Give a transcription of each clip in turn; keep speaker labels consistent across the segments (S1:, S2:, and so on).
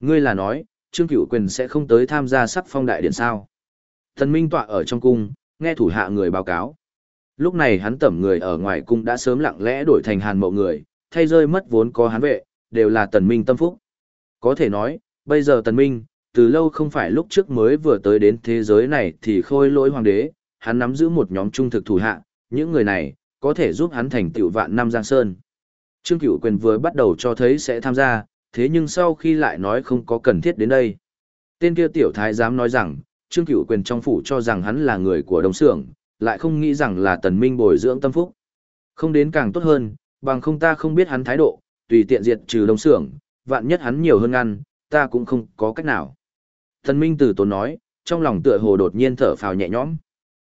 S1: Ngươi là nói, Trương Cửu Quyền sẽ không tới tham gia sắc phong đại điện sao? Tần Minh tọa ở trong cung, nghe thủ hạ người báo cáo. Lúc này hắn tẩm người ở ngoài cung đã sớm lặng lẽ đổi thành hàn mộ người, thay rơi mất vốn có hắn vệ, đều là Tần Minh tâm phúc. Có thể nói, bây giờ Tần Minh, từ lâu không phải lúc trước mới vừa tới đến thế giới này thì khôi lỗi hoàng đế, hắn nắm giữ một nhóm trung thực thủ hạ, những người này, có thể giúp hắn thành tựu vạn năm Giang Sơn. Trương Cửu Quyền vừa bắt đầu cho thấy sẽ tham gia, thế nhưng sau khi lại nói không có cần thiết đến đây. Tên kia tiểu thái dám nói rằng, Trương Cửu Quyền trong phủ cho rằng hắn là người của đồng xưởng, lại không nghĩ rằng là tần minh bồi dưỡng tâm phúc. Không đến càng tốt hơn, bằng không ta không biết hắn thái độ, tùy tiện diệt trừ đồng xưởng, vạn nhất hắn nhiều hơn ăn, ta cũng không có cách nào. Tần minh từ tốn nói, trong lòng tựa hồ đột nhiên thở phào nhẹ nhõm.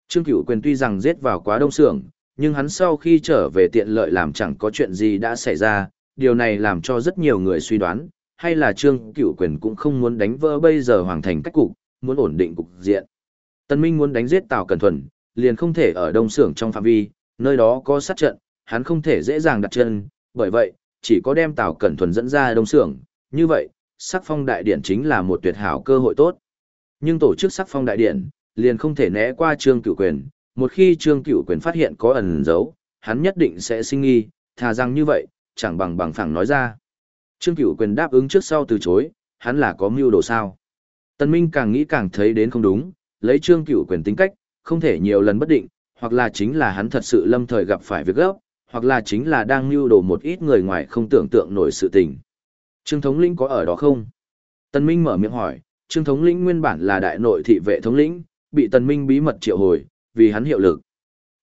S1: Trương Cửu Quyền tuy rằng giết vào quá đông xưởng, nhưng hắn sau khi trở về tiện lợi làm chẳng có chuyện gì đã xảy ra, điều này làm cho rất nhiều người suy đoán, hay là Trương Cửu Quyền cũng không muốn đánh vỡ bây giờ hoàng thành cách cục, muốn ổn định cục diện. Tân Minh muốn đánh giết Tào Cẩn Thuần, liền không thể ở đông xưởng trong phạm vi, nơi đó có sát trận, hắn không thể dễ dàng đặt chân, bởi vậy, chỉ có đem Tào Cẩn Thuần dẫn ra đông xưởng, như vậy, sắc phong đại điển chính là một tuyệt hảo cơ hội tốt. Nhưng tổ chức sắc phong đại điển liền không thể né qua Trương Cửu Quyền, một khi Trương Cửu Quyền phát hiện có ẩn dấu, hắn nhất định sẽ sinh nghi, thà rằng như vậy, chẳng bằng bằng phẳng nói ra. Trương Cửu Quyền đáp ứng trước sau từ chối, hắn là có mưu đồ sao. Tân Minh càng nghĩ càng thấy đến không đúng, lấy Trương Cửu Quyền tính cách, không thể nhiều lần bất định, hoặc là chính là hắn thật sự lâm thời gặp phải việc gấp, hoặc là chính là đang mưu đồ một ít người ngoài không tưởng tượng nổi sự tình. Trương Thống Lĩnh có ở đó không? Tân Minh mở miệng hỏi, Trương Thống Lĩnh nguyên bản là đại nội thị vệ thống lĩnh, bị Tân Minh bí mật triệu hồi, vì hắn hiệu lực.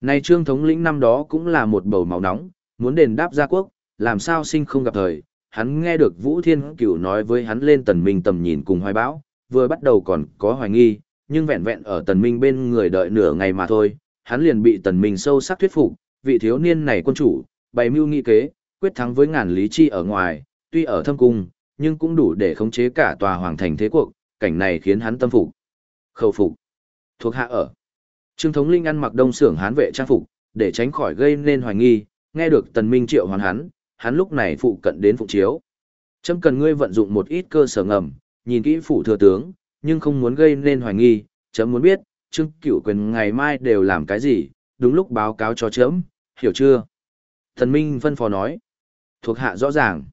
S1: nay Trương Thống Lĩnh năm đó cũng là một bầu máu nóng, muốn đền đáp gia quốc, làm sao sinh không gặp thời, hắn nghe được Vũ Thiên Cửu nói với hắn lên tần minh tầm nhìn cùng hoài bão, vừa bắt đầu còn có hoài nghi, nhưng vẹn vẹn ở tần minh bên người đợi nửa ngày mà thôi, hắn liền bị tần minh sâu sắc thuyết phục, vị thiếu niên này quân chủ, bày mưu nghị kế, quyết thắng với ngàn lý chi ở ngoài, tuy ở thâm cung, nhưng cũng đủ để khống chế cả tòa hoàng thành thế cuộc, cảnh này khiến hắn tâm phục. Khẩu phục. Thuộc hạ ở. Trương Thống Linh ăn mặc đông sưởng hán vệ trang phục, để tránh khỏi gây nên hoài nghi, nghe được tần minh triệu hoàn hắn, hắn lúc này phụ cận đến phụ chiếu. Chấm cần ngươi vận dụng một ít cơ sở ngầm, nhìn kỹ phủ thừa tướng, nhưng không muốn gây nên hoài nghi, chấm muốn biết, Trương Cửu Quyền ngày mai đều làm cái gì, đúng lúc báo cáo cho chấm, hiểu chưa? Thần Minh phân phó nói. Thuộc hạ rõ ràng.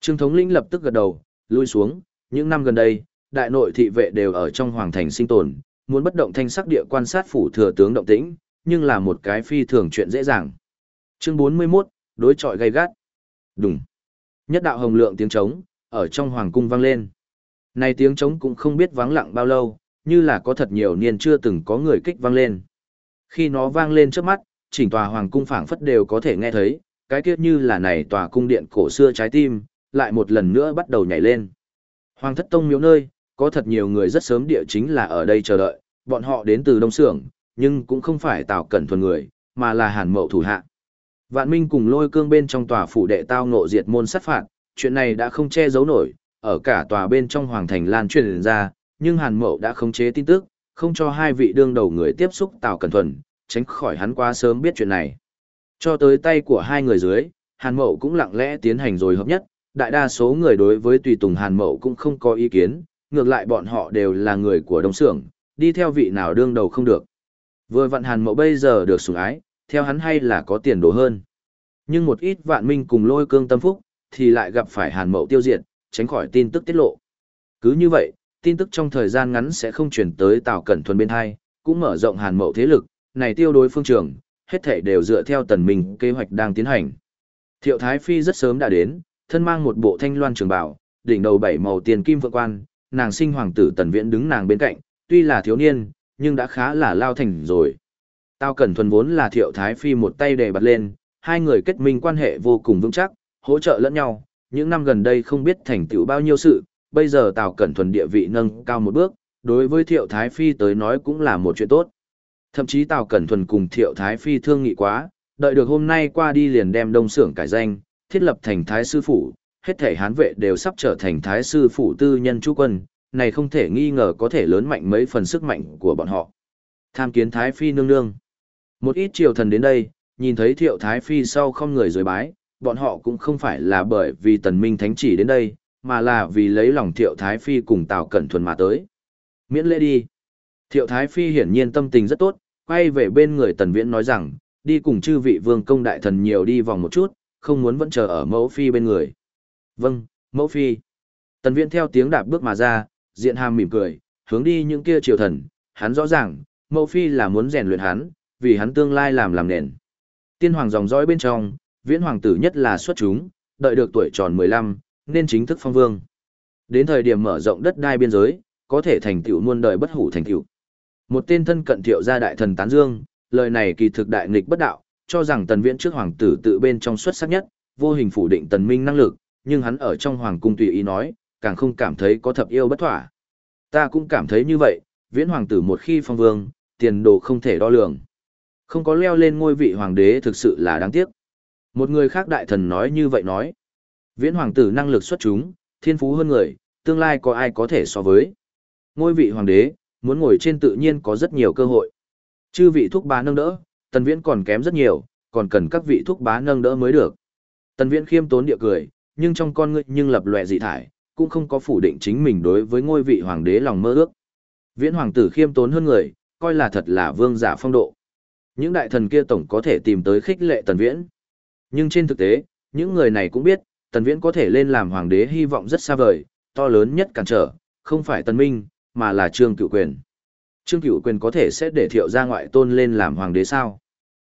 S1: Trương Thống lĩnh lập tức gật đầu, lui xuống, những năm gần đây, đại nội thị vệ đều ở trong hoàng thành sinh tồn, muốn bất động thanh sắc địa quan sát phủ thừa tướng động tĩnh, nhưng là một cái phi thường chuyện dễ dàng. Chương 41, đối trọi gay gắt. Đùng. Nhất đạo hồng lượng tiếng trống, ở trong hoàng cung vang lên. Này tiếng trống cũng không biết vắng lặng bao lâu, như là có thật nhiều niên chưa từng có người kích vang lên. Khi nó vang lên trước mắt, chỉnh tòa hoàng cung phảng phất đều có thể nghe thấy, cái kiết như là này tòa cung điện cổ xưa trái tim, lại một lần nữa bắt đầu nhảy lên. Hoàng thất tông miếu nơi, có thật nhiều người rất sớm địa chính là ở đây chờ đợi, bọn họ đến từ Đông Sưởng, nhưng cũng không phải tạo cẩn thuần người, mà là hàn mậu thủ hạ. Vạn Minh cùng lôi cương bên trong tòa phủ đệ tao ngộ diệt môn sát phạt, chuyện này đã không che giấu nổi, ở cả tòa bên trong hoàng thành lan truyền ra, nhưng Hàn Mậu đã khống chế tin tức, không cho hai vị đương đầu người tiếp xúc Tào Cẩn Thuần, tránh khỏi hắn quá sớm biết chuyện này. Cho tới tay của hai người dưới, Hàn Mậu cũng lặng lẽ tiến hành rồi hợp nhất, đại đa số người đối với tùy tùng Hàn Mậu cũng không có ý kiến, ngược lại bọn họ đều là người của Đông Sưởng, đi theo vị nào đương đầu không được. Vừa vặn Hàn Mậu bây giờ được sủng ái, theo hắn hay là có tiền đồ hơn. Nhưng một ít vạn minh cùng lôi cương tâm phúc, thì lại gặp phải Hàn Mậu tiêu diệt, tránh khỏi tin tức tiết lộ. Cứ như vậy, tin tức trong thời gian ngắn sẽ không chuyển tới Tào Cẩn Thuần bên hai, cũng mở rộng Hàn Mậu thế lực, này tiêu đối phương trường, hết thể đều dựa theo tần mình kế hoạch đang tiến hành. Thiệu Thái Phi rất sớm đã đến, thân mang một bộ thanh loan trường bào, đỉnh đầu bảy màu tiền kim vượng quan, nàng sinh hoàng tử tần viễn đứng nàng bên cạnh, tuy là thiếu niên, nhưng đã khá là lao thành rồi. Tào Cẩn Thuần vốn là Thiệu Thái Phi một tay đề bật lên, hai người kết minh quan hệ vô cùng vững chắc, hỗ trợ lẫn nhau, những năm gần đây không biết thành tựu bao nhiêu sự, bây giờ Tào Cẩn Thuần địa vị nâng cao một bước, đối với Thiệu Thái Phi tới nói cũng là một chuyện tốt. Thậm chí Tào Cẩn Thuần cùng Thiệu Thái Phi thương nghị quá, đợi được hôm nay qua đi liền đem đông xưởng cải danh, thiết lập thành Thái Sư Phủ, hết thể hán vệ đều sắp trở thành Thái Sư Phủ tư nhân chú quân, này không thể nghi ngờ có thể lớn mạnh mấy phần sức mạnh của bọn họ. Tham kiến Thái Phi nương nương. Một ít triều thần đến đây, nhìn thấy Thiệu Thái Phi sau không người rồi bái, bọn họ cũng không phải là bởi vì tần minh thánh chỉ đến đây, mà là vì lấy lòng Thiệu Thái Phi cùng Tào Cẩn Thuần mà tới. Miễn lễ đi. Thiệu Thái Phi hiển nhiên tâm tình rất tốt, quay về bên người Tần Viễn nói rằng, đi cùng chư vị vương công đại thần nhiều đi vòng một chút, không muốn vẫn chờ ở mẫu phi bên người. Vâng, mẫu phi. Tần Viễn theo tiếng đạp bước mà ra, diện hàm mỉm cười, hướng đi những kia triều thần, hắn rõ ràng, mẫu phi là muốn rèn luyện hắn, vì hắn tương lai làm làm nền. Tiên hoàng dòng dõi bên trong, viễn hoàng tử nhất là xuất chúng, đợi được tuổi tròn 15, nên chính thức phong vương. Đến thời điểm mở rộng đất đai biên giới, có thể thành tựu muôn đời bất hủ thành tựu. Một tên thân cận thiệu gia đại thần tán dương, lời này kỳ thực đại nghịch bất đạo, cho rằng tần viễn trước hoàng tử tự bên trong xuất sắc nhất, vô hình phủ định tần minh năng lực, nhưng hắn ở trong hoàng cung tùy ý nói, càng không cảm thấy có thập yêu bất thỏa. Ta cũng cảm thấy như vậy, viễn hoàng tử một khi phong vương, tiền đồ không thể đo lường. Không có leo lên ngôi vị hoàng đế thực sự là đáng tiếc. Một người khác đại thần nói như vậy nói. Viễn hoàng tử năng lực xuất chúng, thiên phú hơn người, tương lai có ai có thể so với. Ngôi vị hoàng đế, muốn ngồi trên tự nhiên có rất nhiều cơ hội. Chư vị thúc bá nâng đỡ, tần viễn còn kém rất nhiều, còn cần các vị thúc bá nâng đỡ mới được. Tần viễn khiêm tốn địa cười, nhưng trong con ngươi nhưng lập lòe dị thải, cũng không có phủ định chính mình đối với ngôi vị hoàng đế lòng mơ ước. Viễn hoàng tử khiêm tốn hơn người, coi là thật là vương giả phong độ. Những đại thần kia tổng có thể tìm tới khích lệ tần viễn. Nhưng trên thực tế, những người này cũng biết, tần viễn có thể lên làm hoàng đế hy vọng rất xa vời, to lớn nhất cản trở, không phải tần minh, mà là trương cựu quyền. Trương cựu quyền có thể sẽ để thiệu ra ngoại tôn lên làm hoàng đế sao?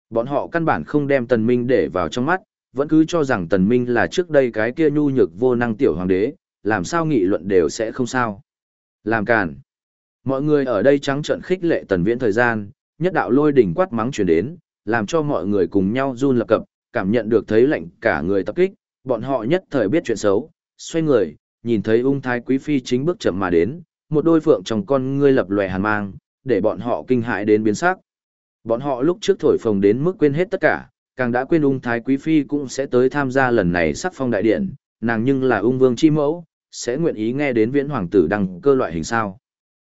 S1: Bọn họ căn bản không đem tần minh để vào trong mắt, vẫn cứ cho rằng tần minh là trước đây cái kia nhu nhược vô năng tiểu hoàng đế, làm sao nghị luận đều sẽ không sao. Làm càn. Mọi người ở đây trắng trợn khích lệ tần viễn thời gian, nhất đạo lôi đỉnh quát mắng truyền đến, làm cho mọi người cùng nhau run lập cập, cảm nhận được thấy lạnh cả người tập kích, bọn họ nhất thời biết chuyện xấu, xoay người, nhìn thấy ung thái quý phi chính bước chậm mà đến, một đôi phượng trong con ngươi lập lòe hàn mang, để bọn họ kinh hại đến biến sắc. Bọn họ lúc trước thổi phồng đến mức quên hết tất cả, càng đã quên ung thái quý phi cũng sẽ tới tham gia lần này sắc phong đại điện, nàng nhưng là ung vương chi mẫu, sẽ nguyện ý nghe đến viễn hoàng tử đăng cơ loại hình sao.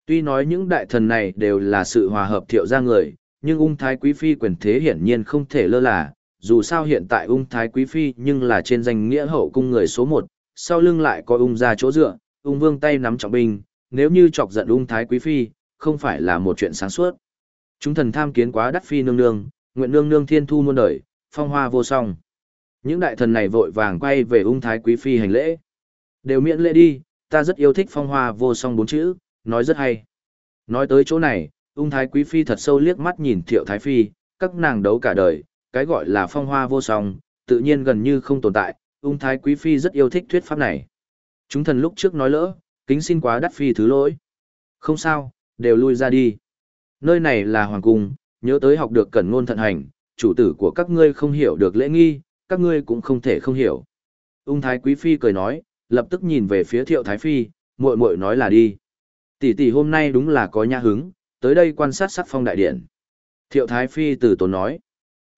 S1: Tuy nói những đại thần này đều là sự hòa hợp thiệu ra người, nhưng ung thái quý phi quyền thế hiển nhiên không thể lơ là, dù sao hiện tại ung thái quý phi nhưng là trên danh nghĩa hậu cung người số một, sau lưng lại có ung ra chỗ dựa, ung vương tay nắm trọng binh, nếu như chọc giận ung thái quý phi, không phải là một chuyện sáng suốt. Chúng thần tham kiến quá đắt phi nương nương, nguyện nương nương thiên thu muôn đời, phong hoa vô song. Những đại thần này vội vàng quay về ung thái quý phi hành lễ. Đều miễn lễ đi, ta rất yêu thích phong hoa vô song bốn chữ, nói rất hay. Nói tới chỗ này, ung thái quý phi thật sâu liếc mắt nhìn thiệu thái phi, các nàng đấu cả đời, cái gọi là phong hoa vô song, tự nhiên gần như không tồn tại, ung thái quý phi rất yêu thích thuyết pháp này. Chúng thần lúc trước nói lỡ, kính xin quá đắt phi thứ lỗi. Không sao, đều lui ra đi. Nơi này là hoàng cung, nhớ tới học được cẩn ngôn thận hành, chủ tử của các ngươi không hiểu được lễ nghi, các ngươi cũng không thể không hiểu. Ung thái quý phi cười nói, lập tức nhìn về phía thiệu thái phi, muội muội nói là đi. Tỷ tỷ hôm nay đúng là có nha hứng, tới đây quan sát sắc phong đại điện. Thiệu thái phi từ tốn nói,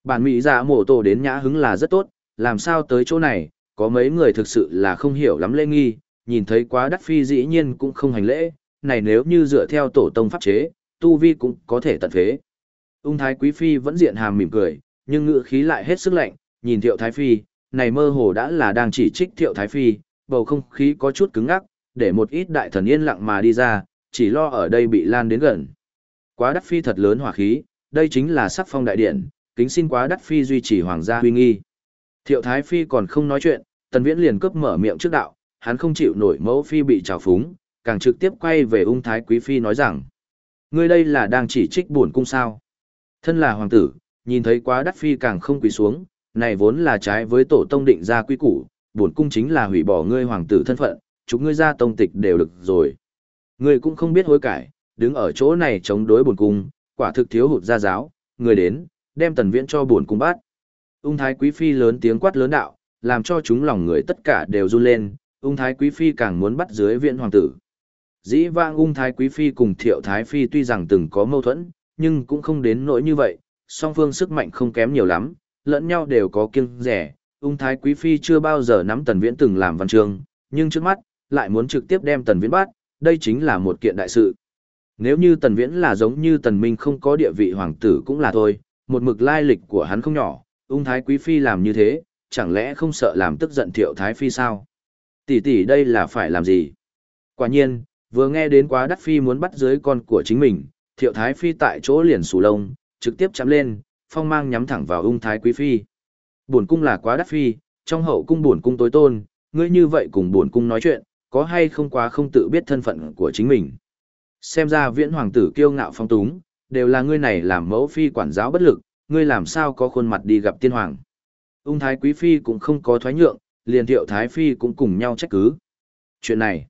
S1: bản mỹ giả mổ tổ đến nhã hứng là rất tốt, làm sao tới chỗ này, có mấy người thực sự là không hiểu lắm lễ nghi, nhìn thấy quá đắt phi dĩ nhiên cũng không hành lễ, này nếu như dựa theo tổ tông pháp chế, tu vi cũng có thể tận phế. Ung thái quý phi vẫn diện hàm mỉm cười, nhưng ngựa khí lại hết sức lạnh, nhìn thiệu thái phi, này mơ hồ đã là đang chỉ trích thiệu thái phi, bầu không khí có chút cứng ngắc, để một ít đại thần yên lặng mà đi ra, chỉ lo ở đây bị lan đến gần. Quá đắt phi thật lớn hỏa khí, đây chính là sắc phong đại điện, kính xin quá đắt phi duy trì hoàng gia huy nghi. Thiệu thái phi còn không nói chuyện, tần viễn liền cướp mở miệng trước đạo, hắn không chịu nổi mẫu phi bị trào phúng, càng trực tiếp quay về ung thái quý phi nói rằng, ngươi đây là đang chỉ trích buồn cung sao. Thân là hoàng tử, nhìn thấy quá đắt phi càng không quỳ xuống, này vốn là trái với tổ tông định ra quy củ, buồn cung chính là hủy bỏ ngươi hoàng tử thân phận, chúng ngươi ra tông tịch đều được rồi. Ngươi cũng không biết hối cải, đứng ở chỗ này chống đối buồn cung, quả thực thiếu hụt gia giáo, người đến, đem tần viễn cho buồn cung bắt. Ung thái quý phi lớn tiếng quát lớn đạo, làm cho chúng lòng người tất cả đều run lên, ung thái quý phi càng muốn bắt dưới viện hoàng tử. Dĩ vang ung thái quý phi cùng thiệu thái phi tuy rằng từng có mâu thuẫn, nhưng cũng không đến nỗi như vậy, song phương sức mạnh không kém nhiều lắm, lẫn nhau đều có kiêng rẻ. Ung thái quý phi chưa bao giờ nắm tần viễn từng làm văn chương, nhưng trước mắt, lại muốn trực tiếp đem tần viễn bắt, đây chính là một kiện đại sự. Nếu như tần viễn là giống như tần minh không có địa vị hoàng tử cũng là thôi, một mực lai lịch của hắn không nhỏ, ung thái quý phi làm như thế, chẳng lẽ không sợ làm tức giận thiệu thái phi sao? Tỷ tỷ đây là phải làm gì? Quả nhiên, vừa nghe đến quá đắt phi muốn bắt dưới con của chính mình, thiệu thái phi tại chỗ liền sù lông, trực tiếp chạm lên, phong mang nhắm thẳng vào ung thái quý phi. Buồn cung là quá đắt phi, trong hậu cung buồn cung tối tôn, ngươi như vậy cùng buồn cung nói chuyện, có hay không quá không tự biết thân phận của chính mình. Xem ra viễn hoàng tử kiêu ngạo phong túng, đều là ngươi này làm mẫu phi quản giáo bất lực, ngươi làm sao có khuôn mặt đi gặp tiên hoàng. Ung thái quý phi cũng không có thoái nhượng, liền thiệu thái phi cũng cùng nhau trách cứ. Chuyện này,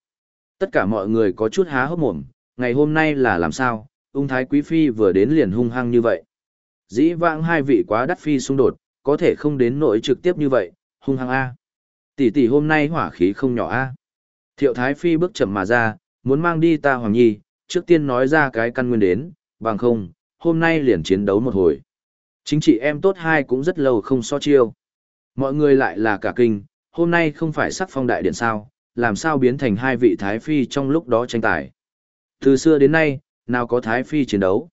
S1: tất cả mọi người có chút há hốc mồm, ngày hôm nay là làm sao, ung thái quý phi vừa đến liền hung hăng như vậy. Dĩ vãng hai vị quá đắt phi xung đột, có thể không đến nỗi trực tiếp như vậy, hung hăng A. Tỷ tỷ hôm nay hỏa khí không nhỏ A. Thiệu thái phi bước chậm mà ra, muốn mang đi ta hoàng nhi, trước tiên nói ra cái căn nguyên đến, bằng không, hôm nay liền chiến đấu một hồi. Chính trị em tốt hai cũng rất lâu không so chiêu. Mọi người lại là cả kinh, hôm nay không phải sắc phong đại điện sao, làm sao biến thành hai vị thái phi trong lúc đó tranh tài. Từ xưa đến nay, nào có thái phi chiến đấu.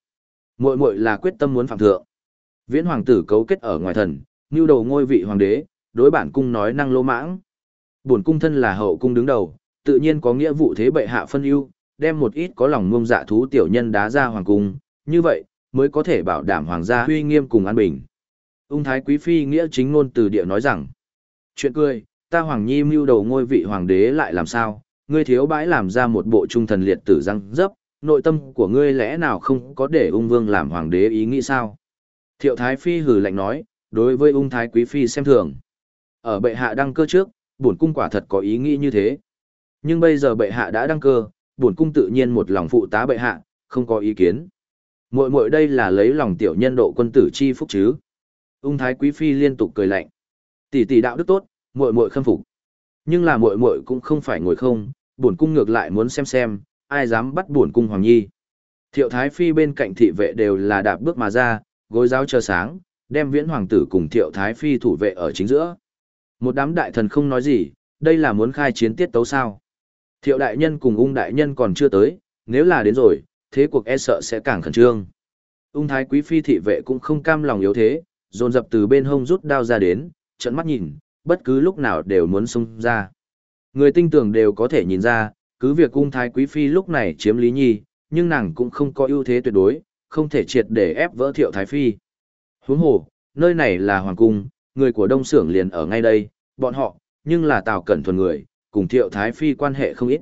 S1: Muội muội là quyết tâm muốn phạm thượng. Viễn hoàng tử cấu kết ở ngoài thần, nưu đầu ngôi vị hoàng đế, đối bản cung nói năng lô mãng. Bổn cung thân là hậu cung đứng đầu, tự nhiên có nghĩa vụ thế bệ hạ phân ưu, đem một ít có lòng ngông dạ thú tiểu nhân đá ra hoàng cung, như vậy mới có thể bảo đảm hoàng gia uy nghiêm cùng an bình. Ung thái quý phi nghĩa chính ngôn từ địa nói rằng, chuyện cười, ta hoàng nhi mưu đầu ngôi vị hoàng đế lại làm sao, ngươi thiếu bãi làm ra một bộ trung thần liệt tử răng dấp, nội tâm của ngươi lẽ nào không có để ung vương làm hoàng đế ý nghĩ sao? Thiệu thái phi hừ lạnh nói, đối với ung thái quý phi xem thường. Ở bệ hạ đăng cơ trước, bổn cung quả thật có ý nghĩ như thế. Nhưng bây giờ bệ hạ đã đăng cơ, bổn cung tự nhiên một lòng phụ tá bệ hạ, không có ý kiến. Muội muội đây là lấy lòng tiểu nhân độ quân tử chi phúc chứ? Ung thái quý phi liên tục cười lạnh. Tỷ tỷ đạo đức tốt, muội muội khâm phục. Nhưng là muội muội cũng không phải ngồi không, bổn cung ngược lại muốn xem xem, ai dám bắt bổn cung hoàng nhi. Thiệu thái phi bên cạnh thị vệ đều là đạp bước mà ra, gối giáo chờ sáng, đem viễn hoàng tử cùng thiệu thái phi thủ vệ ở chính giữa. Một đám đại thần không nói gì, đây là muốn khai chiến tiết tấu sao. Thiệu đại nhân cùng ung đại nhân còn chưa tới, nếu là đến rồi, thế cuộc e sợ sẽ càng khẩn trương. Ung thái quý phi thị vệ cũng không cam lòng yếu thế, dồn dập từ bên hông rút đao ra đến, trận mắt nhìn, bất cứ lúc nào đều muốn xông ra. Người tinh tưởng đều có thể nhìn ra, cứ việc ung thái quý phi lúc này chiếm lý nhi, nhưng nàng cũng không có ưu thế tuyệt đối, không thể triệt để ép vỡ thiệu thái phi. Huống hồ, nơi này là hoàng cung, người của đông xưởng liền ở ngay đây, bọn họ, nhưng là tào cẩn thuần người, cùng thiệu thái phi quan hệ không ít.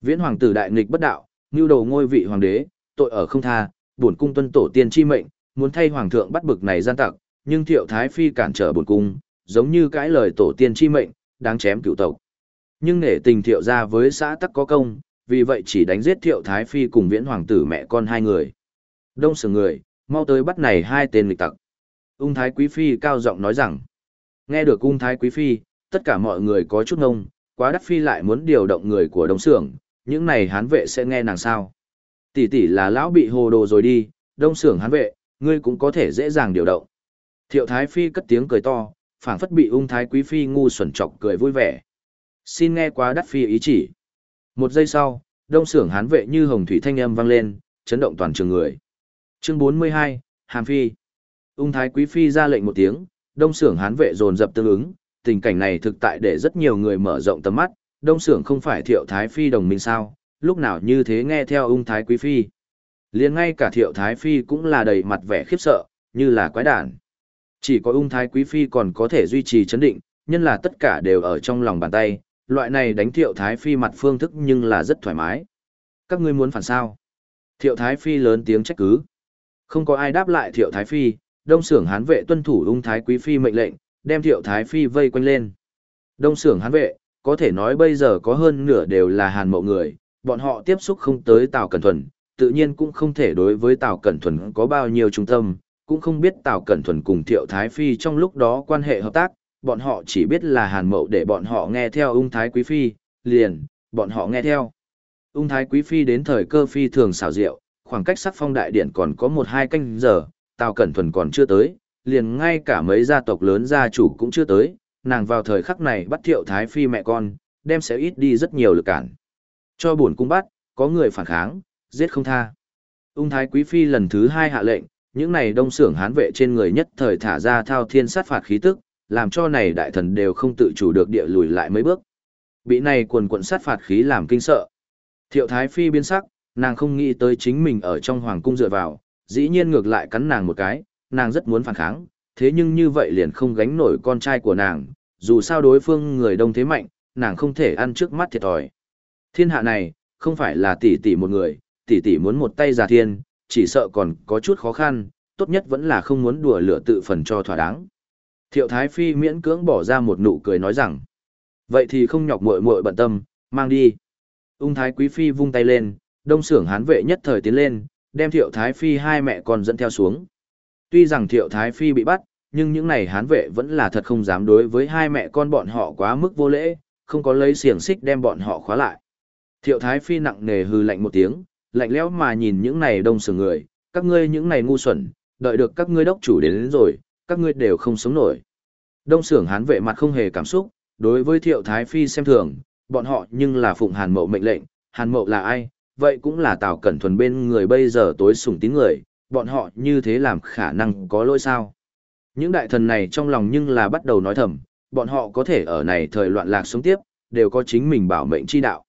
S1: Viễn hoàng tử đại nghịch bất đạo, nưu đầu ngôi vị hoàng đế, tội ở không tha, bổn cung tuân tổ tiên chi mệnh, muốn thay hoàng thượng bắt bực này gian tặc, nhưng thiệu thái phi cản trở bổn cung, giống như cái lời tổ tiên chi mệnh, đáng chém cựu tộc. Nhưng nể tình thiệu ra với xã tắc có công, vì vậy chỉ đánh giết thiệu thái phi cùng viễn hoàng tử mẹ con hai người. Đông sửa người, mau tới bắt này hai tên lịch tặc. Ung thái quý phi cao giọng nói rằng, nghe được ung thái quý phi, tất cả mọi người có chút ngông, quá đắc phi lại muốn điều động người của đông xưởng, những này hán vệ sẽ nghe nàng sao. Tỷ tỷ là lão bị hồ đồ rồi đi, đông xưởng hán vệ, ngươi cũng có thể dễ dàng điều động. Thiệu thái phi cất tiếng cười to, phảng phất bị ung thái quý phi ngu xuẩn chọc cười vui vẻ. Xin nghe quá đắt phi ý chỉ. Một giây sau, đông xưởng hán vệ như hồng thủy thanh âm vang lên, chấn động toàn trường người. Chương 42, Hàm Phi. Ung thái quý phi ra lệnh một tiếng, đông xưởng hán vệ dồn dập tương ứng, tình cảnh này thực tại để rất nhiều người mở rộng tầm mắt, đông sưởng không phải thiệu thái phi đồng minh sao, lúc nào như thế nghe theo ung thái quý phi. liền ngay cả thiệu thái phi cũng là đầy mặt vẻ khiếp sợ, như là quái đản. Chỉ có ung thái quý phi còn có thể duy trì chấn định, nhân là tất cả đều ở trong lòng bàn tay, loại này đánh thiệu thái phi mặt phương thức nhưng là rất thoải mái. Các ngươi muốn phản sao? Thiệu thái phi lớn tiếng trách cứ. Không có ai đáp lại thiệu thái phi, đông sưởng hán vệ tuân thủ ung thái quý phi mệnh lệnh, đem thiệu thái phi vây quanh lên. Đông sưởng hán vệ, có thể nói bây giờ có hơn nửa đều là hàn mậu người, bọn họ tiếp xúc không tới Tào Cẩn Thuần, tự nhiên cũng không thể đối với Tào Cẩn Thuần có bao nhiêu trung tâm, cũng không biết Tào Cẩn Thuần cùng Thiệu Thái Phi trong lúc đó quan hệ hợp tác, bọn họ chỉ biết là hàn mậu để bọn họ nghe theo ung Thái Quý Phi, liền, bọn họ nghe theo. Ung Thái Quý Phi đến thời cơ phi thường xảo diệu, khoảng cách sắc phong đại điện còn có một hai canh giờ, Tào Cẩn Thuần còn chưa tới, liền ngay cả mấy gia tộc lớn gia chủ cũng chưa tới, nàng vào thời khắc này bắt thiệu thái phi mẹ con, đem sẽ ít đi rất nhiều lực cản. Cho buồn cung bắt, có người phản kháng, giết không tha. Ung thái quý phi lần thứ hai hạ lệnh, những này đông sưởng hán vệ trên người nhất thời thả ra thao thiên sát phạt khí tức, làm cho này đại thần đều không tự chủ được địa lùi lại mấy bước. Bị này quần quận sát phạt khí làm kinh sợ. Thiệu Thái Phi biến sắc, nàng không nghĩ tới chính mình ở trong hoàng cung dựa vào, dĩ nhiên ngược lại cắn nàng một cái, nàng rất muốn phản kháng, thế nhưng như vậy liền không gánh nổi con trai của nàng, dù sao đối phương người đông thế mạnh, nàng không thể ăn trước mắt thiệt thòi. Thiên hạ này, không phải là tỷ tỷ một người, tỷ tỷ muốn một tay giả thiên, chỉ sợ còn có chút khó khăn, tốt nhất vẫn là không muốn đùa lửa tự phần cho thỏa đáng. Thiệu Thái Phi miễn cưỡng bỏ ra một nụ cười nói rằng, vậy thì không nhọc muội muội bận tâm, mang đi. Ung Thái Quý Phi vung tay lên, đông sưởng hán vệ nhất thời tiến lên, đem Thiệu Thái Phi hai mẹ con dẫn theo xuống. Tuy rằng Thiệu Thái Phi bị bắt, nhưng những này hán vệ vẫn là thật không dám đối với hai mẹ con bọn họ quá mức vô lễ, không có lấy xiềng xích đem bọn họ khóa lại. Thiệu Thái Phi nặng nề hư lạnh một tiếng, lạnh lẽo mà nhìn những này đông sưởng người, các ngươi những này ngu xuẩn, đợi được các ngươi đốc chủ đến, đến rồi, các ngươi đều không sống nổi. Đông sưởng hán vệ mặt không hề cảm xúc, đối với Thiệu Thái Phi xem thường, bọn họ nhưng là phụng Hàn Mậu mệnh lệnh, Hàn Mậu là ai, vậy cũng là Tào Cẩn Thuần bên người bây giờ tối sủng tín người, bọn họ như thế làm khả năng có lỗi sao. Những đại thần này trong lòng nhưng là bắt đầu nói thầm, bọn họ có thể ở này thời loạn lạc sống tiếp, đều có chính mình bảo mệnh chi đạo.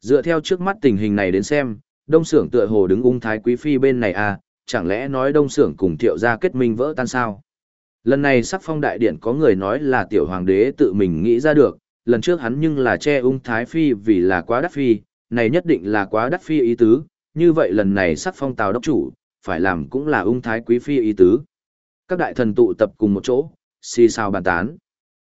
S1: Dựa theo trước mắt tình hình này đến xem, Đông Sưởng tựa hồ đứng ung thái quý phi bên này à, chẳng lẽ nói Đông Sưởng cùng Thiệu gia kết minh vỡ tan sao? Lần này sắc phong đại điện có người nói là tiểu hoàng đế tự mình nghĩ ra được, lần trước hắn nhưng là che ung thái phi vì là quá đắt phi, này nhất định là quá đắt phi ý tứ, như vậy lần này sắc phong tào đốc chủ, phải làm cũng là ung thái quý phi ý tứ. Các đại thần tụ tập cùng một chỗ, xì xào bàn tán.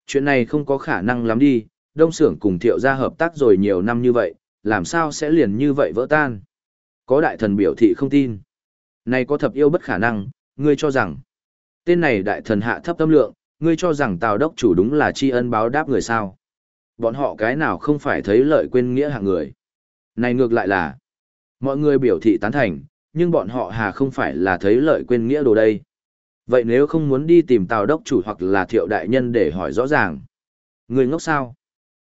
S1: Chuyện này không có khả năng lắm đi, đông xưởng cùng thiệu gia hợp tác rồi nhiều năm như vậy, làm sao sẽ liền như vậy vỡ tan. Có đại thần biểu thị không tin. Này có thập yêu bất khả năng, ngươi cho rằng. Tên này đại thần hạ thấp tâm lượng, ngươi cho rằng tào đốc chủ đúng là tri ân báo đáp người sao. Bọn họ cái nào không phải thấy lợi quên nghĩa hạng người. Này ngược lại là, mọi người biểu thị tán thành, nhưng bọn họ hà không phải là thấy lợi quên nghĩa đồ đây. Vậy nếu không muốn đi tìm tào đốc chủ hoặc là thiệu đại nhân để hỏi rõ ràng. Người ngốc sao?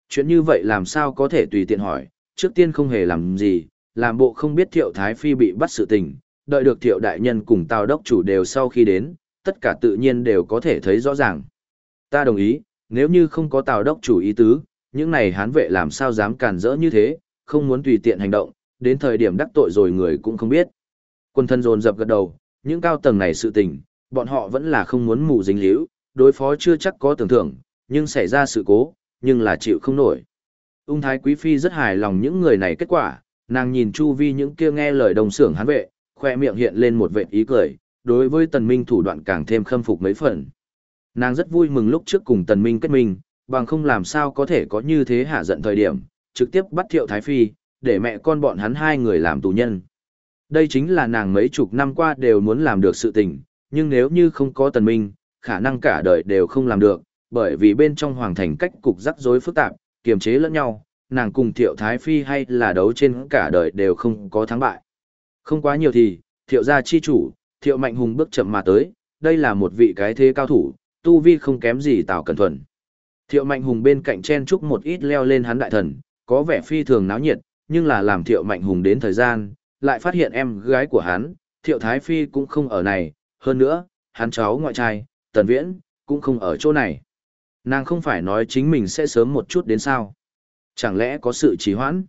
S1: Chuyện như vậy làm sao có thể tùy tiện hỏi, trước tiên không hề làm gì, làm bộ không biết thiệu thái phi bị bắt sự tình, đợi được thiệu đại nhân cùng tào đốc chủ đều sau khi đến, tất cả tự nhiên đều có thể thấy rõ ràng. Ta đồng ý, nếu như không có tào đốc chủ ý tứ, những này hán vệ làm sao dám cản rỡ như thế, không muốn tùy tiện hành động, đến thời điểm đắc tội rồi người cũng không biết. Quân thân dồn dập gật đầu, những cao tầng này sự tình, bọn họ vẫn là không muốn mù dính liễu, đối phó chưa chắc có tưởng thưởng, nhưng xảy ra sự cố, nhưng là chịu không nổi. Ung Thái Quý Phi rất hài lòng những người này kết quả, nàng nhìn chu vi những kia nghe lời đồng sưởng hán vệ, khoe miệng hiện lên một vệt ý cười, đối với tần minh thủ đoạn càng thêm khâm phục mấy phần. Nàng rất vui mừng lúc trước cùng tần minh kết minh, bằng không làm sao có thể có như thế hạ giận thời điểm, trực tiếp bắt thiệu Thái Phi, để mẹ con bọn hắn hai người làm tù nhân. Đây chính là nàng mấy chục năm qua đều muốn làm được sự tình, nhưng nếu như không có tần minh, khả năng cả đời đều không làm được, bởi vì bên trong hoàng thành cách cục rắc rối phức tạp, kiềm chế lẫn nhau, nàng cùng thiệu thái phi hay là đấu trên cả đời đều không có thắng bại. Không quá nhiều thì, thiệu gia chi chủ, thiệu mạnh hùng bước chậm mà tới, đây là một vị cái thế cao thủ, tu vi không kém gì tào cẩn thuần. Thiệu mạnh hùng bên cạnh chen chúc một ít leo lên hắn đại thần, có vẻ phi thường náo nhiệt, nhưng là làm thiệu mạnh hùng đến thời gian, lại phát hiện em gái của hắn, thiệu thái phi cũng không ở này, hơn nữa, hắn cháu ngoại trai, tần viễn, cũng không ở chỗ này. Nàng không phải nói chính mình sẽ sớm một chút đến sao. Chẳng lẽ có sự trì hoãn?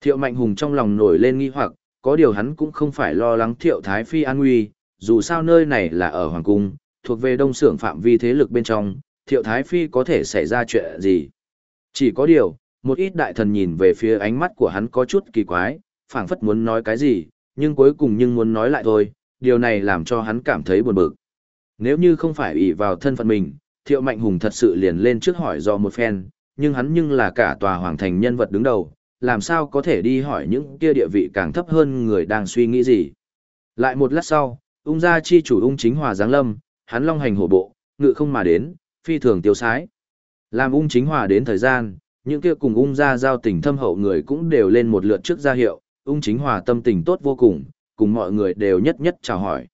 S1: Thiệu Mạnh Hùng trong lòng nổi lên nghi hoặc, có điều hắn cũng không phải lo lắng Thiệu Thái Phi an nguy, dù sao nơi này là ở Hoàng Cung, thuộc về đông xưởng phạm vi thế lực bên trong, Thiệu Thái Phi có thể xảy ra chuyện gì. Chỉ có điều, một ít đại thần nhìn về phía ánh mắt của hắn có chút kỳ quái, phảng phất muốn nói cái gì, nhưng cuối cùng nhưng muốn nói lại thôi, điều này làm cho hắn cảm thấy buồn bực. Nếu như không phải ỷ vào thân phận mình, Thiệu Mạnh Hùng thật sự liền lên trước hỏi do một phen, nhưng hắn nhưng là cả tòa hoàng thành nhân vật đứng đầu, làm sao có thể đi hỏi những kia địa vị càng thấp hơn người đang suy nghĩ gì. Lại một lát sau, ung gia chi chủ ung chính hòa giáng lâm, hắn long hành hổ bộ, ngự không mà đến, phi thường tiêu sái. Làm ung chính hòa đến thời gian, những kia cùng ung gia giao tình thâm hậu người cũng đều lên một lượt trước gia hiệu, ung chính hòa tâm tình tốt vô cùng, cùng mọi người đều nhất nhất chào hỏi.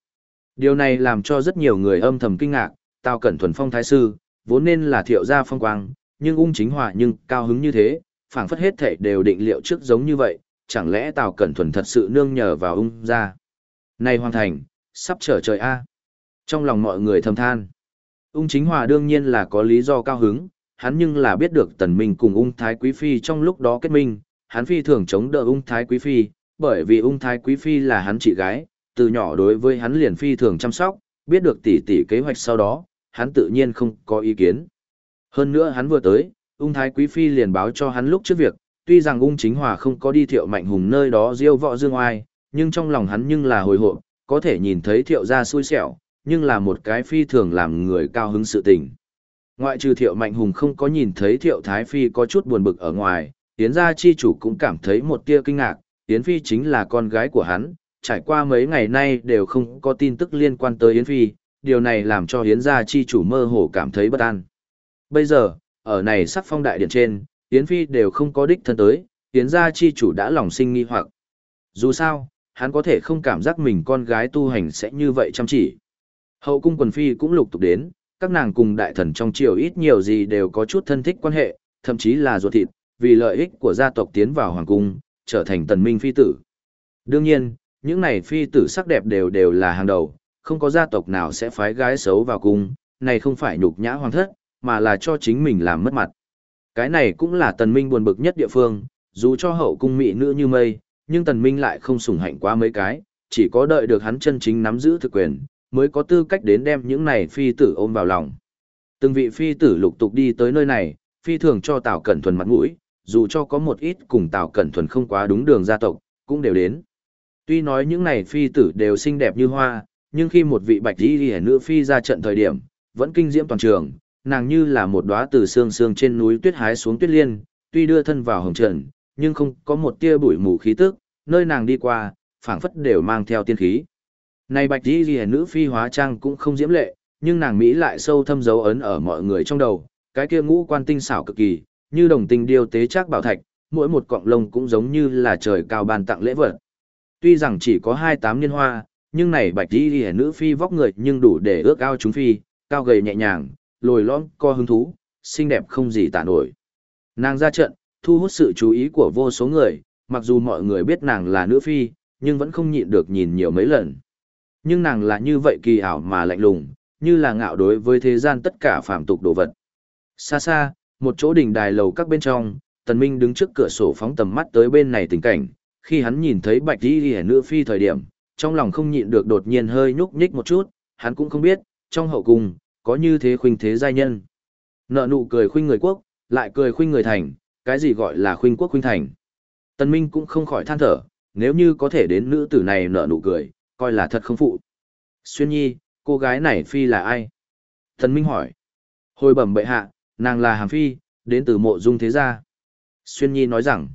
S1: Điều này làm cho rất nhiều người âm thầm kinh ngạc, Tào Cẩn Thuần Phong Thái Sư, vốn nên là thiệu gia phong quang, nhưng ung chính hòa nhưng cao hứng như thế, phảng phất hết thể đều định liệu trước giống như vậy, chẳng lẽ Tào Cẩn Thuần thật sự nương nhờ vào ung gia. Này hoàn thành, sắp trở trời A. Trong lòng mọi người thầm than, ung chính hòa đương nhiên là có lý do cao hứng, hắn nhưng là biết được tần minh cùng ung thái quý phi trong lúc đó kết minh, hắn phi thường chống đỡ ung thái quý phi, bởi vì ung thái quý phi là hắn chị gái, từ nhỏ đối với hắn liền phi thường chăm sóc, biết được tỉ tỉ kế hoạch sau đó, hắn tự nhiên không có ý kiến. Hơn nữa hắn vừa tới, ung thái quý phi liền báo cho hắn lúc trước việc, tuy rằng ung chính hòa không có đi thiệu mạnh hùng nơi đó diêu võ dương oai, nhưng trong lòng hắn nhưng là hồi hộp, có thể nhìn thấy thiệu gia xui xẻo, nhưng là một cái phi thường làm người cao hứng sự tình. Ngoại trừ thiệu mạnh hùng không có nhìn thấy thiệu thái phi có chút buồn bực ở ngoài, Yến gia chi chủ cũng cảm thấy một tia kinh ngạc, Yến Phi chính là con gái của hắn, trải qua mấy ngày nay đều không có tin tức liên quan tới Yến Phi, điều này làm cho Yến gia chi chủ mơ hồ cảm thấy bất an. Bây giờ, ở này sắc phong đại điện trên, Yến Phi đều không có đích thân tới, Yến gia chi chủ đã lòng sinh nghi hoặc. Dù sao, hắn có thể không cảm giác mình con gái tu hành sẽ như vậy chăm chỉ. Hậu cung quần phi cũng lục tục đến, các nàng cùng đại thần trong triều ít nhiều gì đều có chút thân thích quan hệ, thậm chí là ruột thịt, vì lợi ích của gia tộc tiến vào hoàng cung, trở thành tần minh phi tử. Đương nhiên, những này phi tử sắc đẹp đều đều là hàng đầu, không có gia tộc nào sẽ phái gái xấu vào cung, này không phải nhục nhã hoàng thất, mà là cho chính mình làm mất mặt. Cái này cũng là tần minh buồn bực nhất địa phương, dù cho hậu cung mỹ nữ như mây, nhưng tần minh lại không sủng hạnh quá mấy cái, chỉ có đợi được hắn chân chính nắm giữ thực quyền, mới có tư cách đến đem những này phi tử ôm vào lòng. Từng vị phi tử lục tục đi tới nơi này, phi thường cho Tào Cẩn Thuần mặt mũi, dù cho có một ít cùng Tào Cẩn Thuần không quá đúng đường gia tộc, cũng đều đến. Tuy nói những này phi tử đều xinh đẹp như hoa, nhưng khi một vị bạch y liễu nữ phi ra trận thời điểm, vẫn kinh diễm toàn trường, nàng như là một đóa từ xương xương trên núi tuyết hái xuống tuyết liên, tuy đưa thân vào hồng trần, nhưng không có một tia bụi mù khí tức, nơi nàng đi qua, phảng phất đều mang theo tiên khí. Này bạch y liễu nữ phi hóa trang cũng không diễm lệ, nhưng nàng mỹ lại sâu thâm dấu ấn ở mọi người trong đầu, cái kia ngũ quan tinh xảo cực kỳ, như đồng tình điêu tế trác bảo thạch, mỗi một cọng lông cũng giống như là trời cao ban tặng lễ vật. Tuy rằng chỉ có hai tám niên hoa, nhưng này bạch đi liễu nữ phi vóc người nhưng đủ để ước ao chúng phi, cao gầy nhẹ nhàng, lồi lõm co hứng thú, xinh đẹp không gì tả nổi. Nàng ra trận, thu hút sự chú ý của vô số người, mặc dù mọi người biết nàng là nữ phi, nhưng vẫn không nhịn được nhìn nhiều mấy lần. Nhưng nàng là như vậy kỳ ảo mà lạnh lùng, như là ngạo đối với thế gian tất cả phạm tục đồ vật. Xa xa, một chỗ đỉnh đài lầu các bên trong, Tần Minh đứng trước cửa sổ phóng tầm mắt tới bên này tình cảnh, khi hắn nhìn thấy bạch y lìa nữ phi thời điểm, trong lòng không nhịn được đột nhiên hơi nhúc nhích một chút, hắn cũng không biết, trong hậu cung, có như thế khuynh thế giai nhân. Nợ nụ cười khuynh người quốc, lại cười khuynh người thành, cái gì gọi là khuynh quốc khuynh thành. Tần Minh cũng không khỏi than thở, nếu như có thể đến nữ tử này nợ nụ cười, coi là thật không phụ. Xuyên nhi, cô gái này phi là ai? Tần Minh hỏi. Hồi bẩm bệ hạ, nàng là Hàm Phi, đến từ mộ dung thế gia. Xuyên nhi nói rằng,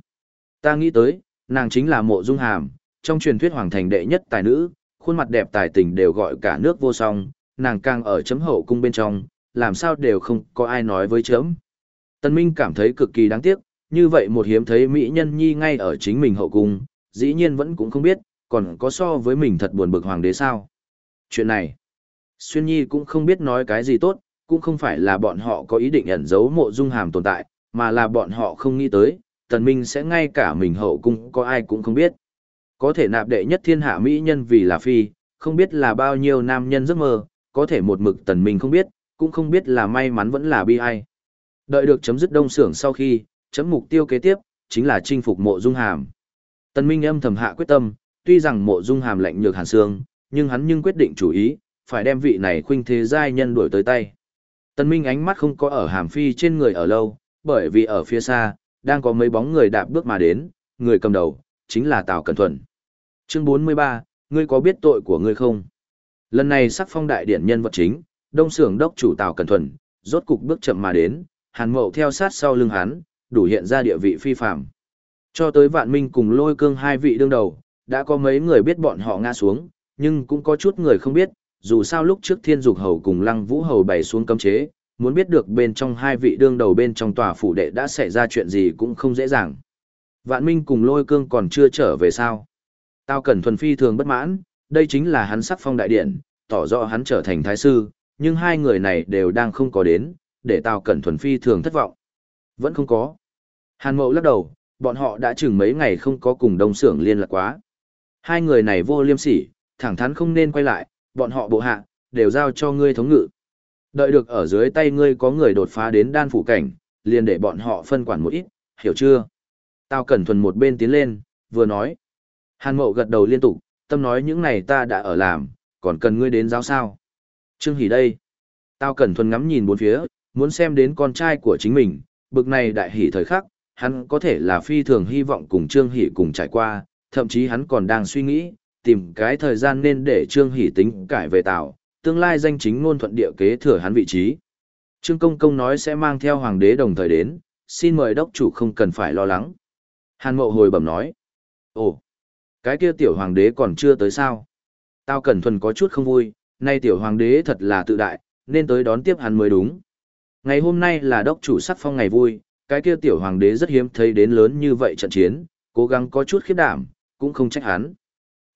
S1: ta nghĩ tới, nàng chính là mộ dung hàm, trong truyền thuyết hoàng thành đệ nhất tài nữ, khuôn mặt đẹp tài tình đều gọi cả nước vô song, nàng càng ở chấm hậu cung bên trong, làm sao đều không có ai nói với chấm. Tân Minh cảm thấy cực kỳ đáng tiếc, như vậy một hiếm thấy mỹ nhân nhi ngay ở chính mình hậu cung, dĩ nhiên vẫn cũng không biết, còn có so với mình thật buồn bực hoàng đế sao. Chuyện này, Xuyên Nhi cũng không biết nói cái gì tốt, cũng không phải là bọn họ có ý định ẩn giấu mộ dung hàm tồn tại, mà là bọn họ không nghĩ tới, tần minh sẽ ngay cả mình hậu cung có ai cũng không biết. Có thể nạp đệ nhất thiên hạ mỹ nhân vì là phi, không biết là bao nhiêu nam nhân giấc mơ, có thể một mực tần minh không biết, cũng không biết là may mắn vẫn là bi ai. Đợi được chấm dứt đông sưởng sau khi, chấm mục tiêu kế tiếp, chính là chinh phục mộ dung hàm. Tần minh âm thầm hạ quyết tâm, tuy rằng mộ dung hàm lạnh nhược hàn xương, nhưng hắn nhưng quyết định chủ ý, phải đem vị này khuynh thế giai nhân đuổi tới tay. Tần minh ánh mắt không có ở hàm phi trên người ở lâu, bởi vì ở phía xa, đang có mấy bóng người đạp bước mà đến, người cầm đầu, chính là Tào Cẩn Thuận. Chương 43, ngươi có biết tội của ngươi không? Lần này sắc phong đại điển nhân vật chính, đông sưởng đốc chủ Tào Cẩn Thuận rốt cục bước chậm mà đến, hàn mậu theo sát sau lưng hắn, đủ hiện ra địa vị phi phạm. Cho tới vạn minh cùng lôi cương hai vị đương đầu, đã có mấy người biết bọn họ ngã xuống, nhưng cũng có chút người không biết, dù sao lúc trước thiên dục hầu cùng lăng vũ hầu bày xuống cấm chế, muốn biết được bên trong hai vị đương đầu bên trong tòa phủ đệ đã xảy ra chuyện gì cũng không dễ dàng. Vạn Minh cùng lôi cương còn chưa trở về sao. Tao cần thuần phi thường bất mãn, đây chính là hắn sắc phong đại điện, tỏ rõ hắn trở thành thái sư, nhưng hai người này đều đang không có đến, để tao cẩn thuần phi thường thất vọng. Vẫn không có. Hàn mậu lắc đầu, bọn họ đã chừng mấy ngày không có cùng đông xưởng liên lạc quá. Hai người này vô liêm sỉ, thẳng thắn không nên quay lại, bọn họ bộ hạ, đều giao cho ngươi thống ngự. Đợi được ở dưới tay ngươi có người đột phá đến đan phủ cảnh, liền để bọn họ phân quản một ít, hiểu chưa? Tao cẩn thuần một bên tiến lên, vừa nói. Hàn mậu gật đầu liên tục, tâm nói những này ta đã ở làm, còn cần ngươi đến giáo sao. Trương Hỷ đây. Tao cẩn thuần ngắm nhìn bốn phía, muốn xem đến con trai của chính mình, bực này đại hỷ thời khắc, hắn có thể là phi thường hy vọng cùng Trương Hỷ cùng trải qua, thậm chí hắn còn đang suy nghĩ, tìm cái thời gian nên để Trương Hỷ tính cải về Tào, tương lai danh chính ngôn thuận địa kế thừa hắn vị trí. Trương Công Công nói sẽ mang theo hoàng đế đồng thời đến, xin mời đốc chủ không cần phải lo lắng. Hàn Mậu hồi bẩm nói, ồ, cái kia tiểu hoàng đế còn chưa tới sao? Tao cẩn thuần có chút không vui, nay tiểu hoàng đế thật là tự đại, nên tới đón tiếp hắn mới đúng. Ngày hôm nay là đốc chủ sắc phong ngày vui, cái kia tiểu hoàng đế rất hiếm thấy đến lớn như vậy trận chiến, cố gắng có chút khiếp đảm, cũng không trách hắn.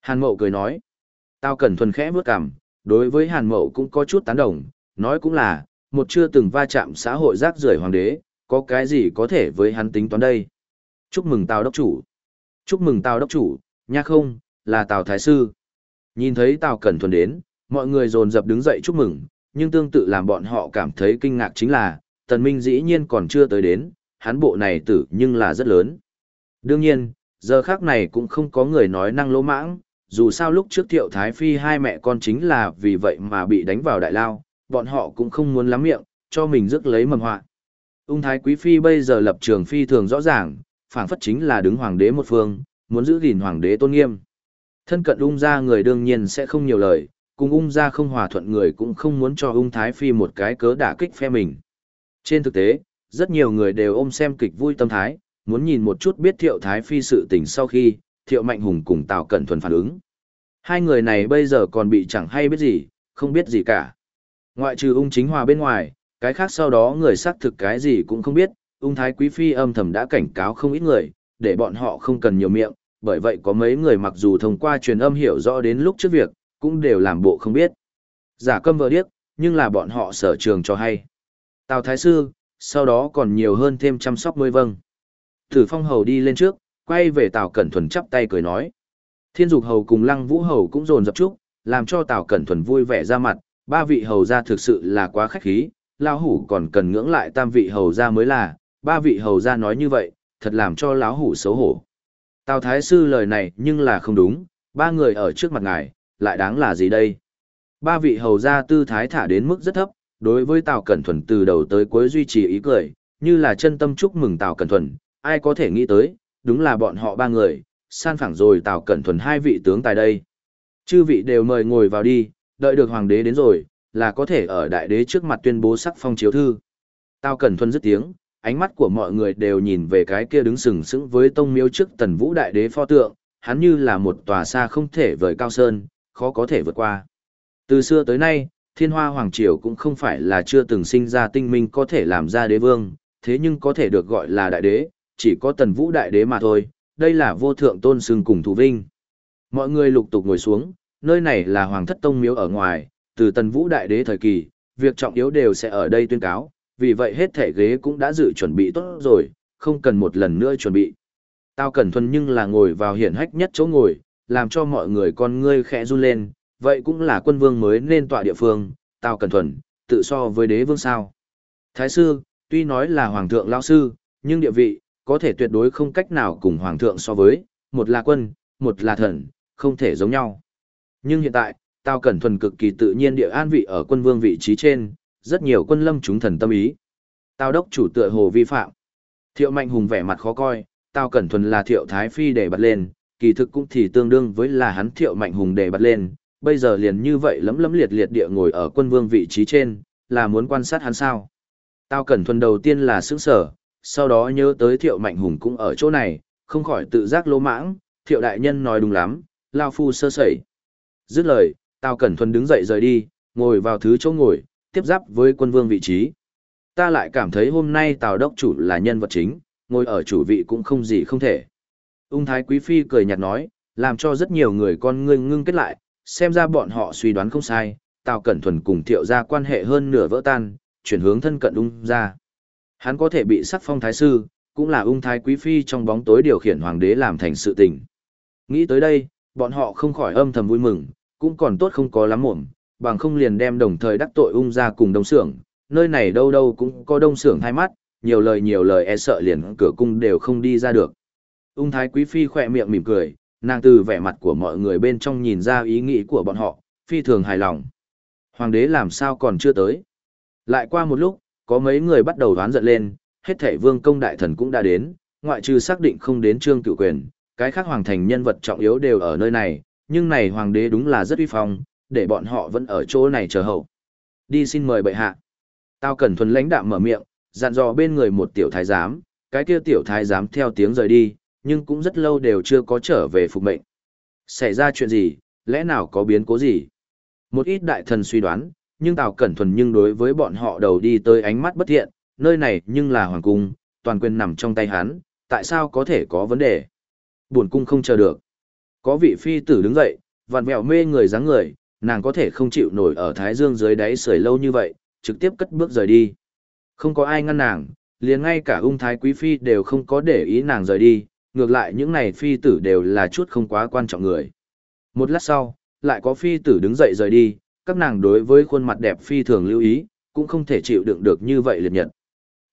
S1: Hàn Mậu cười nói, tao cần thuần khẽ bước cằm, đối với Hàn Mậu cũng có chút tán đồng, nói cũng là, một chưa từng va chạm xã hội rác rưởi hoàng đế, có cái gì có thể với hắn tính toán đây. Chúc mừng Tào đốc chủ. Chúc mừng Tào đốc chủ, nha không, là Tào Thái Sư. Nhìn thấy Tào Cẩn Thuần đến, mọi người dồn dập đứng dậy chúc mừng, nhưng tương tự làm bọn họ cảm thấy kinh ngạc chính là, Tần Minh dĩ nhiên còn chưa tới đến, hắn bộ này tử nhưng là rất lớn. Đương nhiên, giờ khác này cũng không có người nói năng lỗ mãng, dù sao lúc trước Thiệu Thái Phi hai mẹ con chính là vì vậy mà bị đánh vào đại lao, bọn họ cũng không muốn lắm miệng, cho mình rước lấy mầm họa. Ung Thái Quý Phi bây giờ lập trường phi thường rõ ràng, phảng phất chính là đứng hoàng đế một phương, muốn giữ gìn hoàng đế tôn nghiêm. Thân cận ung gia người đương nhiên sẽ không nhiều lời, cùng ung gia không hòa thuận người cũng không muốn cho ung Thái Phi một cái cớ đả kích phe mình. Trên thực tế, rất nhiều người đều ôm xem kịch vui tâm thái, muốn nhìn một chút biết Thiệu Thái Phi sự tình sau khi, Thiệu Mạnh Hùng cùng Tào Cẩn Thuần phản ứng. Hai người này bây giờ còn bị chẳng hay biết gì, không biết gì cả. Ngoại trừ ung chính hòa bên ngoài, cái khác sau đó người xác thực cái gì cũng không biết, ung thái quý phi âm thầm đã cảnh cáo không ít người, để bọn họ không cần nhiều miệng, bởi vậy có mấy người mặc dù thông qua truyền âm hiểu rõ đến lúc trước việc, cũng đều làm bộ không biết. Giả câm vợ điếc, nhưng là bọn họ sở trường cho hay. Tào Thái Sư, sau đó còn nhiều hơn thêm chăm sóc mới vâng. Tử Phong Hầu đi lên trước, quay về Tào Cẩn Thuần chắp tay cười nói. Thiên Dục Hầu cùng Lăng Vũ Hầu cũng dồn dập chúc, làm cho Tào Cẩn Thuần vui vẻ ra mặt, ba vị hầu gia thực sự là quá khách khí, lão hủ còn cần ngưỡng lại tam vị hầu gia mới là, ba vị hầu gia nói như vậy, thật làm cho lão hủ xấu hổ. Tào Thái Sư lời này nhưng là không đúng, ba người ở trước mặt ngài, lại đáng là gì đây? Ba vị hầu gia tư thái thả đến mức rất thấp, đối với Tào Cẩn Thuần từ đầu tới cuối duy trì ý cười, như là chân tâm chúc mừng Tào Cẩn Thuần, ai có thể nghĩ tới, đúng là bọn họ ba người, san phẳng rồi Tào Cẩn Thuần hai vị tướng tại đây. Chư vị đều mời ngồi vào đi, đợi được hoàng đế đến rồi, là có thể ở đại đế trước mặt tuyên bố sắc phong chiếu thư. Tào Cẩn thuần dứt tiếng, ánh mắt của mọi người đều nhìn về cái kia đứng sừng sững với tông miếu trước tần vũ đại đế pho tượng, hắn như là một tòa xa không thể vời cao sơn, khó có thể vượt qua. Từ xưa tới nay, thiên hoa hoàng triều cũng không phải là chưa từng sinh ra tinh minh có thể làm ra đế vương, thế nhưng có thể được gọi là đại đế, chỉ có tần vũ đại đế mà thôi, đây là vô thượng tôn sưng cùng thù vinh. Mọi người lục tục ngồi xuống, nơi này là hoàng thất tông miếu ở ngoài, từ tần vũ đại đế thời kỳ, việc trọng yếu đều sẽ ở đây tuyên cáo, vì vậy hết thể ghế cũng đã dự chuẩn bị tốt rồi, không cần một lần nữa chuẩn bị. Tao cẩn thuần nhưng là ngồi vào hiển hách nhất chỗ ngồi, làm cho mọi người con ngươi khẽ run lên, vậy cũng là quân vương mới nên tọa địa phương, tao cẩn thuần, tự so với đế vương sao. Thái sư, tuy nói là hoàng thượng lão sư, nhưng địa vị, có thể tuyệt đối không cách nào cùng hoàng thượng so với, một là quân, một là thần, không thể giống nhau. Nhưng hiện tại, Tào Cẩn Thuần cực kỳ tự nhiên địa an vị ở quân vương vị trí trên, rất nhiều quân lâm chúng thần tâm ý. Tào đốc chủ tựa hồ vi phạm. Thiệu Mạnh Hùng vẻ mặt khó coi, Tào Cẩn Thuần là Thiệu Thái Phi để bật lên, kỳ thực cũng thì tương đương với là hắn Thiệu Mạnh Hùng để bật lên, bây giờ liền như vậy lấm lấm liệt liệt địa ngồi ở quân vương vị trí trên, là muốn quan sát hắn sao. Tào Cẩn Thuần đầu tiên là sững sở, sau đó nhớ tới Thiệu Mạnh Hùng cũng ở chỗ này, không khỏi tự giác lỗ mãng, Thiệu Đại Nhân nói đúng lắm, Lao Phu sơ sẩy. Dứt lời, Tào Cẩn Thuần đứng dậy rời đi, ngồi vào thứ chỗ ngồi, tiếp giáp với quân vương vị trí. Ta lại cảm thấy hôm nay Tào Đốc chủ là nhân vật chính, ngồi ở chủ vị cũng không gì không thể. Ung Thái Quý Phi cười nhạt nói, làm cho rất nhiều người con ngưng ngưng kết lại, xem ra bọn họ suy đoán không sai, Tào Cẩn Thuần cùng Thiệu gia quan hệ hơn nửa vỡ tan, chuyển hướng thân cận ung gia. Hắn có thể bị sắc phong thái sư, cũng là ung thái quý phi trong bóng tối điều khiển hoàng đế làm thành sự tình. Nghĩ tới đây, bọn họ không khỏi âm thầm vui mừng, cũng còn tốt không có lắm muộn bằng không liền đem đồng thời đắc tội ung ra cùng đông xưởng, nơi này đâu đâu cũng có đông xưởng hai mắt, nhiều lời nhiều lời e sợ liền cửa cung đều không đi ra được. Ung thái quý phi khỏe miệng mỉm cười, nàng từ vẻ mặt của mọi người bên trong nhìn ra ý nghĩ của bọn họ, phi thường hài lòng. Hoàng đế làm sao còn chưa tới. Lại qua một lúc, có mấy người bắt đầu đoán giận lên, hết thảy vương công đại thần cũng đã đến, ngoại trừ xác định không đến trương cựu quyền, cái khác hoàng thành nhân vật trọng yếu đều ở nơi này, nhưng này hoàng đế đúng là rất uy phong, để bọn họ vẫn ở chỗ này chờ hậu. Đi xin mời bệ hạ. Tao cần thuần lãnh đạm mở miệng, dặn dò bên người một tiểu thái giám, cái kia tiểu thái giám theo tiếng rời đi, nhưng cũng rất lâu đều chưa có trở về phục mệnh. Xảy ra chuyện gì, lẽ nào có biến cố gì? Một ít đại thần suy đoán, nhưng Tào Cẩn Thuần nhưng đối với bọn họ đầu đi tới ánh mắt bất thiện, nơi này nhưng là hoàng cung, toàn quyền nằm trong tay hắn, tại sao có thể có vấn đề? Buồn cung không chờ được. Có vị phi tử đứng dậy, vặn vẹo mê người dáng người, nàng có thể không chịu nổi ở Thái Dương dưới đáy sưởi lâu như vậy, trực tiếp cất bước rời đi. Không có ai ngăn nàng, liền ngay cả ung thái quý phi đều không có để ý nàng rời đi, ngược lại những này phi tử đều là chút không quá quan trọng người. Một lát sau, lại có phi tử đứng dậy rời đi, các nàng đối với khuôn mặt đẹp phi thường lưu ý, cũng không thể chịu đựng được như vậy liệt nhật.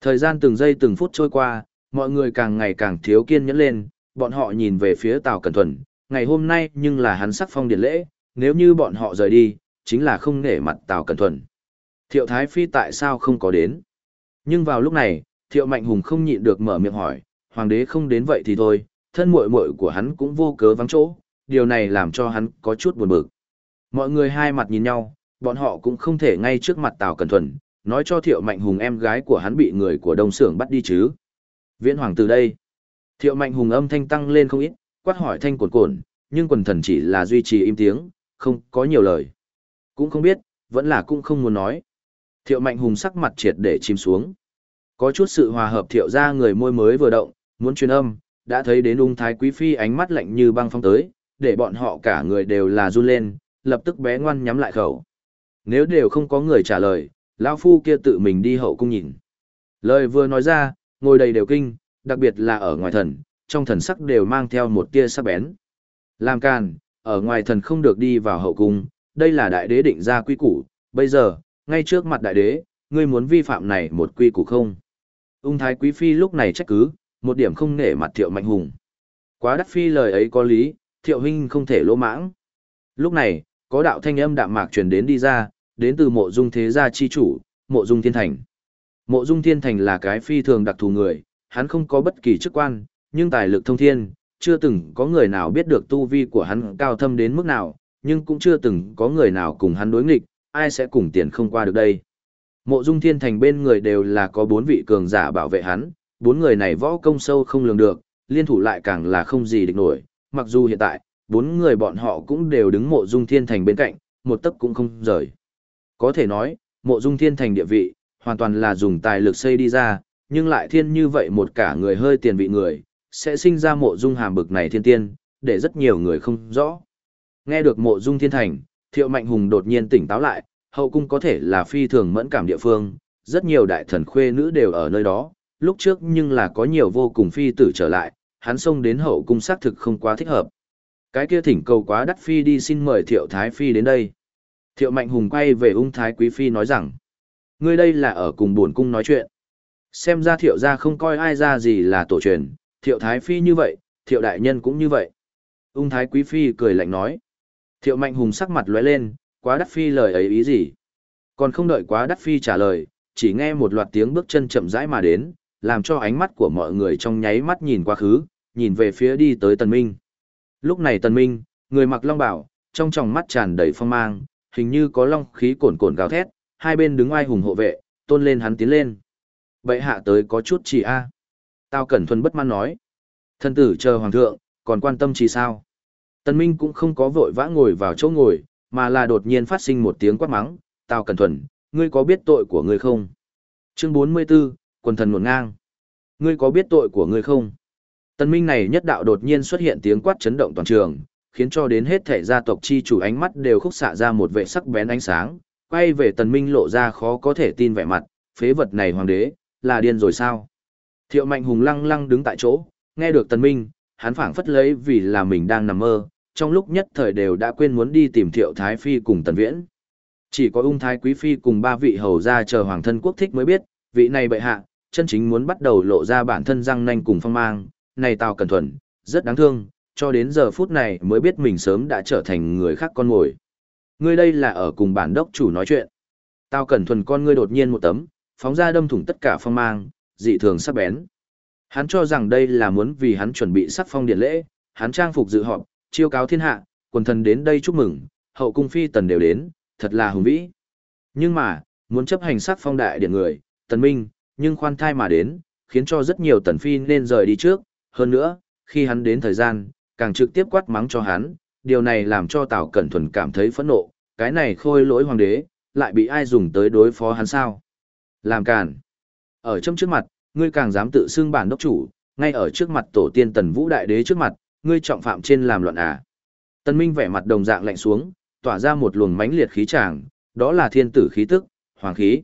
S1: Thời gian từng giây từng phút trôi qua, mọi người càng ngày càng thiếu kiên nhẫn lên, bọn họ nhìn về phía Tào Cẩn Thuần, ngày hôm nay nhưng là hắn sắc phong điện lễ, nếu như bọn họ rời đi, chính là không nể mặt Tào Cẩn Thuần. Thiệu Thái Phi tại sao không có đến? Nhưng vào lúc này, Thiệu Mạnh Hùng không nhịn được mở miệng hỏi, hoàng đế không đến vậy thì thôi, thân muội muội của hắn cũng vô cớ vắng chỗ, điều này làm cho hắn có chút buồn bực. Mọi người hai mặt nhìn nhau, bọn họ cũng không thể ngay trước mặt Tào Cẩn Thuần, nói cho Thiệu Mạnh Hùng em gái của hắn bị người của Đông Sưởng bắt đi chứ. Viễn Hoàng từ đây. Thiệu Mạnh Hùng âm thanh tăng lên không ít, quát hỏi thanh cồn cồn, nhưng quần thần chỉ là duy trì im tiếng, không có nhiều lời. Cũng không biết, vẫn là cũng không muốn nói. Thiệu Mạnh Hùng sắc mặt triệt để chìm xuống. Có chút sự hòa hợp thiệu ra người môi mới vừa động, muốn truyền âm, đã thấy đến ung thái quý phi ánh mắt lạnh như băng phong tới, để bọn họ cả người đều là run lên, lập tức bé ngoan nhắm lại khẩu. Nếu đều không có người trả lời, lão phu kia tự mình đi hậu cung nhìn. Lời vừa nói ra, ngồi đầy đều kinh, đặc biệt là ở ngoài thần, trong thần sắc đều mang theo một tia sắc bén. Làm càn, ở ngoài thần không được đi vào hậu cung, đây là đại đế định ra quy củ, bây giờ, ngay trước mặt đại đế, ngươi muốn vi phạm này một quy củ không? Ung thái quý phi lúc này trách cứ, một điểm không nể mặt thiệu mạnh hùng. Quá đắc phi lời ấy có lý, thiệu huynh không thể lỗ mãng. Lúc này, có đạo thanh âm đạm mạc truyền đến đi ra, đến từ mộ dung thế gia chi chủ, mộ dung thiên thành. Mộ dung thiên thành là cái phi thường đặc thù người, hắn không có bất kỳ chức quan, nhưng tài lực thông thiên, chưa từng có người nào biết được tu vi của hắn cao thâm đến mức nào, nhưng cũng chưa từng có người nào cùng hắn đối nghịch, ai sẽ cùng tiền không qua được đây. Mộ dung thiên thành bên người đều là có bốn vị cường giả bảo vệ hắn, bốn người này võ công sâu không lường được, liên thủ lại càng là không gì địch nổi, mặc dù hiện tại, bốn người bọn họ cũng đều đứng mộ dung thiên thành bên cạnh, một tấc cũng không rời. Có thể nói, mộ dung thiên thành địa vị, hoàn toàn là dùng tài lực xây đi ra, nhưng lại thiên như vậy một cả người hơi tiền vị người, sẽ sinh ra mộ dung hàm bực này thiên tiên, để rất nhiều người không rõ. Nghe được mộ dung thiên thành, thiệu mạnh hùng đột nhiên tỉnh táo lại, hậu cung có thể là phi thường mẫn cảm địa phương, rất nhiều đại thần khuê nữ đều ở nơi đó, lúc trước nhưng là có nhiều vô cùng phi tử trở lại, hắn xông đến hậu cung xác thực không quá thích hợp. Cái kia thỉnh cầu quá đắt phi đi xin mời thiệu thái phi đến đây. Thiệu mạnh hùng quay về ung thái quý phi nói rằng, ngươi đây là ở cùng buồn cung nói chuyện. Xem ra thiệu gia không coi ai ra gì là tổ truyền, thiệu thái phi như vậy, thiệu đại nhân cũng như vậy. Ung thái quý phi cười lạnh nói. Thiệu mạnh hùng sắc mặt lóe lên, quá đắt phi lời ấy ý gì? Còn không đợi quá đắt phi trả lời, chỉ nghe một loạt tiếng bước chân chậm rãi mà đến, làm cho ánh mắt của mọi người trong nháy mắt nhìn quá khứ, nhìn về phía đi tới tần minh. Lúc này tần minh, người mặc long bảo, trong tròng mắt tràn đầy phong mang, hình như có long khí cồn cồn gào thét, hai bên đứng ai hùng hộ vệ, tôn lên hắn tiến lên. Bệ hạ tới có chút chỉ a. Tao cẩn thuần bất mãn nói. Thân tử chờ hoàng thượng, còn quan tâm chỉ sao? Tần Minh cũng không có vội vã ngồi vào chỗ ngồi, mà là đột nhiên phát sinh một tiếng quát mắng, Tao cẩn thuần, ngươi có biết tội của ngươi không? Chương 44, quần thần nguồn ngang. Ngươi có biết tội của ngươi không? Tần Minh này nhất đạo đột nhiên xuất hiện tiếng quát chấn động toàn trường, khiến cho đến hết thể gia tộc chi chủ ánh mắt đều khúc xạ ra một vệ sắc bén ánh sáng, quay về Tần Minh lộ ra khó có thể tin vẻ mặt, phế vật này hoàng đế, là điên rồi sao? Thiệu Mạnh Hùng lăng lăng đứng tại chỗ, nghe được Tần Minh, hắn phảng phất lấy vì là mình đang nằm mơ, trong lúc nhất thời đều đã quên muốn đi tìm Thiệu Thái Phi cùng Tần Viễn. Chỉ có ung thái quý phi cùng ba vị hầu gia chờ hoàng thân quốc thích mới biết, vị này bệ hạ, chân chính muốn bắt đầu lộ ra bản thân răng nanh cùng phong mang, này Tào Cẩn Thuần, rất đáng thương, cho đến giờ phút này mới biết mình sớm đã trở thành người khác con ngồi. Ngươi đây là ở cùng bản đốc chủ nói chuyện. Tào Cẩn Thuần con ngươi đột nhiên một tấm, phóng ra đâm thủng tất cả phong mang, dị thường sắc bén. Hắn cho rằng đây là muốn vì hắn chuẩn bị sắc phong điện lễ, hắn trang phục dự họp, chiêu cáo thiên hạ, quần thần đến đây chúc mừng, hậu cung phi tần đều đến, thật là hùng vĩ. Nhưng mà, muốn chấp hành sắc phong đại điện người, tần minh, nhưng khoan thai mà đến, khiến cho rất nhiều tần phi nên rời đi trước, hơn nữa, khi hắn đến thời gian, càng trực tiếp quát mắng cho hắn, điều này làm cho Tào Cẩn Thuần cảm thấy phẫn nộ, cái này khôi lỗi hoàng đế, lại bị ai dùng tới đối phó hắn sao? Làm càn. Ở trong trước mặt, ngươi càng dám tự xưng bản đốc chủ, ngay ở trước mặt tổ tiên tần vũ đại đế trước mặt, ngươi trọng phạm trên làm loạn à. Tần Minh vẻ mặt đồng dạng lạnh xuống, tỏa ra một luồng mãnh liệt khí tràng, đó là thiên tử khí tức, hoàng khí.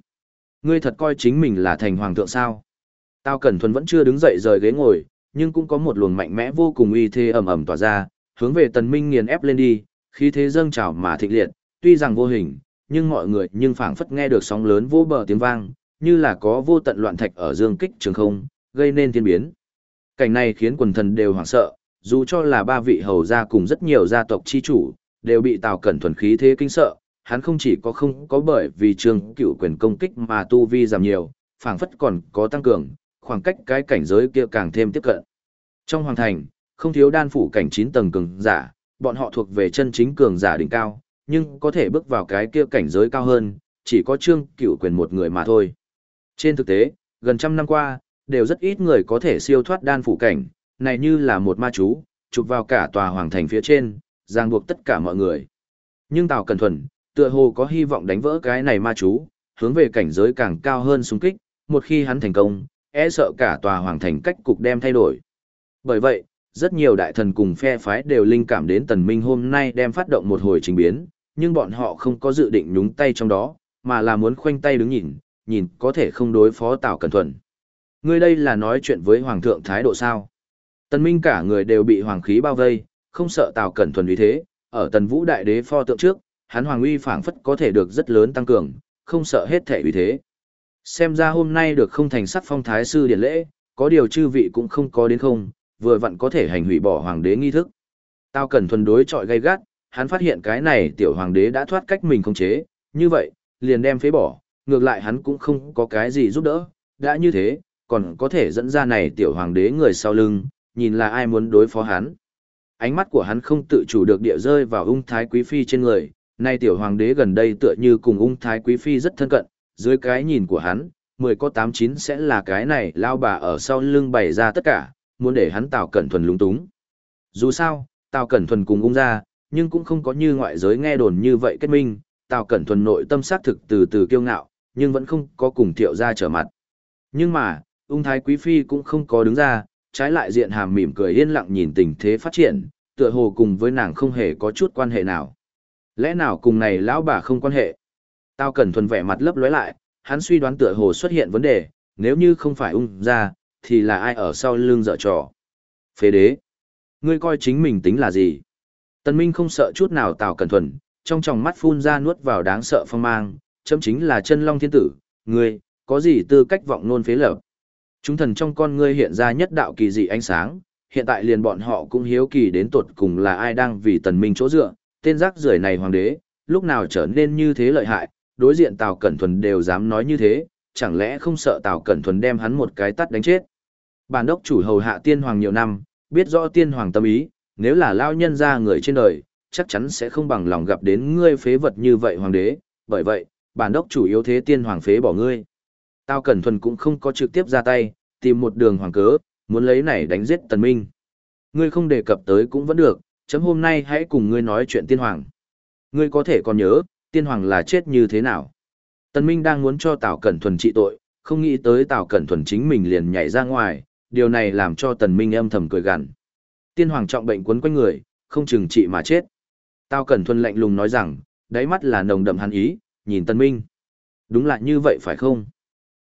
S1: Ngươi thật coi chính mình là thành hoàng thượng sao? Tao Cẩn Thuần vẫn chưa đứng dậy rời ghế ngồi, nhưng cũng có một luồng mạnh mẽ vô cùng uy thế ầm ầm tỏa ra, hướng về Tần Minh nghiền ép lên đi, khí thế dâng trào mà thịnh liệt, tuy rằng vô hình, nhưng mọi người nhưng phảng phất nghe được sóng lớn vô bờ tiếng vang, như là có vô tận loạn thạch ở dương kích trường không, gây nên thiên biến. Cảnh này khiến quần thần đều hoảng sợ, dù cho là ba vị hầu gia cùng rất nhiều gia tộc chi chủ, đều bị Tào Cẩn thuần khí thế kinh sợ, hắn không chỉ có không có bởi vì trường cựu quyền công kích mà tu vi giảm nhiều, phảng phất còn có tăng cường, khoảng cách cái cảnh giới kia càng thêm tiếp cận. Trong hoàng thành, không thiếu đan phủ cảnh 9 tầng cường giả, bọn họ thuộc về chân chính cường giả đỉnh cao, nhưng có thể bước vào cái kia cảnh giới cao hơn, chỉ có trương cửu quyền một người mà thôi. Trên thực tế, gần trăm năm qua, đều rất ít người có thể siêu thoát đan phủ cảnh, này như là một ma chú, chụp vào cả tòa hoàng thành phía trên, ràng buộc tất cả mọi người. Nhưng Tào Cẩn Thuần, tựa hồ có hy vọng đánh vỡ cái này ma chú, hướng về cảnh giới càng cao hơn xung kích, một khi hắn thành công, e sợ cả tòa hoàng thành cách cục đem thay đổi. Bởi vậy, rất nhiều đại thần cùng phe phái đều linh cảm đến tần minh hôm nay đem phát động một hồi trình biến, nhưng bọn họ không có dự định nhúng tay trong đó, mà là muốn khoanh tay đứng nhìn, nhìn có thể không đối phó Tào Cẩn Thuần. Ngươi đây là nói chuyện với Hoàng thượng thái độ sao? Tần Minh cả người đều bị hoàng khí bao vây, không sợ Tào Cẩn Thuần uy thế, ở Tần Vũ Đại Đế pho tượng trước, hắn hoàng uy phảng phất có thể được rất lớn tăng cường, không sợ hết thể uy thế. Xem ra hôm nay được không thành sắc phong thái sư điện lễ, có điều chư vị cũng không có đến không, vừa vặn có thể hành hủy bỏ hoàng đế nghi thức. tao cần Thuần đối trọi gay gắt, hắn phát hiện cái này tiểu hoàng đế đã thoát cách mình không chế, như vậy, liền đem phế bỏ, ngược lại hắn cũng không có cái gì giúp đỡ, đã như thế, còn có thể dẫn ra này tiểu hoàng đế người sau lưng, nhìn là ai muốn đối phó hắn. Ánh mắt của hắn không tự chủ được địa rơi vào ung thái quý phi trên người, nay tiểu hoàng đế gần đây tựa như cùng ung thái quý phi rất thân cận, dưới cái nhìn của hắn, mười có tám chín sẽ là cái này lao bà ở sau lưng bày ra tất cả, muốn để hắn Tào Cẩn Thuần lúng túng. Dù sao, Tào Cẩn Thuần cùng ung ra, nhưng cũng không có như ngoại giới nghe đồn như vậy kết minh, Tào Cẩn Thuần nội tâm xác thực từ từ kiêu ngạo, nhưng vẫn không có cùng thiệu ra trở mặt. Nhưng mà, ung thái quý phi cũng không có đứng ra, trái lại diện hàm mỉm cười yên lặng nhìn tình thế phát triển, tựa hồ cùng với nàng không hề có chút quan hệ nào. Lẽ nào cùng này lão bà không quan hệ? Tao cần thuần vẻ mặt lấp lóe lại, hắn suy đoán tựa hồ xuất hiện vấn đề, nếu như không phải ung ra, thì là ai ở sau lưng dở trò. Phế đế. Ngươi coi chính mình tính là gì? Tần Minh không sợ chút nào Tào Cẩn Thuần, trong tròng mắt phun ra nuốt vào đáng sợ phong mang, chấm chính là chân long thiên tử, ngươi, có gì tư cách vọng nôn phế lập. Chúng thần trong con ngươi hiện ra nhất đạo kỳ dị ánh sáng, hiện tại liền bọn họ cũng hiếu kỳ đến tột cùng là ai đang vì tần minh chỗ dựa, tên rác rưởi này hoàng đế, lúc nào trở nên như thế lợi hại, đối diện Tào Cẩn Thuần đều dám nói như thế, chẳng lẽ không sợ Tào Cẩn Thuần đem hắn một cái tắt đánh chết. Bản đốc chủ hầu hạ tiên hoàng nhiều năm, biết rõ tiên hoàng tâm ý, nếu là lao nhân ra người trên đời, chắc chắn sẽ không bằng lòng gặp đến ngươi phế vật như vậy hoàng đế, bởi vậy, bản đốc chủ yếu thế tiên hoàng phế bỏ ngươi. Tào Cẩn Thuần cũng không có trực tiếp ra tay, tìm một đường hoàng cớ, muốn lấy này đánh giết Tần Minh. Ngươi không đề cập tới cũng vẫn được, chấm hôm nay hãy cùng ngươi nói chuyện tiên hoàng. Ngươi có thể còn nhớ, tiên hoàng là chết như thế nào. Tần Minh đang muốn cho Tào Cẩn Thuần trị tội, không nghĩ tới Tào Cẩn Thuần chính mình liền nhảy ra ngoài, điều này làm cho Tần Minh âm thầm cười gằn. Tiên hoàng trọng bệnh quấn quanh người, không chừng trị mà chết. Tào Cẩn Thuần lạnh lùng nói rằng, đáy mắt là nồng đậm hàn ý, nhìn Tần Minh. Đúng là như vậy phải không?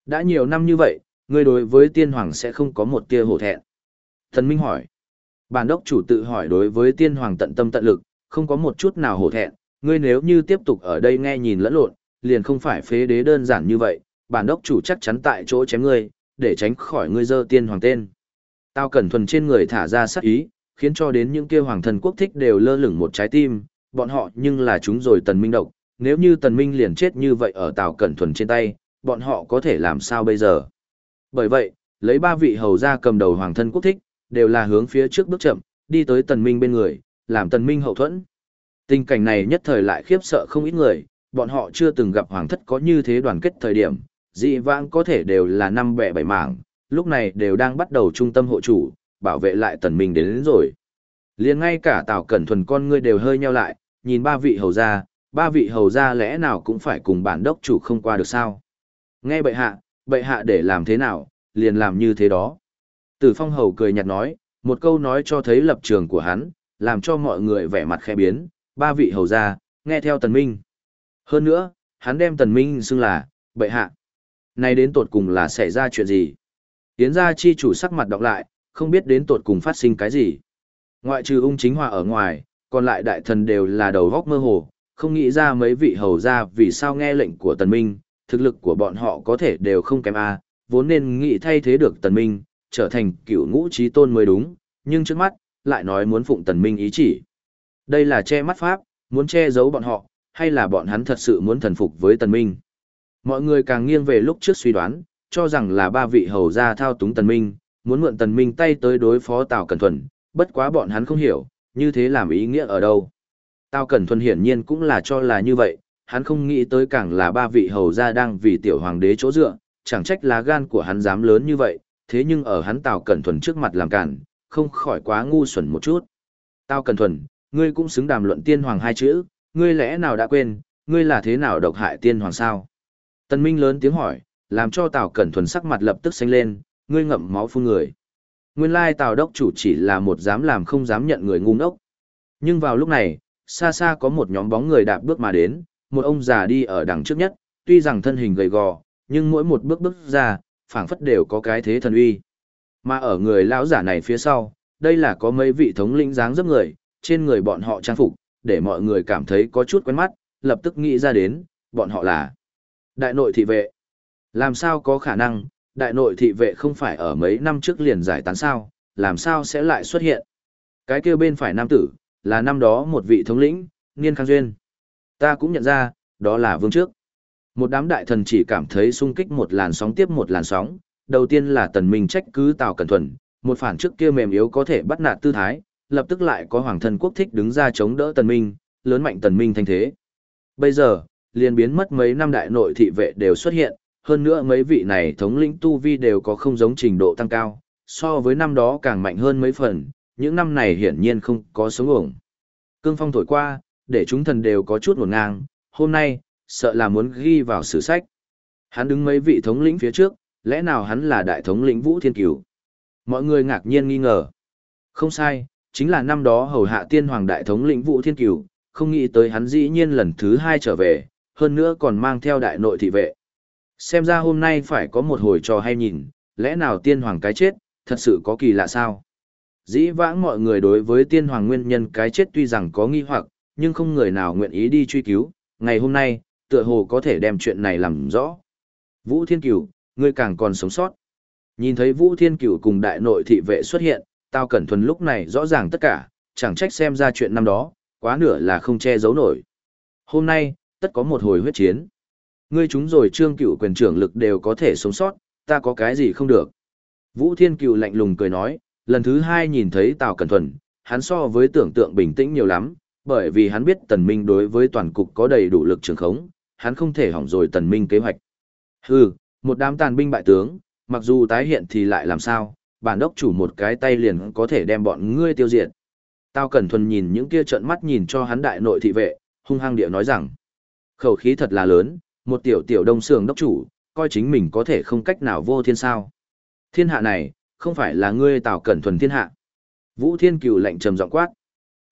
S1: Đã nhiều năm như vậy, ngươi đối với tiên hoàng sẽ không có một tia hổ thẹn. Tần Minh hỏi. Bản đốc chủ tự hỏi đối với tiên hoàng tận tâm tận lực, không có một chút nào hổ thẹn, ngươi nếu như tiếp tục ở đây nghe nhìn lẫn lộn, liền không phải phế đế đơn giản như vậy, bản đốc chủ chắc chắn tại chỗ chém ngươi, để tránh khỏi ngươi dơ tiên hoàng tên. Tao cẩn thuần trên người thả ra sát ý, khiến cho đến những kia hoàng thần quốc thích đều lơ lửng một trái tim, bọn họ nhưng là chúng rồi tần minh độc, nếu như tần minh liền chết như vậy ở tào cẩn thuần trên tay, bọn họ có thể làm sao bây giờ? Bởi vậy, lấy ba vị hầu gia cầm đầu hoàng thân quốc thích, đều là hướng phía trước bước chậm, đi tới tần minh bên người, làm tần minh hậu thuẫn. Tình cảnh này nhất thời lại khiếp sợ không ít người, bọn họ chưa từng gặp hoàng thất có như thế đoàn kết thời điểm, dị vãng có thể đều là năm bẻ bảy mảng, lúc này đều đang bắt đầu trung tâm hộ chủ, bảo vệ lại tần mình đến, đến rồi. liền ngay cả Tào Cẩn Thuần con ngươi đều hơi nheo lại, nhìn ba vị hầu gia, ba vị hầu gia lẽ nào cũng phải cùng bản đốc chủ không qua được sao. Nghe bệ hạ, bệ hạ để làm thế nào, liền làm như thế đó. Tử phong hầu cười nhạt nói, một câu nói cho thấy lập trường của hắn, làm cho mọi người vẻ mặt khẽ biến, ba vị hầu gia, nghe theo tần minh. Hơn nữa, hắn đem tần minh xưng là, bệ hạ. Này đến tột cùng là xảy ra chuyện gì? Tiến gia chi chủ sắc mặt đọc lại, không biết đến tột cùng phát sinh cái gì. Ngoại trừ ung chính hòa ở ngoài, còn lại đại thần đều là đầu góc mơ hồ, không nghĩ ra mấy vị hầu gia vì sao nghe lệnh của tần minh, thực lực của bọn họ có thể đều không kém a, vốn nên nghĩ thay thế được tần minh, trở thành cựu ngũ trí tôn mới đúng, nhưng trước mắt, lại nói muốn phụng tần minh ý chỉ. Đây là che mắt pháp, muốn che giấu bọn họ, hay là bọn hắn thật sự muốn thần phục với tần minh. Mọi người càng nghiêng về lúc trước suy đoán, cho rằng là ba vị hầu gia thao túng tần minh, muốn mượn tần minh tay tới đối phó Tào Cẩn Thuần, bất quá bọn hắn không hiểu, như thế làm ý nghĩa ở đâu. Tào Cẩn Thuần hiển nhiên cũng là cho là như vậy, hắn không nghĩ tới càng là ba vị hầu gia đang vì tiểu hoàng đế chỗ dựa, chẳng trách lá gan của hắn dám lớn như vậy, thế nhưng ở hắn Tào Cẩn Thuần trước mặt làm cản, không khỏi quá ngu xuẩn một chút. Tào Cẩn Thuần, ngươi cũng xứng đàm luận tiên hoàng hai chữ, ngươi lẽ nào đã quên, ngươi là thế nào độc hại tiên hoàng sao? Tần Minh lớn tiếng hỏi, làm cho Tào Cẩn Thuần sắc mặt lập tức xanh lên, ngươi ngậm máu phun người. Nguyên lai Tào đốc chủ chỉ là một dám làm không dám nhận người ngu ngốc. Nhưng vào lúc này, xa xa có một nhóm bóng người đạp bước mà đến, một ông già đi ở đằng trước nhất, tuy rằng thân hình gầy gò, nhưng mỗi một bước bước ra, phảng phất đều có cái thế thần uy. Mà ở người lão giả này phía sau, đây là có mấy vị thống lĩnh dáng dấp người, trên người bọn họ trang phục, để mọi người cảm thấy có chút quen mắt, lập tức nghĩ ra đến, bọn họ là đại nội thị vệ. Làm sao có khả năng, đại nội thị vệ không phải ở mấy năm trước liền giải tán sao, làm sao sẽ lại xuất hiện. Cái kia bên phải nam tử, là năm đó một vị thống lĩnh, Niên Khang Duyên. Ta cũng nhận ra, đó là vương trước. Một đám đại thần chỉ cảm thấy sung kích một làn sóng tiếp một làn sóng, đầu tiên là tần minh trách cứ Tào Cẩn Thuần, một phản trước kia mềm yếu có thể bắt nạt tư thái, lập tức lại có hoàng thân quốc thích đứng ra chống đỡ tần minh, lớn mạnh tần minh thanh thế. Bây giờ, liền biến mất mấy năm đại nội thị vệ đều xuất hiện, hơn nữa mấy vị này thống lĩnh tu vi đều có không giống trình độ tăng cao, so với năm đó càng mạnh hơn mấy phần, những năm này hiển nhiên không có sống ổng. Cương phong thổi qua, để chúng thần đều có chút ngổn ngang, hôm nay, sợ là muốn ghi vào sử sách. Hắn đứng mấy vị thống lĩnh phía trước, lẽ nào hắn là đại thống lĩnh Vũ Thiên Cửu? Mọi người ngạc nhiên nghi ngờ. Không sai, chính là năm đó hầu hạ tiên hoàng đại thống lĩnh Vũ Thiên Cửu, không nghĩ tới hắn dĩ nhiên lần thứ hai trở về, hơn nữa còn mang theo đại nội thị vệ. Xem ra hôm nay phải có một hồi trò hay nhìn, lẽ nào tiên hoàng cái chết, thật sự có kỳ lạ sao? Dĩ vãng mọi người đối với tiên hoàng nguyên nhân cái chết tuy rằng có nghi hoặc, nhưng không người nào nguyện ý đi truy cứu, ngày hôm nay, tựa hồ có thể đem chuyện này làm rõ. Vũ Thiên Cửu, ngươi càng còn sống sót. Nhìn thấy Vũ Thiên Cửu cùng đại nội thị vệ xuất hiện, Tao Cẩn Thuần lúc này rõ ràng tất cả, chẳng trách xem ra chuyện năm đó, quá nửa là không che giấu nổi. Hôm nay, tất có một hồi huyết chiến. Ngươi chúng rồi trương cựu quyền trưởng lực đều có thể sống sót, ta có cái gì không được. Vũ Thiên Cựu lạnh lùng cười nói, lần thứ hai nhìn thấy Tào Cẩn Thuần, hắn so với tưởng tượng bình tĩnh nhiều lắm, bởi vì hắn biết Tần Minh đối với toàn cục có đầy đủ lực trường khống, hắn không thể hỏng rồi Tần Minh kế hoạch. Hừ, một đám tàn binh bại tướng, mặc dù tái hiện thì lại làm sao, bản đốc chủ một cái tay liền có thể đem bọn ngươi tiêu diệt. Tao cẩn thuần nhìn những kia trợn mắt nhìn cho hắn đại nội thị vệ, hung hăng địa nói rằng, khẩu khí thật là lớn, một tiểu tiểu đông sường đốc chủ, coi chính mình có thể không cách nào vô thiên sao. Thiên hạ này, không phải là ngươi tào cẩn thuần thiên hạ. Vũ Thiên Cửu lạnh trầm giọng quát.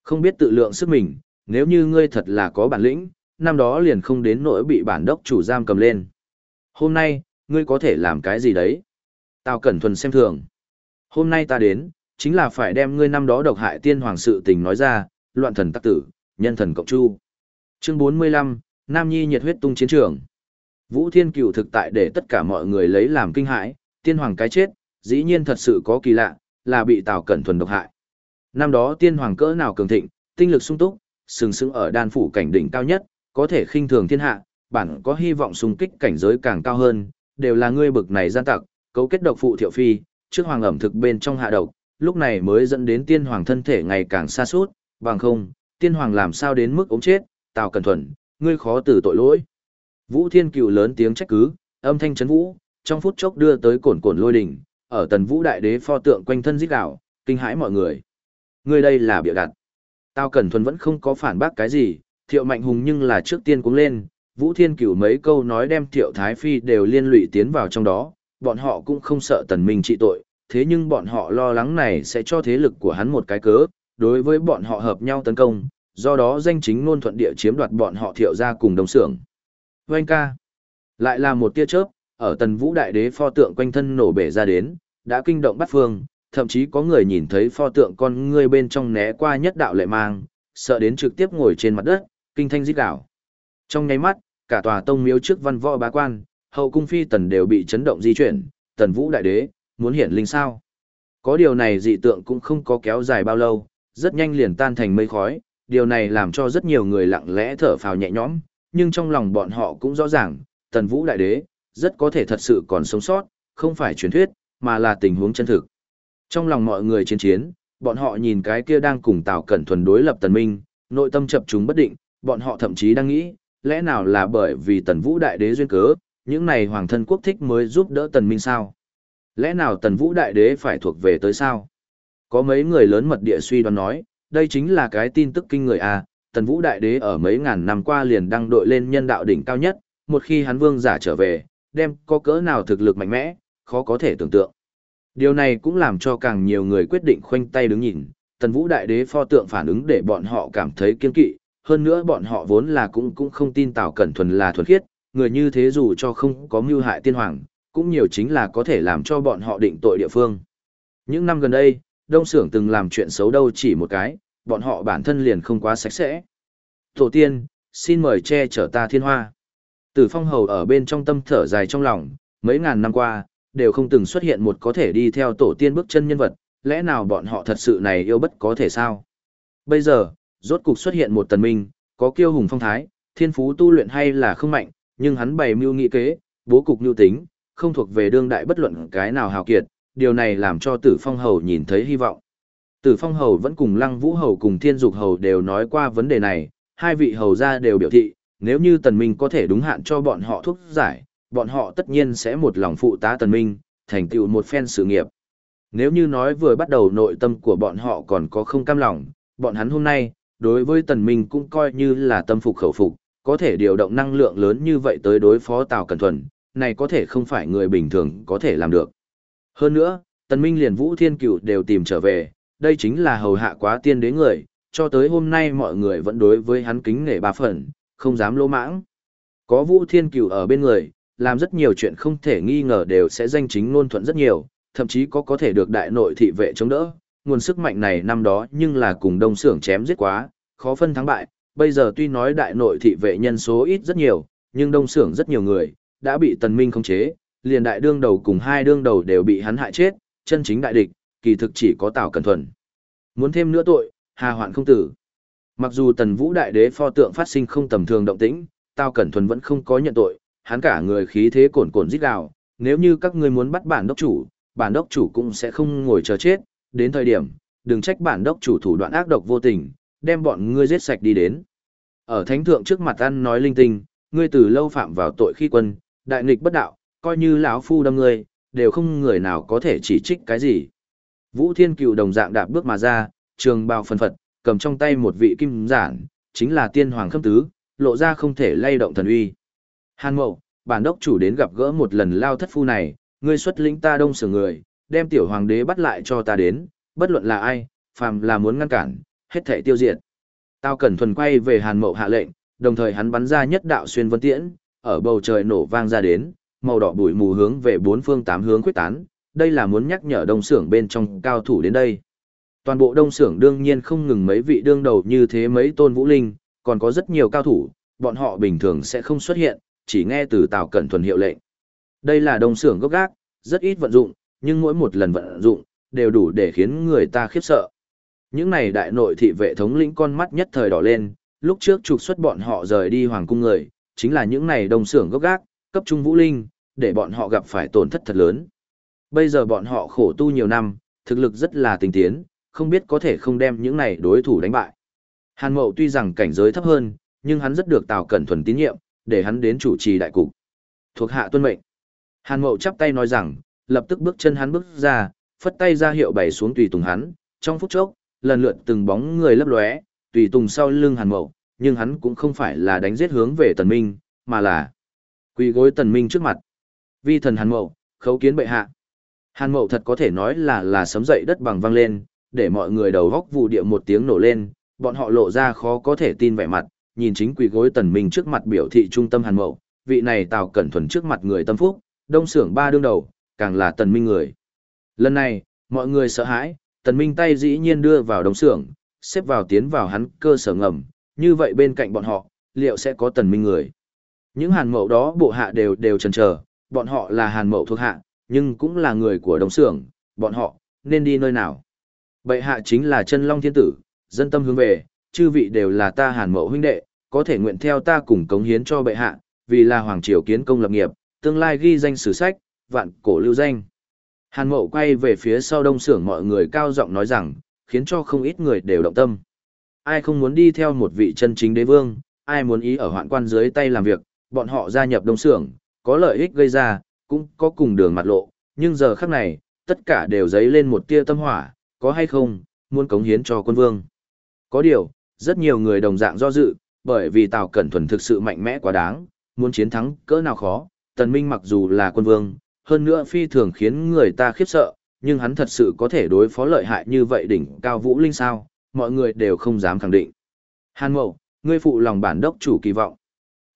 S1: Không biết tự lượng sức mình, nếu như ngươi thật là có bản lĩnh, năm đó liền không đến nỗi bị bản đốc chủ giam cầm lên. Hôm nay, ngươi có thể làm cái gì đấy? Tào cẩn thuần xem thường. Hôm nay ta đến, chính là phải đem ngươi năm đó độc hại tiên hoàng sự tình nói ra, loạn thần tắc tử, nhân thần cộng chu. Chương 45, Nam Nhi nhiệt huyết tung chiến trường. Vũ Thiên Cửu thực tại để tất cả mọi người lấy làm kinh hãi, tiên hoàng cái chết, dĩ nhiên thật sự có kỳ lạ, là bị Tào Cẩn Thuần độc hại. Năm đó tiên hoàng cỡ nào cường thịnh, tinh lực sung túc, sừng sững ở đan phủ cảnh đỉnh cao nhất, có thể khinh thường thiên hạ, bản có hy vọng xung kích cảnh giới càng cao hơn, đều là ngươi bực này gian tặc, cấu kết độc phụ thiệu phi, trước hoàng ẩm thực bên trong hạ độc, lúc này mới dẫn đến tiên hoàng thân thể ngày càng xa suốt, bằng không, tiên hoàng làm sao đến mức ống chết, Tào Cẩn Thuần, ngươi khó từ tội lỗi. Vũ Thiên Cựu lớn tiếng trách cứ, âm thanh chấn vũ, trong phút chốc đưa tới cồn cồn lôi đỉnh, ở tần vũ đại đế pho tượng quanh thân giết đảo, kinh hãi mọi người. Ngươi đây là bịa đặt. Tào Cẩn Thuần vẫn không có phản bác cái gì, thiệu mạnh hùng nhưng là trước tiên cũng lên, Vũ Thiên Cửu mấy câu nói đem thiệu Thái Phi đều liên lụy tiến vào trong đó, bọn họ cũng không sợ tần minh trị tội, thế nhưng bọn họ lo lắng này sẽ cho thế lực của hắn một cái cớ, đối với bọn họ hợp nhau tấn công, do đó danh chính ngôn thuận địa chiếm đoạt bọn họ thiệu ra cùng đồng xưởng. Vâng ca, lại là một tia chớp, ở tần vũ đại đế pho tượng quanh thân nổ bể ra đến, đã kinh động bắt phương, thậm chí có người nhìn thấy pho tượng con ngươi bên trong né qua nhất đạo lệ mang, sợ đến trực tiếp ngồi trên mặt đất, kinh thanh rít đảo. Trong nháy mắt, cả tòa tông miếu trước văn võ bá quan, hậu cung phi tần đều bị chấn động di chuyển, tần vũ đại đế, muốn hiển linh sao. Có điều này dị tượng cũng không có kéo dài bao lâu, rất nhanh liền tan thành mây khói, điều này làm cho rất nhiều người lặng lẽ thở phào nhẹ nhõm, nhưng trong lòng bọn họ cũng rõ ràng, tần vũ đại đế, rất có thể thật sự còn sống sót, không phải truyền thuyết, mà là tình huống chân thực. Trong lòng mọi người chiến chiến, bọn họ nhìn cái kia đang cùng Tào Cẩn Thuần đối lập Tần Minh, nội tâm chập chúng bất định, bọn họ thậm chí đang nghĩ, lẽ nào là bởi vì Tần Vũ Đại Đế duyên cớ, những này hoàng thân quốc thích mới giúp đỡ Tần Minh sao? Lẽ nào Tần Vũ Đại Đế phải thuộc về tới sao? Có mấy người lớn mật địa suy đoán nói, đây chính là cái tin tức kinh người à, Tần Vũ Đại Đế ở mấy ngàn năm qua liền đăng đội lên nhân đạo đỉnh cao nhất, một khi hắn vương giả trở về, đem có cỡ nào thực lực mạnh mẽ, khó có thể tưởng tượng. Điều này cũng làm cho càng nhiều người quyết định khoanh tay đứng nhìn, Tần Vũ Đại Đế pho tượng phản ứng để bọn họ cảm thấy kiên kỵ, hơn nữa bọn họ vốn là cũng cũng không tin Tào Cẩn Thuần là thuần khiết, người như thế dù cho không có mưu hại tiên hoàng, cũng nhiều chính là có thể làm cho bọn họ định tội địa phương. Những năm gần đây, Đông Sưởng từng làm chuyện xấu đâu chỉ một cái, bọn họ bản thân liền không quá sạch sẽ. Tổ tiên, xin mời che chở ta thiên hoa. Tử phong hầu ở bên trong tâm thở dài trong lòng, mấy ngàn năm qua, đều không từng xuất hiện một có thể đi theo tổ tiên bước chân nhân vật, lẽ nào bọn họ thật sự này yêu bất có thể sao? Bây giờ, rốt cục xuất hiện một tần minh, có kiêu hùng phong thái, thiên phú tu luyện hay là không mạnh, nhưng hắn bày mưu nghị kế, bố cục nhu tính, không thuộc về đương đại bất luận cái nào hào kiệt, điều này làm cho tử phong hầu nhìn thấy hy vọng. Tử phong hầu vẫn cùng lăng vũ hầu cùng thiên dục hầu đều nói qua vấn đề này, hai vị hầu gia đều biểu thị, nếu như tần minh có thể đúng hạn cho bọn họ thuốc giải, bọn họ tất nhiên sẽ một lòng phụ tá tần minh, thành tựu một phen sự nghiệp. Nếu như nói vừa bắt đầu nội tâm của bọn họ còn có không cam lòng, bọn hắn hôm nay, đối với tần minh cũng coi như là tâm phục khẩu phục, có thể điều động năng lượng lớn như vậy tới đối phó Tào Cẩn Thuần, này có thể không phải người bình thường có thể làm được. Hơn nữa, tần minh liền vũ thiên cửu đều tìm trở về, đây chính là hầu hạ quá tiên đế người, cho tới hôm nay mọi người vẫn đối với hắn kính nể ba phần, không dám lỗ mãng. Có vũ thiên cửu ở bên người, làm rất nhiều chuyện không thể nghi ngờ đều sẽ danh chính ngôn thuận rất nhiều, thậm chí có có thể được đại nội thị vệ chống đỡ. Nguồn sức mạnh này năm đó nhưng là cùng đông sưởng chém giết quá, khó phân thắng bại. Bây giờ tuy nói đại nội thị vệ nhân số ít rất nhiều, nhưng đông xưởng rất nhiều người, đã bị tần minh khống chế, liền đại đương đầu cùng hai đương đầu đều bị hắn hại chết, chân chính đại địch, kỳ thực chỉ có Tào Cẩn Thuần. Muốn thêm nữa tội, hà hoạn không tử. Mặc dù tần vũ đại đế pho tượng phát sinh không tầm thường động tĩnh, Tào Cẩn Thuần vẫn không có nhận tội, hắn cả người khí thế cồn cồn rít gào, nếu như các ngươi muốn bắt bản đốc chủ, bản đốc chủ cũng sẽ không ngồi chờ chết, đến thời điểm, đừng trách bản đốc chủ thủ đoạn ác độc vô tình, đem bọn ngươi giết sạch đi đến. Ở thánh thượng trước mặt ăn nói linh tinh, ngươi từ lâu phạm vào tội khi quân, đại nghịch bất đạo, coi như lão phu đâm ngươi, đều không người nào có thể chỉ trích cái gì. Vũ Thiên Cựu đồng dạng đạp bước mà ra, trường bào phần phật, cầm trong tay một vị kim giản, chính là tiên hoàng khâm tứ, lộ ra không thể lay động thần uy. Hàn Mậu, bản đốc chủ đến gặp gỡ một lần lao thất phu này, ngươi xuất lĩnh ta đông sửa người, đem tiểu hoàng đế bắt lại cho ta đến, bất luận là ai, phàm là muốn ngăn cản, hết thể tiêu diệt. Tao cẩn thuần quay về Hàn Mậu hạ lệnh, đồng thời hắn bắn ra nhất đạo xuyên vân tiễn, ở bầu trời nổ vang ra đến, màu đỏ bụi mù hướng về bốn phương tám hướng quyết tán, đây là muốn nhắc nhở đông sưởng bên trong cao thủ đến đây. Toàn bộ đông sưởng đương nhiên không ngừng mấy vị đương đầu như thế mấy tôn vũ linh, còn có rất nhiều cao thủ, bọn họ bình thường sẽ không xuất hiện, chỉ nghe từ Tào Cẩn Thuần hiệu lệnh. Đây là đông xưởng gốc gác, rất ít vận dụng, nhưng mỗi một lần vận dụng, đều đủ để khiến người ta khiếp sợ. Những này đại nội thị vệ thống lĩnh con mắt nhất thời đỏ lên, lúc trước trục xuất bọn họ rời đi hoàng cung người, chính là những này đồng xưởng gốc gác, cấp trung vũ linh, để bọn họ gặp phải tổn thất thật lớn. Bây giờ bọn họ khổ tu nhiều năm, thực lực rất là tinh tiến, không biết có thể không đem những này đối thủ đánh bại. Hàn Mậu tuy rằng cảnh giới thấp hơn, nhưng hắn rất được Tào Cẩn Thuần tín nhiệm, để hắn đến chủ trì đại cục. Thuộc hạ tuân mệnh. Hàn Mậu chắp tay nói rằng, lập tức bước chân hắn bước ra, phất tay ra hiệu bày xuống tùy tùng hắn, trong phút chốc, lần lượt từng bóng người lấp lóe, tùy tùng sau lưng Hàn Mậu, nhưng hắn cũng không phải là đánh giết hướng về Tần Minh, mà là quỳ gối Tần Minh trước mặt. Vi thần Hàn Mậu, khấu kiến bệ hạ. Hàn Mậu thật có thể nói là là sấm dậy đất bằng vang lên, để mọi người đầu góc vụ địa một tiếng nổ lên, bọn họ lộ ra khó có thể tin vẻ mặt, nhìn chính quỳ gối Tần Minh trước mặt biểu thị trung tâm Hàn Mậu, vị này Tào Cẩn Thuần trước mặt người tâm phúc, đông sưởng ba đương đầu, càng là Tần Minh người. Lần này, mọi người sợ hãi, Tần Minh tay dĩ nhiên đưa vào đồng sưởng, xếp vào tiến vào hắn cơ sở ngầm, như vậy bên cạnh bọn họ, liệu sẽ có Tần Minh người. Những Hàn Mậu đó bộ hạ đều đều chần chờ, bọn họ là Hàn Mậu thuộc hạ, nhưng cũng là người của đồng sưởng, bọn họ, nên đi nơi nào. Bệ hạ chính là chân long thiên tử, dân tâm hướng về, chư vị đều là ta Hàn Mậu huynh đệ, có thể nguyện theo ta cùng cống hiến cho bệ hạ, vì là hoàng triều kiến công lập nghiệp, tương lai ghi danh sử sách, vạn cổ lưu danh. Hàn Mậu quay về phía sau đông xưởng mọi người cao giọng nói rằng, khiến cho không ít người đều động tâm. Ai không muốn đi theo một vị chân chính đế vương, ai muốn ý ở hoạn quan dưới tay làm việc, bọn họ gia nhập đông xưởng, có lợi ích gây ra, cũng có cùng đường mặt lộ, nhưng giờ khắc này, tất cả đều dấy lên một tia tâm hỏa, có hay không, muốn cống hiến cho quân vương. Có điều, rất nhiều người đồng dạng do dự, bởi vì Tào Cẩn Thuần thực sự mạnh mẽ quá đáng, muốn chiến thắng cỡ nào khó, Tần Minh mặc dù là quân vương, hơn nữa phi thường khiến người ta khiếp sợ, nhưng hắn thật sự có thể đối phó lợi hại như vậy đỉnh cao vũ linh sao, mọi người đều không dám khẳng định. Hàn Mậu, ngươi phụ lòng bản đốc chủ kỳ vọng.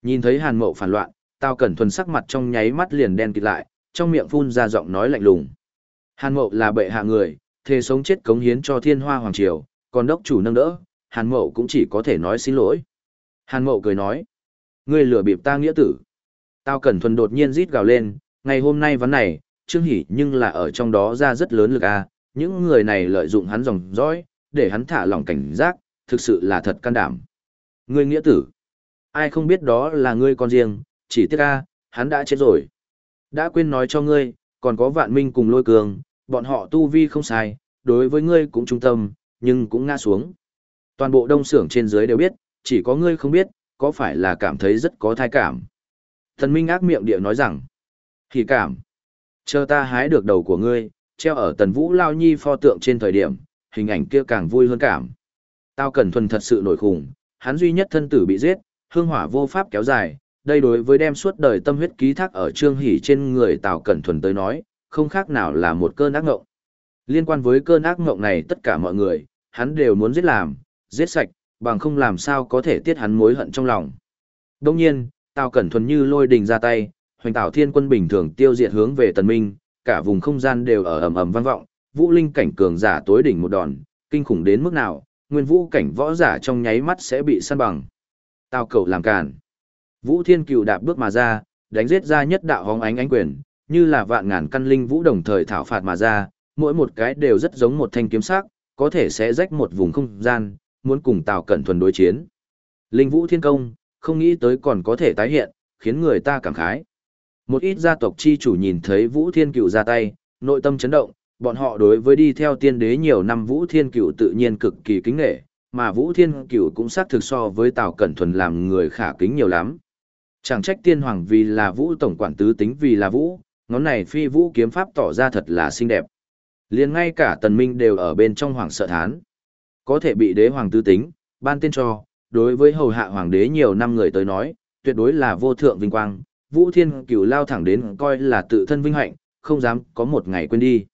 S1: Nhìn thấy Hàn Mậu phản loạn, tao Cẩn Thuần sắc mặt trong nháy mắt liền đen kịt lại, trong miệng phun ra giọng nói lạnh lùng. Hàn Mậu là bệ hạ người, thề sống chết cống hiến cho Thiên Hoa hoàng triều, còn đốc chủ nâng đỡ, Hàn Mậu cũng chỉ có thể nói xin lỗi. Hàn Mậu cười nói, ngươi lừa bịp ta nghĩa tử. tao Cẩn Thuần đột nhiên rít gào lên, ngày hôm nay vấn này, Trương Hỷ nhưng là ở trong đó ra rất lớn lực a, những người này lợi dụng hắn dòng dõi, để hắn thả lỏng cảnh giác, thực sự là thật can đảm. Ngươi nghĩa tử, ai không biết đó là ngươi con riêng, chỉ tiếc a, hắn đã chết rồi. Đã quên nói cho ngươi, còn có vạn minh cùng lôi cường, bọn họ tu vi không sai, đối với ngươi cũng trung tâm, nhưng cũng ngã xuống. Toàn bộ đông xưởng trên dưới đều biết, chỉ có ngươi không biết, có phải là cảm thấy rất có thai cảm. Thần Minh ác miệng địa nói rằng, hỉ cảm, chờ ta hái được đầu của ngươi, treo ở tần vũ lao nhi pho tượng trên thời điểm, hình ảnh kia càng vui hơn cảm. Tao cẩn thuần thật sự nổi khủng, hắn duy nhất thân tử bị giết, hương hỏa vô pháp kéo dài, đây đối với đem suốt đời tâm huyết ký thác ở trương hỉ trên người Tào Cẩn Thuần tới nói, không khác nào là một cơn ác ngộng. Liên quan với cơn ác ngộng này tất cả mọi người, hắn đều muốn giết làm, giết sạch, bằng không làm sao có thể tiết hắn mối hận trong lòng. Đông nhiên, Tào Cẩn Thuần như lôi đình ra tay, hoành tảo thiên quân bình thường tiêu diệt hướng về tần minh, cả vùng không gian đều ở ầm ầm vang vọng, vũ linh cảnh cường giả tối đỉnh một đòn, kinh khủng đến mức nào, nguyên vũ cảnh võ giả trong nháy mắt sẽ bị săn bằng. Tao cầu làm cản. Vũ thiên cựu đạp bước mà ra, đánh giết ra nhất đạo hóng ánh ánh quyền, như là vạn ngàn căn linh vũ đồng thời thảo phạt mà ra, mỗi một cái đều rất giống một thanh kiếm sắc, có thể sẽ rách một vùng không gian, muốn cùng Tào Cẩn Thuần đối chiến. Linh Vũ Thiên Công, không nghĩ tới còn có thể tái hiện, khiến người ta cảm khái. Một ít gia tộc chi chủ nhìn thấy Vũ Thiên Cựu ra tay, nội tâm chấn động, bọn họ đối với đi theo tiên đế nhiều năm Vũ Thiên Cựu tự nhiên cực kỳ kính nghệ, mà Vũ Thiên Cựu cũng xác thực so với Tào Cẩn Thuần làm người khả kính nhiều lắm. Chẳng trách tiên hoàng vì là Vũ tổng quản tứ tính vì là Vũ, ngón này phi Vũ kiếm pháp tỏ ra thật là xinh đẹp. liền ngay cả tần minh đều ở bên trong hoàng sợ thán. Có thể bị đế hoàng tứ tính, ban tên cho, đối với hầu hạ hoàng đế nhiều năm người tới nói, tuyệt đối là vô thượng vinh quang, Vũ Thiên Cửu lao thẳng đến coi là tự thân vinh hạnh, không dám có một ngày quên đi.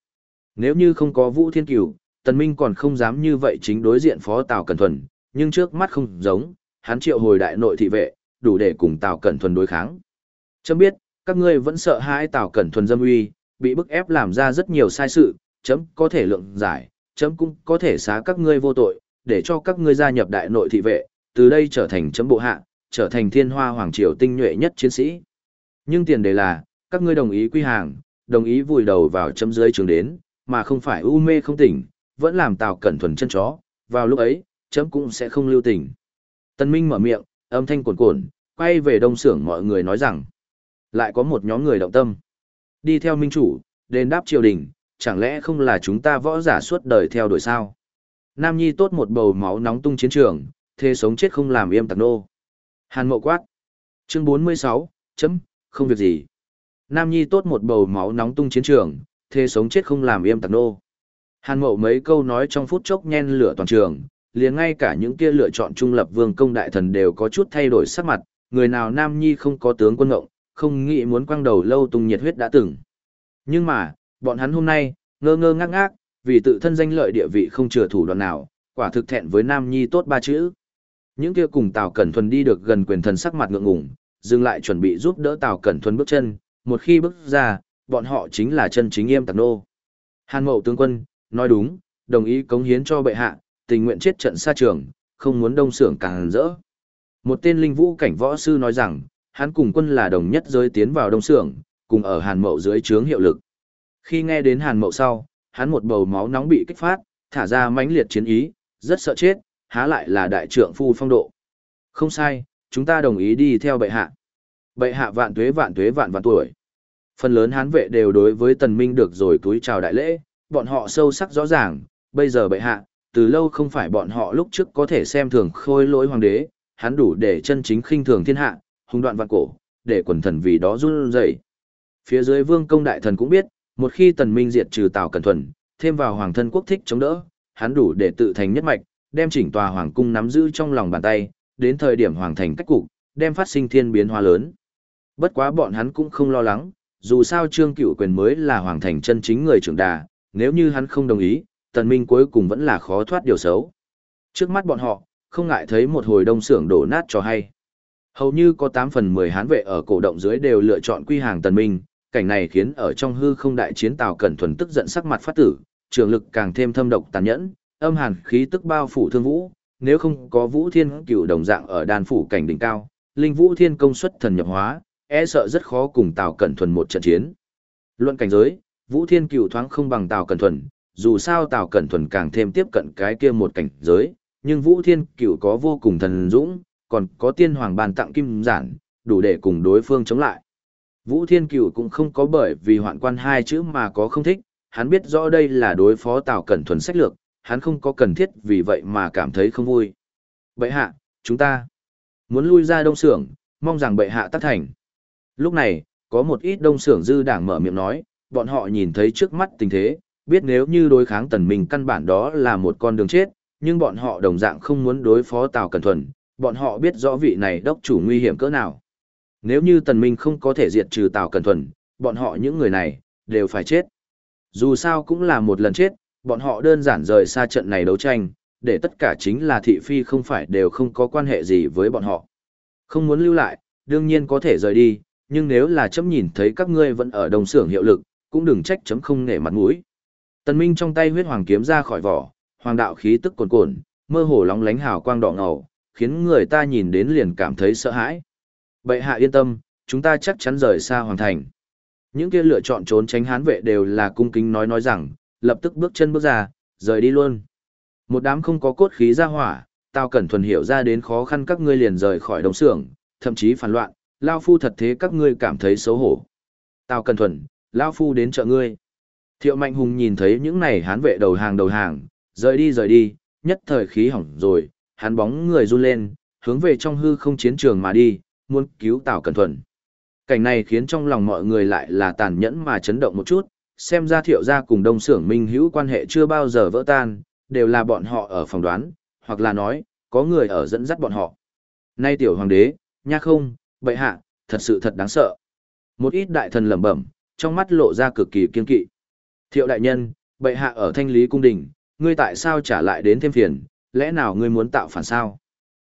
S1: Nếu như không có Vũ Thiên Cửu, Tần Minh còn không dám như vậy chính đối diện Phó Tào Cẩn Thuần, nhưng trước mắt không giống, hắn triệu hồi đại nội thị vệ, đủ để cùng Tào Cẩn Thuần đối kháng. Chấm biết, các ngươi vẫn sợ hãi Tào Cẩn Thuần dâm uy, bị bức ép làm ra rất nhiều sai sự, chấm có thể lượng giải, chấm cũng có thể xá các ngươi vô tội, để cho các ngươi gia nhập đại nội thị vệ, từ đây trở thành chấm bộ hạ, trở thành thiên hoa hoàng triều tinh nhuệ nhất chiến sĩ. Nhưng tiền đề là, các ngươi đồng ý quy hàng, đồng ý vùi đầu vào chấm dưới trường đến, mà không phải u mê không tỉnh, vẫn làm Tào Cẩn Thuần chân chó, vào lúc ấy, chấm cũng sẽ không lưu tình. Tân Minh mở miệng, âm thanh cuồn cuộn, quay về đông xưởng mọi người nói rằng, lại có một nhóm người động tâm. Đi theo minh chủ, đền đáp triều đình, chẳng lẽ không là chúng ta võ giả suốt đời theo đuổi sao? Nam Nhi tốt một bầu máu nóng tung chiến trường, thê sống chết không làm im tặc nô. Hàn mộ quát. Chương 46, chấm, không việc gì. Nam Nhi tốt một bầu máu nóng tung chiến trường, thế sống chết không làm im tặc nô. Hàn mộ mấy câu nói trong phút chốc nhen lửa toàn trường, liền ngay cả những kia lựa chọn trung lập vương công đại thần đều có chút thay đổi sắc mặt, người nào Nam Nhi không có tướng quân ngộng, không nghĩ muốn quăng đầu lâu tung nhiệt huyết đã từng. Nhưng mà, bọn hắn hôm nay, ngơ ngơ ngác ngác, vì tự thân danh lợi địa vị không chừa thủ đoạn nào, quả thực thẹn với Nam Nhi tốt ba chữ. Những kia cùng Tào Cẩn Thuần đi được gần quyền thần sắc mặt ngượng ngùng, dừng lại chuẩn bị giúp đỡ Tào Cẩn Thuần bước chân, một khi bước ra, bọn họ chính là chân chính nghiêm tặc nô. Hàn Mậu tướng quân, nói đúng, đồng ý cống hiến cho bệ hạ, tình nguyện chết trận xa trường, không muốn đông sưởng càng rỡ. Một tên linh vũ cảnh võ sư nói rằng, hắn cùng quân là đồng nhất giới tiến vào đông sưởng, cùng ở Hàn Mậu dưới trướng hiệu lực. Khi nghe đến Hàn Mậu sau, hắn một bầu máu nóng bị kích phát, thả ra mãnh liệt chiến ý, rất sợ chết, há lại là đại trượng phu phong độ. Không sai, chúng ta đồng ý đi theo bệ hạ. Bệ hạ vạn tuế vạn tuế vạn vạn tuổi. Phần lớn hán vệ đều đối với tần minh được rồi túi chào đại lễ, bọn họ sâu sắc rõ ràng, bây giờ bệ hạ, từ lâu không phải bọn họ lúc trước có thể xem thường khôi lỗi hoàng đế, hắn đủ để chân chính khinh thường thiên hạ, hung đoạn vạn cổ, để quần thần vì đó run rẩy. Phía dưới vương công đại thần cũng biết, một khi tần minh diệt trừ Tào Cẩn Thuần, thêm vào hoàng thân quốc thích chống đỡ, hắn đủ để tự thành nhất mạch, đem chỉnh tòa hoàng cung nắm giữ trong lòng bàn tay, đến thời điểm hoàng thành cách cục, đem phát sinh thiên biến hóa lớn. Bất quá bọn hắn cũng không lo lắng, dù sao Trương Cửu Quyền mới là hoàng thành chân chính người trưởng đà, nếu như hắn không đồng ý, tần minh cuối cùng vẫn là khó thoát điều xấu. Trước mắt bọn họ, không ngại thấy một hồi đông xưởng đổ nát cho hay. Hầu như có 8 phần 10 hán vệ ở cổ động dưới đều lựa chọn quy hàng tần minh, cảnh này khiến ở trong hư không đại chiến Tào Cẩn Thuần tức giận sắc mặt phát tử, trường lực càng thêm thâm độc tàn nhẫn, âm hàn khí tức bao phủ thương vũ, nếu không có Vũ Thiên Cửu đồng dạng ở đan phủ cảnh đỉnh cao, linh Vũ Thiên công suất thần nhập hóa, e sợ rất khó cùng Tào Cẩn Thuần một trận chiến. Luận cảnh giới, Vũ Thiên Cửu thoáng không bằng Tào Cẩn Thuần, dù sao Tào Cẩn Thuần càng thêm tiếp cận cái kia một cảnh giới, nhưng Vũ Thiên Cửu có vô cùng thần dũng, còn có tiên hoàng bàn tặng kim giản, đủ để cùng đối phương chống lại. Vũ Thiên Cửu cũng không có bởi vì hoạn quan hai chữ mà có không thích, hắn biết rõ đây là đối phó Tào Cẩn Thuần sách lược, hắn không có cần thiết vì vậy mà cảm thấy không vui. Bệ hạ, chúng ta muốn lui ra đông xưởng, mong rằng bệ hạ tác thành. Lúc này, có một ít đông xưởng dư đảng mở miệng nói, bọn họ nhìn thấy trước mắt tình thế, biết nếu như đối kháng tần minh căn bản đó là một con đường chết, nhưng bọn họ đồng dạng không muốn đối phó Tào Cẩn Thuần, bọn họ biết rõ vị này đốc chủ nguy hiểm cỡ nào. Nếu như tần minh không có thể diệt trừ Tào Cẩn Thuần, bọn họ những người này, đều phải chết. Dù sao cũng là một lần chết, bọn họ đơn giản rời xa trận này đấu tranh, để tất cả chính là thị phi không phải đều không có quan hệ gì với bọn họ. Không muốn lưu lại, đương nhiên có thể rời đi, nhưng nếu là chấm nhìn thấy các ngươi vẫn ở đồng xưởng hiệu lực, cũng đừng trách chấm không nể mặt mũi. Tần Minh trong tay huyết hoàng kiếm ra khỏi vỏ, hoàng đạo khí tức cuồn cuộn, mơ hồ lóng lánh hào quang đỏ ngầu, khiến người ta nhìn đến liền cảm thấy sợ hãi. Bệ hạ yên tâm, chúng ta chắc chắn rời xa hoàng thành. Những kia lựa chọn trốn tránh hán vệ đều là cung kính nói nói rằng, lập tức bước chân bước ra, rời đi luôn. Một đám không có cốt khí ra hỏa, tao cẩn thuần hiểu ra đến khó khăn các ngươi liền rời khỏi đồng xưởng, thậm chí phản loạn, lao phu thật thế các ngươi cảm thấy xấu hổ. Tao cẩn thuần, lao phu đến chợ ngươi. Thiệu Mạnh Hùng nhìn thấy những này hán vệ đầu hàng đầu hàng, rời đi rời đi, nhất thời khí hỏng rồi, hắn bóng người run lên, hướng về trong hư không chiến trường mà đi, muốn cứu Tào Cẩn Thuần. Cảnh này khiến trong lòng mọi người lại là tàn nhẫn mà chấn động một chút, xem ra thiệu gia cùng đông xưởng minh hữu quan hệ chưa bao giờ vỡ tan, đều là bọn họ ở phòng đoán, hoặc là nói, có người ở dẫn dắt bọn họ. Nay tiểu hoàng đế, nha không, bệ hạ, thật sự thật đáng sợ. Một ít đại thần lẩm bẩm, trong mắt lộ ra cực kỳ kiên kỵ. Thiệu đại nhân, bệ hạ ở thanh lý cung đình, ngươi tại sao trả lại đến thêm phiền, lẽ nào ngươi muốn tạo phản sao?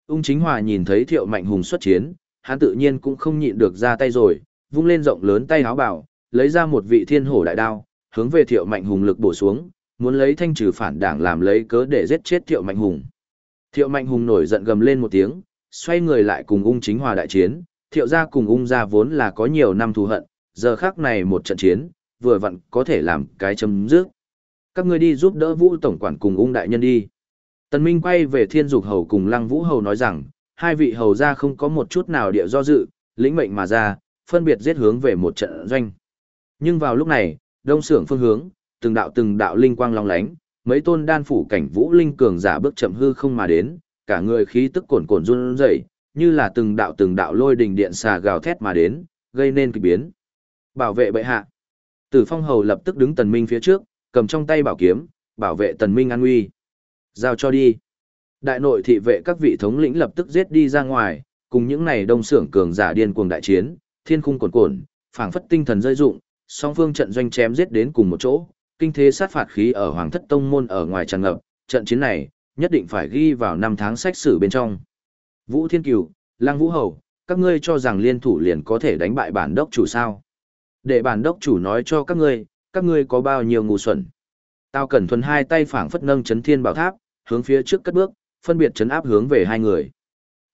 S1: Ung chính hòa nhìn thấy thiệu mạnh hùng xuất chiến, hắn tự nhiên cũng không nhịn được ra tay rồi, vung lên rộng lớn tay háo bảo, lấy ra một vị thiên hổ đại đao, hướng về thiệu mạnh hùng lực bổ xuống, muốn lấy thanh trừ phản đảng làm lấy cớ để giết chết thiệu mạnh hùng. Thiệu Mạnh Hùng nổi giận gầm lên một tiếng, xoay người lại cùng ung chính hòa đại chiến, thiệu gia cùng ung gia vốn là có nhiều năm thù hận, giờ khắc này một trận chiến, vừa vặn có thể làm cái chấm dứt. Các ngươi đi giúp đỡ Vũ tổng quản cùng ung đại nhân đi. Tần Minh quay về Thiên Dục Hầu cùng Lăng Vũ Hầu nói rằng, hai vị hầu gia không có một chút nào địa do dự, lĩnh mệnh mà ra, phân biệt giết hướng về một trận doanh. Nhưng vào lúc này, đông sưởng phương hướng, từng đạo từng đạo linh quang long lánh, mấy tôn đan phủ cảnh vũ linh cường giả bước chậm hư không mà đến, cả người khí tức cuồn cuộn run rẩy, như là từng đạo từng đạo lôi đình điện xà gào thét mà đến, gây nên kỳ biến. Bảo vệ bệ hạ. Tử Phong hầu lập tức đứng Tần Minh phía trước, cầm trong tay bảo kiếm, bảo vệ Tần Minh an nguy. Giao cho đi. Đại nội thị vệ các vị thống lĩnh lập tức giết đi ra ngoài, cùng những này đông sưởng cường giả điên cuồng đại chiến, thiên khung cuồn cuộn phảng phất tinh thần rơi dụng, song phương trận doanh chém giết đến cùng một chỗ, kinh thế sát phạt khí ở Hoàng Thất Tông môn ở ngoài tràn ngập, trận chiến này nhất định phải ghi vào năm tháng sách sử bên trong. Vũ Thiên Cửu, Lăng Vũ Hầu, các ngươi cho rằng liên thủ liền có thể đánh bại bản đốc chủ sao? Để bản đốc chủ nói cho các ngươi, các ngươi có bao nhiêu ngu xuẩn. Tao cẩn thuần hai tay phảng phất nâng chấn thiên bảo tháp, hướng phía trước cất bước, phân biệt chấn áp hướng về hai người.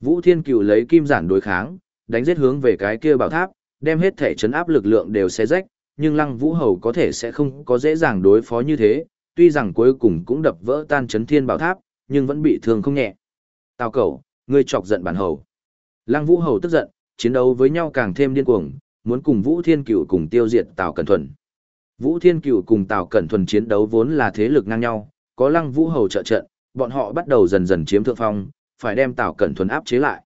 S1: Vũ Thiên Cửu lấy kim giản đối kháng, đánh giết hướng về cái kia bảo tháp, đem hết thể chấn áp lực lượng đều xé rách, nhưng Lăng Vũ Hầu có thể sẽ không có dễ dàng đối phó như thế, tuy rằng cuối cùng cũng đập vỡ tan chấn thiên bảo tháp, nhưng vẫn bị thương không nhẹ. Tào cẩu, ngươi chọc giận bản hầu. Lăng Vũ Hầu tức giận, chiến đấu với nhau càng thêm điên cuồng, muốn cùng Vũ Thiên Cửu cùng tiêu diệt Tào Cẩn Thuần. Vũ Thiên Cửu cùng Tào Cẩn Thuần chiến đấu vốn là thế lực ngang nhau, có Lăng Vũ Hầu trợ trận, bọn họ bắt đầu dần dần chiếm thượng phong, phải đem Tào Cẩn Thuần áp chế lại.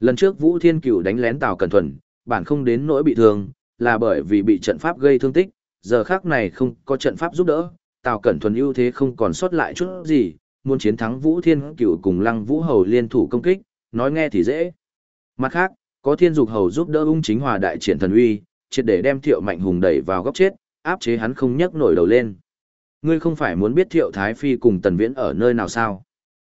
S1: Lần trước Vũ Thiên Cửu đánh lén Tào Cẩn Thuần, bản không đến nỗi bị thương, là bởi vì bị trận pháp gây thương tích, giờ khác này không có trận pháp giúp đỡ, Tào Cẩn Thuần ưu thế không còn sót lại chút gì, muốn chiến thắng Vũ Thiên Cửu cùng Lăng Vũ Hầu liên thủ công kích, nói nghe thì dễ. Mặt khác, có Thiên Dục Hầu giúp đỡ ung chính hòa đại triển thần uy, triệt để đem Thiệu Mạnh Hùng đẩy vào góc chết, áp chế hắn không nhấc nổi đầu lên. Ngươi không phải muốn biết Thiệu Thái Phi cùng Tần Viễn ở nơi nào sao?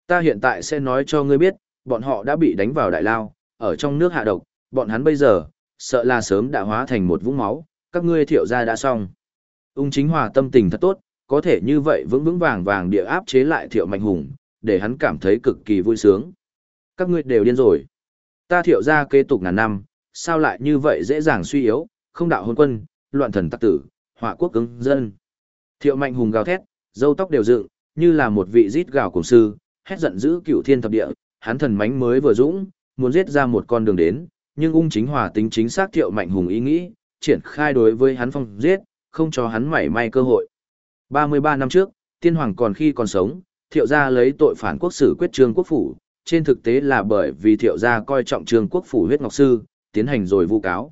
S1: Ta hiện tại sẽ nói cho ngươi biết, bọn họ đã bị đánh vào đại lao, ở trong nước hạ độc, bọn hắn bây giờ, sợ là sớm đã hóa thành một vũng máu, các ngươi thiệu gia đã xong. Ung chính hòa tâm tình thật tốt, có thể như vậy vững vững vàng vàng địa áp chế lại thiệu mạnh hùng, để hắn cảm thấy cực kỳ vui sướng. Các ngươi đều điên rồi. Ta thiệu gia kế tục ngàn năm, sao lại như vậy dễ dàng suy yếu, không đạo hôn quân, loạn thần tắc tử, họa quốc cứng dân. Thiệu mạnh hùng gào thét, dâu tóc đều dựng, như là một vị rít gào cùng sư, hét giận dữ cửu thiên thập địa, hắn thần mánh mới vừa dũng, muốn giết ra một con đường đến, nhưng ung chính hòa tính chính xác thiệu mạnh hùng ý nghĩ, triển khai đối với hắn phong giết, không cho hắn mảy may cơ hội. 33 năm trước, tiên hoàng còn khi còn sống, thiệu gia lấy tội phản quốc sử quyết trương quốc phủ, trên thực tế là bởi vì thiệu gia coi trọng trương quốc phủ huyết ngọc sư, tiến hành rồi vu cáo.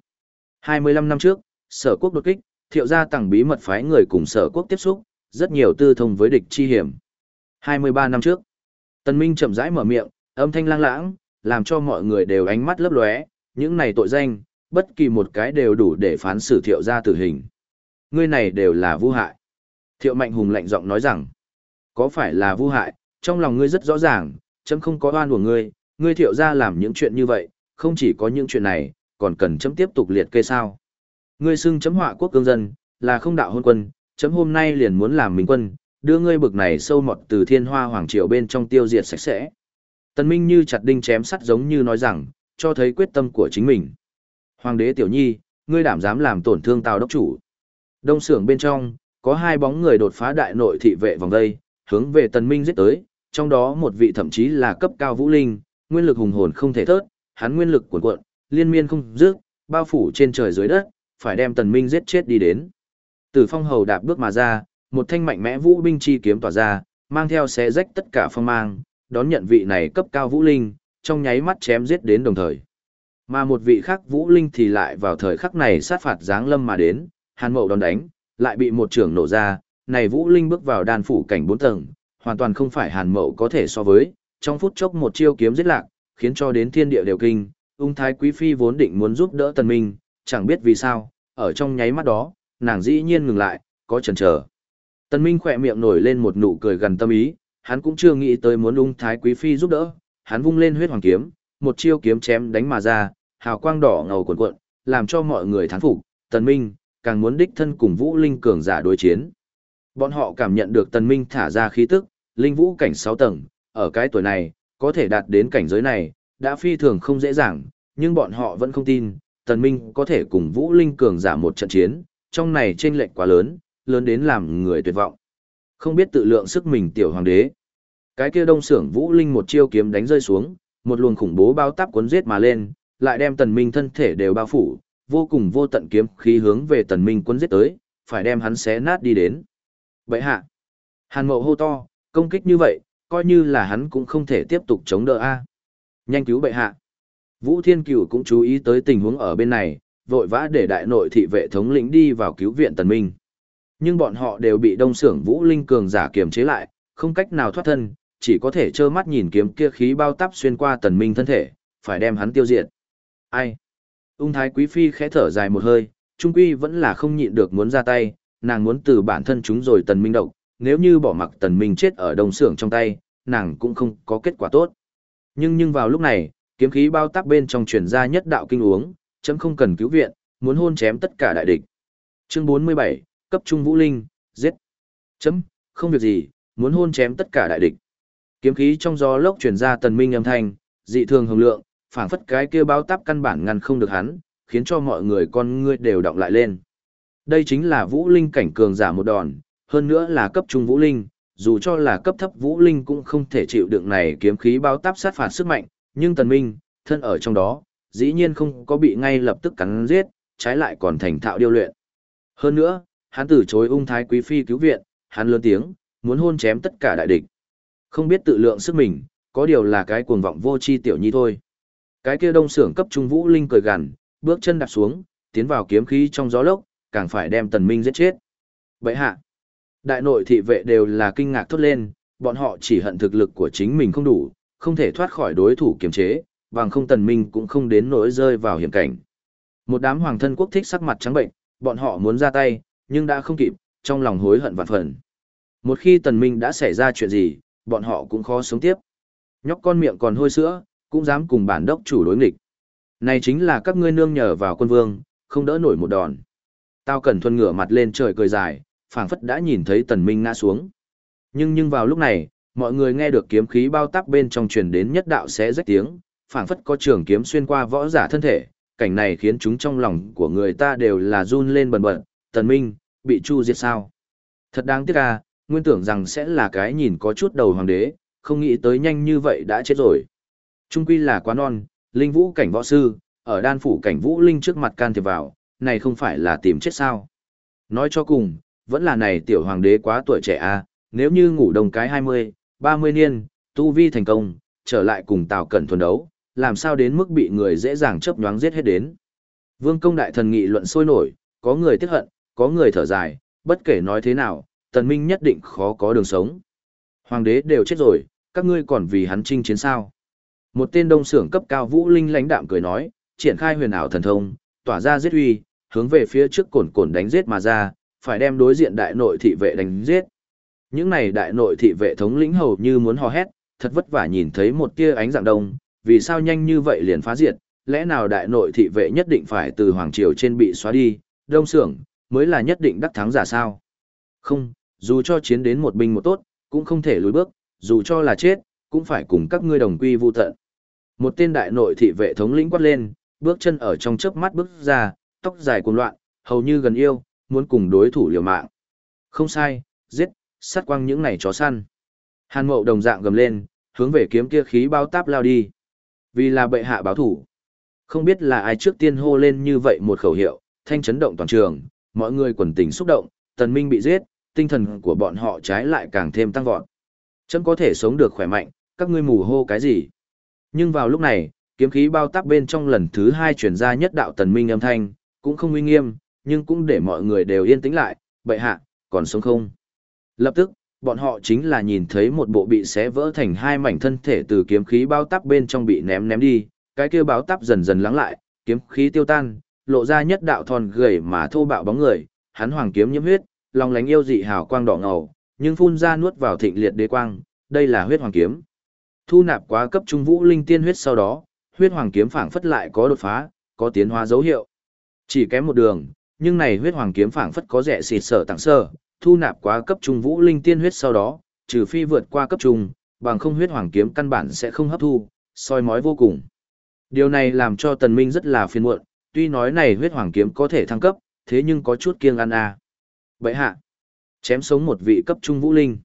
S1: 25 năm trước, sở quốc đột kích, thiệu gia tặng bí mật phái người cùng sở quốc tiếp xúc, rất nhiều tư thông với địch chi hiểm. 23 năm trước, Tân Minh chậm rãi mở miệng, âm thanh lang lãng, làm cho mọi người đều ánh mắt lấp lóe, những này tội danh, bất kỳ một cái đều đủ để phán xử thiệu ra tử hình. Ngươi này đều là vu hại. Thiệu Mạnh Hùng lạnh giọng nói rằng, có phải là vu hại, trong lòng ngươi rất rõ ràng, chấm không có oan của ngươi, ngươi thiệu ra làm những chuyện như vậy, không chỉ có những chuyện này, còn cần chấm tiếp tục liệt kê sao. Ngươi xưng chấm họa quốc cương dân, là không đạo hôn quân, chấm hôm nay liền muốn làm minh quân, đưa ngươi bực này sâu mọt từ thiên hoa hoàng triều bên trong tiêu diệt sạch sẽ. Tần Minh như chặt đinh chém sắt giống như nói rằng, cho thấy quyết tâm của chính mình. Hoàng đế tiểu nhi, ngươi đảm dám làm tổn thương tào đốc chủ. Đông sưởng bên trong, có hai bóng người đột phá đại nội thị vệ vòng đây, hướng về tần minh giết tới, trong đó một vị thậm chí là cấp cao vũ linh, nguyên lực hùng hồn không thể thớt, hắn nguyên lực cuồn cuộn, liên miên không dứt, bao phủ trên trời dưới đất, phải đem tần minh giết chết đi đến. Tử phong hầu đạp bước mà ra, một thanh mạnh mẽ vũ binh chi kiếm tỏa ra, mang theo xé rách tất cả phong mang, đón nhận vị này cấp cao vũ linh, trong nháy mắt chém giết đến đồng thời. Mà một vị khác vũ linh thì lại vào thời khắc này sát phạt giáng lâm mà đến, hàn mậu đón đánh, lại bị một trưởng nổ ra, này vũ linh bước vào đan phủ cảnh bốn tầng, hoàn toàn không phải hàn mậu có thể so với, trong phút chốc một chiêu kiếm giết lạc, khiến cho đến thiên địa đều kinh, ung thái quý phi vốn định muốn giúp đỡ tần minh, chẳng biết vì sao, ở trong nháy mắt đó, nàng dĩ nhiên ngừng lại, có chần chờ. Tần minh khỏe miệng nổi lên một nụ cười gần tâm ý, hắn cũng chưa nghĩ tới muốn ung thái quý phi giúp đỡ, hắn vung lên huyết hoàng kiếm, một chiêu kiếm chém đánh mà ra, hào quang đỏ ngầu cuộn cuộn, làm cho mọi người thán phục, Tần Minh càng muốn đích thân cùng Vũ Linh cường giả đối chiến. Bọn họ cảm nhận được Tần Minh thả ra khí tức, linh vũ cảnh 6 tầng, ở cái tuổi này, có thể đạt đến cảnh giới này, đã phi thường không dễ dàng, nhưng bọn họ vẫn không tin, tần minh có thể cùng Vũ Linh cường giả một trận chiến, trong này chênh lệch quá lớn, lớn đến làm người tuyệt vọng. Không biết tự lượng sức mình tiểu hoàng đế. Cái kia đông sưởng Vũ Linh một chiêu kiếm đánh rơi xuống, một luồng khủng bố bao táp cuốn giết mà lên, lại đem tần minh thân thể đều bao phủ, vô cùng vô tận kiếm khí hướng về tần minh cuốn giết tới, phải đem hắn xé nát đi đến. Vậy hạ, hàn Mộ hô to, công kích như vậy, coi như là hắn cũng không thể tiếp tục chống đỡ a. Nhanh cứu bệ hạ. Vũ Thiên Cửu cũng chú ý tới tình huống ở bên này, vội vã để đại nội thị vệ thống lĩnh đi vào cứu viện tần minh. Nhưng bọn họ đều bị đông sưởng Vũ Linh cường giả kiềm chế lại, không cách nào thoát thân, chỉ có thể trơ mắt nhìn kiếm kia khí bao tắp xuyên qua tần minh thân thể, phải đem hắn tiêu diệt. Ai? Ung thái quý phi khẽ thở dài một hơi, trung quy vẫn là không nhịn được muốn ra tay, nàng muốn từ bản thân chúng rồi tần minh độc, nếu như bỏ mặc tần minh chết ở đồng xưởng trong tay, nàng cũng không có kết quả tốt. Nhưng nhưng vào lúc này, kiếm khí bao tắp bên trong truyền ra nhất đạo kinh uống, chấm không cần cứu viện, muốn hôn chém tất cả đại địch. Chương 47, cấp trung vũ linh, giết. Chấm, không việc gì, muốn hôn chém tất cả đại địch. Kiếm khí trong gió lốc truyền ra tần minh âm thanh, dị thường hồng lượng, phảng phất cái kia báo táp căn bản ngăn không được hắn, khiến cho mọi người con ngươi đều động lại lên. Đây chính là vũ linh cảnh cường giả một đòn, hơn nữa là cấp trung vũ linh, dù cho là cấp thấp vũ linh cũng không thể chịu đựng này kiếm khí báo táp sát phạt sức mạnh, nhưng tần minh, thân ở trong đó, dĩ nhiên không có bị ngay lập tức cắn giết, trái lại còn thành thạo điêu luyện. Hơn nữa, hắn từ chối ung thái quý phi cứu viện, hắn lớn tiếng, muốn hôn chém tất cả đại địch. Không biết tự lượng sức mình, có điều là cái cuồng vọng vô chi tiểu nhi thôi. Cái kia đông sưởng cấp trung vũ linh cười gằn, bước chân đạp xuống, tiến vào kiếm khí trong gió lốc, càng phải đem tần minh giết chết. Vậy hạ, đại nội thị vệ đều là kinh ngạc thốt lên, bọn họ chỉ hận thực lực của chính mình không đủ, không thể thoát khỏi đối thủ kiềm chế, bằng không tần minh cũng không đến nỗi rơi vào hiểm cảnh. Một đám hoàng thân quốc thích sắc mặt trắng bệnh, bọn họ muốn ra tay, nhưng đã không kịp, trong lòng hối hận vạn phần. Một khi tần minh đã xảy ra chuyện gì, bọn họ cũng khó sống tiếp. Nhóc con miệng còn hôi sữa, cũng dám cùng bản đốc chủ đối nghịch. Này chính là các ngươi nương nhờ vào quân vương, không đỡ nổi một đòn. Tao cần thuần ngửa mặt lên trời cười dài, phảng phất đã nhìn thấy tần minh ngã xuống. Nhưng nhưng vào lúc này, mọi người nghe được kiếm khí bao tắc bên trong truyền đến nhất đạo sẽ rách tiếng, phảng phất có trường kiếm xuyên qua võ giả thân thể, cảnh này khiến chúng trong lòng của người ta đều là run lên bần bật, tần minh, bị chu diệt sao. Thật đáng tiếc à, nguyên tưởng rằng sẽ là cái nhìn có chút đầu hoàng đế, không nghĩ tới nhanh như vậy đã chết rồi. Trung quy là quá non, linh vũ cảnh võ sư, ở đan phủ cảnh vũ linh trước mặt can thiệp vào, này không phải là tìm chết sao. Nói cho cùng, vẫn là này tiểu hoàng đế quá tuổi trẻ à, nếu như ngủ đồng cái 20, 30 niên, tu vi thành công, trở lại cùng Tào Cẩn thuần đấu, làm sao đến mức bị người dễ dàng chấp nhoáng giết hết đến. Vương công đại thần nghị luận sôi nổi, có người tiếc hận, có người thở dài, bất kể nói thế nào, tần minh nhất định khó có đường sống. Hoàng đế đều chết rồi, các ngươi còn vì hắn chinh chiến sao. Một tên đông sưởng cấp cao vũ linh lãnh đạm cười nói, triển khai huyền ảo thần thông, tỏa ra giết uy, hướng về phía trước cồn cồn đánh giết mà ra, phải đem đối diện đại nội thị vệ đánh giết. Những này đại nội thị vệ thống lĩnh hầu như muốn hò hét, thật vất vả nhìn thấy một tia ánh dạng đông, vì sao nhanh như vậy liền phá diệt, lẽ nào đại nội thị vệ nhất định phải từ hoàng triều trên bị xóa đi, đông sưởng, mới là nhất định đắc thắng giả sao? Không, dù cho chiến đến một binh một tốt, cũng không thể lùi bước, dù cho là chết, cũng phải cùng các ngươi đồng quy vu tận. Một tên đại nội thị vệ thống lĩnh quát lên, bước chân ở trong chớp mắt bước ra, tóc dài cuồng loạn, hầu như gần yêu, muốn cùng đối thủ liều mạng. Không sai, giết, sát quang những này chó săn. Hàn Mậu đồng dạng gầm lên, hướng về kiếm kia khí bao táp lao đi. Vì là bệ hạ báo thủ. Không biết là ai trước tiên hô lên như vậy một khẩu hiệu, thanh chấn động toàn trường, mọi người quần tình xúc động, tần minh bị giết, tinh thần của bọn họ trái lại càng thêm tăng vọt. Chấm có thể sống được khỏe mạnh, các ngươi mù hô cái gì? Nhưng vào lúc này, kiếm khí bao táp bên trong lần thứ hai chuyển ra nhất đạo tần minh âm thanh, cũng không uy nghiêm, nhưng cũng để mọi người đều yên tĩnh lại, bệ hạ, còn sống không? Lập tức, bọn họ chính là nhìn thấy một bộ bị xé vỡ thành hai mảnh thân thể từ kiếm khí bao táp bên trong bị ném ném đi, cái kia bao táp dần dần lắng lại, kiếm khí tiêu tan, lộ ra nhất đạo thon gầy mà thô bạo bóng người, hắn hoàng kiếm nhiễm huyết, lòng lánh yêu dị hào quang đỏ ngầu, nhưng phun ra nuốt vào thịnh liệt đế quang, đây là huyết hoàng kiếm. Thu nạp quá cấp trung vũ linh tiên huyết sau đó, huyết hoàng kiếm phảng phất lại có đột phá, có tiến hóa dấu hiệu. Chỉ kém một đường, nhưng này huyết hoàng kiếm phảng phất có rẻ xịt sở tặng sơ, thu nạp quá cấp trung vũ linh tiên huyết sau đó, trừ phi vượt qua cấp trung, bằng không huyết hoàng kiếm căn bản sẽ không hấp thu, soi mói vô cùng. Điều này làm cho tần minh rất là phiền muộn, tuy nói này huyết hoàng kiếm có thể thăng cấp, thế nhưng có chút kiêng ăn à. Vậy hạ, chém sống một vị cấp trung vũ linh.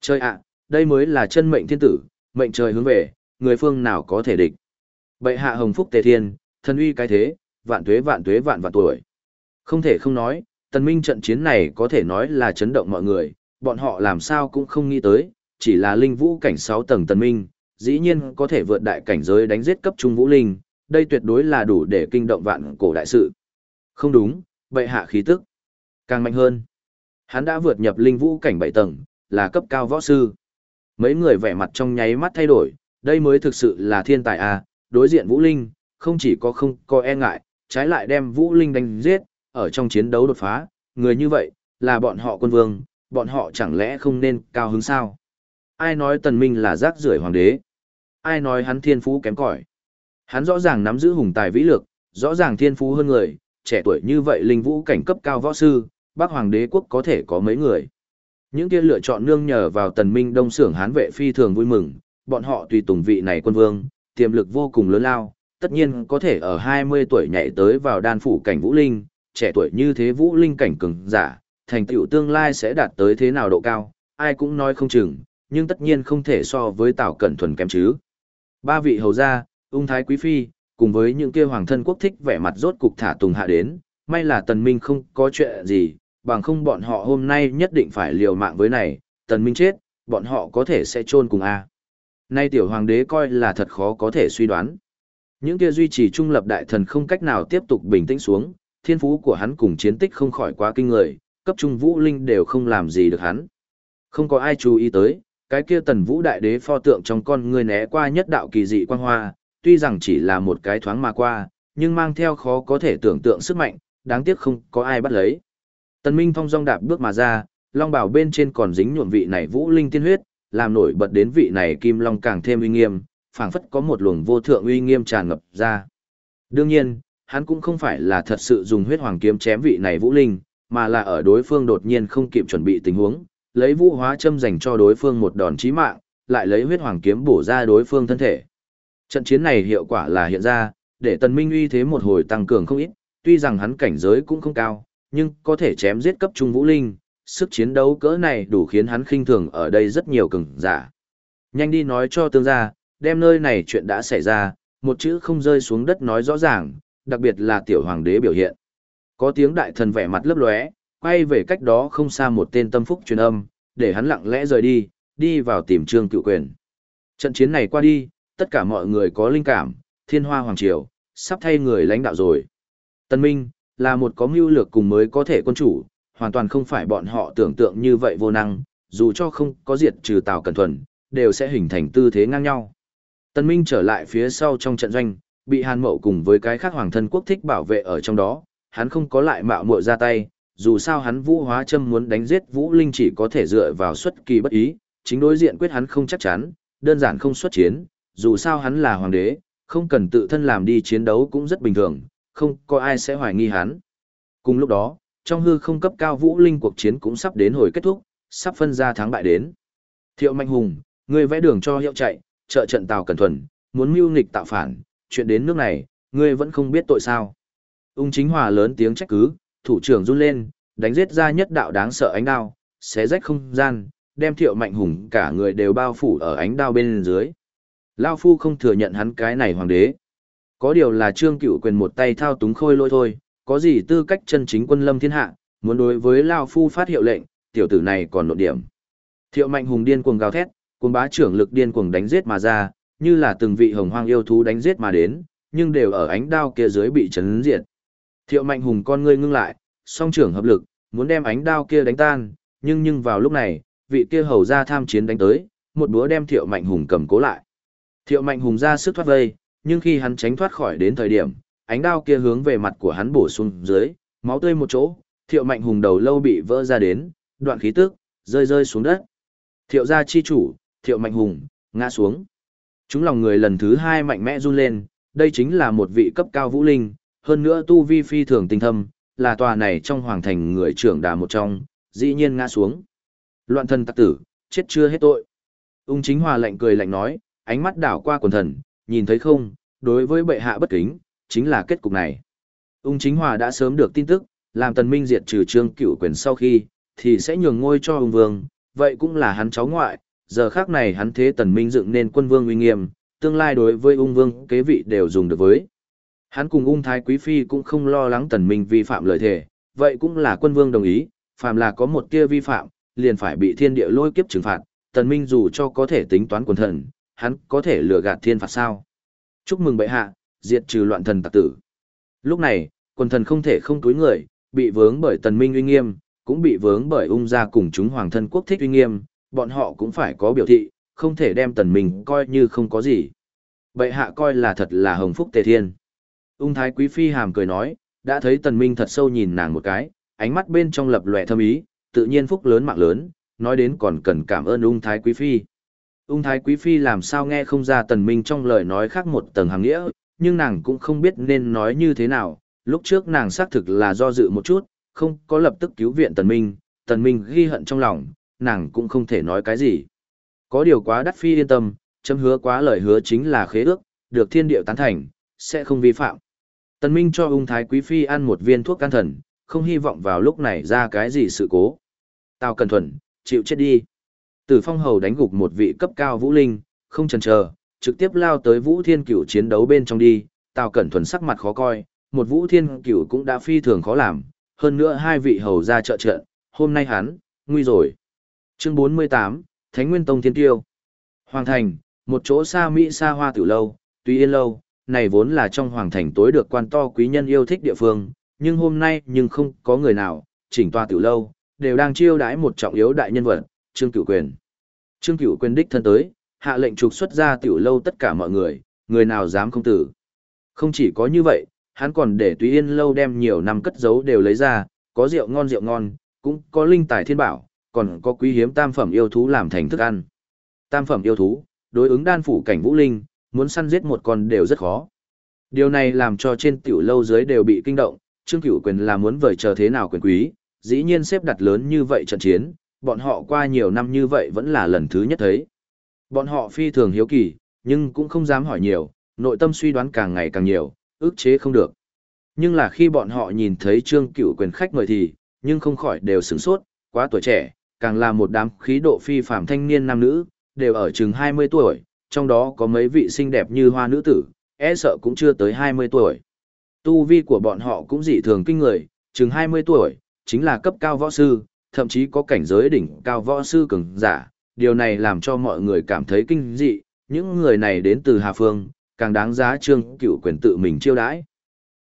S1: Trời ạ, đây mới là chân mệnh thiên tử, mệnh trời hướng về, người phương nào có thể địch. Bệ hạ hồng phúc tề thiên, thân uy cái thế, vạn tuế vạn tuế vạn vạn tuổi. Không thể không nói, tần minh trận chiến này có thể nói là chấn động mọi người, bọn họ làm sao cũng không nghĩ tới, chỉ là linh vũ cảnh 6 tầng tần minh, dĩ nhiên có thể vượt đại cảnh giới đánh giết cấp trung vũ linh, đây tuyệt đối là đủ để kinh động vạn cổ đại sự. Không đúng, bệ hạ khí tức càng mạnh hơn. Hắn đã vượt nhập linh vũ cảnh 7 tầng, là cấp cao võ sư. Mấy người vẻ mặt trong nháy mắt thay đổi, đây mới thực sự là thiên tài à, đối diện vũ linh, không chỉ có không có e ngại, trái lại đem vũ linh đánh giết, ở trong chiến đấu đột phá, người như vậy, là bọn họ quân vương, bọn họ chẳng lẽ không nên cao hứng sao? Ai nói tần minh là rác rưởi hoàng đế? Ai nói hắn thiên phú kém cỏi? Hắn rõ ràng nắm giữ hùng tài vĩ lực, rõ ràng thiên phú hơn người, trẻ tuổi như vậy linh vũ cảnh cấp cao võ sư, bác hoàng đế quốc có thể có mấy người. Những kia lựa chọn nương nhờ vào tần minh đông sưởng hán vệ phi thường vui mừng, bọn họ tùy tùng vị này quân vương, tiềm lực vô cùng lớn lao, tất nhiên có thể ở 20 tuổi nhảy tới vào đan phủ cảnh vũ linh, trẻ tuổi như thế vũ linh cảnh cường giả, thành tựu tương lai sẽ đạt tới thế nào độ cao, ai cũng nói không chừng, nhưng tất nhiên không thể so với Tào Cẩn Thuần kém chứ. Ba vị hầu gia, ung thái quý phi, cùng với những kia hoàng thân quốc thích vẻ mặt rốt cục thả tùng hạ đến, may là tần minh không có chuyện gì, bằng không bọn họ hôm nay nhất định phải liều mạng với này, tần minh chết, bọn họ có thể sẽ trôn cùng a. Nay tiểu hoàng đế coi là thật khó có thể suy đoán. Những kia duy trì trung lập đại thần không cách nào tiếp tục bình tĩnh xuống, thiên phú của hắn cùng chiến tích không khỏi quá kinh người, cấp trung vũ linh đều không làm gì được hắn. Không có ai chú ý tới, cái kia tần vũ đại đế pho tượng trong con người né qua nhất đạo kỳ dị quang hoa, tuy rằng chỉ là một cái thoáng mà qua, nhưng mang theo khó có thể tưởng tượng sức mạnh, đáng tiếc không có ai bắt lấy. Tần Minh Phong rong đạp bước mà ra, long bảo bên trên còn dính nhuộm vị này vũ linh tiên huyết, làm nổi bật đến vị này kim long càng thêm uy nghiêm, phảng phất có một luồng vô thượng uy nghiêm tràn ngập ra. Đương nhiên, hắn cũng không phải là thật sự dùng huyết hoàng kiếm chém vị này vũ linh, mà là ở đối phương đột nhiên không kịp chuẩn bị tình huống, lấy vũ hóa châm dành cho đối phương một đòn chí mạng, lại lấy huyết hoàng kiếm bổ ra đối phương thân thể. Trận chiến này hiệu quả là hiện ra, để tần minh uy thế một hồi tăng cường không ít, tuy rằng hắn cảnh giới cũng không cao, nhưng có thể chém giết cấp trung vũ linh, sức chiến đấu cỡ này đủ khiến hắn khinh thường ở đây rất nhiều cường giả. Nhanh đi nói cho tương gia, đem nơi này chuyện đã xảy ra, một chữ không rơi xuống đất nói rõ ràng, đặc biệt là tiểu hoàng đế biểu hiện. Có tiếng đại thần vẻ mặt lấp lóe, quay về cách đó không xa một tên tâm phúc truyền âm, để hắn lặng lẽ rời đi, đi vào tìm trương cựu quyền. Trận chiến này qua đi, tất cả mọi người có linh cảm, thiên hoa hoàng triều, sắp thay người lãnh đạo rồi. Tân Minh, là một có mưu lược cùng mới có thể quân chủ, hoàn toàn không phải bọn họ tưởng tượng như vậy vô năng, dù cho không có diệt trừ Tào Cẩn Thuần, đều sẽ hình thành tư thế ngang nhau. Tân Minh trở lại phía sau trong trận doanh, bị Hàn Mậu cùng với cái khác hoàng thân quốc thích bảo vệ ở trong đó, hắn không có lại mạo muội ra tay, dù sao hắn Vũ Hóa Châm muốn đánh giết Vũ Linh chỉ có thể dựa vào xuất kỳ bất ý, chính đối diện quyết hắn không chắc chắn, đơn giản không xuất chiến, dù sao hắn là hoàng đế, không cần tự thân làm đi chiến đấu cũng rất bình thường, không có ai sẽ hoài nghi hắn. Cùng lúc đó, trong hư không cấp cao Vũ Linh cuộc chiến cũng sắp đến hồi kết thúc, sắp phân ra thắng bại đến. Thiệu Mạnh Hùng, ngươi vẽ đường cho hiệu chạy, trợ trận Tào Cẩn Thuần, muốn mưu nghịch tạo phản, chuyện đến nước này, ngươi vẫn không biết tội sao. Ung chính hòa lớn tiếng trách cứ, thủ trưởng run lên, đánh giết ra nhất đạo đáng sợ ánh đao, xé rách không gian, đem thiệu mạnh hùng cả người đều bao phủ ở ánh đao bên dưới. Lao Phu không thừa nhận hắn cái này hoàng đế. Có điều là trương cựu quyền một tay thao túng khôi lôi thôi, có gì tư cách chân chính quân lâm thiên hạ, muốn đối với Lao Phu phát hiệu lệnh, tiểu tử này còn nội điểm. Thiệu mạnh hùng điên cuồng gào thét, cuồng bá trưởng lực điên cuồng đánh giết mà ra, như là từng vị hồng hoang yêu thú đánh giết mà đến, nhưng đều ở ánh đao kia dưới bị chấn diệt. Thiệu Mạnh Hùng con ngươi ngưng lại, song trưởng hợp lực, muốn đem ánh đao kia đánh tan, nhưng nhưng vào lúc này, vị kia hầu ra tham chiến đánh tới, một búa đem Thiệu Mạnh Hùng cầm cố lại. Thiệu Mạnh Hùng ra sức thoát vây, nhưng khi hắn tránh thoát khỏi đến thời điểm, ánh đao kia hướng về mặt của hắn bổ xuống dưới, máu tươi một chỗ, Thiệu Mạnh Hùng đầu lâu bị vỡ ra đến, đoạn khí tức, rơi rơi xuống đất. Thiệu gia chi chủ, Thiệu Mạnh Hùng, ngã xuống. Chúng lòng người lần thứ hai mạnh mẽ run lên, đây chính là một vị cấp cao vũ linh, hơn nữa tu vi phi thường tinh thâm, là tòa này trong hoàng thành người trưởng đà một trong, dĩ nhiên ngã xuống. Loạn thần tặc tử, chết chưa hết tội. Ung chính hòa lạnh cười lạnh nói, ánh mắt đảo qua quần thần, nhìn thấy không, đối với bệ hạ bất kính, chính là kết cục này. Ung chính hòa đã sớm được tin tức, làm tần minh diệt trừ trương cửu quyền sau khi, thì sẽ nhường ngôi cho ung vương, vậy cũng là hắn cháu ngoại, giờ khác này hắn thế tần minh dựng nên quân vương uy nghiêm, tương lai đối với ung vương kế vị đều dùng được với. Hắn cùng ung thái quý phi cũng không lo lắng tần minh vi phạm lời thề, vậy cũng là quân vương đồng ý, phàm là có một tia vi phạm, liền phải bị thiên địa lôi kiếp trừng phạt, tần minh dù cho có thể tính toán quần thần, hắn có thể lừa gạt thiên phạt sao. Chúc mừng bệ hạ, diệt trừ loạn thần tặc tử. Lúc này, quần thần không thể không túi người, bị vướng bởi tần minh uy nghiêm, cũng bị vướng bởi ung gia cùng chúng hoàng thân quốc thích uy nghiêm, bọn họ cũng phải có biểu thị, không thể đem tần minh coi như không có gì. Bệ hạ coi là thật là hồng phúc tề thiên. Ung thái quý phi hàm cười nói, đã thấy tần minh thật sâu nhìn nàng một cái, ánh mắt bên trong lập lòe thâm ý, tự nhiên phúc lớn mạng lớn, nói đến còn cần cảm ơn ung thái quý phi. Ung thái quý phi làm sao nghe không ra tần minh trong lời nói khác một tầng hàng nghĩa, nhưng nàng cũng không biết nên nói như thế nào, lúc trước nàng xác thực là do dự một chút, không có lập tức cứu viện tần minh, tần minh ghi hận trong lòng, nàng cũng không thể nói cái gì. Có điều quá đắt phi yên tâm, chấm hứa quá lời hứa chính là khế ước, được thiên điệu tán thành, sẽ không vi phạm. Tần Minh cho ung thái quý phi ăn một viên thuốc can thần, không hy vọng vào lúc này ra cái gì sự cố. Tào cần Thuần, chịu chết đi. Tử Phong Hầu đánh gục một vị cấp cao vũ linh, không chần chờ, trực tiếp lao tới Vũ Thiên Cửu chiến đấu bên trong đi. Tào Cẩn Thuần sắc mặt khó coi, một Vũ Thiên Cửu cũng đã phi thường khó làm, hơn nữa hai vị hầu ra trợ trận, hôm nay hắn, nguy rồi. Chương 48, Thánh Nguyên Tông Thiên Tiêu. Hoàng thành, một chỗ xa Mỹ xa hoa tử lâu, tuy yên lâu, này vốn là trong hoàng thành tối được quan to quý nhân yêu thích địa phương, nhưng hôm nay nhưng không có người nào, chỉnh toa tử lâu, đều đang chiêu đãi một trọng yếu đại nhân vật, Trương Cửu Quyền. Trương Cửu Quyền đích thân tới, hạ lệnh trục xuất ra tiểu lâu tất cả mọi người, người nào dám không tử. Không chỉ có như vậy, hắn còn để Túy Yên lâu đem nhiều năm cất giấu đều lấy ra, có rượu ngon rượu ngon, cũng có linh tài thiên bảo, còn có quý hiếm tam phẩm yêu thú làm thành thức ăn. Tam phẩm yêu thú, đối ứng đan phủ cảnh vũ linh, muốn săn giết một con đều rất khó. Điều này làm cho trên tiểu lâu dưới đều bị kinh động, Trương Cửu Quyền là muốn vời chờ thế nào quyền quý, dĩ nhiên xếp đặt lớn như vậy trận chiến, bọn họ qua nhiều năm như vậy vẫn là lần thứ nhất thấy. Bọn họ phi thường hiếu kỳ, nhưng cũng không dám hỏi nhiều, nội tâm suy đoán càng ngày càng nhiều, ức chế không được. Nhưng là khi bọn họ nhìn thấy Trương Cửu Quyền khách mời thì, nhưng không khỏi đều sửng sốt, quá tuổi trẻ, càng là một đám khí độ phi phàm thanh niên nam nữ, đều ở chừng 20 tuổi, trong đó có mấy vị xinh đẹp như hoa nữ tử, e sợ cũng chưa tới 20 tuổi. Tu vi của bọn họ cũng dị thường kinh người, chừng 20 tuổi, chính là cấp cao võ sư, thậm chí có cảnh giới đỉnh cao võ sư cường giả, điều này làm cho mọi người cảm thấy kinh dị, những người này đến từ Hà Phương, càng đáng giá Trương Cửu Quyền tự mình chiêu đãi.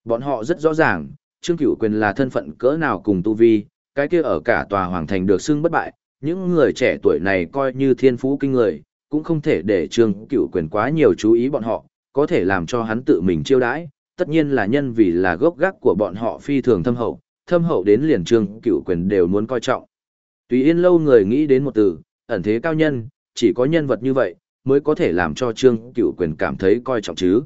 S1: Bọn họ rất rõ ràng, Trương Cửu Quyền là thân phận cỡ nào cùng tu vi, cái kia ở cả tòa hoàng thành được xưng bất bại, những người trẻ tuổi này coi như thiên phú kinh người, cũng không thể để Trương Cửu Quyền quá nhiều chú ý bọn họ, có thể làm cho hắn tự mình chiêu đãi, tất nhiên là nhân vì là gốc gác của bọn họ phi thường thâm hậu, thâm hậu đến liền Trương Cửu Quyền đều muốn coi trọng. Tùy yên lâu người nghĩ đến một từ, ẩn thế cao nhân, chỉ có nhân vật như vậy, mới có thể làm cho Trương Cửu Quyền cảm thấy coi trọng chứ.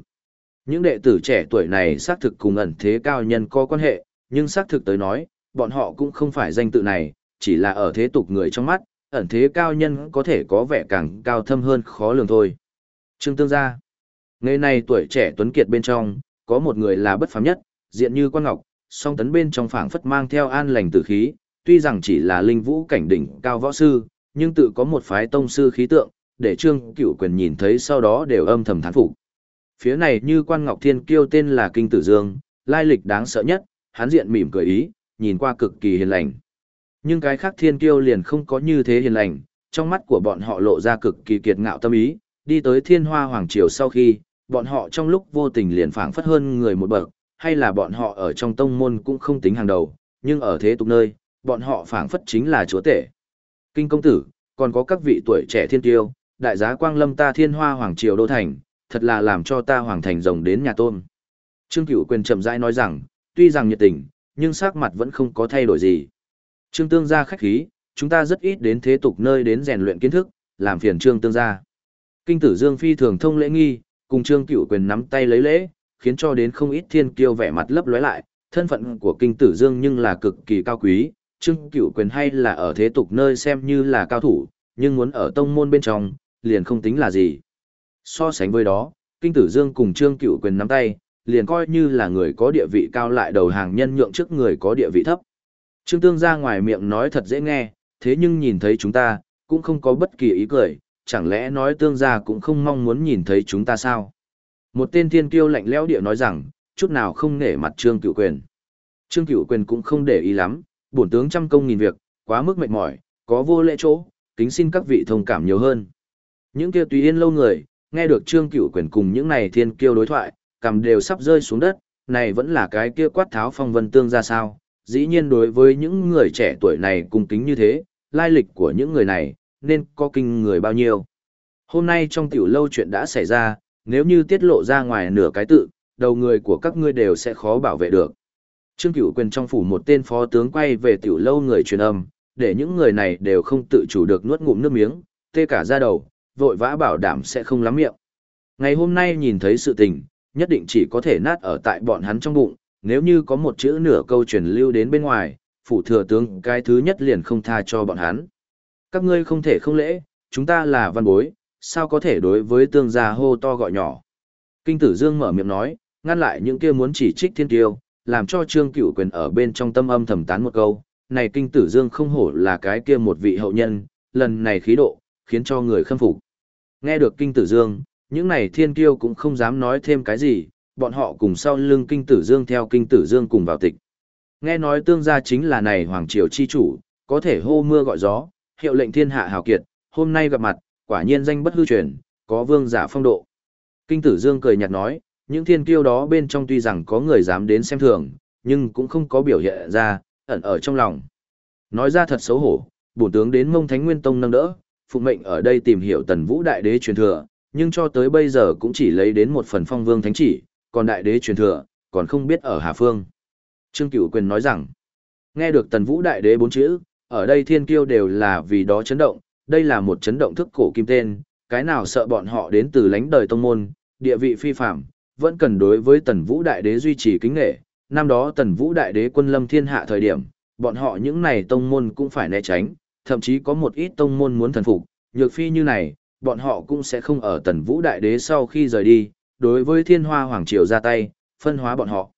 S1: Những đệ tử trẻ tuổi này xác thực cùng ẩn thế cao nhân có quan hệ, nhưng xác thực tới nói, bọn họ cũng không phải danh tự này, chỉ là ở thế tục người trong mắt, ẩn thế cao nhân có thể có vẻ càng cao thâm hơn khó lường thôi. Trương Tương gia. Ngày này tuổi trẻ tuấn kiệt bên trong, có một người là bất phàm nhất, diện như quan ngọc, song tấn bên trong phảng phất mang theo an lành tử khí, tuy rằng chỉ là linh vũ cảnh đỉnh cao võ sư, nhưng tự có một phái tông sư khí tượng, để Trương Cửu Quyền nhìn thấy sau đó đều âm thầm thán phục. Phía này như quan ngọc thiên kiêu tên là Kinh Tử Dương, lai lịch đáng sợ nhất, hắn diện mỉm cười ý, nhìn qua cực kỳ hiền lành. Nhưng cái khác thiên kiêu liền không có như thế hiền lành, trong mắt của bọn họ lộ ra cực kỳ kiệt ngạo tâm ý, đi tới thiên hoa hoàng triều sau khi, bọn họ trong lúc vô tình liền phảng phất hơn người một bậc, hay là bọn họ ở trong tông môn cũng không tính hàng đầu, nhưng ở thế tục nơi, bọn họ phảng phất chính là chúa tể. Kinh công tử, còn có các vị tuổi trẻ thiên tiêu, đại giá quang lâm ta thiên hoa hoàng triều đô thành, thật là làm cho ta hoàng thành rồng đến nhà tôn. Trương Cửu quyền chậm rãi nói rằng, tuy rằng nhiệt tình, nhưng sắc mặt vẫn không có thay đổi gì. Trương Tương gia khách khí, chúng ta rất ít đến thế tục nơi đến rèn luyện kiến thức, làm phiền Trương Tương gia. Kinh tử Dương phi thường thông lễ nghi, cùng Trương Cửu quyền nắm tay lấy lễ, khiến cho đến không ít thiên kiêu vẻ mặt lấp lóe lại, thân phận của Kinh tử Dương nhưng là cực kỳ cao quý, Trương Cửu quyền hay là ở thế tục nơi xem như là cao thủ, nhưng muốn ở tông môn bên trong, liền không tính là gì. So sánh với đó, Kinh Tử Dương cùng Trương Cửu quyền nắm tay, liền coi như là người có địa vị cao lại đầu hàng nhân nhượng trước người có địa vị thấp. Trương Tương ra ngoài miệng nói thật dễ nghe, thế nhưng nhìn thấy chúng ta, cũng không có bất kỳ ý cười, chẳng lẽ nói tương gia cũng không mong muốn nhìn thấy chúng ta sao? Một tên thiên kiêu lạnh lẽo địa nói rằng, chút nào không nể mặt Trương Cửu Quyền. Trương Cửu Quyền cũng không để ý lắm, bổn tướng trăm công nghìn việc, quá mức mệt mỏi, có vô lễ chỗ, kính xin các vị thông cảm nhiều hơn. Những kia tùy yên lâu người, nghe được Trương Cửu Quyền cùng những này thiên kiêu đối thoại, cầm đều sắp rơi xuống đất, này vẫn là cái kia quát tháo phong vân tương ra sao? Dĩ nhiên đối với những người trẻ tuổi này cung kính như thế, lai lịch của những người này, nên có kinh người bao nhiêu. Hôm nay trong tiểu lâu chuyện đã xảy ra, nếu như tiết lộ ra ngoài nửa cái tự, đầu người của các ngươi đều sẽ khó bảo vệ được. Trương Cửu Quyền trong phủ một tên phó tướng quay về tiểu lâu người truyền âm, để những người này đều không tự chủ được nuốt ngụm nước miếng, tê cả da đầu, vội vã bảo đảm sẽ không lắm miệng. Ngày hôm nay nhìn thấy sự tình, nhất định chỉ có thể nát ở tại bọn hắn trong bụng, nếu như có một chữ nửa câu truyền lưu đến bên ngoài, phủ thừa tướng cái thứ nhất liền không tha cho bọn hắn. Các ngươi không thể không lễ, chúng ta là văn bối, sao có thể đối với tương gia hô to gọi nhỏ. Kinh tử dương mở miệng nói, ngăn lại những kia muốn chỉ trích thiên tiêu, làm cho trương cửu quyền ở bên trong tâm âm thầm tán một câu. Này kinh tử dương không hổ là cái kia một vị hậu nhân, lần này khí độ, khiến cho người khâm phục. Nghe được kinh tử dương, những này thiên kiêu cũng không dám nói thêm cái gì, bọn họ cùng sau lưng kinh tử dương theo kinh tử dương cùng vào tịch. Nghe nói tương gia chính là này hoàng triều chi chủ, có thể hô mưa gọi gió, hiệu lệnh thiên hạ hào kiệt, hôm nay gặp mặt, quả nhiên danh bất hư truyền, có vương giả phong độ. Kinh tử dương cười nhạt nói, những thiên kiêu đó bên trong tuy rằng có người dám đến xem thường, nhưng cũng không có biểu hiện ra, ẩn ở trong lòng. Nói ra thật xấu hổ, bổn tướng đến mông thánh nguyên tông nâng đỡ, phụ mệnh ở đây tìm hiểu tần vũ đại đế truyền thừa, nhưng cho tới bây giờ cũng chỉ lấy đến một phần phong vương thánh chỉ, còn đại đế truyền thừa, còn không biết ở Hà Phương. Trương Cửu Quyền nói rằng, nghe được tần vũ đại đế bốn chữ, ở đây thiên kiêu đều là vì đó chấn động, đây là một chấn động thức cổ kim tên, cái nào sợ bọn họ đến từ lãnh đời tông môn, địa vị phi phạm, vẫn cần đối với tần vũ đại đế duy trì kính nghệ. Năm đó tần vũ đại đế quân lâm thiên hạ thời điểm, bọn họ những này tông môn cũng phải né tránh, thậm chí có một ít tông môn muốn thần phục, nhược phi như này, bọn họ cũng sẽ không ở tần vũ đại đế sau khi rời đi, đối với thiên hoa hoàng triều ra tay, phân hóa bọn họ.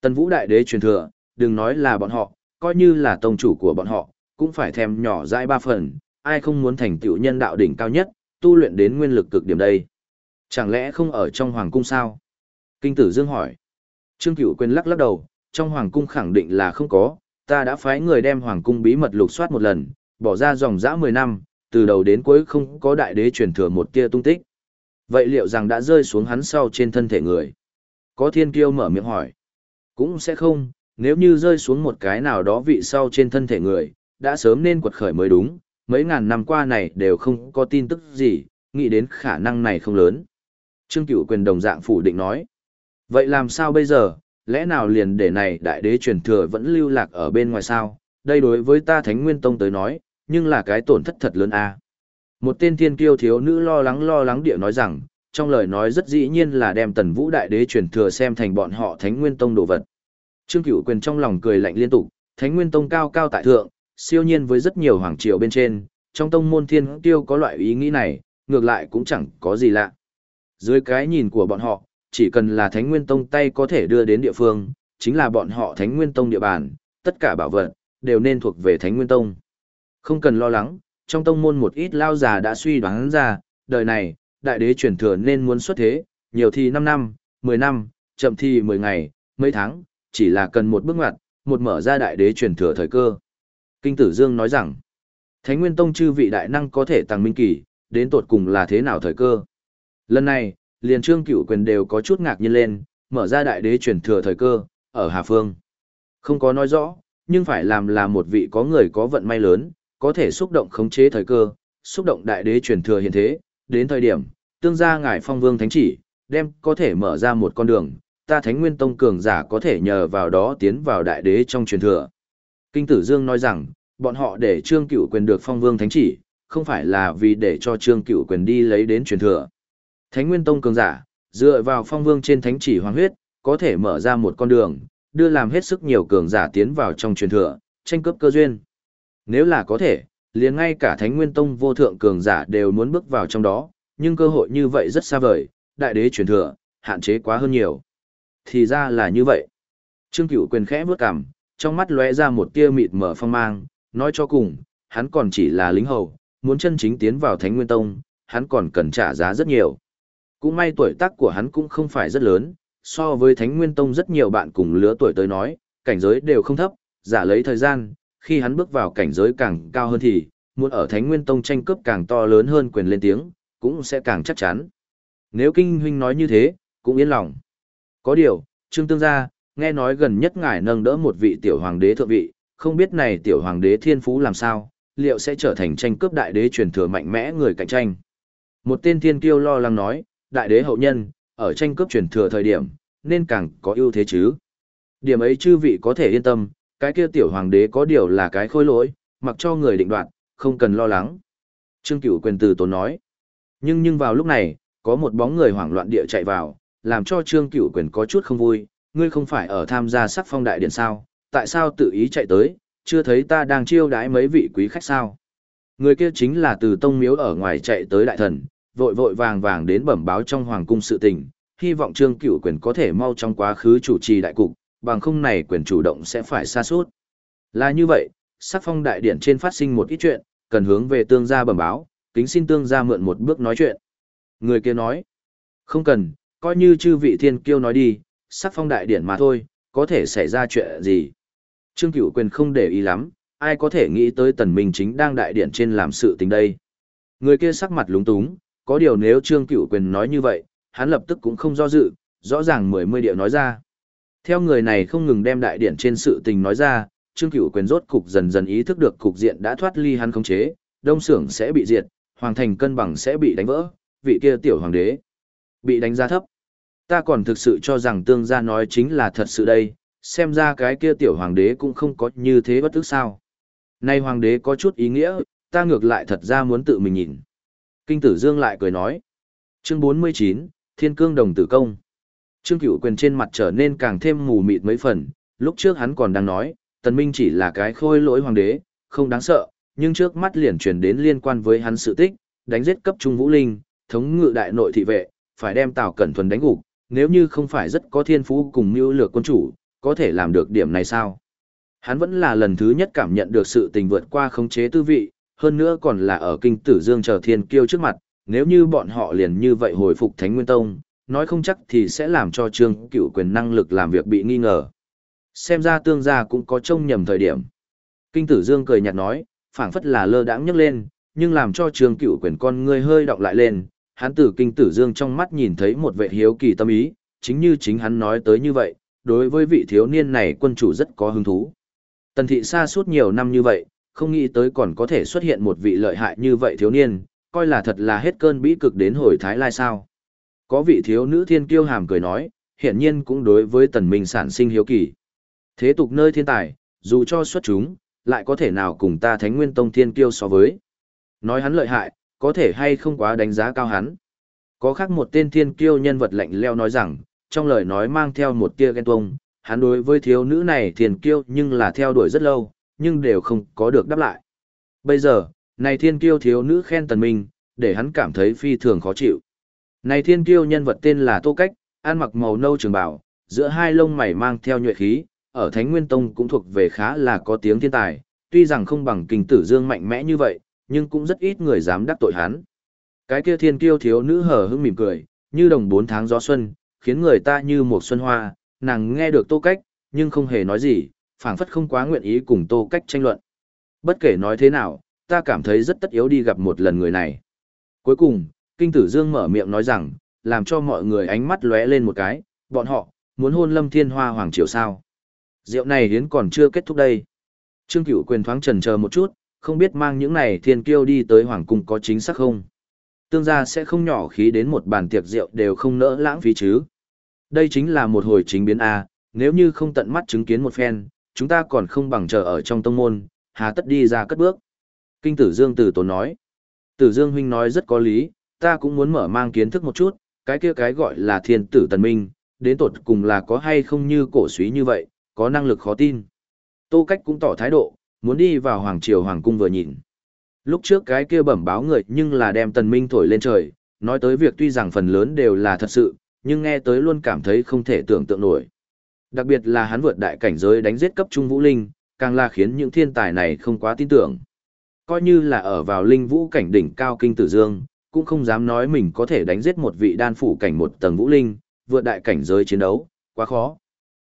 S1: Tần vũ đại đế truyền thừa, đừng nói là bọn họ, coi như là tông chủ của bọn họ, cũng phải thèm nhỏ dãi ba phần, ai không muốn thành tựu nhân đạo đỉnh cao nhất, tu luyện đến nguyên lực cực điểm đây. Chẳng lẽ không ở trong hoàng cung sao? Kinh tử Dương hỏi. Trương Cửu quên lắc lắc đầu, trong hoàng cung khẳng định là không có, ta đã phái người đem hoàng cung bí mật lục soát một lần, bỏ ra dòng dã 10 năm, từ đầu đến cuối không có đại đế truyền thừa một tia tung tích. Vậy liệu rằng đã rơi xuống hắn sau trên thân thể người? Có thiên kiêu mở miệng hỏi. Cũng sẽ không, nếu như rơi xuống một cái nào đó vị sau trên thân thể người, đã sớm nên quật khởi mới đúng, mấy ngàn năm qua này đều không có tin tức gì, nghĩ đến khả năng này không lớn. Trương Cửu quyền đồng dạng phủ định nói. Vậy làm sao bây giờ, lẽ nào liền để này đại đế truyền thừa vẫn lưu lạc ở bên ngoài sao? Đây đối với ta Thánh Nguyên Tông tới nói, nhưng là cái tổn thất thật lớn a. Một tên thiên kiêu thiếu nữ lo lắng lo lắng địa nói rằng, trong lời nói rất dĩ nhiên là đem tần vũ đại đế truyền thừa xem thành bọn họ Thánh Nguyên Tông đồ vật. Trương Cửu quyền trong lòng cười lạnh liên tục, Thánh Nguyên Tông cao cao tại thượng, siêu nhiên với rất nhiều hoàng triều bên trên, trong tông môn thiên tiêu có loại ý nghĩ này, ngược lại cũng chẳng có gì lạ. Dưới cái nhìn của bọn họ, chỉ cần là Thánh Nguyên Tông tay có thể đưa đến địa phương, chính là bọn họ Thánh Nguyên Tông địa bàn, tất cả bảo vật, đều nên thuộc về Thánh Nguyên Tông. Không cần lo lắng, trong tông môn một ít lao già đã suy đoán ra, đời này, đại đế truyền thừa nên muốn xuất thế, nhiều thì 5 năm, 10 năm, chậm thì 10 ngày, mấy tháng, chỉ là cần một bước ngoặt, một mở ra đại đế truyền thừa thời cơ. Kinh Tử Dương nói rằng, Thánh Nguyên Tông chư vị đại năng có thể tăng minh kỳ, đến tột cùng là thế nào thời cơ. Lần này, liền trương cửu quyền đều có chút ngạc nhiên lên, mở ra đại đế truyền thừa thời cơ, ở Hà Phương. Không có nói rõ, nhưng phải làm là một vị có người có vận may lớn, có thể xúc động khống chế thời cơ, xúc động đại đế truyền thừa hiện thế, đến thời điểm, tương gia ngài phong vương thánh chỉ, đem có thể mở ra một con đường, ta thánh nguyên tông cường giả có thể nhờ vào đó tiến vào đại đế trong truyền thừa. Kinh Tử Dương nói rằng, bọn họ để Trương Cửu quyền được phong vương thánh chỉ, không phải là vì để cho Trương Cửu quyền đi lấy đến truyền thừa. Thánh Nguyên Tông cường giả, dựa vào phong vương trên thánh chỉ hoàng huyết, có thể mở ra một con đường, đưa làm hết sức nhiều cường giả tiến vào trong truyền thừa, tranh cướp cơ duyên. Nếu là có thể, liền ngay cả Thánh Nguyên Tông vô thượng cường giả đều muốn bước vào trong đó, nhưng cơ hội như vậy rất xa vời, đại đế truyền thừa, hạn chế quá hơn nhiều. Thì ra là như vậy. Trương Cửu quyền khẽ bước cằm, trong mắt lóe ra một tia mịt mở phong mang, nói cho cùng, hắn còn chỉ là lính hầu, muốn chân chính tiến vào Thánh Nguyên Tông, hắn còn cần trả giá rất nhiều. Cũng may tuổi tác của hắn cũng không phải rất lớn, so với Thánh Nguyên Tông rất nhiều bạn cùng lứa tuổi tới nói, cảnh giới đều không thấp, giả lấy thời gian, khi hắn bước vào cảnh giới càng cao hơn thì, muốn ở Thánh Nguyên Tông tranh cướp càng to lớn hơn quyền lên tiếng, cũng sẽ càng chắc chắn. Nếu Kinh Huynh nói như thế, cũng yên lòng. Có điều, Trương Tương gia, nghe nói gần nhất ngài nâng đỡ một vị tiểu hoàng đế thượng vị, không biết này tiểu hoàng đế thiên phú làm sao, liệu sẽ trở thành tranh cướp đại đế truyền thừa mạnh mẽ người cạnh tranh. Một tên thiên kiêu lo lắng nói, đại đế hậu nhân, ở tranh cướp truyền thừa thời điểm, nên càng có ưu thế chứ. Điểm ấy chư vị có thể yên tâm, cái kia tiểu hoàng đế có điều là cái khôi lỗi, mặc cho người định đoạt, không cần lo lắng. Trương Cửu quyền từ tốn nói. Nhưng nhưng vào lúc này, có một bóng người hoảng loạn địa chạy vào, làm cho Trương Cửu quyền có chút không vui, ngươi không phải ở tham gia sắc phong đại điện sao, tại sao tự ý chạy tới, chưa thấy ta đang chiêu đãi mấy vị quý khách sao. Người kia chính là từ tông miếu ở ngoài chạy tới đại thần, vội vội vàng vàng đến bẩm báo trong hoàng cung sự tình, hy vọng Trương Cửu quyền có thể mau trong quá khứ chủ trì đại cục, bằng không này quyền chủ động sẽ phải xa suốt. Là như vậy, sắc phong đại điện trên phát sinh một ít chuyện, cần hướng về tương gia bẩm báo, kính xin tương gia mượn một bước nói chuyện. Người kia nói, không cần, coi như chư vị thiên kiêu nói đi, sắc phong đại điện mà thôi, có thể xảy ra chuyện gì. Trương Cửu Quyền không để ý lắm, ai có thể nghĩ tới tần minh chính đang đại điện trên làm sự tình đây. Người kia sắc mặt lúng túng, có điều nếu Trương Cửu Quyền nói như vậy, hắn lập tức cũng không do dự, rõ ràng mười mươi điệu nói ra. Theo người này không ngừng đem đại điện trên sự tình nói ra, Trương Cửu Quyền rốt cục dần dần ý thức được cục diện đã thoát ly hắn khống chế, đông xưởng sẽ bị diệt, hoàng thành cân bằng sẽ bị đánh vỡ, vị kia tiểu hoàng đế bị đánh giá thấp. Ta còn thực sự cho rằng tương gia nói chính là thật sự đây, xem ra cái kia tiểu hoàng đế cũng không có như thế bất tức sao. Nay hoàng đế có chút ý nghĩa, ta ngược lại thật ra muốn tự mình nhìn. Kinh tử dương lại cười nói. Chương 49, Thiên Cương Đồng Tử Công. Trương Cửu Quyền trên mặt trở nên càng thêm mù mịt mấy phần, lúc trước hắn còn đang nói, Tần Minh chỉ là cái khôi lỗi hoàng đế, không đáng sợ, nhưng trước mắt liền truyền đến liên quan với hắn sự tích, đánh giết cấp trung vũ linh, thống ngự đại nội thị vệ, phải đem Tào Cẩn Thuần đánh gục, nếu như không phải rất có thiên phú cùng mưu lược quân chủ, có thể làm được điểm này sao? Hắn vẫn là lần thứ nhất cảm nhận được sự tình vượt qua khống chế tư vị, hơn nữa còn là ở kinh tử dương chờ thiên kiêu trước mặt, nếu như bọn họ liền như vậy hồi phục Thánh Nguyên Tông, nói không chắc thì sẽ làm cho Trương Cửu quyền năng lực làm việc bị nghi ngờ. Xem ra tương gia cũng có trông nhầm thời điểm. Kinh tử dương cười nhạt nói, phảng phất là lơ đãng nhấc lên, nhưng làm cho Trương Cửu quyền con ngươi hơi đọc lại lên, hắn từ kinh tử dương trong mắt nhìn thấy một vệ hiếu kỳ tâm ý, chính như chính hắn nói tới như vậy, đối với vị thiếu niên này quân chủ rất có hứng thú. Tần thị xa suốt nhiều năm như vậy, không nghĩ tới còn có thể xuất hiện một vị lợi hại như vậy thiếu niên, coi là thật là hết cơn bĩ cực đến hồi thái lai sao. Có vị thiếu nữ thiên kiêu hàm cười nói, hiện nhiên cũng đối với tần minh sản sinh hiếu kỳ. Thế tục nơi thiên tài, dù cho xuất chúng, lại có thể nào cùng ta thánh nguyên tông thiên kiêu so với. Nói hắn lợi hại, có thể hay không quá đánh giá cao hắn. Có khác một tên thiên kiêu nhân vật lạnh leo nói rằng, trong lời nói mang theo một tia ghen tuông, hắn đối với thiếu nữ này thiên kiêu nhưng là theo đuổi rất lâu, nhưng đều không có được đáp lại. Bây giờ, này thiên kiêu thiếu nữ khen tần minh, để hắn cảm thấy phi thường khó chịu. Này thiên kiêu nhân vật tên là Tô Cách, ăn mặc màu nâu trường bào, giữa hai lông mày mang theo nhuệ khí, ở Thánh Nguyên Tông cũng thuộc về khá là có tiếng thiên tài, tuy rằng không bằng kinh tử dương mạnh mẽ như vậy, nhưng cũng rất ít người dám đắc tội hắn. Cái kia thiên kiêu thiếu nữ hờ hững mỉm cười, như đồng bốn tháng gió xuân, khiến người ta như một xuân hoa, nàng nghe được tô cách, nhưng không hề nói gì, phảng phất không quá nguyện ý cùng tô cách tranh luận. Bất kể nói thế nào, ta cảm thấy rất tất yếu đi gặp một lần người này. Cuối cùng, Kinh Tử Dương mở miệng nói rằng, làm cho mọi người ánh mắt lóe lên một cái, bọn họ, muốn hôn lâm thiên hoa hoàng triều sao. Rượu này hiến còn chưa kết thúc đây. Trương Cửu quyền thoáng trần chờ một chút, không biết mang những này thiên kiêu đi tới hoàng cung có chính xác không. Tương gia sẽ không nhỏ khí đến một bàn tiệc rượu đều không nỡ lãng phí chứ. Đây chính là một hồi chính biến A, nếu như không tận mắt chứng kiến một phen, chúng ta còn không bằng chờ ở trong tông môn, hà tất đi ra cất bước. Kinh tử Dương Tử Tốn nói. Tử Dương huynh nói rất có lý, ta cũng muốn mở mang kiến thức một chút, cái kia cái gọi là thiên tử tần minh, đến tột cùng là có hay không như cổ suý như vậy, có năng lực khó tin. Tô Cách cũng tỏ thái độ, muốn đi vào Hoàng Triều Hoàng Cung vừa nhìn. Lúc trước cái kia bẩm báo người nhưng là đem tần minh thổi lên trời, nói tới việc tuy rằng phần lớn đều là thật sự, nhưng nghe tới luôn cảm thấy không thể tưởng tượng nổi. Đặc biệt là hắn vượt đại cảnh giới đánh giết cấp trung vũ linh, càng là khiến những thiên tài này không quá tin tưởng. Coi như là ở vào linh vũ cảnh đỉnh cao kinh tử dương, cũng không dám nói mình có thể đánh giết một vị đan phủ cảnh một tầng vũ linh, vượt đại cảnh giới chiến đấu, quá khó.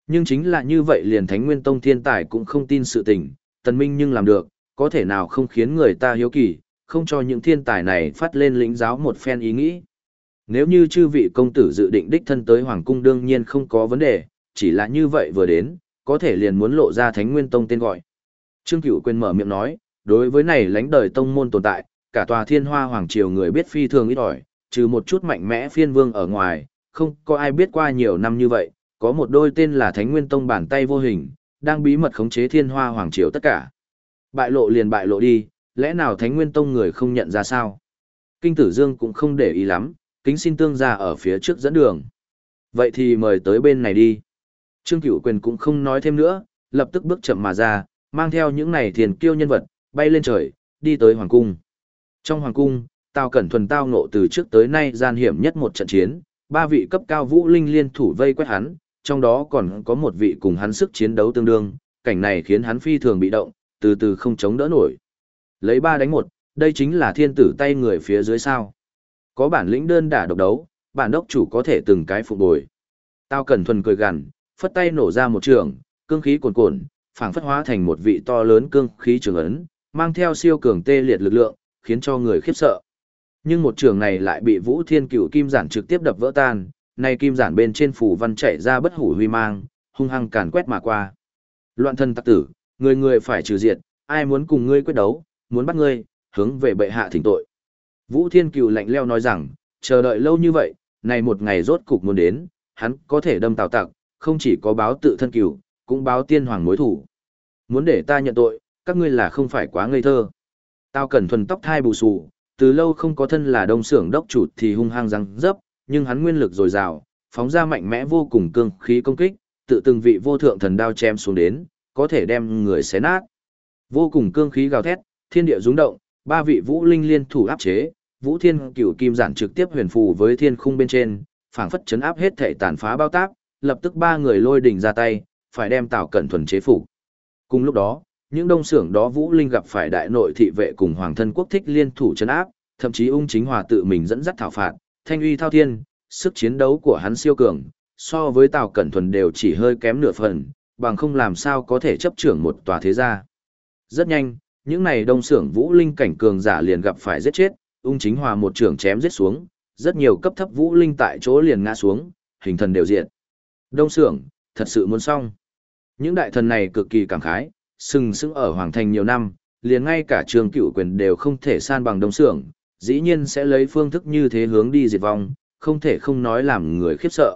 S1: Nhưng chính là như vậy liền Thánh Nguyên Tông thiên tài cũng không tin sự tình, Tần Minh nhưng làm được, có thể nào không khiến người ta hiếu kỳ, không cho những thiên tài này phát lên lĩnh giáo một phen ý nghĩ. Nếu như chư vị công tử dự định đích thân tới Hoàng Cung đương nhiên không có vấn đề, chỉ là như vậy vừa đến, có thể liền muốn lộ ra Thánh Nguyên Tông tên gọi. Trương Cửu quên mở miệng nói, đối với này lãnh đời tông môn tồn tại, cả tòa thiên hoa hoàng triều người biết phi thường ít ỏi, trừ một chút mạnh mẽ phiên vương ở ngoài, không có ai biết qua nhiều năm như vậy, có một đôi tên là Thánh Nguyên Tông bàn tay vô hình, đang bí mật khống chế thiên hoa hoàng triều tất cả. Bại lộ liền bại lộ đi, lẽ nào Thánh Nguyên Tông người không nhận ra sao? Kinh Tử Dương cũng không để ý lắm, kính xin tương gia ở phía trước dẫn đường. Vậy thì mời tới bên này đi. Trương Cửu Quyền cũng không nói thêm nữa, lập tức bước chậm mà ra, mang theo những này thiền kiêu nhân vật, bay lên trời, đi tới Hoàng Cung. Trong Hoàng Cung, Tào Cẩn Thuần tao nộ từ trước tới nay gian hiểm nhất một trận chiến, ba vị cấp cao vũ linh liên thủ vây quét hắn, trong đó còn có một vị cùng hắn sức chiến đấu tương đương, cảnh này khiến hắn phi thường bị động, từ từ không chống đỡ nổi. Lấy ba đánh một, đây chính là thiên tử tay người phía dưới sao. Có bản lĩnh đơn đả độc đấu, bản đốc chủ có thể từng cái phục bồi. Tao cần thuần cười gằn, phất tay nổ ra một trường, cương khí cuồn cuộn, phảng phất hóa thành một vị to lớn cương khí trường ấn, mang theo siêu cường tê liệt lực lượng, khiến cho người khiếp sợ. Nhưng một trường này lại bị Vũ Thiên Cửu Kim Giản trực tiếp đập vỡ tan, nay kim giản bên trên phủ văn chạy ra bất hủ huy mang, hung hăng càn quét mà qua. Loạn thân tặc tử, người người phải trừ diệt, ai muốn cùng ngươi quyết đấu, muốn bắt ngươi, hướng về bệ hạ thỉnh tội. Vũ Thiên Cửu lạnh leo nói rằng, chờ đợi lâu như vậy, này một ngày rốt cục muốn đến, hắn có thể đâm tào tặc, không chỉ có báo tự thân cửu, cũng báo tiên hoàng mối thủ. Muốn để ta nhận tội, các ngươi là không phải quá ngây thơ. Tao cần thuần tóc thai bù xù, từ lâu không có thân là đông xưởng đốc chủ thì hung hăng răng dấp, nhưng hắn nguyên lực dồi dào, phóng ra mạnh mẽ vô cùng cương khí công kích, tự từng vị vô thượng thần đao chém xuống đến, có thể đem người xé nát. Vô cùng cương khí gào thét, thiên địa rung động, ba vị vũ linh liên thủ áp chế, Vũ Thiên Cửu Kim giản trực tiếp huyền phù với thiên khung bên trên, phảng phất chấn áp hết thể tàn phá bao tác, lập tức ba người lôi đỉnh ra tay, phải đem Tào Cẩn thuần chế phục. Cùng lúc đó, những đông xưởng đó Vũ Linh gặp phải đại nội thị vệ cùng hoàng thân quốc thích liên thủ chấn áp, thậm chí ung chính hòa tự mình dẫn dắt thảo phạt, thanh uy thao thiên, sức chiến đấu của hắn siêu cường, so với Tào Cẩn Thuần đều chỉ hơi kém nửa phần, bằng không làm sao có thể chấp trưởng một tòa thế gia. Rất nhanh, những này đông Sưởng vũ linh cảnh cường giả liền gặp phải giết chết, ung chính hòa một trưởng chém giết xuống, rất nhiều cấp thấp vũ linh tại chỗ liền ngã xuống, hình thần đều diện. Đông Sưởng thật sự muốn xong. Những đại thần này cực kỳ cảm khái, sừng sững ở hoàng thành nhiều năm, liền ngay cả trường cựu quyền đều không thể san bằng đông Sưởng dĩ nhiên sẽ lấy phương thức như thế hướng đi diệt vong, không thể không nói làm người khiếp sợ.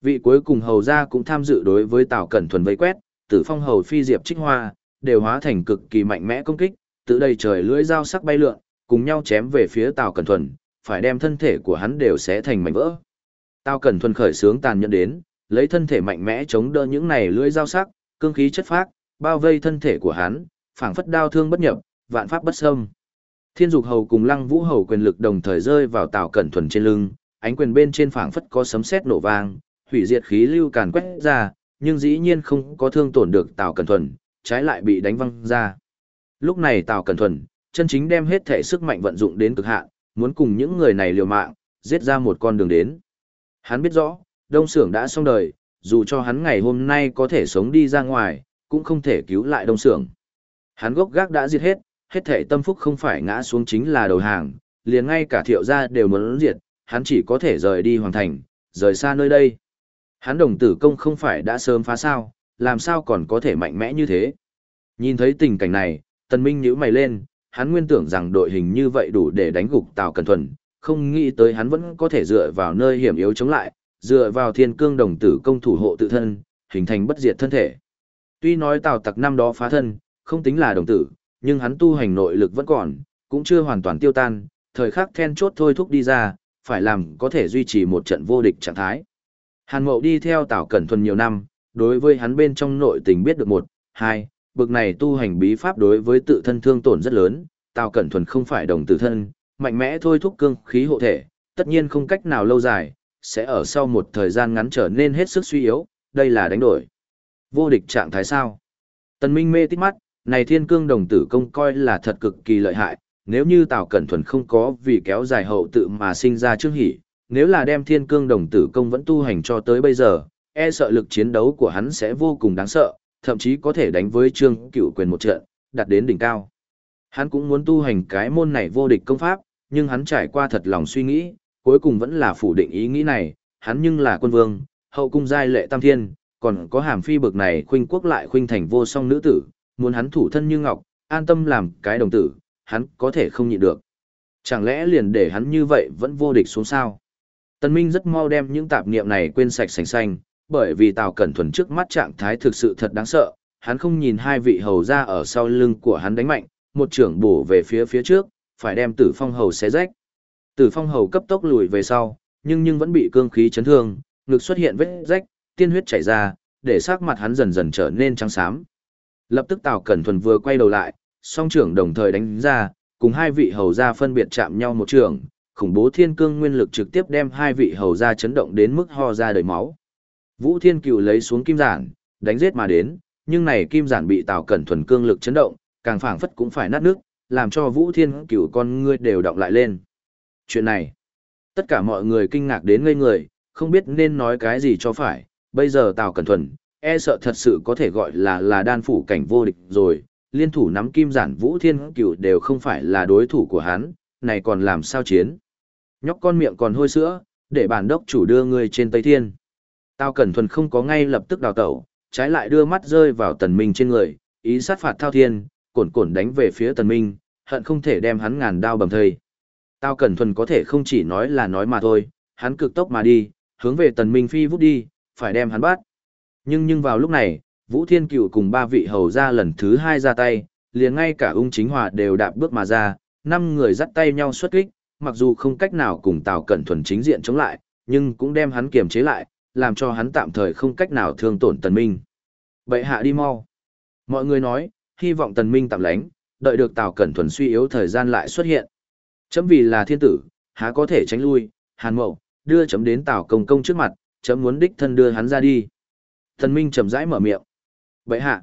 S1: Vị cuối cùng hầu gia cũng tham dự đối với Tào Cẩn Thuần vây quét, tử phong hầu phi diệp trích hoa, đều hóa thành cực kỳ mạnh mẽ công kích, tự đầy trời lưỡi dao sắc bay lượn, cùng nhau chém về phía Tào Cẩn Thuần, phải đem thân thể của hắn đều xé thành mảnh vỡ. Tào Cẩn Thuần khởi sướng tàn nhẫn đến, lấy thân thể mạnh mẽ chống đỡ những này lưỡi dao sắc, cương khí chất phác, bao vây thân thể của hắn, phảng phất đao thương bất nhập, vạn pháp bất xâm. Thiên dục hầu cùng lăng vũ hầu quyền lực đồng thời rơi vào tào cẩn thuần trên lưng, ánh quyền bên trên phảng phất có sấm sét nổ vang, hủy diệt khí lưu càn quét ra, nhưng dĩ nhiên không có thương tổn được tào cẩn thuần, trái lại bị đánh văng ra. Lúc này tào cẩn thuần, chân chính đem hết thể sức mạnh vận dụng đến cực hạn, muốn cùng những người này liều mạng, giết ra một con đường đến. Hắn biết rõ, đông xưởng đã xong đời, dù cho hắn ngày hôm nay có thể sống đi ra ngoài, cũng không thể cứu lại đông xưởng. Hắn gốc gác đã diệt hết, hết thể tâm phúc không phải ngã xuống chính là đầu hàng, liền ngay cả thiệu gia đều muốn diệt, hắn chỉ có thể rời đi hoàng thành, rời xa nơi đây. Hắn đồng tử công không phải đã sớm phá sao, làm sao còn có thể mạnh mẽ như thế. Nhìn thấy tình cảnh này, tần minh nhíu mày lên, hắn nguyên tưởng rằng đội hình như vậy đủ để đánh gục Tào Cẩn Thuần, không nghĩ tới hắn vẫn có thể dựa vào nơi hiểm yếu chống lại, dựa vào thiên cương đồng tử công thủ hộ tự thân, hình thành bất diệt thân thể. Tuy nói Tào Tặc năm đó phá thân, không tính là đồng tử, nhưng hắn tu hành nội lực vẫn còn, cũng chưa hoàn toàn tiêu tan, thời khắc then chốt thôi thúc đi ra, phải làm có thể duy trì một trận vô địch trạng thái. Hàn Mậu đi theo Tào Cẩn Thuần nhiều năm, đối với hắn bên trong nội tình biết được một, hai, bực này tu hành bí pháp đối với tự thân thương tổn rất lớn, Tào Cẩn Thuần không phải đồng tử thân, mạnh mẽ thôi thúc cương khí hộ thể, tất nhiên không cách nào lâu dài, sẽ ở sau một thời gian ngắn trở nên hết sức suy yếu, đây là đánh đổi. Vô địch trạng thái sao? Tần Minh mê tít mắt, này thiên cương đồng tử công coi là thật cực kỳ lợi hại, nếu như Tào Cẩn Thuần không có vì kéo dài hậu tự mà sinh ra trước hỉ, nếu là đem thiên cương đồng tử công vẫn tu hành cho tới bây giờ, e sợ lực chiến đấu của hắn sẽ vô cùng đáng sợ, thậm chí có thể đánh với trương cựu quyền một trận, đạt đến đỉnh cao. Hắn cũng muốn tu hành cái môn này vô địch công pháp, nhưng hắn trải qua thật lòng suy nghĩ, cuối cùng vẫn là phủ định ý nghĩ này, hắn nhưng là quân vương, hậu cung giai lệ tam thiên, còn có hàm phi bực này khuynh quốc lại khuynh thành vô song nữ tử, muốn hắn thủ thân như ngọc, an tâm làm cái đồng tử, hắn có thể không nhịn được. Chẳng lẽ liền để hắn như vậy vẫn vô địch xuống sao? Tân Minh rất mau đem những tạp niệm này quên sạch sành xanh, bởi vì Tào Cẩn Thuần trước mắt trạng thái thực sự thật đáng sợ, hắn không nhìn hai vị hầu ra ở sau lưng của hắn đánh mạnh, một trưởng bổ về phía phía trước, phải đem Tử Phong hầu xé rách. Tử Phong hầu cấp tốc lùi về sau, nhưng nhưng vẫn bị cương khí chấn thương, ngực xuất hiện vết rách, tiên huyết chảy ra, để sắc mặt hắn dần dần trở nên trắng xám. Lập tức Tào Cẩn Thuần vừa quay đầu lại, song trưởng đồng thời đánh ra, cùng hai vị hầu gia phân biệt chạm nhau một trường, khủng bố thiên cương nguyên lực trực tiếp đem hai vị hầu gia chấn động đến mức ho ra đầy máu. Vũ Thiên Cựu lấy xuống kim giản, đánh giết mà đến, nhưng này kim giản bị Tào Cẩn thuần cương lực chấn động, càng phảng phất cũng phải nát nước, làm cho Vũ Thiên Cựu con ngươi đều động lại lên. Chuyện này, tất cả mọi người kinh ngạc đến ngây người, không biết nên nói cái gì cho phải, bây giờ Tào Cẩn thuần, e sợ thật sự có thể gọi là là đan phủ cảnh vô địch rồi, liên thủ nắm kim giản Vũ Thiên cửu đều không phải là đối thủ của hắn, này còn làm sao chiến. Nhóc con miệng còn hôi sữa, để bản đốc chủ đưa người trên Tây Thiên. Tao Cẩn Thuần không có ngay lập tức đào tẩu, trái lại đưa mắt rơi vào tần minh trên người, ý sát phạt thao thiên, cổn cổn đánh về phía tần minh, hận không thể đem hắn ngàn đao bầm thây. Tao Cẩn Thuần có thể không chỉ nói là nói mà thôi, hắn cực tốc mà đi, hướng về tần minh phi vút đi, phải đem hắn bắt. Nhưng nhưng vào lúc này, Vũ Thiên Cựu cùng ba vị hầu ra lần thứ hai ra tay, liền ngay cả ung chính hòa đều đạp bước mà ra, năm người dắt tay nhau xuất kích, mặc dù không cách nào cùng Tào Cẩn Thuần chính diện chống lại, nhưng cũng đem hắn kiềm chế lại, làm cho hắn tạm thời không cách nào thương tổn tần minh. Bệ hạ đi mau. Mọi người nói, hy vọng tần minh tạm lánh, đợi được Tào Cẩn Thuần suy yếu thời gian lại xuất hiện. Chấm vì là thiên tử, há có thể tránh lui, hàn mậu, đưa chấm đến Tào Công Công trước mặt, chấm muốn đích thân đưa hắn ra đi. Tần minh chậm rãi mở miệng. Bệ hạ.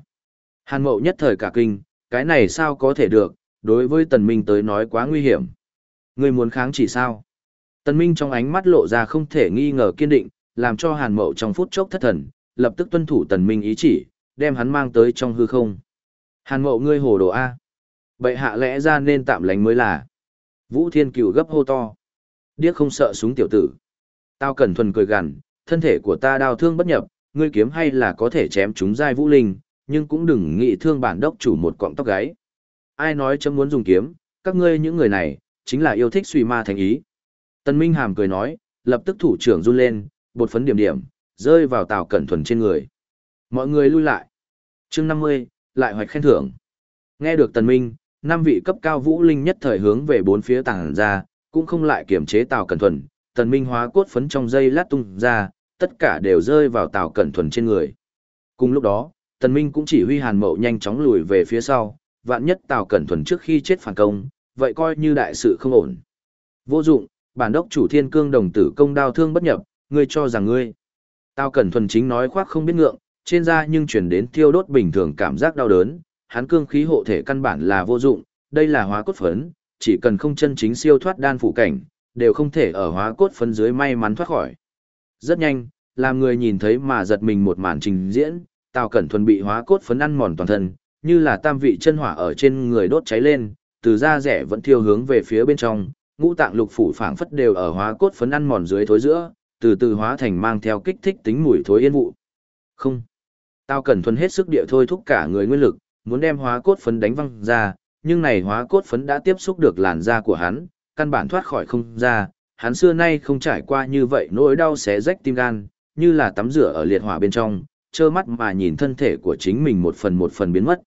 S1: Hàn mậu nhất thời cả kinh, cái này sao có thể được, đối với tần minh tới nói quá nguy hiểm. Người muốn kháng chỉ sao? Tần minh trong ánh mắt lộ ra không thể nghi ngờ kiên định, làm cho hàn mậu trong phút chốc thất thần, lập tức tuân thủ tần minh ý chỉ, đem hắn mang tới trong hư không. Hàn mậu ngươi hồ đồ A. Bậy hạ lẽ ra nên tạm lánh mới là. Vũ Thiên Cửu gấp hô to. Điếc không sợ súng tiểu tử. Tao cẩn thuần cười gằn, thân thể của ta đau thương bất nhập, ngươi kiếm hay là có thể chém chúng giai vũ linh, nhưng cũng đừng nghĩ thương bản đốc chủ một cọng tóc gáy. Ai nói chấm muốn dùng kiếm, các ngươi những người này, chính là yêu thích suy ma thành ý. Tân Minh Hàm cười nói, lập tức thủ trưởng run lên, bột phấn điểm điểm, rơi vào tàu Cẩn Thuần trên người. Mọi người lui lại. chương 50, lại hoạch khen thưởng. Nghe được Tần Minh, năm vị cấp cao vũ linh nhất thời hướng về bốn phía tàng ra, cũng không lại kiểm chế tàu Cẩn Thuần. Tần Minh hóa cốt phấn trong dây lát tung ra, tất cả đều rơi vào Tào Cẩn Thuần trên người. Cùng lúc đó, Tần Minh cũng chỉ huy Hàn Mậu nhanh chóng lùi về phía sau, vạn nhất Tào Cẩn Thuần trước khi chết phản công, vậy coi như đại sự không ổn. Vô dụng, bản đốc chủ thiên cương đồng tử công đao thương bất nhập, ngươi cho rằng ngươi. Tào cẩn thuần chính nói khoác không biết ngượng, trên da nhưng chuyển đến thiêu đốt bình thường cảm giác đau đớn, hắn cương khí hộ thể căn bản là vô dụng, đây là hóa cốt phấn, chỉ cần không chân chính siêu thoát đan phủ cảnh, đều không thể ở hóa cốt phấn dưới may mắn thoát khỏi. Rất nhanh, làm người nhìn thấy mà giật mình một màn trình diễn, Tào Cẩn Thuần bị hóa cốt phấn ăn mòn toàn thân, như là tam vị chân hỏa ở trên người đốt cháy lên, từ da rẻ vẫn thiêu hướng về phía bên trong, ngũ tạng lục phủ phảng phất đều ở hóa cốt phấn ăn mòn dưới thối giữa, từ từ hóa thành mang theo kích thích tính mùi thối yên vụ. Không. Tao Cẩn thuần hết sức địa thôi thúc cả người nguyên lực, muốn đem hóa cốt phấn đánh văng ra, nhưng này hóa cốt phấn đã tiếp xúc được làn da của hắn, căn bản thoát khỏi không ra, hắn xưa nay không trải qua như vậy nỗi đau xé rách tim gan, như là tắm rửa ở liệt hỏa bên trong, trơ mắt mà nhìn thân thể của chính mình một phần một phần biến mất.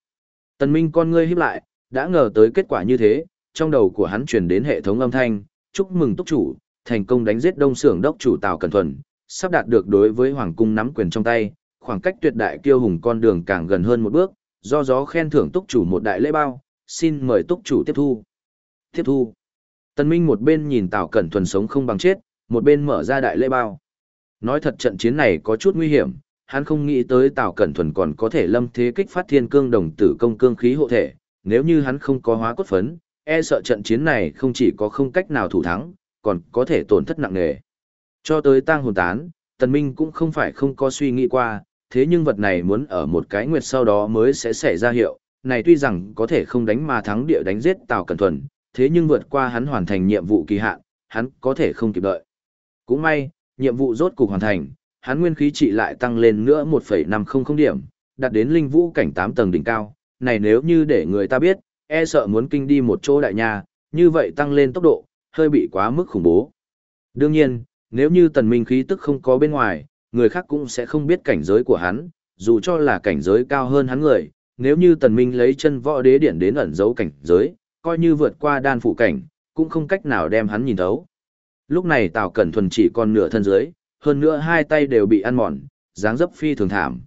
S1: Tần Minh con ngươi híp lại, đã ngờ tới kết quả như thế, trong đầu của hắn truyền đến hệ thống âm thanh, chúc mừng túc chủ, thành công đánh giết đông sưởng đốc chủ Tào Cẩn Thuần, sắp đạt được đối với Hoàng cung nắm quyền trong tay, khoảng cách tuyệt đại kiêu hùng con đường càng gần hơn một bước, do gió khen thưởng túc chủ một đại lễ bao, xin mời túc chủ tiếp thu. Tiếp thu. Tân Minh một bên nhìn Tào Cẩn Thuần sống không bằng chết, một bên mở ra đại lễ bao. Nói thật trận chiến này có chút nguy hiểm, hắn không nghĩ tới Tào Cẩn Thuần còn có thể lâm thế kích phát thiên cương đồng tử công cương khí hộ thể, nếu như hắn không có hóa cốt phấn, e sợ trận chiến này không chỉ có không cách nào thủ thắng, còn có thể tổn thất nặng nề. Cho tới tang hồn tán, Tần Minh cũng không phải không có suy nghĩ qua, thế nhưng vật này muốn ở một cái nguyệt sau đó mới sẽ xảy ra hiệu, này tuy rằng có thể không đánh mà thắng địa đánh giết Tào Cẩn Thuần, thế nhưng vượt qua hắn hoàn thành nhiệm vụ kỳ hạn, hắn có thể không kịp đợi. Cũng may, nhiệm vụ rốt cục hoàn thành, hắn nguyên khí trị lại tăng lên nữa 1.500 điểm, đạt đến linh vũ cảnh 8 tầng đỉnh cao. Này nếu như để người ta biết, e sợ muốn kinh đi một chỗ đại nhà, như vậy tăng lên tốc độ, hơi bị quá mức khủng bố. Đương nhiên, nếu như tần minh khí tức không có bên ngoài, người khác cũng sẽ không biết cảnh giới của hắn, dù cho là cảnh giới cao hơn hắn người, nếu như tần minh lấy chân võ đế điển đến ẩn giấu cảnh giới, coi như vượt qua đan phủ cảnh, cũng không cách nào đem hắn nhìn thấu. Lúc này Tào Cẩn Thuần chỉ còn nửa thân dưới, hơn nữa hai tay đều bị ăn mòn, dáng dấp phi thường thảm.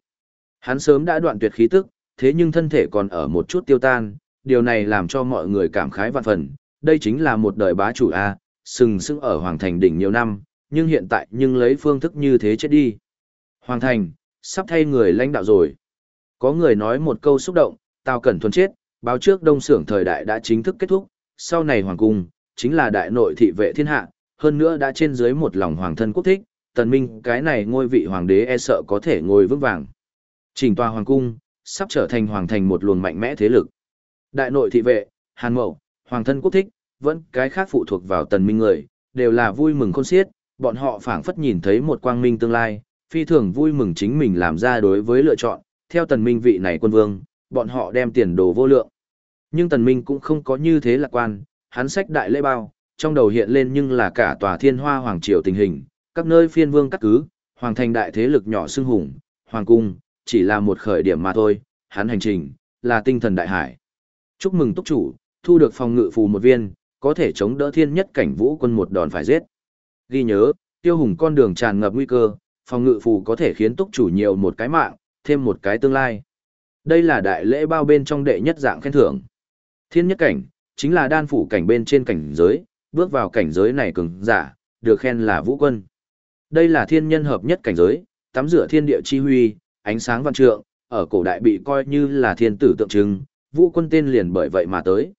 S1: Hắn sớm đã đoạn tuyệt khí tức, thế nhưng thân thể còn ở một chút tiêu tan, điều này làm cho mọi người cảm khái vạn phần, đây chính là một đời bá chủ A, sừng sững ở Hoàng Thành đỉnh nhiều năm, nhưng hiện tại nhưng lấy phương thức như thế chết đi. Hoàng Thành, sắp thay người lãnh đạo rồi. Có người nói một câu xúc động, Tào Cẩn Thuần chết, báo trước đông xưởng thời đại đã chính thức kết thúc, sau này Hoàng Cung, chính là đại nội thị vệ thiên hạ, hơn nữa đã trên dưới một lòng hoàng thân quốc thích, tần minh cái này ngôi vị hoàng đế e sợ có thể ngồi vững vàng. Trình tòa hoàng cung, sắp trở thành hoàng thành một luồng mạnh mẽ thế lực. Đại nội thị vệ, hàn mậu, hoàng thân quốc thích, vẫn cái khác phụ thuộc vào tần minh người, đều là vui mừng khôn xiết, bọn họ phảng phất nhìn thấy một quang minh tương lai, phi thường vui mừng chính mình làm ra đối với lựa chọn, theo tần minh vị này quân vương, bọn họ đem tiền đồ vô lượng. Nhưng tần minh cũng không có như thế lạc quan, hắn sách đại lễ bao, trong đầu hiện lên nhưng là cả tòa thiên hoa hoàng triều tình hình, các nơi phiên vương cắt cứ, hoàng thành đại thế lực nhỏ xưng hùng, hoàng cung, chỉ là một khởi điểm mà thôi, hắn hành trình, là tinh thần đại hải. Chúc mừng túc chủ, thu được phòng ngự phù một viên, có thể chống đỡ thiên nhất cảnh vũ quân một đòn phải giết. Ghi nhớ, tiêu hùng con đường tràn ngập nguy cơ, phòng ngự phù có thể khiến túc chủ nhiều một cái mạng, thêm một cái tương lai. Đây là đại lễ bao bên trong đệ nhất dạng khen thưởng. Thiên nhất cảnh, chính là đan phủ cảnh bên trên cảnh giới, bước vào cảnh giới này cường giả, được khen là vũ quân. Đây là thiên nhân hợp nhất cảnh giới, tắm rửa thiên địa chi huy, ánh sáng văn trượng, ở cổ đại bị coi như là thiên tử tượng trưng, vũ quân tên liền bởi vậy mà tới.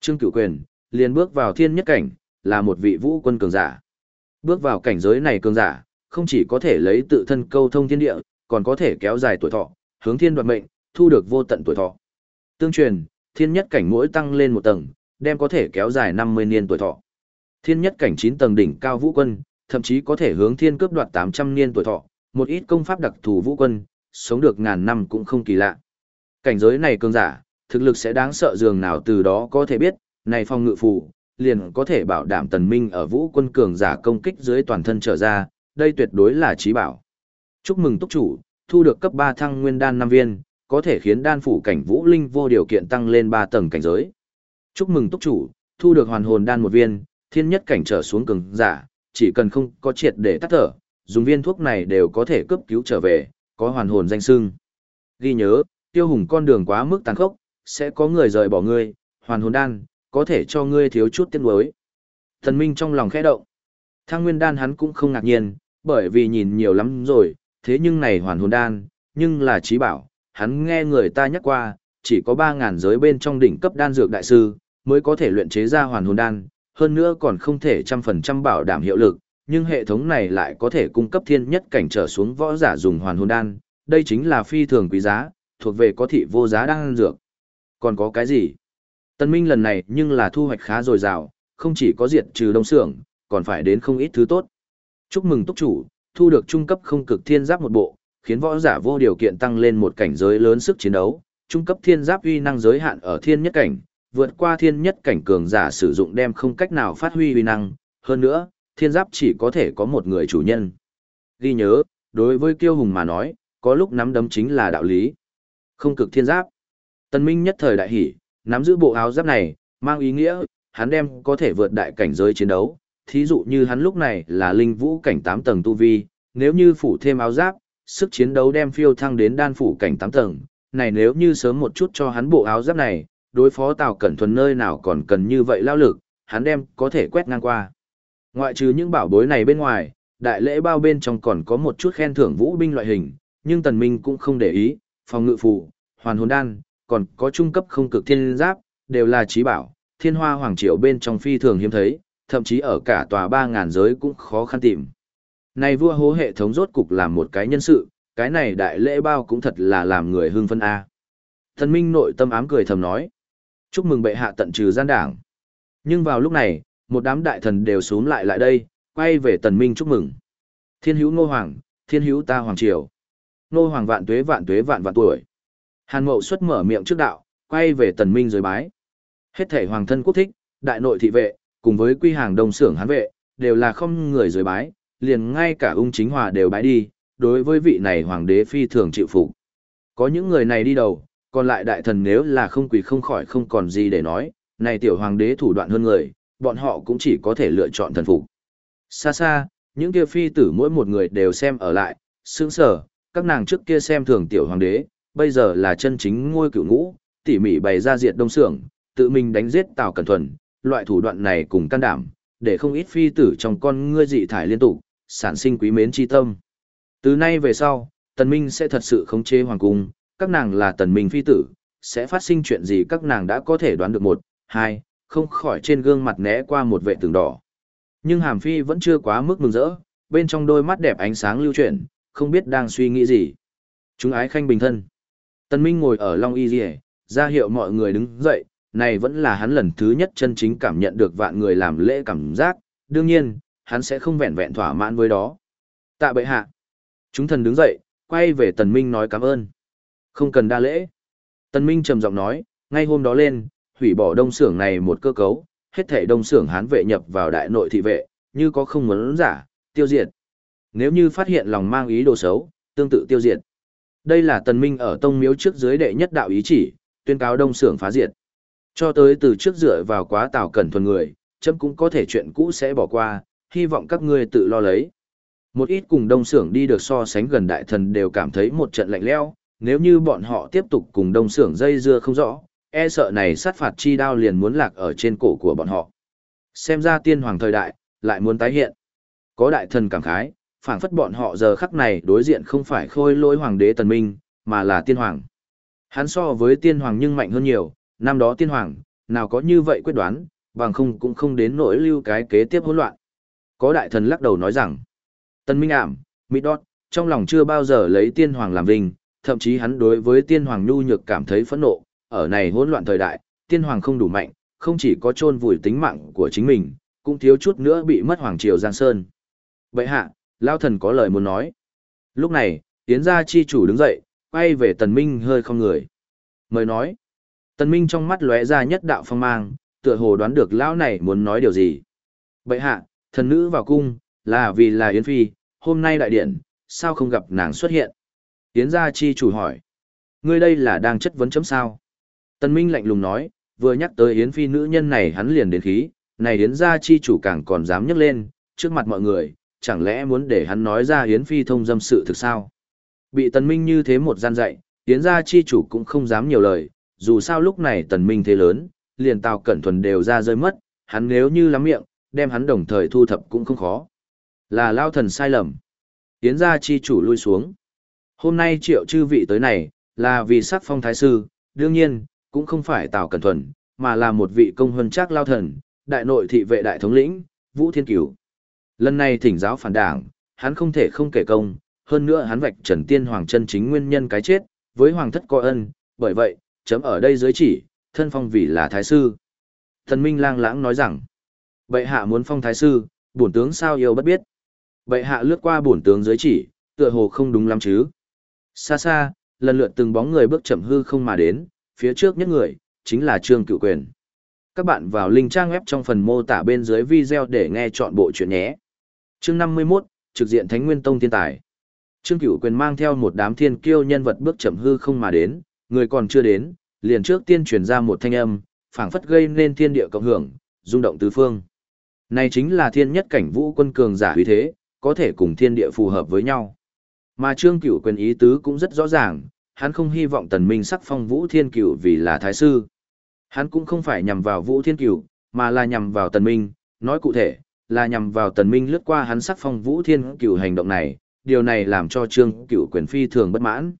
S1: Trương Cửu Quyền, liền bước vào thiên nhất cảnh, là một vị vũ quân cường giả. Bước vào cảnh giới này cường giả, không chỉ có thể lấy tự thân câu thông thiên địa, còn có thể kéo dài tuổi thọ, hướng thiên đoạt mệnh, thu được vô tận tuổi thọ. Tương truyền, thiên nhất cảnh mỗi tăng lên một tầng, đem có thể kéo dài 50 niên tuổi thọ. Thiên nhất cảnh 9 tầng đỉnh cao vũ quân, thậm chí có thể hướng thiên cướp đoạt 800 niên tuổi thọ, một ít công pháp đặc thù vũ quân, sống được ngàn năm cũng không kỳ lạ. Cảnh giới này cường giả, thực lực sẽ đáng sợ dường nào từ đó có thể biết, này phong ngự phù, liền có thể bảo đảm tần minh ở vũ quân cường giả công kích dưới toàn thân trở ra, đây tuyệt đối là trí bảo. Chúc mừng túc chủ, thu được cấp 3 thăng nguyên đan 5 viên, có thể khiến đan phủ cảnh vũ linh vô điều kiện tăng lên 3 tầng cảnh giới. Chúc mừng túc chủ, thu được hoàn hồn đan một viên, thiên nhất cảnh trở xuống cường giả, chỉ cần không có triệt để tắt thở, dùng viên thuốc này đều có thể cấp cứu trở về, có hoàn hồn danh sưng. Ghi nhớ, tiêu hùng con đường quá mức tàn khốc, sẽ có người rời bỏ ngươi, hoàn hồn đan, có thể cho ngươi thiếu chút tiếng đối. Thần Minh trong lòng khẽ động. Thang Nguyên đan hắn cũng không ngạc nhiên, bởi vì nhìn nhiều lắm rồi, thế nhưng này hoàn hồn đan, nhưng là trí bảo, hắn nghe người ta nhắc qua, chỉ có 3.000 giới bên trong đỉnh cấp đan dược đại sư, mới có thể luyện chế ra hoàn hồn đan, hơn nữa còn không thể trăm phần trăm bảo đảm hiệu lực, nhưng hệ thống này lại có thể cung cấp thiên nhất cảnh trở xuống võ giả dùng hoàn hồn đan, đây chính là phi thường quý giá, thuộc về có thị vô giá đan dược. Còn có cái gì? Tân Minh lần này nhưng là thu hoạch khá dồi dào, không chỉ có diệt trừ đông sưởng, còn phải đến không ít thứ tốt. Chúc mừng túc chủ, thu được trung cấp không cực thiên giáp một bộ, khiến võ giả vô điều kiện tăng lên một cảnh giới lớn sức chiến đấu. Trung cấp thiên giáp uy năng giới hạn ở thiên nhất cảnh, vượt qua thiên nhất cảnh cường giả sử dụng đem không cách nào phát huy uy năng, hơn nữa, thiên giáp chỉ có thể có một người chủ nhân. Ghi nhớ, đối với kiêu hùng mà nói, có lúc nắm đấm chính là đạo lý. Không cực thiên giáp. Tân Minh nhất thời đại hỉ, nắm giữ bộ áo giáp này, mang ý nghĩa, hắn đem có thể vượt đại cảnh giới chiến đấu. Thí dụ như hắn lúc này là linh vũ cảnh 8 tầng tu vi, nếu như phủ thêm áo giáp, sức chiến đấu đem phiêu thăng đến đan phủ cảnh 8 tầng. Này nếu như sớm một chút cho hắn bộ áo giáp này, đối phó Tào Cẩn Thuần nơi nào còn cần như vậy lao lực, hắn đem có thể quét ngang qua. Ngoại trừ những bảo bối này bên ngoài, đại lễ bao bên trong còn có một chút khen thưởng vũ binh loại hình, nhưng Tần Minh cũng không để ý, phòng ngự phù, hoàn hồn đan, còn có trung cấp không cực thiên giáp, đều là trí bảo, thiên hoa hoàng triều bên trong phi thường hiếm thấy, thậm chí ở cả tòa ba ngàn giới cũng khó khăn tìm. Này vua hố hệ thống rốt cục làm một cái nhân sự, cái này đại lễ bao cũng thật là làm người hưng phân A. Thần Minh nội tâm ám cười thầm nói. Chúc mừng bệ hạ tận trừ gian đảng. Nhưng vào lúc này, một đám đại thần đều xuống lại lại đây, quay về tần minh chúc mừng. Thiên hữu ngô hoàng, thiên hữu ta hoàng triều. Ngô hoàng vạn tuế vạn tuế vạn vạn tuổi. Hàn mậu xuất mở miệng trước đạo, quay về tần minh dưới bái. Hết thể hoàng thân quốc thích, đại nội thị vệ, cùng với quy hàng đồng sưởng hán vệ, đều là không người dưới bái, liền ngay cả ung chính hòa đều bái đi, đối với vị này hoàng đế phi thường chịu phục. Có những người này đi đầu, còn lại đại thần nếu là không quỳ không khỏi không còn gì để nói, này tiểu hoàng đế thủ đoạn hơn người, bọn họ cũng chỉ có thể lựa chọn thần phục. Xa xa, những kia phi tử mỗi một người đều xem ở lại, sướng sở, các nàng trước kia xem thường tiểu hoàng đế, bây giờ là chân chính ngôi cựu ngũ, tỉ mỉ bày ra diệt đông sưởng, tự mình đánh giết Tào Cẩn Thuần, loại thủ đoạn này cùng can đảm, để không ít phi tử trong con ngươi dị thải liên tục, sản sinh quý mến chi tâm. Từ nay về sau, Tần Minh sẽ thật sự khống chế hoàng cung, các nàng là Tần Minh phi tử, sẽ phát sinh chuyện gì các nàng đã có thể đoán được một, hai, không khỏi trên gương mặt né qua một vệ tường đỏ. Nhưng Hàm Phi vẫn chưa quá mức mừng rỡ, bên trong đôi mắt đẹp ánh sáng lưu chuyển, không biết đang suy nghĩ gì. Chúng ái khanh bình thân. Tần Minh ngồi ở Long Y Diệ, ra hiệu mọi người đứng dậy, này vẫn là hắn lần thứ nhất chân chính cảm nhận được vạn người làm lễ cảm giác, đương nhiên, hắn sẽ không vẹn vẹn thỏa mãn với đó. Tạ bệ hạ. Chúng thần đứng dậy, quay về Tần Minh nói cảm ơn. Không cần đa lễ. Tần Minh trầm giọng nói, ngay hôm đó lên, hủy bỏ đông xưởng này một cơ cấu, hết thảy đông xưởng hán vệ nhập vào đại nội thị vệ, như có không muốn giả, tiêu diệt. Nếu như phát hiện lòng mang ý đồ xấu, tương tự tiêu diệt. Đây là Tần Minh ở tông miếu trước dưới đệ nhất đạo ý chỉ, tuyên cáo đông xưởng phá diệt. Cho tới từ trước dựa vào quá tào cẩn thuần người, chấm cũng có thể chuyện cũ sẽ bỏ qua, hy vọng các ngươi tự lo lấy. Một ít cùng đông xưởng đi được so sánh gần đại thần đều cảm thấy một trận lạnh lẽo, nếu như bọn họ tiếp tục cùng đông xưởng dây dưa không rõ, e sợ này sát phạt chi đao liền muốn lạc ở trên cổ của bọn họ. Xem ra tiên hoàng thời đại, lại muốn tái hiện. Có đại thần cảm khái, phảng phất bọn họ giờ khắc này đối diện không phải khôi lỗi hoàng đế tần minh, mà là tiên hoàng. Hắn so với tiên hoàng nhưng mạnh hơn nhiều, năm đó tiên hoàng, nào có như vậy quyết đoán, bằng không cũng không đến nỗi lưu cái kế tiếp hỗn loạn. Có đại thần lắc đầu nói rằng, tần minh ảm, mỹ đọt, trong lòng chưa bao giờ lấy tiên hoàng làm vinh, thậm chí hắn đối với tiên hoàng nhu nhược cảm thấy phẫn nộ, ở này hỗn loạn thời đại, tiên hoàng không đủ mạnh, không chỉ có chôn vùi tính mạng của chính mình, cũng thiếu chút nữa bị mất hoàng triều Giang Sơn. Vậy hạ, Lao thần có lời muốn nói. Lúc này, tiến gia chi chủ đứng dậy, quay về tần minh hơi không người. Mời nói. Tần minh trong mắt lóe ra nhất đạo phong mang, tựa hồ đoán được lão này muốn nói điều gì. Bệ hạ, thần nữ vào cung, là vì là Yến Phi, hôm nay đại điện, sao không gặp nàng xuất hiện? Yến gia chi chủ hỏi. Ngươi đây là đang chất vấn chấm sao? Tần Minh lạnh lùng nói, vừa nhắc tới Yến Phi nữ nhân này hắn liền đến khí, này Yến gia chi chủ càng còn dám nhắc lên, trước mặt mọi người, chẳng lẽ muốn để hắn nói ra Yến Phi thông dâm sự thực sao? Bị Tần Minh như thế một gian dạy, Yến gia chi chủ cũng không dám nhiều lời, dù sao lúc này Tần Minh thế lớn, liền Tào Cẩn Thuần đều ra rơi mất, hắn nếu như lắm miệng, đem hắn đồng thời thu thập cũng không khó. Là lao thần sai lầm. Yến gia chi chủ lui xuống. Hôm nay triệu chư vị tới này, là vì sắc phong thái sư, đương nhiên, cũng không phải Tào Cẩn Thuần, mà là một vị công huân chắc lao thần, đại nội thị vệ đại thống lĩnh, Vũ Thiên Cửu. Lần này thỉnh giáo phản đảng, hắn không thể không kể công, hơn nữa hắn vạch Trần Tiên Hoàng chân chính nguyên nhân cái chết, với Hoàng thất có ân, bởi vậy, chấm ở đây dưới chỉ, thân phong vì là thái sư. Thần Minh lang lãng nói rằng, bệ hạ muốn phong thái sư, bổn tướng sao yêu bất biết. Bệ hạ lướt qua bổn tướng dưới chỉ, tựa hồ không đúng lắm chứ. Xa xa, lần lượt từng bóng người bước chậm hư không mà đến, phía trước nhất người, chính là Trương Cựu Quyền. Các bạn vào link trang web trong phần mô tả bên dưới video để nghe chọn bộ chuyện nhé. Chương 51, trực diện Thánh Nguyên Tông thiên tài. Trương Cửu Quyền mang theo một đám thiên kiêu nhân vật bước chậm hư không mà đến, người còn chưa đến, liền trước tiên truyền ra một thanh âm, phảng phất gây nên thiên địa cộng hưởng, rung động tứ phương. Này chính là thiên nhất cảnh vũ quân cường giả uy thế, có thể cùng thiên địa phù hợp với nhau. Mà Trương Cửu Quyền ý tứ cũng rất rõ ràng, hắn không hy vọng Tần Minh sắc phong Vũ Thiên Cửu vì là thái sư. Hắn cũng không phải nhằm vào Vũ Thiên Cửu, mà là nhằm vào Tần Minh, nói cụ thể, là nhằm vào Tần Minh lướt qua hắn sắc phong Vũ Thiên Cửu hành động này, điều này làm cho Trương Cửu quyền phi thường bất mãn.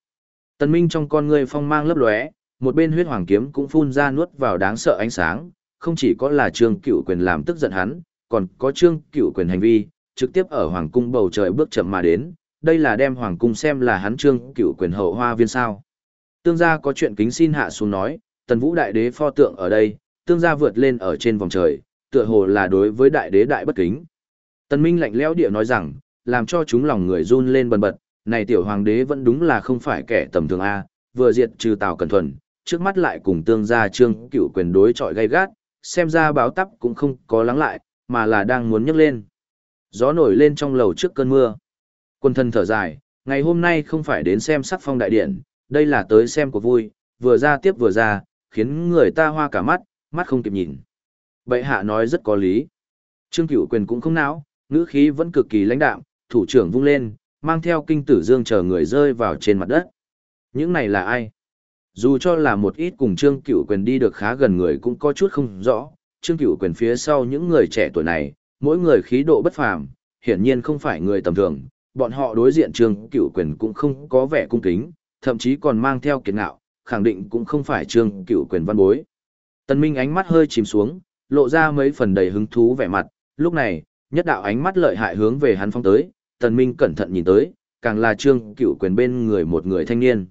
S1: Tần Minh trong con ngươi phong mang lấp lóe, một bên huyết hoàng kiếm cũng phun ra nuốt vào đáng sợ ánh sáng, không chỉ có là Trương Cửu quyền làm tức giận hắn, còn có Trương Cửu quyền hành vi, trực tiếp ở hoàng cung bầu trời bước chậm mà đến, đây là đem hoàng cung xem là hắn Trương Cửu quyền hậu hoa viên sao? Tương gia có chuyện kính xin hạ xuống nói, Tần Vũ đại đế pho tượng ở đây, tương gia vượt lên ở trên vòng trời, tựa hồ là đối với đại đế đại bất kính. Tần Minh lạnh lẽo địa nói rằng, làm cho chúng lòng người run lên bần bật, này tiểu hoàng đế vẫn đúng là không phải kẻ tầm thường a, vừa diệt trừ Tào Cẩn Thuần, trước mắt lại cùng tương gia trương cựu quyền đối chọi gay gắt, xem ra báo tắp cũng không có lắng lại, mà là đang muốn nhấc lên. Gió nổi lên trong lầu trước cơn mưa. Quân thân thở dài, ngày hôm nay không phải đến xem sắc phong đại điện, đây là tới xem của vui, vừa ra tiếp vừa ra, khiến người ta hoa cả mắt, mắt không kịp nhìn. Bệ hạ nói rất có lý. Trương Cửu Quyền cũng không não, ngữ khí vẫn cực kỳ lãnh đạm, thủ trưởng vung lên, mang theo kinh tử dương chờ người rơi vào trên mặt đất. Những này là ai? Dù cho là một ít cùng Trương Cửu Quyền đi được khá gần người cũng có chút không rõ, Trương Cửu Quyền phía sau những người trẻ tuổi này, mỗi người khí độ bất phàm, hiển nhiên không phải người tầm thường, bọn họ đối diện Trương Cửu Quyền cũng không có vẻ cung kính, thậm chí còn mang theo kiệt ngạo, khẳng định cũng không phải Trương Cửu Quyền văn bối. Tần Minh ánh mắt hơi chìm xuống, lộ ra mấy phần đầy hứng thú vẻ mặt, lúc này, nhất đạo ánh mắt lợi hại hướng về hắn phóng tới, Tần Minh cẩn thận nhìn tới, càng là Trương Cửu Quyền bên người một người thanh niên.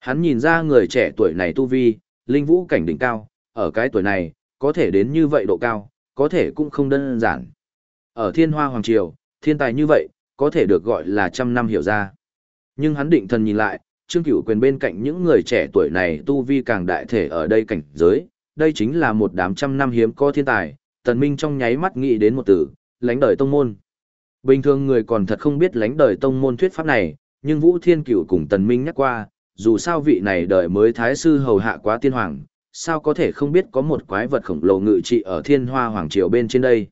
S1: Hắn nhìn ra người trẻ tuổi này tu vi, linh vũ cảnh đỉnh cao, ở cái tuổi này, có thể đến như vậy độ cao, có thể cũng không đơn giản. Ở thiên hoa hoàng triều, thiên tài như vậy, có thể được gọi là trăm năm hiểu ra. Nhưng hắn định thần nhìn lại, Trương Cửu Quyền bên cạnh những người trẻ tuổi này tu vi càng đại thể ở đây cảnh giới, đây chính là một đám trăm năm hiếm có thiên tài, Tần Minh trong nháy mắt nghĩ đến một từ, lãnh đời tông môn. Bình thường người còn thật không biết lãnh đời tông môn thuyết pháp này, nhưng Vũ Thiên Cửu cùng Tần Minh nhắc qua, dù sao vị này đời mới thái sư hầu hạ quá tiên hoàng, sao có thể không biết có một quái vật khổng lồ ngự trị ở thiên hoa hoàng triều bên trên đây.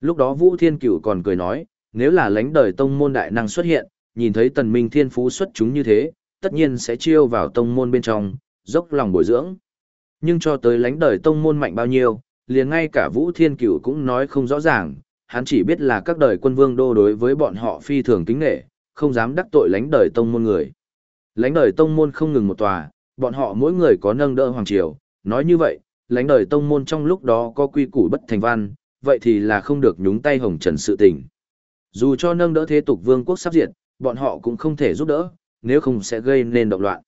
S1: Lúc đó Vũ Thiên Cửu còn cười nói, nếu là lãnh đời tông môn đại năng xuất hiện, nhìn thấy tần minh thiên phú xuất chúng như thế, tất nhiên sẽ chiêu vào tông môn bên trong, dốc lòng bồi dưỡng. Nhưng cho tới lãnh đời tông môn mạnh bao nhiêu, liền ngay cả Vũ Thiên Cửu cũng nói không rõ ràng, hắn chỉ biết là các đời quân vương đô đối với bọn họ phi thường kính nghệ, không dám đắc tội lãnh đời tông môn người. Lãnh đời tông môn không ngừng một tòa, bọn họ mỗi người có nâng đỡ hoàng triều, nói như vậy, lãnh đời tông môn trong lúc đó có quy củ bất thành văn, vậy thì là không được nhúng tay hồng trần sự tình. Dù cho nâng đỡ thế tục vương quốc sắp diệt, bọn họ cũng không thể giúp đỡ, nếu không sẽ gây nên động loạn.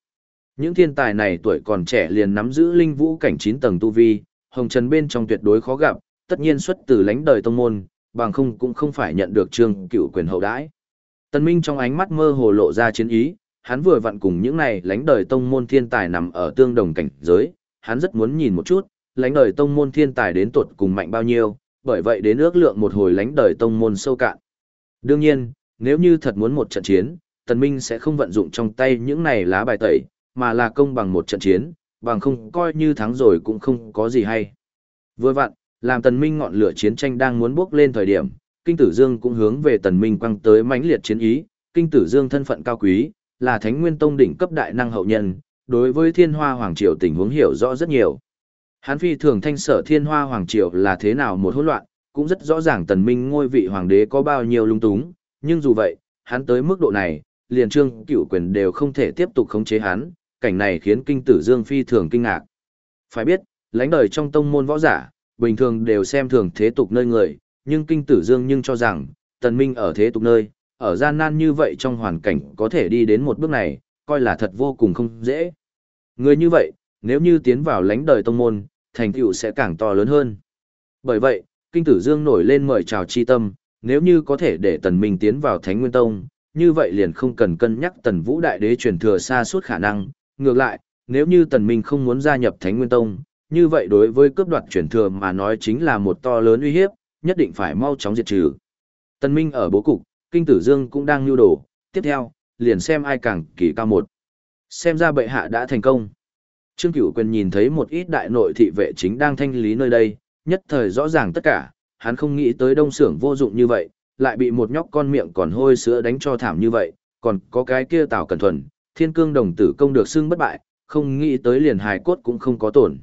S1: Những thiên tài này tuổi còn trẻ liền nắm giữ linh vũ cảnh 9 tầng tu vi, hồng trần bên trong tuyệt đối khó gặp, tất nhiên xuất từ lãnh đời tông môn, bằng không cũng không phải nhận được trương cựu quyền hậu đãi. Tân Minh trong ánh mắt mơ hồ lộ ra chiến ý, hắn vừa vặn cùng những này lãnh đời tông môn thiên tài nằm ở tương đồng cảnh giới, hắn rất muốn nhìn một chút, lãnh đời tông môn thiên tài đến tuột cùng mạnh bao nhiêu, bởi vậy đến ước lượng một hồi lãnh đời tông môn sâu cạn. Đương nhiên, nếu như thật muốn một trận chiến, Tần Minh sẽ không vận dụng trong tay những này lá bài tẩy, mà là công bằng một trận chiến, bằng không coi như thắng rồi cũng không có gì hay. Vừa vặn, làm Tần Minh ngọn lửa chiến tranh đang muốn bước lên thời điểm, Kinh Tử Dương cũng hướng về Tần Minh quăng tới mãnh liệt chiến ý, Kinh Tử Dương thân phận cao quý, là Thánh Nguyên Tông đỉnh cấp đại năng hậu nhân, đối với Thiên Hoa Hoàng Triều tình huống hiểu rõ rất nhiều. Hán phi thường thanh sở Thiên Hoa Hoàng Triều là thế nào một hỗn loạn, cũng rất rõ ràng Tần Minh ngôi vị hoàng đế có bao nhiêu lung túng, nhưng dù vậy, hắn tới mức độ này, liền trương cựu quyền đều không thể tiếp tục khống chế hắn, cảnh này khiến kinh tử Dương phi thường kinh ngạc. Phải biết, lãnh đời trong tông môn võ giả, bình thường đều xem thường thế tục nơi người, nhưng kinh tử Dương nhưng cho rằng, tần minh ở thế tục nơi, ở gian nan như vậy trong hoàn cảnh có thể đi đến một bước này, coi là thật vô cùng không dễ. Người như vậy, nếu như tiến vào lãnh đời tông môn, thành tựu sẽ càng to lớn hơn. Bởi vậy, Kinh Tử Dương nổi lên mời chào chi tâm, nếu như có thể để Tần Minh tiến vào Thánh Nguyên Tông, như vậy liền không cần cân nhắc Tần Vũ Đại Đế truyền thừa xa suốt khả năng, ngược lại, nếu như Tần Minh không muốn gia nhập Thánh Nguyên Tông, như vậy đối với cướp đoạt truyền thừa mà nói chính là một to lớn uy hiếp, nhất định phải mau chóng diệt trừ. Tần Minh ở bố cục, Kinh Tử Dương cũng đang nưu đồ, tiếp theo, liền xem ai càng kỳ cao một. Xem ra bệ hạ đã thành công. Trương Cửu Quyền nhìn thấy một ít đại nội thị vệ chính đang thanh lý nơi đây, nhất thời rõ ràng tất cả, hắn không nghĩ tới đông xưởng vô dụng như vậy, lại bị một nhóc con miệng còn hôi sữa đánh cho thảm như vậy, còn có cái kia Tào Cẩn Thuần, Thiên Cương đồng tử công được xưng bất bại, không nghĩ tới liền hài cốt cũng không có tổn.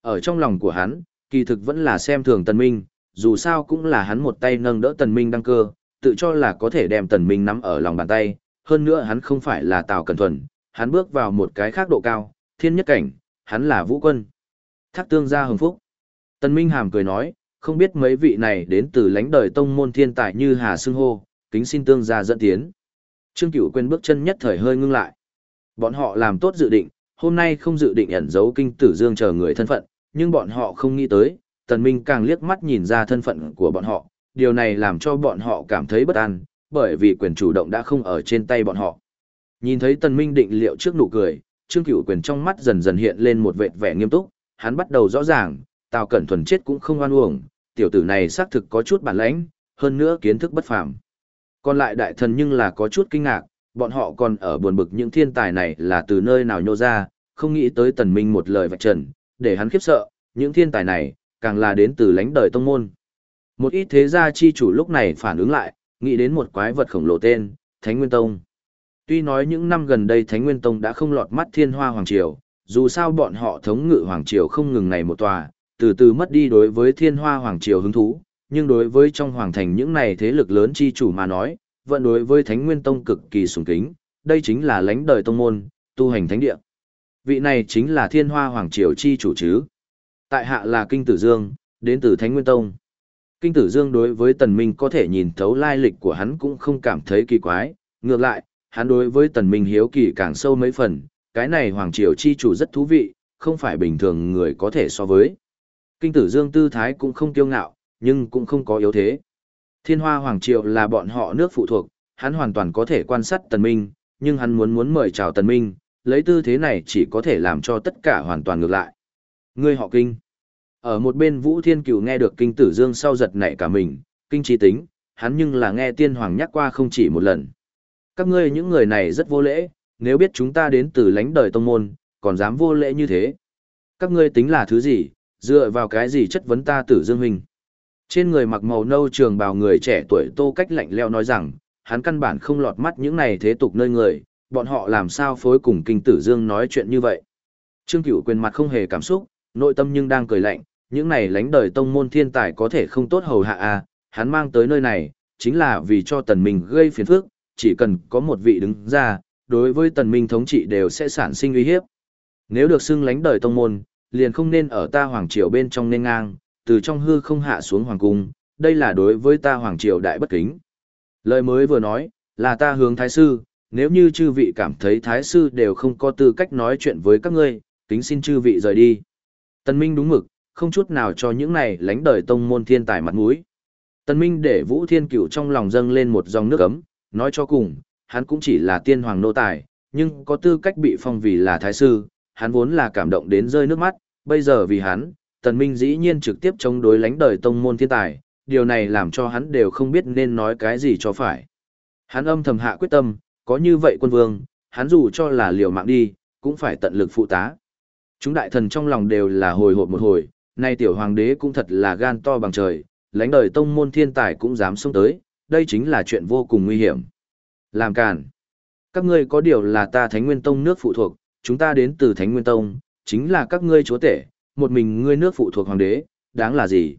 S1: Ở trong lòng của hắn, kỳ thực vẫn là xem thường Tần Minh, dù sao cũng là hắn một tay nâng đỡ Tần Minh đăng cơ, tự cho là có thể đem Tần Minh nắm ở lòng bàn tay, hơn nữa hắn không phải là Tào Cẩn Thuần, hắn bước vào một cái khác độ cao, thiên nhất cảnh, hắn là vũ quân. Thác tương gia hồng phúc. Tần Minh hàm cười nói, không biết mấy vị này đến từ lãnh đời tông môn thiên tài như Hà Sương Hô, kính xin tương gia dẫn tiến. Trương Cửu quên bước chân nhất thời hơi ngưng lại. Bọn họ làm tốt dự định, hôm nay không dự định ẩn giấu kinh tử dương chờ người thân phận, nhưng bọn họ không nghĩ tới, Tần Minh càng liếc mắt nhìn ra thân phận của bọn họ, điều này làm cho bọn họ cảm thấy bất an, bởi vì quyền chủ động đã không ở trên tay bọn họ. Nhìn thấy Tần Minh định liệu trước nụ cười, Trương Cửu Quyền trong mắt dần dần hiện lên một vẻ vẻ nghiêm túc, hắn bắt đầu rõ ràng, Tào Cẩn Thuần chết cũng không oan uổng, tiểu tử này xác thực có chút bản lãnh, hơn nữa kiến thức bất phàm. Còn lại đại thần nhưng là có chút kinh ngạc, bọn họ còn ở buồn bực những thiên tài này là từ nơi nào nhô ra, không nghĩ tới Tần Minh một lời vạch trần, để hắn khiếp sợ, những thiên tài này càng là đến từ lãnh đời tông môn. Một ít thế gia chi chủ lúc này phản ứng lại, nghĩ đến một quái vật khổng lồ tên, Thánh Nguyên Tông. Tuy nói những năm gần đây Thánh Nguyên Tông đã không lọt mắt thiên hoa Hoàng Triều, dù sao bọn họ thống ngự Hoàng Triều không ngừng này một tòa, từ từ mất đi đối với thiên hoa Hoàng Triều hứng thú, nhưng đối với trong Hoàng Thành những này thế lực lớn chi chủ mà nói, vẫn đối với Thánh Nguyên Tông cực kỳ sùng kính, đây chính là lãnh đời tông môn, tu hành thánh địa. Vị này chính là thiên hoa Hoàng Triều chi chủ chứ. Tại hạ là Kinh Tử Dương, đến từ Thánh Nguyên Tông. Kinh Tử Dương đối với Tần Minh có thể nhìn thấu lai lịch của hắn cũng không cảm thấy kỳ quái, ngược lại, hắn đối với Tần Minh hiếu kỳ càng sâu mấy phần, cái này Hoàng Triều chi chủ rất thú vị, không phải bình thường người có thể so với. Kinh Tử Dương tư thái cũng không kiêu ngạo, nhưng cũng không có yếu thế. Thiên Hoa Hoàng Triều là bọn họ nước phụ thuộc, hắn hoàn toàn có thể quan sát Tần Minh, nhưng hắn muốn muốn mời chào Tần Minh, lấy tư thế này chỉ có thể làm cho tất cả hoàn toàn ngược lại. Ngươi họ Kinh. Ở một bên Vũ Thiên Cửu nghe được Kinh Tử Dương sau giật nảy cả mình, kinh trí tính, hắn nhưng là nghe Tiên Hoàng nhắc qua không chỉ một lần. Các ngươi những người này rất vô lễ, nếu biết chúng ta đến từ lãnh đời tông môn, còn dám vô lễ như thế. Các ngươi tính là thứ gì, dựa vào cái gì chất vấn ta tử dương huynh. Trên người mặc màu nâu trường bào người trẻ tuổi tô cách lạnh leo nói rằng, hắn căn bản không lọt mắt những này thế tục nơi người, bọn họ làm sao phối cùng kinh tử dương nói chuyện như vậy. Trương Cửu quyền mặt không hề cảm xúc, nội tâm nhưng đang cười lạnh, những này lánh đời tông môn thiên tài có thể không tốt hầu hạ à, hắn mang tới nơi này, chính là vì cho tần minh gây phiền phức, chỉ cần có một vị đứng ra, đối với tần minh thống trị đều sẽ sản sinh uy hiếp. Nếu được xưng lánh đời tông môn, liền không nên ở ta hoàng triều bên trong nên ngang, từ trong hư không hạ xuống hoàng cung, đây là đối với ta hoàng triều đại bất kính. Lời mới vừa nói, là ta hướng thái sư, nếu như chư vị cảm thấy thái sư đều không có tư cách nói chuyện với các ngươi, kính xin chư vị rời đi. Tần Minh đúng mực, không chút nào cho những này lánh đời tông môn thiên tài mặt mũi. Tần Minh để Vũ Thiên Cửu trong lòng dâng lên một dòng nước ấm, nói cho cùng, hắn cũng chỉ là tiên hoàng nô tài, nhưng có tư cách bị phong vì là thái sư, hắn vốn là cảm động đến rơi nước mắt, bây giờ vì hắn, Tần Minh dĩ nhiên trực tiếp chống đối lánh đời tông môn thiên tài, điều này làm cho hắn đều không biết nên nói cái gì cho phải. Hắn âm thầm hạ quyết tâm, có như vậy quân vương, hắn dù cho là liều mạng đi, cũng phải tận lực phụ tá. Chúng đại thần trong lòng đều là hồi hộp một hồi, nay tiểu hoàng đế cũng thật là gan to bằng trời, lãnh đời tông môn thiên tài cũng dám xông tới, đây chính là chuyện vô cùng nguy hiểm. Làm càn. Các ngươi có điều là ta Thánh Nguyên Tông nước phụ thuộc, chúng ta đến từ Thánh Nguyên Tông, chính là các ngươi chúa tể, một mình ngươi nước phụ thuộc hoàng đế, đáng là gì?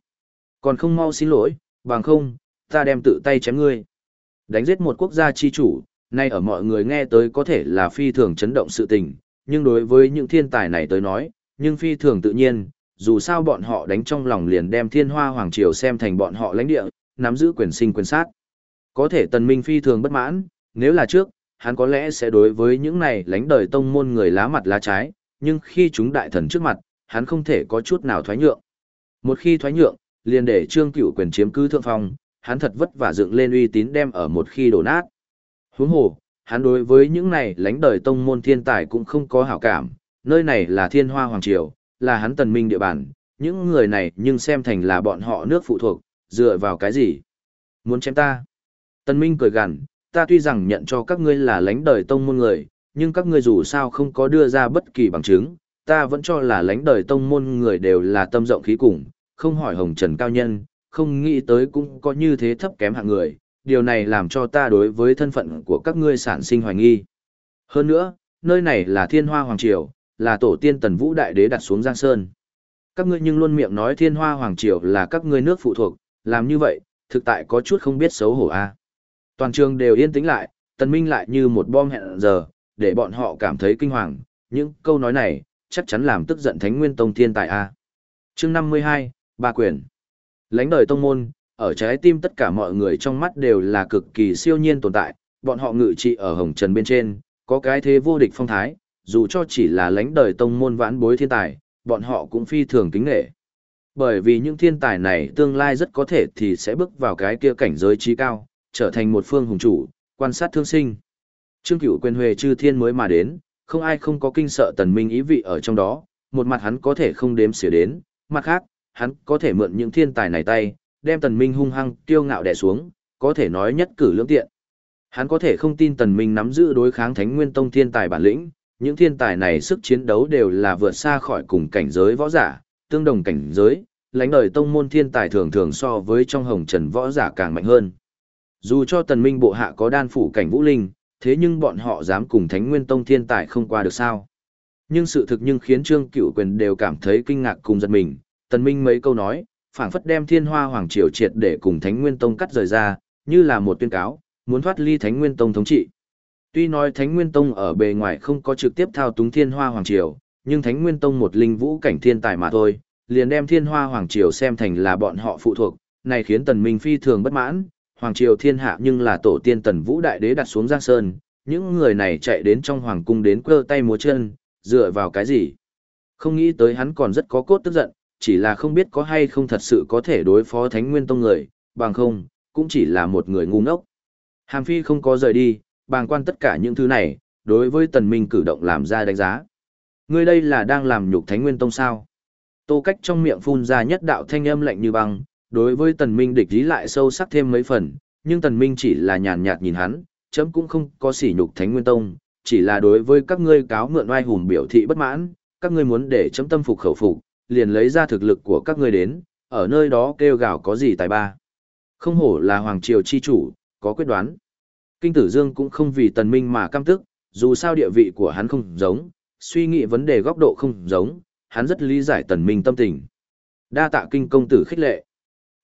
S1: Còn không mau xin lỗi, bằng không, ta đem tự tay chém ngươi. Đánh giết một quốc gia chi chủ, nay ở mọi người nghe tới có thể là phi thường chấn động sự tình, nhưng đối với những thiên tài này tới nói, nhưng phi thường tự nhiên, dù sao bọn họ đánh trong lòng liền đem thiên hoa hoàng triều xem thành bọn họ lãnh địa, nắm giữ quyền sinh quyền sát. Có thể tần minh phi thường bất mãn, nếu là trước, hắn có lẽ sẽ đối với những này lãnh đời tông môn người lá mặt lá trái, nhưng khi chúng đại thần trước mặt, hắn không thể có chút nào thoái nhượng. Một khi thoái nhượng, liền để trương cửu quyền chiếm cứ thượng phong, hắn thật vất vả dựng lên uy tín đem ở một khi đổ nát. Huống hồ, hắn đối với những này lãnh đời tông môn thiên tài cũng không có hảo cảm, nơi này là thiên hoa hoàng triều, là hắn tần minh địa bàn, những người này nhưng xem thành là bọn họ nước phụ thuộc, dựa vào cái gì? Muốn chém ta? Tần minh cười gằn, ta tuy rằng nhận cho các ngươi là lãnh đời tông môn người, nhưng các ngươi dù sao không có đưa ra bất kỳ bằng chứng, ta vẫn cho là lãnh đời tông môn người đều là tâm rộng khí cùng, không hỏi hồng trần cao nhân, không nghĩ tới cũng có như thế thấp kém hạng người, điều này làm cho ta đối với thân phận của các ngươi sản sinh hoài nghi. Hơn nữa, nơi này là thiên hoa hoàng triều, là tổ tiên tần vũ đại đế đặt xuống Giang Sơn. Các ngươi nhưng luôn miệng nói thiên hoa hoàng triều là các ngươi nước phụ thuộc, làm như vậy, thực tại có chút không biết xấu hổ a. Toàn trường đều yên tĩnh lại, tần minh lại như một bom hẹn giờ, để bọn họ cảm thấy kinh hoàng, những câu nói này, chắc chắn làm tức giận thánh nguyên tông thiên tài a. Chương 52, ba quyền. Lánh đời tông môn, ở trái tim tất cả mọi người trong mắt đều là cực kỳ siêu nhiên tồn tại, bọn họ ngự trị ở hồng trần bên trên, có cái thế vô địch phong thái, dù cho chỉ là lãnh đời tông môn vãn bối thiên tài, bọn họ cũng phi thường kính nghệ. Bởi vì những thiên tài này tương lai rất có thể thì sẽ bước vào cái kia cảnh giới trí cao, trở thành một phương hùng chủ, quan sát thương sinh. Trương Cửu quyền huề chư thiên mới mà đến, không ai không có kinh sợ tần minh ý vị ở trong đó, một mặt hắn có thể không đếm xỉa đến, mặt khác, hắn có thể mượn những thiên tài này tay, đem tần minh hung hăng tiêu ngạo đè xuống, có thể nói nhất cử lưỡng tiện. Hắn có thể không tin tần minh nắm giữ đối kháng thánh nguyên tông thiên tài bản lĩnh, những thiên tài này sức chiến đấu đều là vượt xa khỏi cùng cảnh giới võ giả, tương đồng cảnh giới, lãnh đời tông môn thiên tài thường thường so với trong hồng trần võ giả càng mạnh hơn. Dù cho tần minh bộ hạ có đan phủ cảnh vũ linh, thế nhưng bọn họ dám cùng thánh nguyên tông thiên tài không qua được sao. Nhưng sự thực nhưng khiến trương cựu quyền đều cảm thấy kinh ngạc cùng giật mình, tần minh mấy câu nói, phảng phất đem thiên hoa hoàng triều triệt để cùng thánh nguyên tông cắt rời ra, như là một tuyên cáo, muốn thoát ly thánh nguyên tông thống trị. Tuy nói Thánh Nguyên Tông ở bề ngoài không có trực tiếp thao túng Thiên Hoa Hoàng Triều, nhưng Thánh Nguyên Tông một linh vũ cảnh thiên tài mà thôi, liền đem Thiên Hoa Hoàng Triều xem thành là bọn họ phụ thuộc, này khiến Tần Minh phi thường bất mãn, Hoàng Triều thiên hạ nhưng là tổ tiên Tần Vũ Đại Đế đặt xuống Giang Sơn, những người này chạy đến trong Hoàng Cung đến cơ tay múa chân, dựa vào cái gì? Không nghĩ tới hắn còn rất có cốt tức giận, chỉ là không biết có hay không thật sự có thể đối phó Thánh Nguyên Tông người, bằng không, cũng chỉ là một người ngu ngốc. Hàm Phi không có rời đi, bàng quan tất cả những thứ này, đối với tần minh cử động làm ra đánh giá. Ngươi đây là đang làm nhục thánh nguyên tông sao? Tô cách trong miệng phun ra nhất đạo thanh âm lạnh như băng, đối với tần minh địch ý lại sâu sắc thêm mấy phần, nhưng tần minh chỉ là nhàn nhạt nhìn hắn, chấm cũng không có sỉ nhục thánh nguyên tông, chỉ là đối với các ngươi cáo mượn oai hùng biểu thị bất mãn, các ngươi muốn để chấm tâm phục khẩu phục, liền lấy ra thực lực của các ngươi đến, ở nơi đó kêu gào có gì tài ba. Không hổ là hoàng triều chi chủ, có quyết đoán. Kinh Tử Dương cũng không vì tần minh mà căm tức, dù sao địa vị của hắn không giống, suy nghĩ vấn đề góc độ không giống, hắn rất lý giải tần minh tâm tình. Đa tạ kinh công tử khích lệ.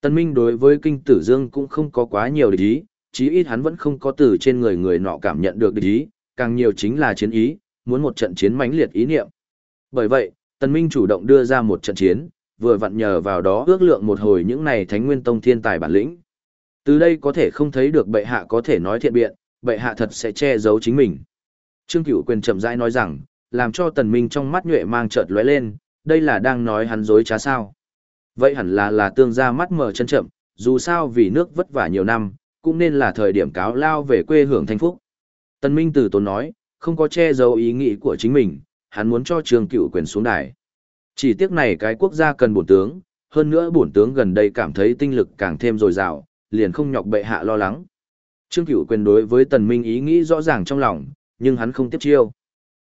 S1: Tần minh đối với kinh tử dương cũng không có quá nhiều địch ý, chí ít hắn vẫn không có từ trên người người nọ cảm nhận được địch ý, càng nhiều chính là chiến ý, muốn một trận chiến mãnh liệt ý niệm. Bởi vậy, tần minh chủ động đưa ra một trận chiến, vừa vặn nhờ vào đó ước lượng một hồi những này thánh nguyên tông thiên tài bản lĩnh. Từ đây có thể không thấy được bệ hạ có thể nói thiện biện, bệ hạ thật sẽ che giấu chính mình. Trương Cửu Quyền chậm rãi nói rằng, làm cho Tần Minh trong mắt nhuệ mang chợt lóe lên, đây là đang nói hắn dối trá sao? Vậy hẳn là là tương gia mắt mở chân chậm, dù sao vì nước vất vả nhiều năm, cũng nên là thời điểm cáo lao về quê hưởng thanh phúc. Tần Minh từ tốn nói, không có che giấu ý nghĩ của chính mình, hắn muốn cho Trương Cửu Quyền xuống đài. Chỉ tiếc này cái quốc gia cần bổn tướng, hơn nữa bổn tướng gần đây cảm thấy tinh lực càng thêm dồi dào, liền không nhọc bệ hạ lo lắng. Trương Cửu quyền đối với Tần Minh ý nghĩ rõ ràng trong lòng, nhưng hắn không tiếp chiêu.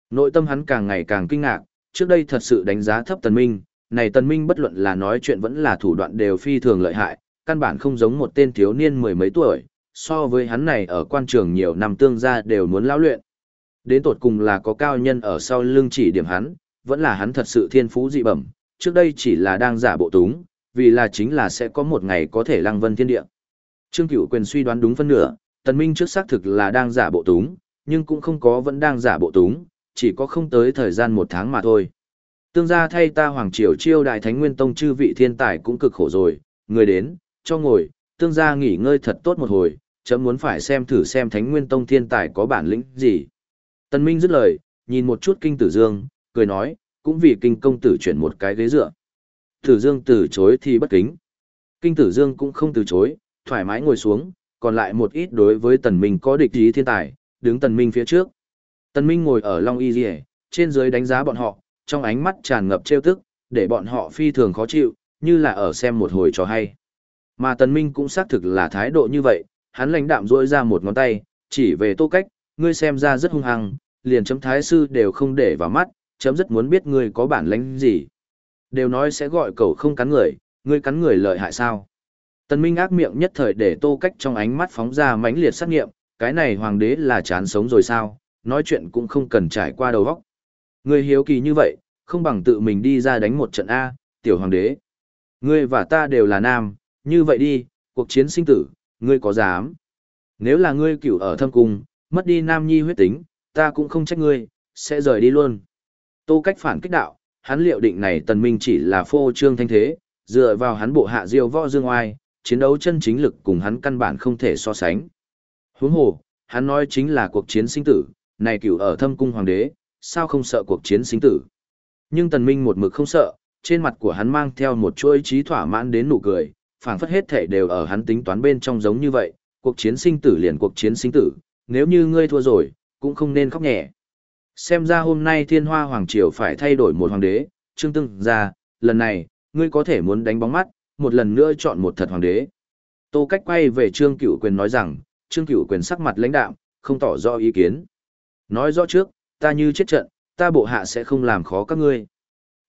S1: Nội tâm hắn càng ngày càng kinh ngạc, trước đây thật sự đánh giá thấp Tần Minh, này Tần Minh bất luận là nói chuyện vẫn là thủ đoạn đều phi thường lợi hại, căn bản không giống một tên thiếu niên mười mấy tuổi, so với hắn này ở quan trường nhiều năm tương gia đều muốn lão luyện. Đến tột cùng là có cao nhân ở sau lưng chỉ điểm hắn, vẫn là hắn thật sự thiên phú dị bẩm, trước đây chỉ là đang giả bộ túng, vì là chính là sẽ có một ngày có thể lăng vân thiên địa. Trương Cửu quyền suy đoán đúng phân nửa, Tần Minh trước xác thực là đang giả bộ túng, nhưng cũng không có vẫn đang giả bộ túng, chỉ có không tới thời gian một tháng mà thôi. Tương gia thay ta Hoàng Triều chiêu đại Thánh Nguyên Tông chư vị thiên tài cũng cực khổ rồi, người đến, cho ngồi, tương gia nghỉ ngơi thật tốt một hồi, chấm muốn phải xem thử xem Thánh Nguyên Tông thiên tài có bản lĩnh gì. Tần Minh dứt lời, nhìn một chút Kinh Tử Dương, cười nói, cũng vì Kinh Công Tử chuyển một cái ghế dựa. Tử Dương từ chối thì bất kính. Kinh Tử Dương cũng không từ chối, thoải mái ngồi xuống, còn lại một ít đối với tần minh có địch ý thiên tài, đứng tần minh phía trước. Tần minh ngồi ở Long Y Dì trên dưới đánh giá bọn họ, trong ánh mắt tràn ngập trêu tức, để bọn họ phi thường khó chịu, như là ở xem một hồi trò hay. Mà tần minh cũng xác thực là thái độ như vậy, hắn lãnh đạm rỗi ra một ngón tay, chỉ về tô cách, ngươi xem ra rất hung hăng, liền chấm thái sư đều không để vào mắt, chấm rất muốn biết ngươi có bản lĩnh gì. Đều nói sẽ gọi cậu không cắn người, ngươi cắn người lợi hại sao? Tần Minh ác miệng nhất thời để tô cách trong ánh mắt phóng ra mãnh liệt sát nghiệm, cái này hoàng đế là chán sống rồi sao, nói chuyện cũng không cần trải qua đầu óc. Người hiếu kỳ như vậy, không bằng tự mình đi ra đánh một trận A, tiểu hoàng đế. Ngươi và ta đều là nam, như vậy đi, cuộc chiến sinh tử, ngươi có dám? Nếu là ngươi cửu ở thâm cung, mất đi nam nhi huyết tính, ta cũng không trách ngươi, sẽ rời đi luôn. Tô cách phản kích đạo, hắn liệu định này tần minh chỉ là phô trương thanh thế, dựa vào hắn bộ hạ diêu võ dương oai, chiến đấu chân chính lực cùng hắn căn bản không thể so sánh. Huống hồ, hắn nói chính là cuộc chiến sinh tử, này cửu ở thâm cung hoàng đế, sao không sợ cuộc chiến sinh tử. Nhưng tần minh một mực không sợ, trên mặt của hắn mang theo một chuỗi trí thỏa mãn đến nụ cười, phảng phất hết thể đều ở hắn tính toán bên trong giống như vậy, cuộc chiến sinh tử liền cuộc chiến sinh tử, nếu như ngươi thua rồi, cũng không nên khóc nhẹ. Xem ra hôm nay thiên hoa hoàng triều phải thay đổi một hoàng đế, trương tưng ra, lần này, ngươi có thể muốn đánh bóng mắt, một lần nữa chọn một thật hoàng đế. Tô cách quay về trương cửu quyền nói rằng, trương cửu quyền sắc mặt lãnh đạm, không tỏ rõ ý kiến. Nói rõ trước, ta như chết trận, ta bộ hạ sẽ không làm khó các ngươi.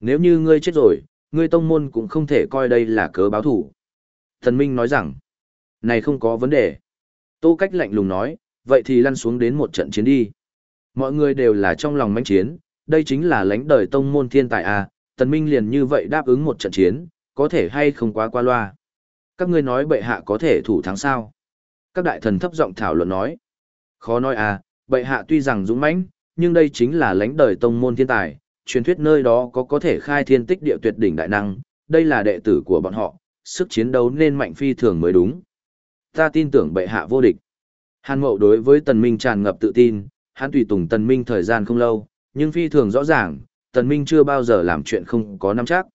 S1: Nếu như ngươi chết rồi, ngươi tông môn cũng không thể coi đây là cớ báo thủ. Thần Minh nói rằng, này không có vấn đề. Tô Cách lạnh lùng nói, vậy thì lăn xuống đến một trận chiến đi. Mọi người đều là trong lòng manh chiến, đây chính là lãnh đời tông môn thiên tài à, Tần Minh liền như vậy đáp ứng một trận chiến, có thể hay không quá qua loa. Các ngươi nói bệ hạ có thể thủ thắng sao? Các đại thần thấp giọng thảo luận nói. Khó nói à, bệ hạ tuy rằng dũng mãnh, nhưng đây chính là lãnh đời tông môn thiên tài, truyền thuyết nơi đó có có thể khai thiên tích địa tuyệt đỉnh đại năng, đây là đệ tử của bọn họ, sức chiến đấu nên mạnh phi thường mới đúng. Ta tin tưởng bệ hạ vô địch. Hàn Mậu đối với Tần Minh tràn ngập tự tin, hắn tùy tùng Tần Minh thời gian không lâu, nhưng phi thường rõ ràng, Tần Minh chưa bao giờ làm chuyện không có nắm chắc.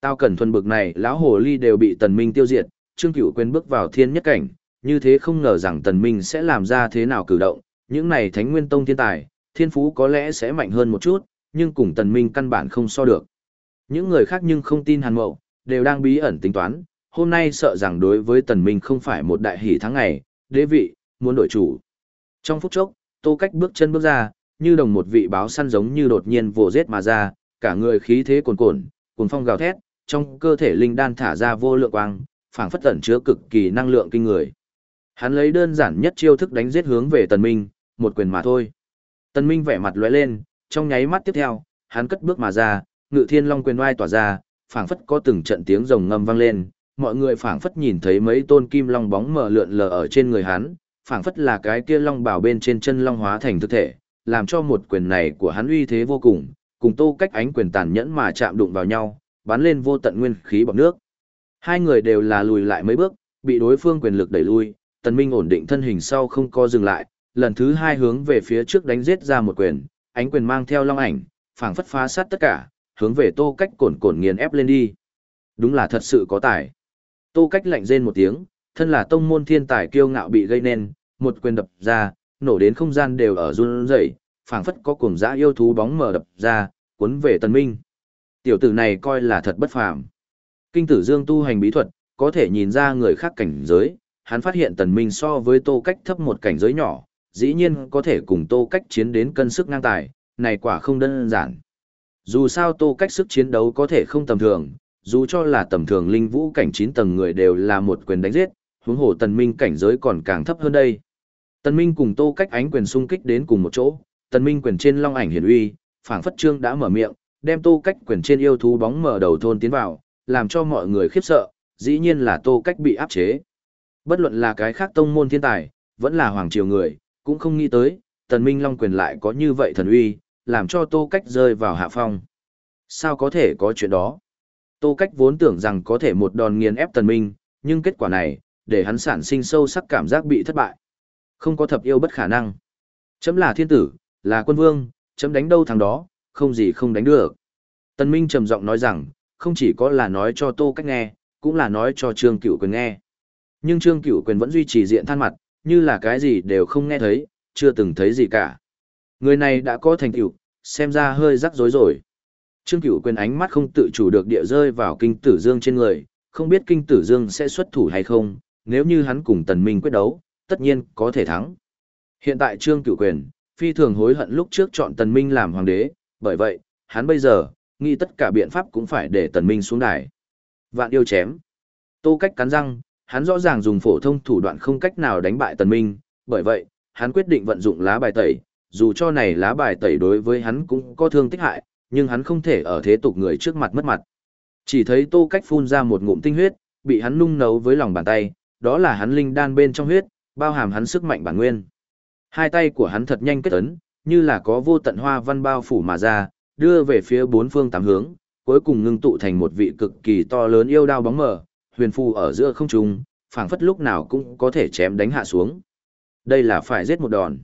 S1: Tao cẩn thuần bực này, lão hồ ly đều bị Tần Minh tiêu diệt, Trương Cửu quên bước vào thiên nhất cảnh, như thế không ngờ rằng Tần Minh sẽ làm ra thế nào cử động, những này Thánh Nguyên Tông thiên tài, thiên phú có lẽ sẽ mạnh hơn một chút, nhưng cùng Tần Minh căn bản không so được. Những người khác nhưng không tin Hàn Mậu, đều đang bí ẩn tính toán, hôm nay sợ rằng đối với Tần Minh không phải một đại hỷ tháng ngày, đế vị, muốn đổi chủ. Trong phút chốc, Tô Cách bước chân bước ra, như đồng một vị báo săn giống như đột nhiên vồ giết mà ra, cả người khí thế cuồn cuộn, cuồng phong gào thét, trong cơ thể linh đan thả ra vô lượng quang, phảng phất tẩn chứa cực kỳ năng lượng kinh người. Hắn lấy đơn giản nhất chiêu thức đánh giết hướng về Tần Minh, một quyền mà thôi. Tần Minh vẻ mặt lóe lên, trong nháy mắt tiếp theo, hắn cất bước mà ra, Ngự Thiên Long quyền oai tỏa ra, phảng phất có từng trận tiếng rồng ngâm vang lên, mọi người phảng phất nhìn thấy mấy tôn kim long bóng mờ lượn lờ ở trên người hắn, phảng phất là cái kia long bảo bên trên chân long hóa thành thực thể, làm cho một quyền này của hắn uy thế vô cùng, cùng Tô Cách ánh quyền tàn nhẫn mà chạm đụng vào nhau, bắn lên vô tận nguyên khí bọt nước. Hai người đều là lùi lại mấy bước, bị đối phương quyền lực đẩy lui, Tần Minh ổn định thân hình sau không co dừng lại, lần thứ hai hướng về phía trước đánh giết ra một quyền, ánh quyền mang theo long ảnh, phảng phất phá sát tất cả, hướng về Tô Cách cồn cồn nghiền ép lên đi. Đúng là thật sự có tài. Tô Cách lạnh rên một tiếng, thân là tông môn thiên tài kiêu ngạo bị gây nên, một quyền đập ra, nổ đến không gian đều ở run rẩy, phảng phất có cuồng dã yêu thú bóng mờ đập ra, cuốn về Tần Minh. Tiểu tử này coi là thật bất phàm. Kinh tử Dương tu hành bí thuật, có thể nhìn ra người khác cảnh giới, hắn phát hiện Tần Minh so với Tô Cách thấp một cảnh giới nhỏ, dĩ nhiên có thể cùng Tô Cách chiến đến cân sức ngang tài, này quả không đơn giản. Dù sao Tô Cách sức chiến đấu có thể không tầm thường, dù cho là tầm thường linh vũ cảnh 9 tầng người đều là một quyền đánh giết, huống hồ Tần Minh cảnh giới còn càng thấp hơn đây. Tần Minh cùng Tô Cách ánh quyền xung kích đến cùng một chỗ, Tần Minh quyền trên long ảnh hiển uy, phảng phất trương đã mở miệng, đem Tô Cách quyền trên yêu thú bóng mở đầu thôn tiến vào, làm cho mọi người khiếp sợ, dĩ nhiên là Tô Cách bị áp chế. Bất luận là cái khác tông môn thiên tài, vẫn là hoàng triều người, cũng không nghĩ tới, Tần Minh long quyền lại có như vậy thần uy, làm cho Tô Cách rơi vào hạ phong. Sao có thể có chuyện đó? Tô Cách vốn tưởng rằng có thể một đòn nghiền ép Tần Minh, nhưng kết quả này, để hắn sản sinh sâu sắc cảm giác bị thất bại. Không có thập yêu bất khả năng. Chấm là thiên tử, là quân vương, chấm đánh đâu thằng đó, không gì không đánh được. Tần Minh trầm giọng nói rằng, không chỉ có là nói cho Tô Cách nghe, cũng là nói cho Trương Cửu Quyền nghe. Nhưng Trương Cửu Quyền vẫn duy trì diện than mặt, như là cái gì đều không nghe thấy, chưa từng thấy gì cả. Người này đã có thành tựu, xem ra hơi rắc rối rồi. Trương Cửu Quyền ánh mắt không tự chủ được địa rơi vào Kinh Tử Dương trên người, không biết Kinh Tử Dương sẽ xuất thủ hay không, nếu như hắn cùng Tần Minh quyết đấu, tất nhiên có thể thắng. Hiện tại Trương Cửu Quyền, phi thường hối hận lúc trước chọn Tần Minh làm hoàng đế, bởi vậy, hắn bây giờ, nghĩ tất cả biện pháp cũng phải để Tần Minh xuống đài. Vạn yêu chém. Tô cách cắn răng, hắn rõ ràng dùng phổ thông thủ đoạn không cách nào đánh bại Tần Minh, bởi vậy, hắn quyết định vận dụng lá bài tẩy, dù cho này lá bài tẩy đối với hắn cũng có thương tích hại, nhưng hắn không thể ở thế tục người trước mặt mất mặt. Chỉ thấy tô cách phun ra một ngụm tinh huyết, bị hắn nung nấu với lòng bàn tay, đó là hắn linh đan bên trong huyết, bao hàm hắn sức mạnh bản nguyên. Hai tay của hắn thật nhanh kết ấn, như là có vô tận hoa văn bao phủ mà ra, đưa về phía bốn phương tám hướng, cuối cùng ngưng tụ thành một vị cực kỳ to lớn yêu đao bóng mờ, huyền phù ở giữa không trung, phảng phất lúc nào cũng có thể chém đánh hạ xuống. Đây là phải giết một đòn.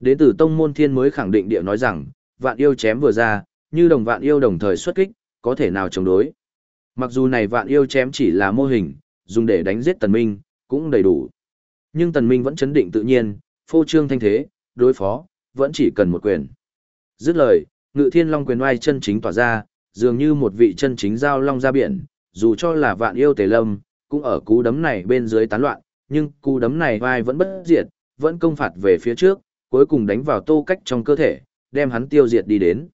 S1: Đến từ tông môn thiên mới khẳng định địa nói rằng, vạn yêu chém vừa ra, như đồng vạn yêu đồng thời xuất kích, có thể nào chống đối. Mặc dù này vạn yêu chém chỉ là mô hình, dùng để đánh giết tần minh, cũng đầy đủ. Nhưng tần minh vẫn chấn định tự nhiên, phô trương thanh thế, đối phó, vẫn chỉ cần một quyền. Dứt lời, ngự thiên long quyền oai chân chính tỏa ra, dường như một vị chân chính giao long ra biển, dù cho là vạn yêu tề lâm, cũng ở cú đấm này bên dưới tán loạn, nhưng cú đấm này vai vẫn bất diệt, vẫn công phạt về phía trước, cuối cùng đánh vào tô cách trong cơ thể, đem hắn tiêu diệt đi đến.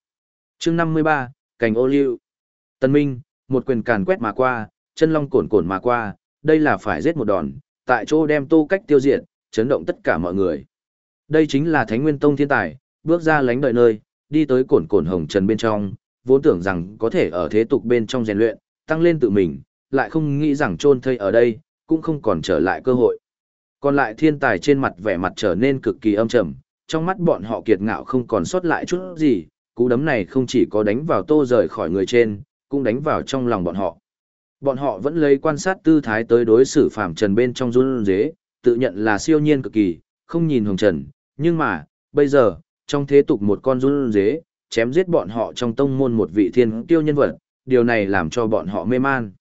S1: chương 53, cành ô liu. Tân Minh, một quyền càn quét mà qua, chân long cồn cồn mà qua, đây là phải giết một đòn, tại chỗ đem tô cách tiêu diệt, chấn động tất cả mọi người. Đây chính là Thánh Nguyên Tông thiên tài, bước ra lánh đợi nơi, đi tới cổn cổn hồng trần bên trong, vốn tưởng rằng có thể ở thế tục bên trong rèn luyện, tăng lên tự mình, lại không nghĩ rằng chôn thây ở đây, cũng không còn trở lại cơ hội. Còn lại thiên tài trên mặt vẻ mặt trở nên cực kỳ âm trầm, trong mắt bọn họ kiệt ngạo không còn sót lại chút gì, cú đấm này không chỉ có đánh vào tô rời khỏi người trên, cũng đánh vào trong lòng bọn họ. Bọn họ vẫn lấy quan sát tư thái tới đối xử phạm trần bên trong run dế, tự nhận là siêu nhiên cực kỳ, không nhìn hồng trần, nhưng mà, bây giờ, trong thế tục một con run dế, chém giết bọn họ trong tông môn một vị thiên kiêu nhân vật, điều này làm cho bọn họ mê man.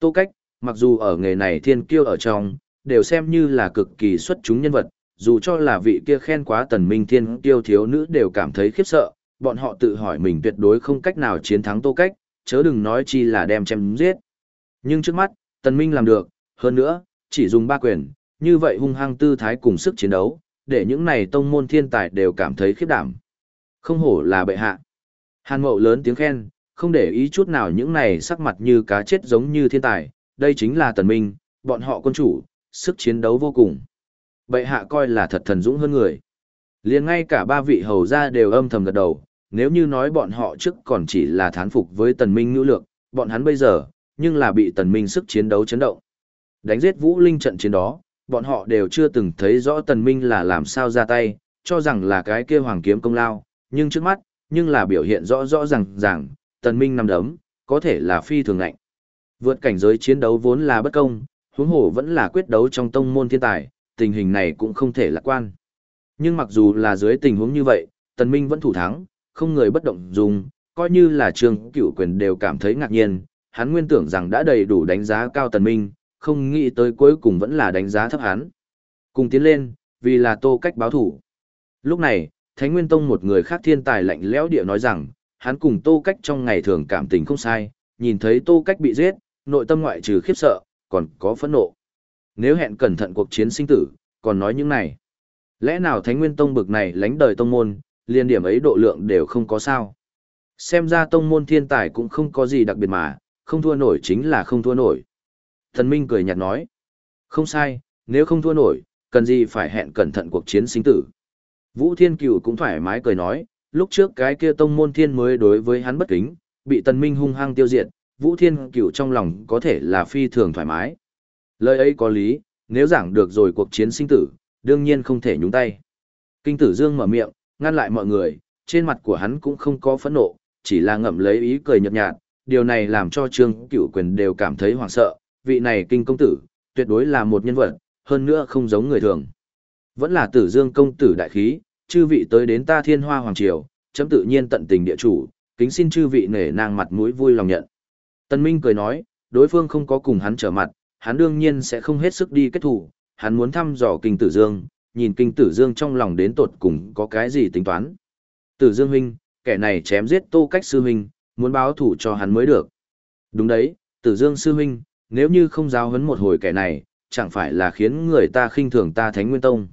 S1: Tô Cách, mặc dù ở nghề này thiên kiêu ở trong, đều xem như là cực kỳ xuất chúng nhân vật, dù cho là vị kia khen quá tần minh thiên kiêu thiếu nữ đều cảm thấy khiếp sợ, bọn họ tự hỏi mình tuyệt đối không cách nào chiến thắng Tô Cách, chớ đừng nói chi là đem chém giết. Nhưng trước mắt, tần minh làm được, hơn nữa, chỉ dùng ba quyền, như vậy hung hăng tư thái cùng sức chiến đấu, để những này tông môn thiên tài đều cảm thấy khiếp đảm. Không hổ là bệ hạ. Hàn mậu lớn tiếng khen, không để ý chút nào những này sắc mặt như cá chết giống như thiên tài, đây chính là tần minh, bọn họ quân chủ, sức chiến đấu vô cùng. Bệ hạ coi là thật thần dũng hơn người. liền ngay cả ba vị hầu gia đều âm thầm gật đầu, nếu như nói bọn họ trước còn chỉ là thán phục với tần minh nữ lược, bọn hắn bây giờ, nhưng là bị tần minh sức chiến đấu chấn động. Đánh giết vũ linh trận chiến đó, bọn họ đều chưa từng thấy rõ tần minh là làm sao ra tay, cho rằng là cái kia hoàng kiếm công lao, nhưng trước mắt, nhưng là biểu hiện rõ rõ ràng ràng, tần minh nằm đấm, có thể là phi thường lạnh. Vượt cảnh giới chiến đấu vốn là bất công, huống hồ vẫn là quyết đấu trong tông môn thiên tài, tình hình này cũng không thể lạc quan. Nhưng mặc dù là dưới tình huống như vậy, tần minh vẫn thủ thắng, không người bất động dùng, coi như là trường cửu quyền đều cảm thấy ngạc nhiên, hắn nguyên tưởng rằng đã đầy đủ đánh giá cao tần minh, không nghĩ tới cuối cùng vẫn là đánh giá thấp hắn. Cùng tiến lên, vì là tô cách báo thủ. Lúc này, Thánh Nguyên Tông một người khác thiên tài lạnh lẽo địa nói rằng, hắn cùng Tô Cách trong ngày thường cảm tình không sai, nhìn thấy Tô Cách bị giết, nội tâm ngoại trừ khiếp sợ, còn có phẫn nộ. Nếu hẹn cẩn thận cuộc chiến sinh tử, còn nói những này. Lẽ nào Thánh Nguyên Tông bực này lánh đời tông môn, liên điểm ấy độ lượng đều không có sao. Xem ra tông môn thiên tài cũng không có gì đặc biệt mà, không thua nổi chính là không thua nổi. Thần Minh cười nhạt nói. Không sai, nếu không thua nổi, cần gì phải hẹn cẩn thận cuộc chiến sinh tử. Vũ Thiên Cửu cũng thoải mái cười nói, lúc trước cái kia tông môn thiên mới đối với hắn bất kính, bị tần minh hung hăng tiêu diệt, Vũ Thiên Cửu trong lòng có thể là phi thường thoải mái. Lời ấy có lý, nếu giảng được rồi cuộc chiến sinh tử, đương nhiên không thể nhúng tay. Kinh tử dương mở miệng, ngăn lại mọi người, trên mặt của hắn cũng không có phẫn nộ, chỉ là ngậm lấy ý cười nhợt nhạt, điều này làm cho Trương Cửu Quyền đều cảm thấy hoảng sợ, vị này kinh công tử, tuyệt đối là một nhân vật, hơn nữa không giống người thường. Vẫn là tử dương công tử đại khí, chư vị tới đến ta thiên hoa hoàng triều, chấm tự nhiên tận tình địa chủ, kính xin chư vị nể nang mặt mũi vui lòng nhận. Tân Minh cười nói, đối phương không có cùng hắn trở mặt, hắn đương nhiên sẽ không hết sức đi kết thủ, hắn muốn thăm dò kinh tử dương, nhìn kinh tử dương trong lòng đến tột cùng có cái gì tính toán. Tử dương huynh, kẻ này chém giết tô cách sư huynh, muốn báo thủ cho hắn mới được. Đúng đấy, tử dương sư huynh, nếu như không giáo huấn một hồi kẻ này, chẳng phải là khiến người ta khinh thường ta thánh nguyên tông.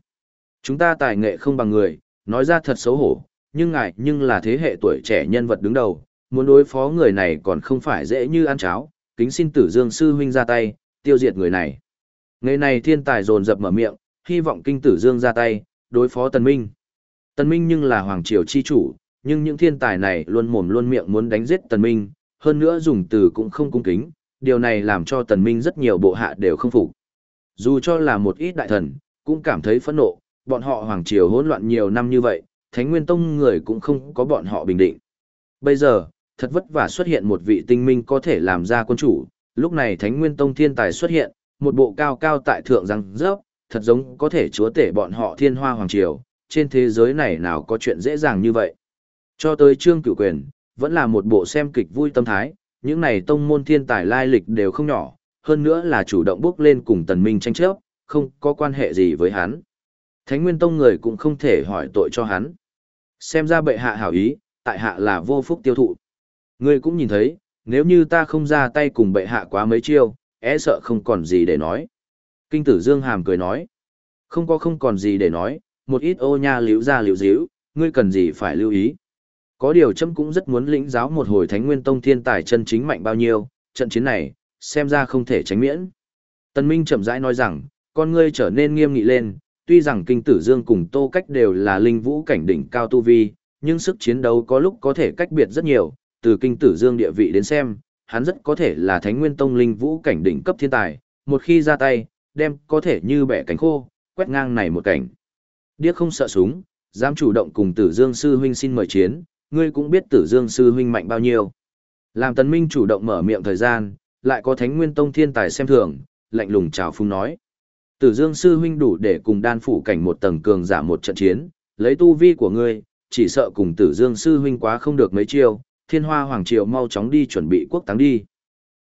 S1: Chúng ta tài nghệ không bằng người, nói ra thật xấu hổ, nhưng ngài nhưng là thế hệ tuổi trẻ nhân vật đứng đầu, muốn đối phó người này còn không phải dễ như ăn cháo, kính xin tử dương sư huynh ra tay, tiêu diệt người này. Ngày này thiên tài dồn dập mở miệng, hy vọng kinh tử dương ra tay, đối phó tần minh. Tần minh nhưng là hoàng triều chi chủ, nhưng những thiên tài này luôn mồm luôn miệng muốn đánh giết tần minh, hơn nữa dùng từ cũng không cung kính, điều này làm cho tần minh rất nhiều bộ hạ đều không phục. Dù cho là một ít đại thần, cũng cảm thấy phẫn nộ, bọn họ hoàng triều hỗn loạn nhiều năm như vậy, Thánh Nguyên Tông người cũng không có bọn họ bình định. Bây giờ, thật vất vả xuất hiện một vị tinh minh có thể làm ra quân chủ, lúc này Thánh Nguyên Tông thiên tài xuất hiện, một bộ cao cao tại thượng răng rớp, thật giống có thể chúa tể bọn họ thiên hoa hoàng triều, trên thế giới này nào có chuyện dễ dàng như vậy. Cho tới Trương Cửu Quyền, vẫn là một bộ xem kịch vui tâm thái, những này tông môn thiên tài lai lịch đều không nhỏ, hơn nữa là chủ động bước lên cùng tần minh tranh chấp, không có quan hệ gì với hắn. Thánh Nguyên Tông người cũng không thể hỏi tội cho hắn. Xem ra bệ hạ hảo ý, tại hạ là vô phúc tiêu thụ. Ngươi cũng nhìn thấy, nếu như ta không ra tay cùng bệ hạ quá mấy chiêu, e sợ không còn gì để nói. Kinh tử Dương Hàm cười nói. Không có không còn gì để nói, một ít ô nha liễu ra liễu díu, ngươi cần gì phải lưu ý. Có điều châm cũng rất muốn lĩnh giáo một hồi Thánh Nguyên Tông thiên tài chân chính mạnh bao nhiêu, trận chiến này, xem ra không thể tránh miễn. Tân Minh chậm rãi nói rằng, con ngươi trở nên nghiêm nghị lên, tuy rằng kinh tử dương cùng tô cách đều là linh vũ cảnh đỉnh cao tu vi, nhưng sức chiến đấu có lúc có thể cách biệt rất nhiều, từ kinh tử dương địa vị đến xem, hắn rất có thể là thánh nguyên tông linh vũ cảnh đỉnh cấp thiên tài, một khi ra tay, đem có thể như bẻ cánh khô, quét ngang này một cảnh. Điếc không sợ súng, dám chủ động cùng tử dương sư huynh xin mời chiến, ngươi cũng biết tử dương sư huynh mạnh bao nhiêu. Làm tần minh chủ động mở miệng thời gian, lại có thánh nguyên tông thiên tài xem thường, lạnh lùng chào phung nói. Tử Dương sư huynh đủ để cùng đan phủ cảnh một tầng cường giả một trận chiến, lấy tu vi của ngươi, chỉ sợ cùng Tử Dương sư huynh quá không được mấy chiêu, Thiên Hoa hoàng triều mau chóng đi chuẩn bị quốc táng đi.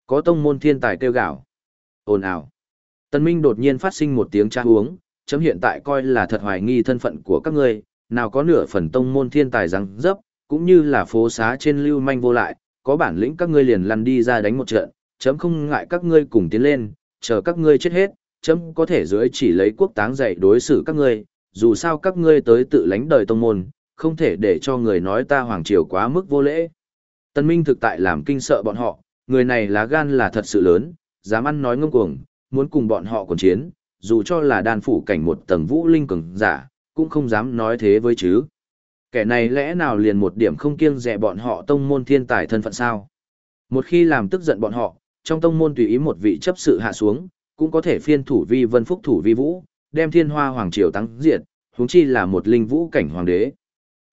S1: Có tông môn thiên tài kêu gào. Ồn ào. Tân Minh đột nhiên phát sinh một tiếng tra uống, chấm hiện tại coi là thật hoài nghi thân phận của các ngươi, nào có nửa phần tông môn thiên tài răng dấp, cũng như là phố xá trên lưu manh vô lại, có bản lĩnh các ngươi liền lăn đi ra đánh một trận, chấm không ngại các ngươi cùng tiến lên, chờ các ngươi chết hết, chấm có thể dưới chỉ lấy quốc táng dạy đối xử các ngươi, dù sao các ngươi tới tự lánh đời tông môn, không thể để cho người nói ta hoàng triều quá mức vô lễ. Tân Minh thực tại làm kinh sợ bọn họ, người này lá gan là thật sự lớn, dám ăn nói ngông cuồng, muốn cùng bọn họ còn chiến, dù cho là đàn phủ cảnh một tầng vũ linh cường giả, cũng không dám nói thế với chứ. Kẻ này lẽ nào liền một điểm không kiêng dè bọn họ tông môn thiên tài thân phận sao? Một khi làm tức giận bọn họ, trong tông môn tùy ý một vị chấp sự hạ xuống, cũng có thể phiên thủ vi vân phúc thủ vi vũ, đem thiên hoa hoàng triều tăng diệt, huống chi là một linh vũ cảnh hoàng đế.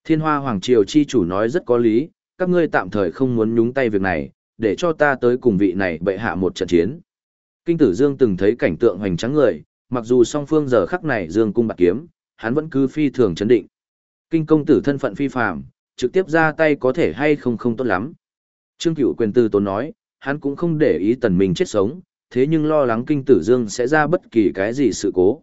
S1: Thiên hoa hoàng triều chi chủ nói rất có lý, các ngươi tạm thời không muốn nhúng tay việc này, để cho ta tới cùng vị này bệ hạ một trận chiến. Kinh tử Dương từng thấy cảnh tượng hoành trắng người, mặc dù song phương giờ khắc này Dương cung bạc kiếm, hắn vẫn cứ phi thường chấn định. Kinh công tử thân phận phi phạm, trực tiếp ra tay có thể hay không không tốt lắm. Trương Cửu quyền tư tốn nói, hắn cũng không để ý tần mình chết sống, thế nhưng lo lắng kinh tử dương sẽ ra bất kỳ cái gì sự cố.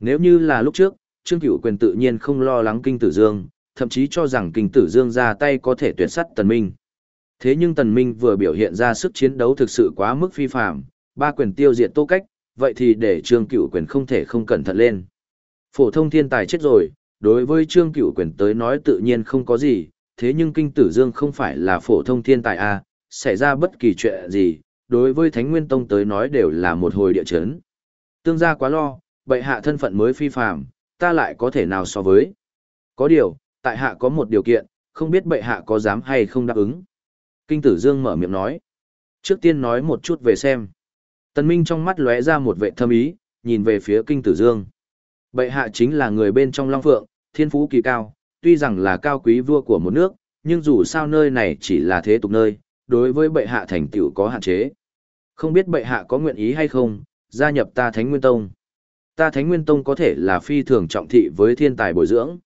S1: Nếu như là lúc trước, Trương Cửu Quyền tự nhiên không lo lắng kinh tử dương, thậm chí cho rằng kinh tử dương ra tay có thể tuyệt sắt tần minh. Thế nhưng tần minh vừa biểu hiện ra sức chiến đấu thực sự quá mức phi phàm, ba quyền tiêu diệt tô cách, vậy thì để Trương Cửu Quyền không thể không cẩn thận lên. Phổ thông thiên tài chết rồi, đối với Trương Cửu Quyền tới nói tự nhiên không có gì, thế nhưng kinh tử dương không phải là phổ thông thiên tài a, à, xảy ra bất kỳ chuyện gì, đối với Thánh Nguyên Tông tới nói đều là một hồi địa chấn. Tương gia quá lo, bệ hạ thân phận mới phi phàm, ta lại có thể nào so với. Có điều, tại hạ có một điều kiện, không biết bệ hạ có dám hay không đáp ứng. Kinh tử Dương mở miệng nói. Trước tiên nói một chút về xem. Tần Minh trong mắt lóe ra một vệ thâm ý, nhìn về phía Kinh tử Dương. Bệ hạ chính là người bên trong Long Phượng, thiên phú kỳ cao, tuy rằng là cao quý vua của một nước, nhưng dù sao nơi này chỉ là thế tục nơi, đối với bệ hạ thành tựu có hạn chế. Không biết bệ hạ có nguyện ý hay không, gia nhập ta Thánh Nguyên Tông. Ta Thánh Nguyên Tông có thể là phi thường trọng thị với thiên tài bồi dưỡng.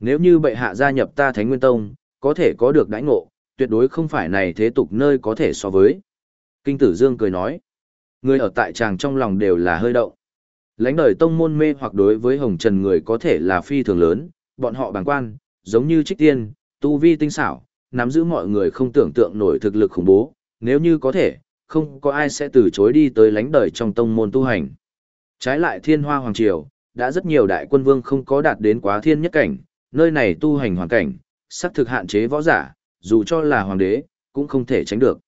S1: Nếu như bệ hạ gia nhập ta Thánh Nguyên Tông, có thể có được đãi ngộ, tuyệt đối không phải này thế tục nơi có thể so với. Kinh Tử Dương cười nói, người ở tại tràng trong lòng đều là hơi động. Lãnh đời tông môn mê hoặc đối với hồng trần người có thể là phi thường lớn, bọn họ bàng quan, giống như trích tiên, tu vi tinh xảo, nắm giữ mọi người không tưởng tượng nổi thực lực khủng bố, nếu như có thể, không có ai sẽ từ chối đi tới lãnh đời trong tông môn tu hành. Trái lại thiên hoa hoàng triều, đã rất nhiều đại quân vương không có đạt đến quá thiên nhất cảnh, nơi này tu hành hoàn cảnh, sắc thực hạn chế võ giả, dù cho là hoàng đế, cũng không thể tránh được.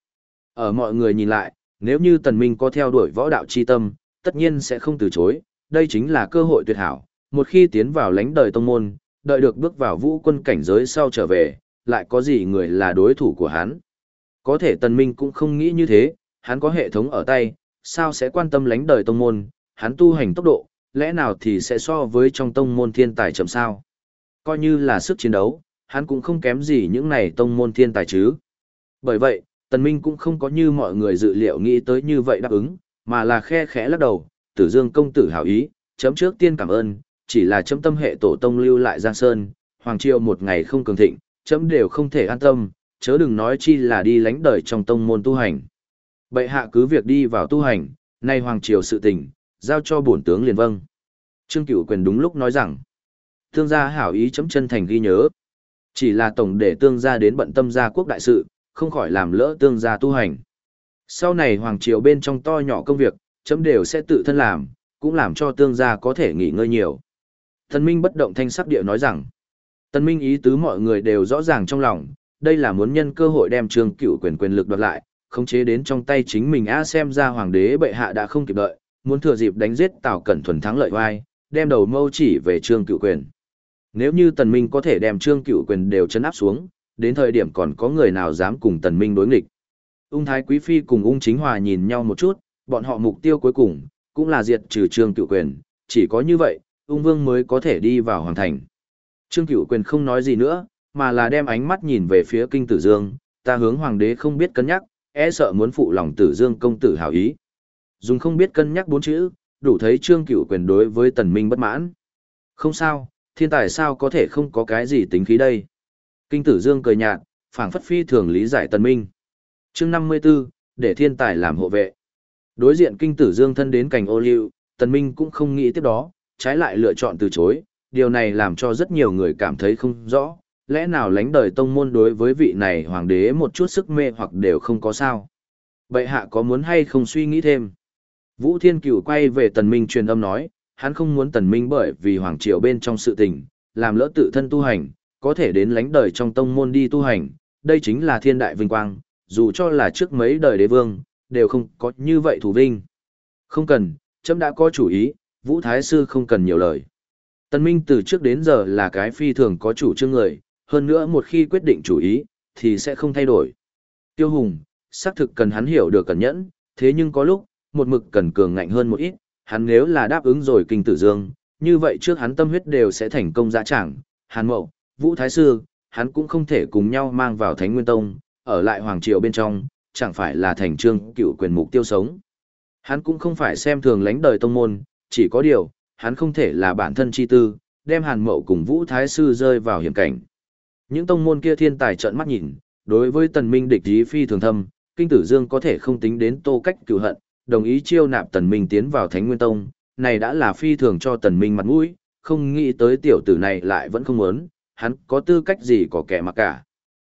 S1: Ở mọi người nhìn lại, nếu như tần minh có theo đuổi võ đạo chi tâm, tất nhiên sẽ không từ chối, đây chính là cơ hội tuyệt hảo, một khi tiến vào lãnh đời tông môn, đợi được bước vào vũ quân cảnh giới sau trở về, lại có gì người là đối thủ của hắn. Có thể tần minh cũng không nghĩ như thế, hắn có hệ thống ở tay, sao sẽ quan tâm lãnh đời tông môn, hắn tu hành tốc độ, lẽ nào thì sẽ so với trong tông môn thiên tài chậm sao. Coi như là sức chiến đấu, hắn cũng không kém gì những này tông môn thiên tài chứ. Bởi vậy, tần minh cũng không có như mọi người dự liệu nghĩ tới như vậy đáp ứng, mà là khe khẽ lắc đầu, tử dương công tử hảo ý, chấm trước tiên cảm ơn, chỉ là chấm tâm hệ tổ tông lưu lại Giang Sơn, Hoàng Triều một ngày không cường thịnh, chấm đều không thể an tâm, chớ đừng nói chi là đi lánh đời trong tông môn tu hành. Bệ hạ cứ việc đi vào tu hành, nay Hoàng Triều sự tình, giao cho bổn tướng liền vâng. Trương Cửu Quyền đúng lúc nói rằng, tương gia hảo ý chấm chân thành ghi nhớ. Chỉ là tổng để tương gia đến bận tâm gia quốc đại sự, không khỏi làm lỡ tương gia tu hành. Sau này Hoàng Triều bên trong to nhỏ công việc, chấm đều sẽ tự thân làm, cũng làm cho tương gia có thể nghỉ ngơi nhiều. Tần Minh bất động thanh sắc địa nói rằng, Tần Minh ý tứ mọi người đều rõ ràng trong lòng, đây là muốn nhân cơ hội đem Trương Cửu quyền quyền lực đoạt lại, khống chế đến trong tay chính mình a xem ra hoàng đế bệ hạ đã không kịp đợi, muốn thừa dịp đánh giết Tào Cẩn thuần thắng lợi oai, đem đầu mâu chỉ về Trương Cửu quyền. Nếu như Tần Minh có thể đem Trương Cửu quyền đều chấn áp xuống, đến thời điểm còn có người nào dám cùng Tần Minh đối nghịch. Ung Thái Quý Phi cùng Ung Chính Hòa nhìn nhau một chút, bọn họ mục tiêu cuối cùng, cũng là diệt trừ Trương Cựu quyền, chỉ có như vậy, Ung Vương mới có thể đi vào hoàng thành. Trương Cựu quyền không nói gì nữa, mà là đem ánh mắt nhìn về phía Kinh Tử Dương, ta hướng hoàng đế không biết cân nhắc, e sợ muốn phụ lòng Tử Dương công tử hảo ý. Dùng không biết cân nhắc bốn chữ, đủ thấy Trương Cựu quyền đối với Tần Minh bất mãn. Không sao, thiên tài sao có thể không có cái gì tính khí đây. Kinh Tử Dương cười nhạt, phảng phất phi thường lý giải Tần Minh. Chương 54, để thiên tài làm hộ vệ. Đối diện Kinh Tử Dương thân đến cảnh ô liu, Tần Minh cũng không nghĩ tiếp đó, trái lại lựa chọn từ chối, điều này làm cho rất nhiều người cảm thấy không rõ, lẽ nào lánh đời tông môn đối với vị này hoàng đế một chút sức mê hoặc đều không có sao. Bệ hạ có muốn hay không suy nghĩ thêm? Vũ Thiên Cửu quay về Tần Minh truyền âm nói, hắn không muốn Tần Minh bởi vì hoàng triều bên trong sự tình, làm lỡ tự thân tu hành, có thể đến lánh đời trong tông môn đi tu hành, đây chính là thiên đại vinh quang, dù cho là trước mấy đời đế vương, đều không có như vậy thủ vinh. Không cần, chấm đã có chủ ý, Vũ Thái Sư không cần nhiều lời. Tần Minh từ trước đến giờ là cái phi thường có chủ trương người, hơn nữa một khi quyết định chủ ý, thì sẽ không thay đổi. Tiêu Hùng, xác thực cần hắn hiểu được cẩn nhẫn, thế nhưng có lúc, một mực cần cường ngạnh hơn một ít, hắn nếu là đáp ứng rồi kinh tử dương, như vậy trước hắn tâm huyết đều sẽ thành công dã trảng, hàn mậu, vũ thái sư, hắn cũng không thể cùng nhau mang vào thánh nguyên tông, ở lại hoàng triều bên trong, chẳng phải là thành trương cựu quyền mục tiêu sống. Hắn cũng không phải xem thường lánh đời tông môn, chỉ có điều, hắn không thể là bản thân chi tư, đem hàn mậu cùng vũ thái sư rơi vào hiểm cảnh. Những tông môn kia thiên tài trợn mắt nhìn, đối với tần minh địch ý phi thường thâm, kinh tử dương có thể không tính đến tô cách cựu hận, đồng ý chiêu nạp tần minh tiến vào thánh nguyên tông, này đã là phi thường cho tần minh mặt mũi, không nghĩ tới tiểu tử này lại vẫn không muốn, hắn có tư cách gì có kẻ mà cả.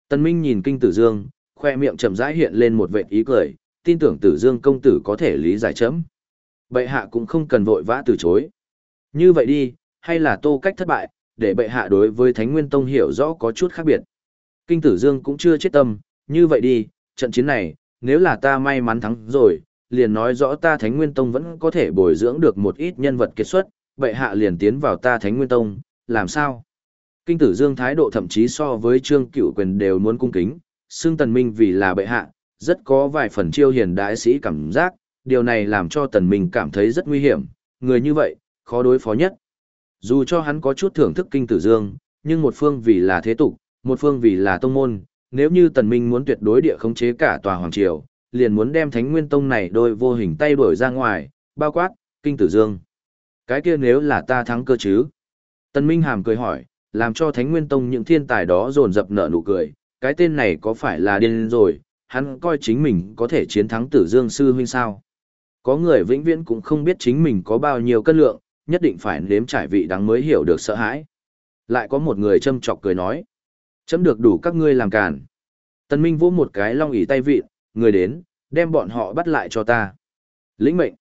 S1: Tần minh nhìn kinh tử dương, khoe miệng chậm rãi hiện lên một vệt ý cười, tin tưởng tử dương công tử có thể lý giải chấm. Bệ hạ cũng không cần vội vã từ chối. Như vậy đi, hay là tô cách thất bại, để bệ hạ đối với Thánh Nguyên Tông hiểu rõ có chút khác biệt. Kinh Tử Dương cũng chưa chết tâm, như vậy đi, trận chiến này, nếu là ta may mắn thắng rồi, liền nói rõ ta Thánh Nguyên Tông vẫn có thể bồi dưỡng được một ít nhân vật kết xuất, bệ hạ liền tiến vào ta Thánh Nguyên Tông, làm sao? Kinh Tử Dương thái độ thậm chí so với Trương Cửu Quyền đều muốn cung kính, xưng Tần Minh vì là bệ hạ, rất có vài phần chiêu hiền đại sĩ cảm giác, điều này làm cho Tần Minh cảm thấy rất nguy hiểm, người như vậy, khó đối phó nhất. Dù cho hắn có chút thưởng thức kinh tử dương, nhưng một phương vì là thế tục, một phương vì là tông môn, nếu như tần minh muốn tuyệt đối địa khống chế cả tòa hoàng triều, liền muốn đem thánh nguyên tông này đôi vô hình tay đuổi ra ngoài, bao quát, kinh tử dương. Cái kia nếu là ta thắng cơ chứ? Tần minh hàm cười hỏi, làm cho thánh nguyên tông những thiên tài đó dồn dập nở nụ cười, cái tên này có phải là điên rồi, hắn coi chính mình có thể chiến thắng tử dương sư huynh sao? Có người vĩnh viễn cũng không biết chính mình có bao nhiêu cân lượng, nhất định phải nếm trải vị đắng mới hiểu được sợ hãi. Lại có một người châm chọc cười nói. Chấm được đủ các ngươi làm càn. Tần Minh vỗ một cái long ỉ tay vị, người đến, đem bọn họ bắt lại cho ta. Lĩnh mệnh.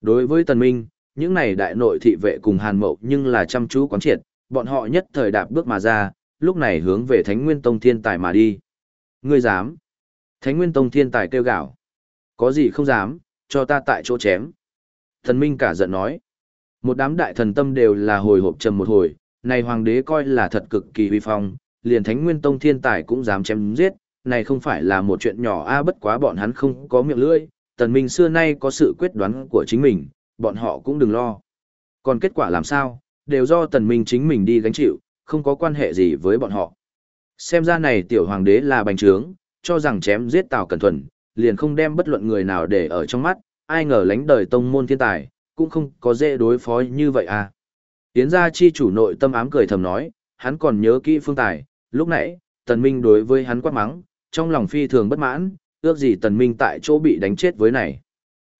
S1: Đối với Tần Minh, những này đại nội thị vệ cùng hàn mậu nhưng là chăm chú quán triệt, bọn họ nhất thời đạp bước mà ra, lúc này hướng về Thánh Nguyên Tông Thiên Tài mà đi. Ngươi dám? Thánh Nguyên Tông Thiên Tài kêu gào. Có gì không dám, cho ta tại chỗ chém. Thần Minh cả giận nói. Một đám đại thần tâm đều là hồi hộp trầm một hồi, này hoàng đế coi là thật cực kỳ uy phong, liền thánh nguyên tông thiên tài cũng dám chém giết, này không phải là một chuyện nhỏ a bất quá bọn hắn không có miệng lưỡi, tần minh xưa nay có sự quyết đoán của chính mình, bọn họ cũng đừng lo. Còn kết quả làm sao, đều do tần minh chính mình đi gánh chịu, không có quan hệ gì với bọn họ. Xem ra này tiểu hoàng đế là bành trướng, cho rằng chém giết Tào Cẩn Thuần, liền không đem bất luận người nào để ở trong mắt, ai ngờ lánh đời tông môn thiên tài, cũng không có dễ đối phó như vậy à. Tiến gia chi chủ nội tâm ám cười thầm nói, hắn còn nhớ kỹ phương tài, lúc nãy, tần minh đối với hắn quát mắng, trong lòng phi thường bất mãn, ước gì tần minh tại chỗ bị đánh chết với này.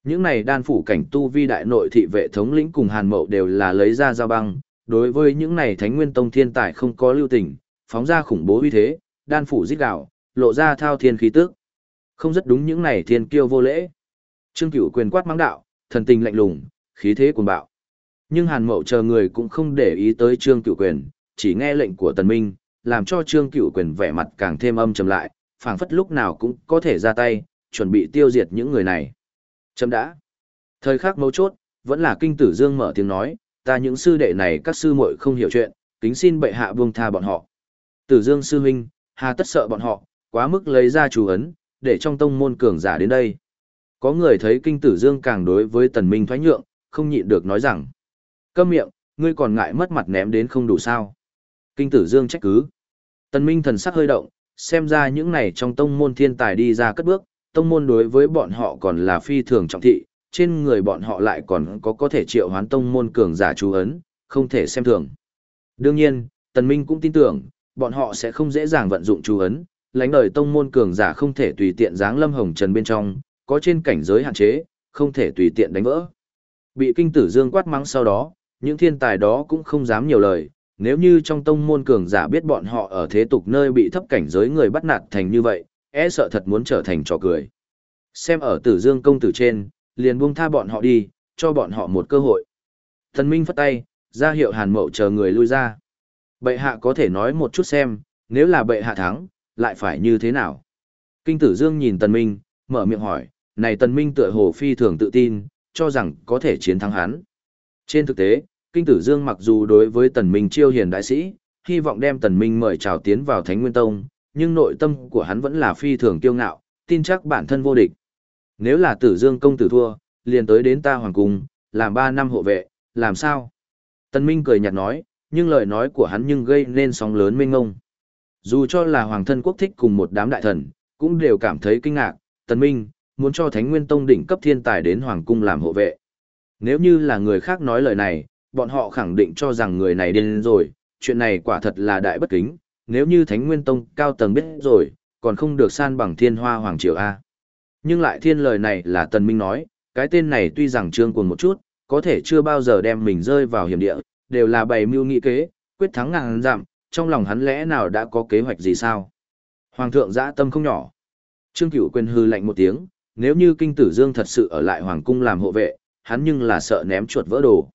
S1: Những này đan phủ cảnh tu vi đại nội thị vệ thống lĩnh cùng hàn mậu đều là lấy ra giao băng, đối với những này thánh nguyên tông thiên tài không có lưu tình, phóng ra khủng bố uy thế, đan phủ giết gạo, lộ ra thao thiên khí tức. Không rất đúng những này thiên kiêu vô lễ. Trương Cửu quyền quát mắng đạo, thần tình lạnh lùng, khí thế cuồng bạo. Nhưng Hàn Mậu chờ người cũng không để ý tới Trương Cửu quyền, chỉ nghe lệnh của Tần Minh, làm cho Trương Cửu quyền vẻ mặt càng thêm âm trầm lại, phảng phất lúc nào cũng có thể ra tay, chuẩn bị tiêu diệt những người này. Chấm đã. Thời khắc mấu chốt, vẫn là kinh tử dương mở tiếng nói, ta những sư đệ này các sư muội không hiểu chuyện, kính xin bệ hạ buông tha bọn họ. Tử dương sư huynh, hà tất sợ bọn họ, quá mức lấy ra chủ ấn, để trong tông môn cường giả đến đây. Có người thấy kinh tử dương càng đối với tần minh thoái nhượng, không nhịn được nói rằng. Câm miệng, ngươi còn ngại mất mặt ném đến không đủ sao. Kinh tử dương trách cứ. Tần minh thần sắc hơi động, xem ra những này trong tông môn thiên tài đi ra cất bước, tông môn đối với bọn họ còn là phi thường trọng thị, trên người bọn họ lại còn có có thể triệu hoán tông môn cường giả chú ấn, không thể xem thường. Đương nhiên, Tần Minh cũng tin tưởng, bọn họ sẽ không dễ dàng vận dụng chú ấn, lãnh đời tông môn cường giả không thể tùy tiện giáng lâm hồng trần bên trong, có trên cảnh giới hạn chế, không thể tùy tiện đánh vỡ. Bị kinh tử dương quát mắng sau đó, những thiên tài đó cũng không dám nhiều lời, nếu như trong tông môn cường giả biết bọn họ ở thế tục nơi bị thấp cảnh giới người bắt nạt thành như vậy, e sợ thật muốn trở thành trò cười. Xem ở tử dương công tử trên, liền buông tha bọn họ đi, cho bọn họ một cơ hội. Thần Minh phất tay, ra hiệu hàn mậu chờ người lui ra. Bệ hạ có thể nói một chút xem, nếu là bệ hạ thắng, lại phải như thế nào? Kinh tử dương nhìn tần minh, mở miệng hỏi, này tần minh tựa hồ phi thường tự tin, cho rằng có thể chiến thắng hắn. Trên thực tế, kinh tử dương mặc dù đối với tần minh chiêu hiền đại sĩ, hy vọng đem tần minh mời chào tiến vào thánh nguyên tông, nhưng nội tâm của hắn vẫn là phi thường kiêu ngạo, tin chắc bản thân vô địch. Nếu là tử dương công tử thua, liền tới đến ta hoàng cung, làm ba năm hộ vệ, làm sao? tân Minh cười nhạt nói, nhưng lời nói của hắn nhưng gây nên sóng lớn mênh ngông. Dù cho là hoàng thân quốc thích cùng một đám đại thần, cũng đều cảm thấy kinh ngạc, tân Minh, muốn cho Thánh Nguyên Tông đỉnh cấp thiên tài đến hoàng cung làm hộ vệ. Nếu như là người khác nói lời này, bọn họ khẳng định cho rằng người này điên rồi, chuyện này quả thật là đại bất kính, nếu như Thánh Nguyên Tông cao tầng biết rồi, còn không được san bằng thiên hoa hoàng triều A. Nhưng lại thiên lời này là Tần Minh nói, cái tên này tuy rằng trương cuồng một chút, có thể chưa bao giờ đem mình rơi vào hiểm địa, đều là bày mưu nghị kế, quyết thắng ngàn dặm, trong lòng hắn lẽ nào đã có kế hoạch gì sao? Hoàng thượng dã tâm không nhỏ. Trương Cửu quên hư lạnh một tiếng, nếu như kinh tử dương thật sự ở lại hoàng cung làm hộ vệ, hắn nhưng là sợ ném chuột vỡ đồ.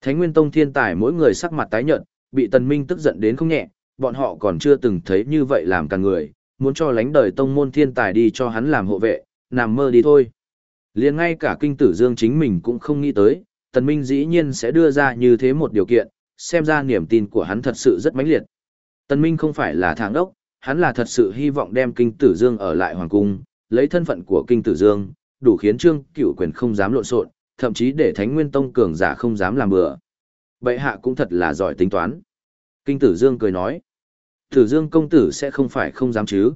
S1: Thánh Nguyên Tông thiên tài mỗi người sắc mặt tái nhợt, bị Tần Minh tức giận đến không nhẹ, bọn họ còn chưa từng thấy như vậy làm cả người, muốn cho lánh đời tông môn thiên tài đi cho hắn làm hộ vệ, nằm mơ đi thôi. Liền ngay cả kinh tử dương chính mình cũng không nghĩ tới, Tần Minh dĩ nhiên sẽ đưa ra như thế một điều kiện, xem ra niềm tin của hắn thật sự rất mãnh liệt. Tần Minh không phải là thằng đốc, hắn là thật sự hy vọng đem kinh tử dương ở lại hoàng cung, lấy thân phận của kinh tử dương, đủ khiến trương cửu quyền không dám lộn xộn, thậm chí để thánh nguyên tông cường giả không dám làm bừa. Bệ hạ cũng thật là giỏi tính toán. Kinh tử dương cười nói, tử dương công tử sẽ không phải không dám chứ.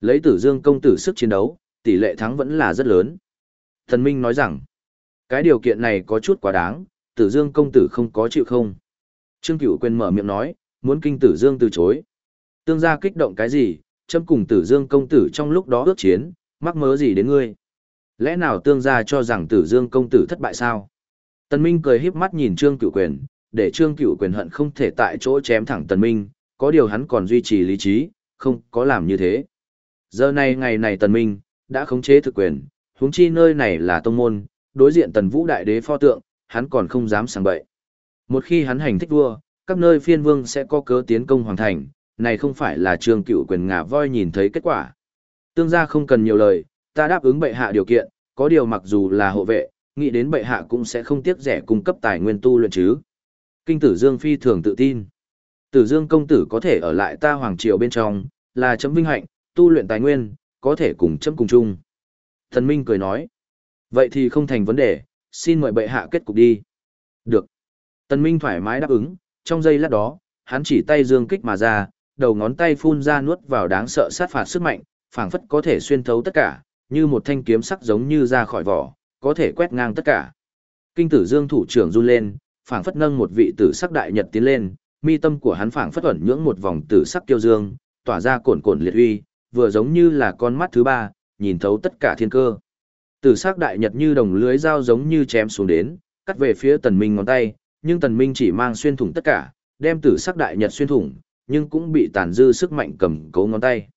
S1: Lấy tử dương công tử sức chiến đấu, tỷ lệ thắng vẫn là rất lớn. Thần Minh nói rằng, cái điều kiện này có chút quá đáng, tử dương công tử không có chịu không. Trương Cửu quên mở miệng nói, muốn kinh tử dương từ chối. Tương gia kích động cái gì, châm cùng tử dương công tử trong lúc đó ước chiến, mắc mớ gì đến ngươi. Lẽ nào tương gia cho rằng tử dương công tử thất bại sao? Tần Minh cười híp mắt nhìn Trương Cửu quyền, để Trương Cửu quyền hận không thể tại chỗ chém thẳng Tần Minh, có điều hắn còn duy trì lý trí, không có làm như thế. Giờ này ngày này Tần Minh, đã khống chế thực quyền, huống chi nơi này là tông môn, đối diện Tần Vũ Đại Đế pho tượng, hắn còn không dám sang bậy. Một khi hắn hành thích vua, các nơi phiên vương sẽ có cớ tiến công hoàng thành, này không phải là trường cựu quyền ngả voi nhìn thấy kết quả. Tương gia không cần nhiều lời, ta đáp ứng bệ hạ điều kiện, có điều mặc dù là hộ vệ, nghĩ đến bệ hạ cũng sẽ không tiếc rẻ cung cấp tài nguyên tu luyện chứ. Kinh tử Dương phi thường tự tin. Tử Dương công tử có thể ở lại ta hoàng triều bên trong, là chấm vinh hạnh, tu luyện tài nguyên, có thể cùng chấm cùng chung. Thần Minh cười nói, vậy thì không thành vấn đề, xin mời bệ hạ kết cục đi. Được. Tần Minh thoải mái đáp ứng, trong giây lát đó, hắn chỉ tay dương kích mà ra, đầu ngón tay phun ra nuốt vào đáng sợ sát phạt sức mạnh, phảng phất có thể xuyên thấu tất cả, như một thanh kiếm sắc giống như ra khỏi vỏ, có thể quét ngang tất cả. Kinh tử dương thủ trưởng run lên, phảng phất nâng một vị tử sắc đại nhật tiến lên, mi tâm của hắn phảng phất ẩn nhưỡng một vòng tử sắc kiêu dương, tỏa ra cồn cồn liệt uy, vừa giống như là con mắt thứ ba, nhìn thấu tất cả thiên cơ. Tử sắc đại nhật như đồng lưới dao giống như chém xuống đến, cắt về phía tần minh ngón tay, nhưng tần minh chỉ mang xuyên thủng tất cả, đem tử sắc đại nhật xuyên thủng, nhưng cũng bị tàn dư sức mạnh cầm cố ngón tay.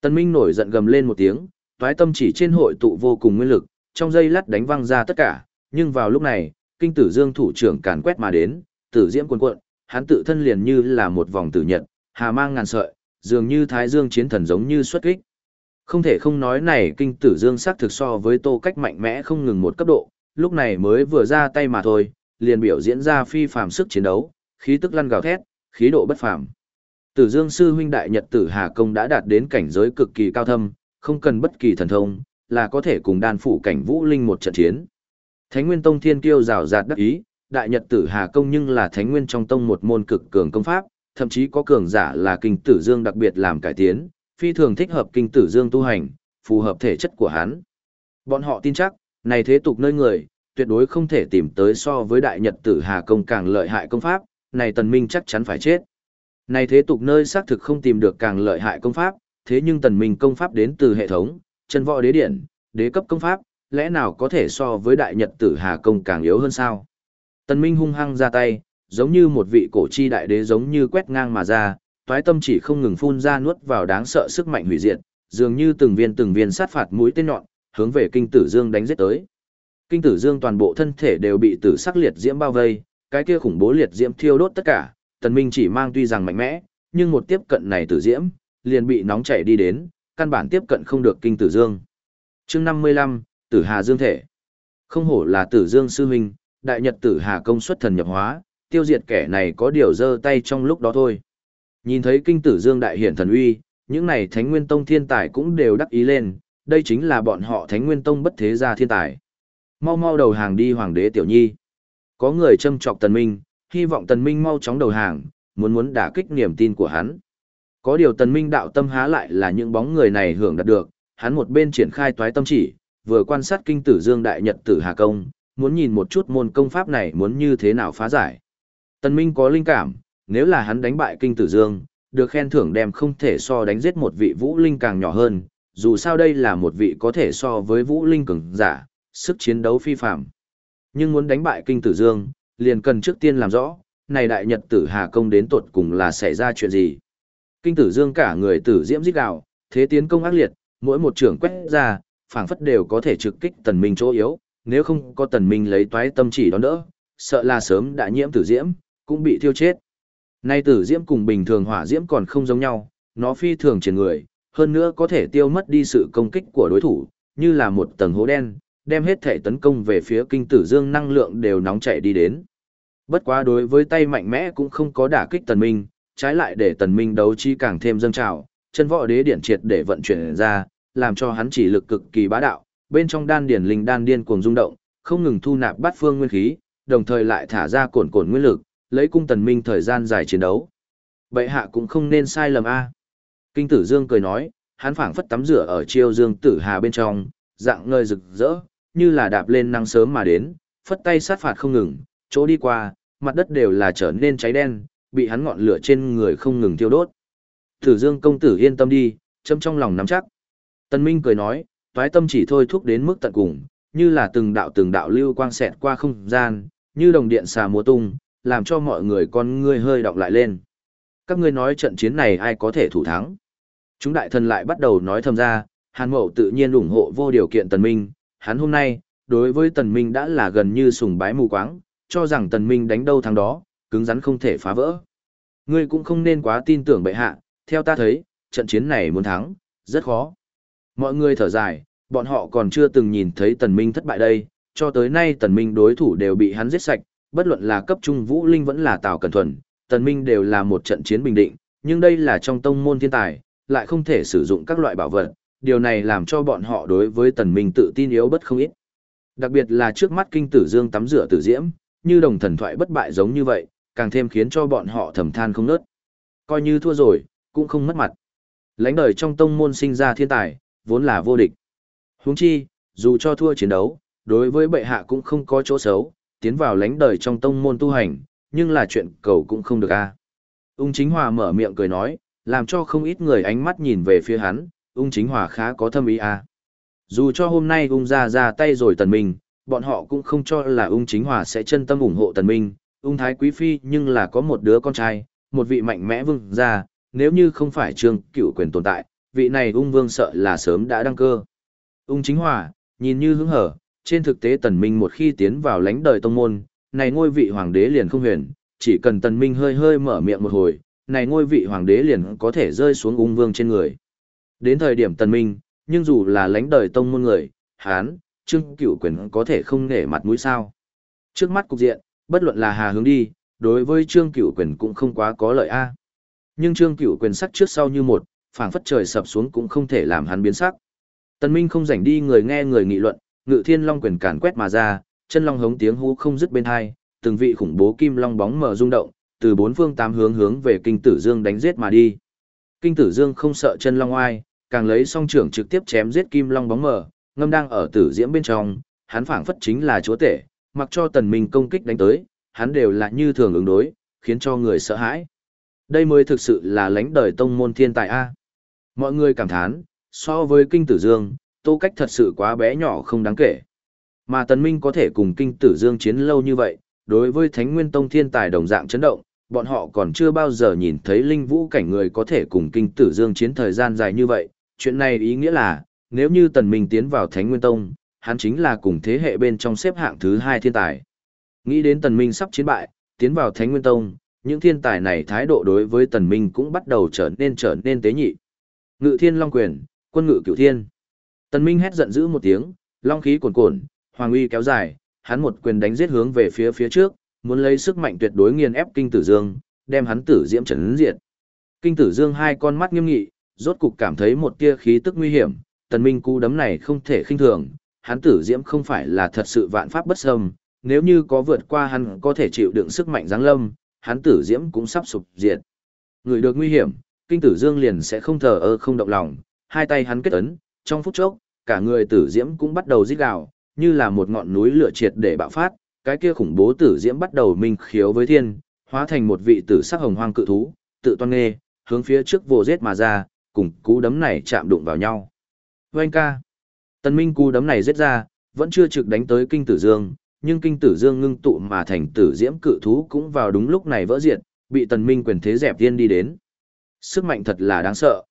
S1: Tần minh nổi giận gầm lên một tiếng, toái tâm chỉ trên hội tụ vô cùng nguyên lực, trong giây lát đánh văng ra tất cả, nhưng vào lúc này, kinh tử dương thủ trưởng càn quét mà đến, tử diễm cuồn cuộn, hắn tự thân liền như là một vòng tử nhật, hà mang ngàn sợi, dường như thái dương chiến thần giống như xuất kích. Không thể không nói này kinh tử dương sắc thực so với tô cách mạnh mẽ không ngừng một cấp độ, lúc này mới vừa ra tay mà thôi, liền biểu diễn ra phi phàm sức chiến đấu, khí tức lăn gào thét, khí độ bất phàm. Tử Dương sư huynh đại nhật tử Hà công đã đạt đến cảnh giới cực kỳ cao thâm, không cần bất kỳ thần thông, là có thể cùng đan phủ cảnh vũ linh một trận chiến. Thánh Nguyên Tông Thiên Kiêu rào rạt đắc ý, đại nhật tử Hà công nhưng là Thánh Nguyên trong tông một môn cực cường công pháp, thậm chí có cường giả là kinh tử Dương đặc biệt làm cải tiến, phi thường thích hợp kinh tử Dương tu hành, phù hợp thể chất của hắn. Bọn họ tin chắc, này thế tục nơi người, tuyệt đối không thể tìm tới so với đại nhật tử Hà công càng lợi hại công pháp, này tần minh chắc chắn phải chết. Này thế tục nơi xác thực không tìm được càng lợi hại công pháp, thế nhưng tần minh công pháp đến từ hệ thống, chân võ đế điển, đế cấp công pháp, lẽ nào có thể so với đại nhật tử hà công càng yếu hơn sao? Tần minh hung hăng ra tay, giống như một vị cổ chi đại đế giống như quét ngang mà ra, toái tâm chỉ không ngừng phun ra nuốt vào đáng sợ sức mạnh hủy diệt, dường như từng viên từng viên sát phạt mũi tên nhọn, hướng về kinh tử dương đánh giết tới. Kinh tử dương toàn bộ thân thể đều bị tử sắc liệt diễm bao vây, cái kia khủng bố liệt diễm thiêu đốt tất cả, tần minh chỉ mang tuy rằng mạnh mẽ, nhưng một tiếp cận này tử diễm, liền bị nóng chảy đi đến, căn bản tiếp cận không được kinh tử dương. Chương 55, Tử Hà Dương thể. Không hổ là Tử Dương sư huynh, đại nhật Tử Hà công xuất thần nhập hóa, tiêu diệt kẻ này có điều giơ tay trong lúc đó thôi. Nhìn thấy kinh tử Dương đại hiển thần uy, những này Thánh Nguyên Tông thiên tài cũng đều đắc ý lên, đây chính là bọn họ Thánh Nguyên Tông bất thế gia thiên tài. Mau mau đầu hàng đi hoàng đế tiểu nhi. Có người châm chọc Tần Minh, hy vọng Tần Minh mau chóng đầu hàng, muốn muốn đả kích niềm tin của hắn. Có điều Tần Minh đạo tâm há lại là những bóng người này hưởng đạt được, hắn một bên triển khai toái tâm chỉ, vừa quan sát kinh tử Dương đại nhật tử Hà công, muốn nhìn một chút môn công pháp này muốn như thế nào phá giải. Tần Minh có linh cảm, nếu là hắn đánh bại kinh tử Dương, được khen thưởng đem không thể so đánh giết một vị vũ linh càng nhỏ hơn, dù sao đây là một vị có thể so với vũ linh cường giả, sức chiến đấu phi phàm. Nhưng muốn đánh bại kinh tử Dương, liền cần trước tiên làm rõ, này đại nhật tử hà công đến tột cùng là xảy ra chuyện gì. Kinh tử dương cả người tử diễm giết gạo, thế tiến công ác liệt, mỗi một trưởng quét ra, phảng phất đều có thể trực kích tần minh chỗ yếu, nếu không có tần minh lấy toái tâm chỉ đón đỡ, sợ là sớm đã nhiễm tử diễm, cũng bị thiêu chết. Nay tử diễm cùng bình thường hỏa diễm còn không giống nhau, nó phi thường trên người, hơn nữa có thể tiêu mất đi sự công kích của đối thủ, như là một tầng hố đen, đem hết thể tấn công về phía kinh tử dương năng lượng đều nóng chảy đi đến. Bất quá đối với tay mạnh mẽ cũng không có đả kích tần minh, trái lại để tần minh đấu trí càng thêm dâng trào, chân võ đế điển triệt để vận chuyển ra, làm cho hắn chỉ lực cực kỳ bá đạo, bên trong đan điển linh đan điên cuồng rung động, không ngừng thu nạp bát phương nguyên khí, đồng thời lại thả ra cồn cồn nguyên lực, lấy cung tần minh thời gian dài chiến đấu. Bệ hạ cũng không nên sai lầm a. Kinh tử dương cười nói, hắn phảng phất tắm rửa ở chiêu dương tử hà bên trong, dạng ngời rực rỡ, như là đạp lên năng sớm mà đến, phất tay sát phạt không ngừng, chỗ đi qua, mặt đất đều là trở nên cháy đen, bị hắn ngọn lửa trên người không ngừng thiêu đốt. Tử Dương công tử yên tâm đi, châm trong lòng nắm chắc. Tân Minh cười nói, toái tâm chỉ thôi thúc đến mức tận cùng, như là từng đạo từng đạo lưu quang xẹt qua không gian, như đồng điện xà múa tung, làm cho mọi người con ngươi hơi đọc lại lên. Các ngươi nói trận chiến này ai có thể thủ thắng? Chúng đại thần lại bắt đầu nói thầm ra, Hàn Mậu tự nhiên ủng hộ vô điều kiện Tần Minh, hắn hôm nay, đối với Tần Minh đã là gần như sùng bái mù quáng, cho rằng Tần Minh đánh đâu thắng đó, cứng rắn không thể phá vỡ. Ngươi cũng không nên quá tin tưởng bệ hạ, theo ta thấy, trận chiến này muốn thắng, rất khó. Mọi người thở dài, bọn họ còn chưa từng nhìn thấy Tần Minh thất bại đây, cho tới nay Tần Minh đối thủ đều bị hắn giết sạch, bất luận là cấp trung vũ linh vẫn là Tào Cẩn Thuần, Tần Minh đều là một trận chiến bình định, nhưng đây là trong tông môn thiên tài, lại không thể sử dụng các loại bảo vật, điều này làm cho bọn họ đối với tần minh tự tin yếu bất không ít. Đặc biệt là trước mắt kinh tử dương tắm rửa tử diễm, như đồng thần thoại bất bại giống như vậy, càng thêm khiến cho bọn họ thầm than không nớt. Coi như thua rồi, cũng không mất mặt. Lãnh đời trong tông môn sinh ra thiên tài, vốn là vô địch. Huống chi, dù cho thua chiến đấu, đối với bệ hạ cũng không có chỗ xấu, tiến vào lãnh đời trong tông môn tu hành, nhưng là chuyện cầu cũng không được a. Ung Chính Hòa mở miệng cười nói, làm cho không ít người ánh mắt nhìn về phía hắn, Ung Chính Hòa khá có thâm ý a. Dù cho hôm nay ung ra ra tay rồi tần mình, bọn họ cũng không cho là ung chính hòa sẽ chân tâm ủng hộ tần minh, ung thái quý phi nhưng là có một đứa con trai, một vị mạnh mẽ vương gia, nếu như không phải trương cựu quyền tồn tại, vị này ung vương sợ là sớm đã đăng cơ. Ung chính hòa, nhìn như hứng hở, trên thực tế tần minh một khi tiến vào lãnh đời tông môn, này ngôi vị hoàng đế liền không huyền, chỉ cần tần minh hơi hơi mở miệng một hồi, này ngôi vị hoàng đế liền có thể rơi xuống ung vương trên người. Đến thời điểm tần minh, nhưng dù là lãnh đời tông môn người, hán, trương cửu quyền có thể không nể mặt mũi sao. Trước mắt cục diện, bất luận là hà hướng đi, đối với trương cửu quyền cũng không quá có lợi a. Nhưng trương cửu quyền sắc trước sau như một, phảng phất trời sập xuống cũng không thể làm hắn biến sắc. Tần Minh không rảnh đi người nghe người nghị luận, ngự thiên long quyền càn quét mà ra, chân long hống tiếng hú không dứt bên hai, từng vị khủng bố kim long bóng mở rung động, từ bốn phương tám hướng hướng về kinh tử dương đánh giết mà đi. Kinh tử dương không sợ chân long oai, càng lấy song trưởng trực tiếp chém giết kim long bóng mờ, ngâm đang ở tử diễm bên trong, hắn phảng phất chính là chúa tể, mặc cho tần minh công kích đánh tới, hắn đều là như thường ứng đối, khiến cho người sợ hãi. Đây mới thực sự là lãnh đời tông môn thiên tài A. Mọi người cảm thán, so với kinh tử dương, tô cách thật sự quá bé nhỏ không đáng kể. Mà tần minh có thể cùng kinh tử dương chiến lâu như vậy, đối với thánh nguyên tông thiên tài đồng dạng chấn động, bọn họ còn chưa bao giờ nhìn thấy linh vũ cảnh người có thể cùng kinh tử dương chiến thời gian dài như vậy, chuyện này ý nghĩa là, nếu như Tần Minh tiến vào Thánh Nguyên Tông, hắn chính là cùng thế hệ bên trong xếp hạng thứ hai thiên tài. Nghĩ đến Tần Minh sắp chiến bại, tiến vào Thánh Nguyên Tông, những thiên tài này thái độ đối với Tần Minh cũng bắt đầu trở nên trở nên tế nhị. Ngự Thiên Long Quyền, quân ngự cửu thiên. Tần Minh hét giận dữ một tiếng, long khí cuồn cuộn, hoàng uy kéo dài, hắn một quyền đánh giết hướng về phía phía trước, muốn lấy sức mạnh tuyệt đối nghiền ép Kinh Tử Dương, đem hắn tử diễm trấn diệt. Kinh Tử Dương hai con mắt nghiêm nghị, rốt cục cảm thấy một tia khí tức nguy hiểm, tần minh cú đấm này không thể khinh thường, hắn tử diễm không phải là thật sự vạn pháp bất xâm, nếu như có vượt qua hắn có thể chịu đựng sức mạnh giáng lâm, hắn tử diễm cũng sắp sụp diệt. Người được nguy hiểm, kinh tử dương liền sẽ không thờ ơ không động lòng, hai tay hắn kết ấn, trong phút chốc, cả người tử diễm cũng bắt đầu rít gào, như là một ngọn núi lửa triệt để bạo phát, cái kia khủng bố tử diễm bắt đầu minh khiếu với thiên, hóa thành một vị tử sắc hồng hoang cự thú, tự toan nghê, hướng phía trước vồ giết mà ra, cùng cú đấm này chạm đụng vào nhau. Vâng ca. Tần Minh cú đấm này giết ra, vẫn chưa trực đánh tới kinh tử dương, nhưng kinh tử dương ngưng tụ mà thành tử diễm cự thú cũng vào đúng lúc này vỡ diệt, bị tần minh quyền thế dẹp tiên đi đến. Sức mạnh thật là đáng sợ.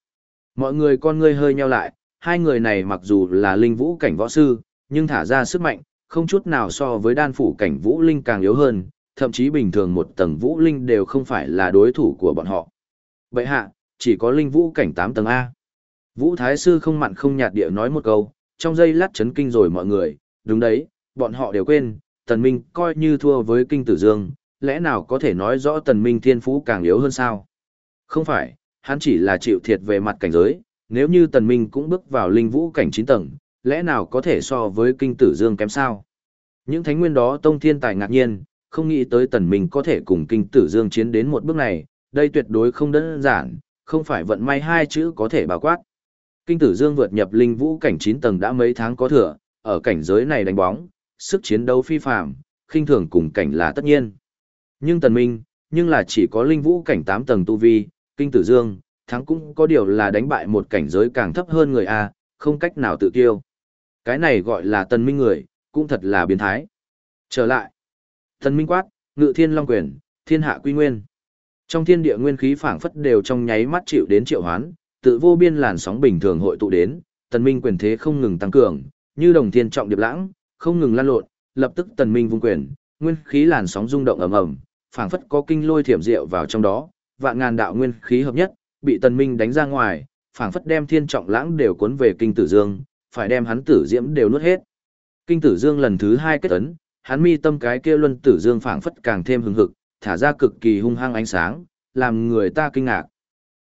S1: Mọi người con ngươi hơi nheo lại, hai người này mặc dù là linh vũ cảnh võ sư, nhưng thả ra sức mạnh, không chút nào so với đan phủ cảnh vũ linh càng yếu hơn, thậm chí bình thường một tầng vũ linh đều không phải là đối thủ của bọn họ. Vậy hạ, chỉ có linh vũ cảnh 8 tầng A. Vũ Thái Sư không mặn không nhạt địa nói một câu, trong giây lát chấn kinh rồi mọi người, đúng đấy, bọn họ đều quên, Tần Minh coi như thua với Kinh Tử Dương, lẽ nào có thể nói rõ Tần Minh thiên phú càng yếu hơn sao? Không phải, hắn chỉ là chịu thiệt về mặt cảnh giới, nếu như Tần Minh cũng bước vào linh vũ cảnh 9 tầng, lẽ nào có thể so với Kinh Tử Dương kém sao? Những thánh nguyên đó tông thiên tài ngạc nhiên, không nghĩ tới Tần Minh có thể cùng Kinh Tử Dương chiến đến một bước này, đây tuyệt đối không đơn giản, không phải vận may hai chữ có thể bao quát. Kinh tử dương vượt nhập linh vũ cảnh 9 tầng đã mấy tháng có thừa, ở cảnh giới này đánh bóng, sức chiến đấu phi phàm, khinh thường cùng cảnh là tất nhiên. Nhưng tần minh, nhưng là chỉ có linh vũ cảnh 8 tầng tu vi, kinh tử dương, thắng cũng có điều là đánh bại một cảnh giới càng thấp hơn người A, không cách nào tự tiêu. Cái này gọi là tần minh người, cũng thật là biến thái. Trở lại. Tần minh quát, ngự thiên long quyền, thiên hạ quy nguyên. Trong thiên địa nguyên khí phảng phất đều trong nháy mắt chịu đến triệu hoán, tự vô biên làn sóng bình thường hội tụ đến, tần minh quyền thế không ngừng tăng cường, như đồng thiên trọng điệp lãng, không ngừng lan lộn, lập tức tần minh vung quyền, nguyên khí làn sóng rung động ầm ầm, phảng phất có kinh lôi thiểm diệu vào trong đó, vạn ngàn đạo nguyên khí hợp nhất, bị tần minh đánh ra ngoài, phảng phất đem thiên trọng lãng đều cuốn về kinh tử dương, phải đem hắn tử diễm đều nuốt hết. Kinh tử dương lần thứ hai kết ấn, hắn mi tâm cái kia luân tử dương phảng phất càng thêm hừng hực, thả ra cực kỳ hung hăng ánh sáng, làm người ta kinh ngạc.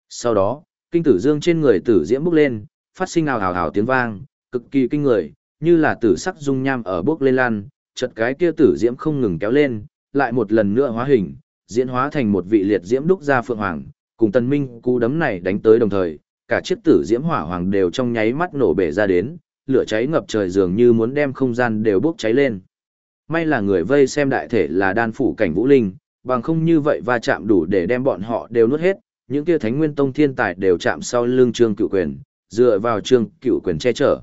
S1: Sau đó, Kinh tử dương trên người tử diễm bốc lên, phát sinh ào ào ào tiếng vang, cực kỳ kinh người, như là tử sắc dung nham ở bốc lên lan, chợt cái kia tử diễm không ngừng kéo lên, lại một lần nữa hóa hình, diễn hóa thành một vị liệt diễm đúc ra phượng hoàng, cùng tần minh cú đấm này đánh tới đồng thời, cả chiếc tử diễm hỏa hoàng đều trong nháy mắt nổ bể ra đến, lửa cháy ngập trời dường như muốn đem không gian đều bốc cháy lên. May là người vây xem đại thể là đan phủ cảnh vũ linh, bằng không như vậy va chạm đủ để đem bọn họ đều nuốt hết, những kia thánh nguyên tông thiên tài đều chạm sau lưng trương cựu quyền, dựa vào trương cựu quyền che chở.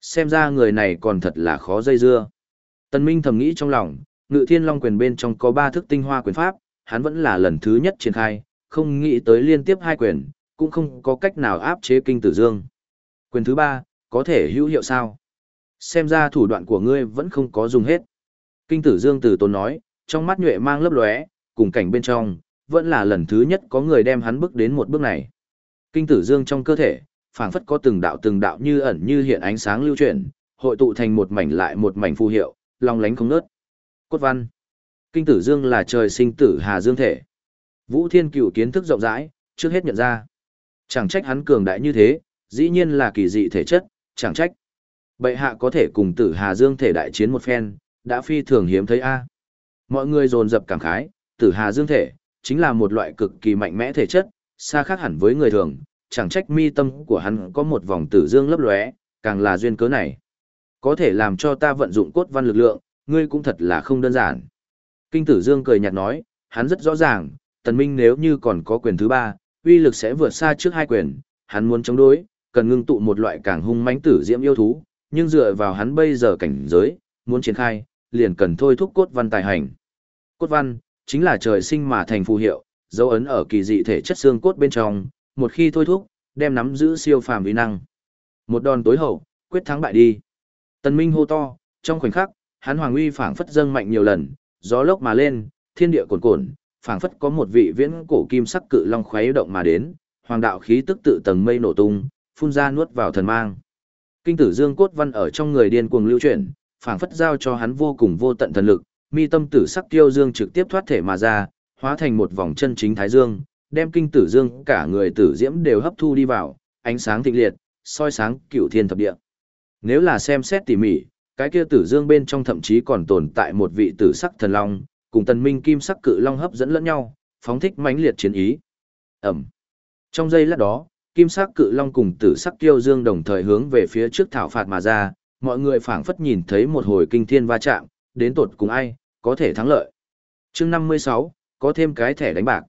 S1: Xem ra người này còn thật là khó dây dưa. Tân Minh thầm nghĩ trong lòng, ngự thiên long quyền bên trong có ba thức tinh hoa quyền pháp, hắn vẫn là lần thứ nhất triển khai, không nghĩ tới liên tiếp hai quyền, cũng không có cách nào áp chế kinh tử dương. Quyền thứ ba, có thể hữu hiệu sao? Xem ra thủ đoạn của ngươi vẫn không có dùng hết. Kinh tử dương từ tốn nói, trong mắt nhuệ mang lấp lóe, cùng cảnh bên trong, vẫn là lần thứ nhất có người đem hắn bước đến một bước này. Kinh tử dương trong cơ thể, phảng phất có từng đạo từng đạo như ẩn như hiện ánh sáng lưu chuyển, hội tụ thành một mảnh lại một mảnh phù hiệu, long lánh không nớt. Cốt văn. Kinh tử dương là trời sinh tử hà dương thể. Vũ Thiên Cửu kiến thức rộng rãi, trước hết nhận ra. Chẳng trách hắn cường đại như thế, dĩ nhiên là kỳ dị thể chất, chẳng trách. Bệ hạ có thể cùng tử hà dương thể đại chiến một phen, đã phi thường hiếm thấy a. Mọi người dồn dập cảm khái, tử hà dương thể, chính là một loại cực kỳ mạnh mẽ thể chất, xa khác hẳn với người thường, chẳng trách mi tâm của hắn có một vòng tử dương lấp lóe, càng là duyên cớ này. Có thể làm cho ta vận dụng cốt văn lực lượng, ngươi cũng thật là không đơn giản. Kinh tử dương cười nhạt nói, hắn rất rõ ràng, tần minh nếu như còn có quyền thứ ba, uy lực sẽ vượt xa trước hai quyền, hắn muốn chống đối, cần ngưng tụ một loại càng hung mãnh tử diễm yêu thú, nhưng dựa vào hắn bây giờ cảnh giới, muốn triển khai, liền cần thôi thúc cốt văn tài hành. Cốt văn, chính là trời sinh mà thành phù hiệu, dấu ấn ở kỳ dị thể chất xương cốt bên trong, một khi thôi thúc, đem nắm giữ siêu phàm uy năng. Một đòn tối hậu, quyết thắng bại đi. Tần Minh hô to, trong khoảnh khắc, hắn hoàng uy phảng phất dâng mạnh nhiều lần, gió lốc mà lên, thiên địa cuồn cuộn, phảng phất có một vị viễn cổ kim sắc cự long khuấy động mà đến, hoàng đạo khí tức tự tầng mây nổ tung, phun ra nuốt vào thần mang. Kinh tử dương cốt văn ở trong người điên cuồng lưu chuyển, phảng phất giao cho hắn vô cùng vô tận thần lực, mi tâm tử sắc tiêu dương trực tiếp thoát thể mà ra, hóa thành một vòng chân chính thái dương, đem kinh tử dương cả người tử diễm đều hấp thu đi vào, ánh sáng thịnh liệt, soi sáng cửu thiên thập địa. Nếu là xem xét tỉ mỉ, cái kia tử dương bên trong thậm chí còn tồn tại một vị tử sắc thần long, cùng tần minh kim sắc cự long hấp dẫn lẫn nhau, phóng thích mãnh liệt chiến ý. Ẩm. Trong giây lát đó, kim sắc cự long cùng tử sắc tiêu dương đồng thời hướng về phía trước thảo phạt mà ra, mọi người phảng phất nhìn thấy một hồi kinh thiên va chạm, đến tột cùng ai, có thể thắng lợi. chương 56, có thêm cái thẻ đánh bạc.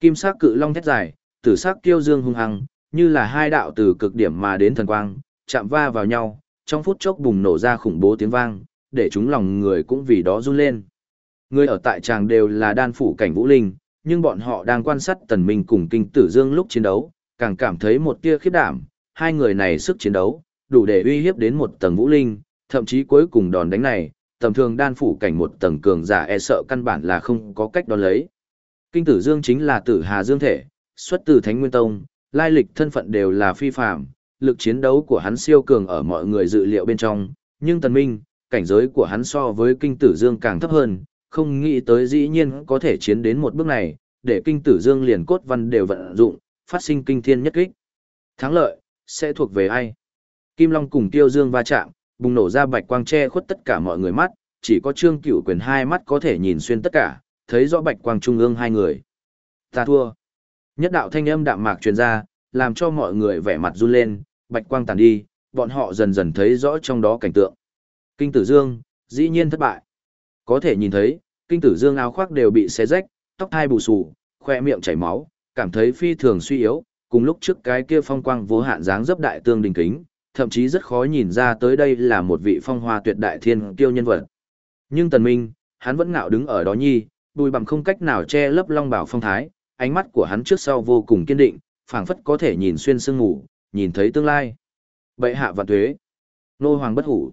S1: Kim sắc cự long thét dài, tử sắc tiêu dương hung hăng, như là hai đạo từ cực điểm mà đến thần quang, chạm va vào nhau, trong phút chốc bùng nổ ra khủng bố tiếng vang, để chúng lòng người cũng vì đó run lên. Người ở tại tràng đều là đan phủ cảnh vũ linh, nhưng bọn họ đang quan sát tần minh cùng kinh tử dương lúc chiến đấu, càng cảm thấy một tia khiếp đảm, hai người này sức chiến đấu, đủ để uy hiếp đến một tầng vũ linh, thậm chí cuối cùng đòn đánh này, tầm thường đan phủ cảnh một tầng cường giả e sợ căn bản là không có cách đón lấy. Kinh tử dương chính là tử hà dương thể, xuất từ Thánh Nguyên Tông, lai lịch thân phận đều là phi phàm, lực chiến đấu của hắn siêu cường ở mọi người dự liệu bên trong, nhưng tần minh, cảnh giới của hắn so với kinh tử dương càng thấp hơn, không nghĩ tới dĩ nhiên có thể chiến đến một bước này, để kinh tử dương liền cốt văn đều vận dụng, phát sinh kinh thiên nhất kích. Thắng lợi, sẽ thuộc về ai? Kim Long cùng Tiêu Dương va chạm, bùng nổ ra bạch quang che khuất tất cả mọi người mắt, chỉ có Trương Cửu Quyền hai mắt có thể nhìn xuyên tất cả, thấy rõ bạch quang trung ương hai người. Ta thua. Nhất đạo thanh âm đạm mạc truyền ra, làm cho mọi người vẻ mặt run lên, bạch quang tàn đi, bọn họ dần dần thấy rõ trong đó cảnh tượng. Kinh Tử Dương, dĩ nhiên thất bại. Có thể nhìn thấy, Kinh Tử Dương áo khoác đều bị xé rách, tóc hai bù xù, khoe miệng chảy máu, cảm thấy phi thường suy yếu, cùng lúc trước cái kia phong quang vô hạn dáng dấp đại tương đình kính, thậm chí rất khó nhìn ra tới đây là một vị phong hoa tuyệt đại thiên kiêu nhân vật. Nhưng Tần Minh, hắn vẫn ngạo đứng ở đó nhi, bùi bằng không cách nào che lấp long bảo phong thái, ánh mắt của hắn trước sau vô cùng kiên định, phảng phất có thể nhìn xuyên sương ngủ, nhìn thấy tương lai. Bệ hạ vạn tuế. Nô hoàng bất hủ.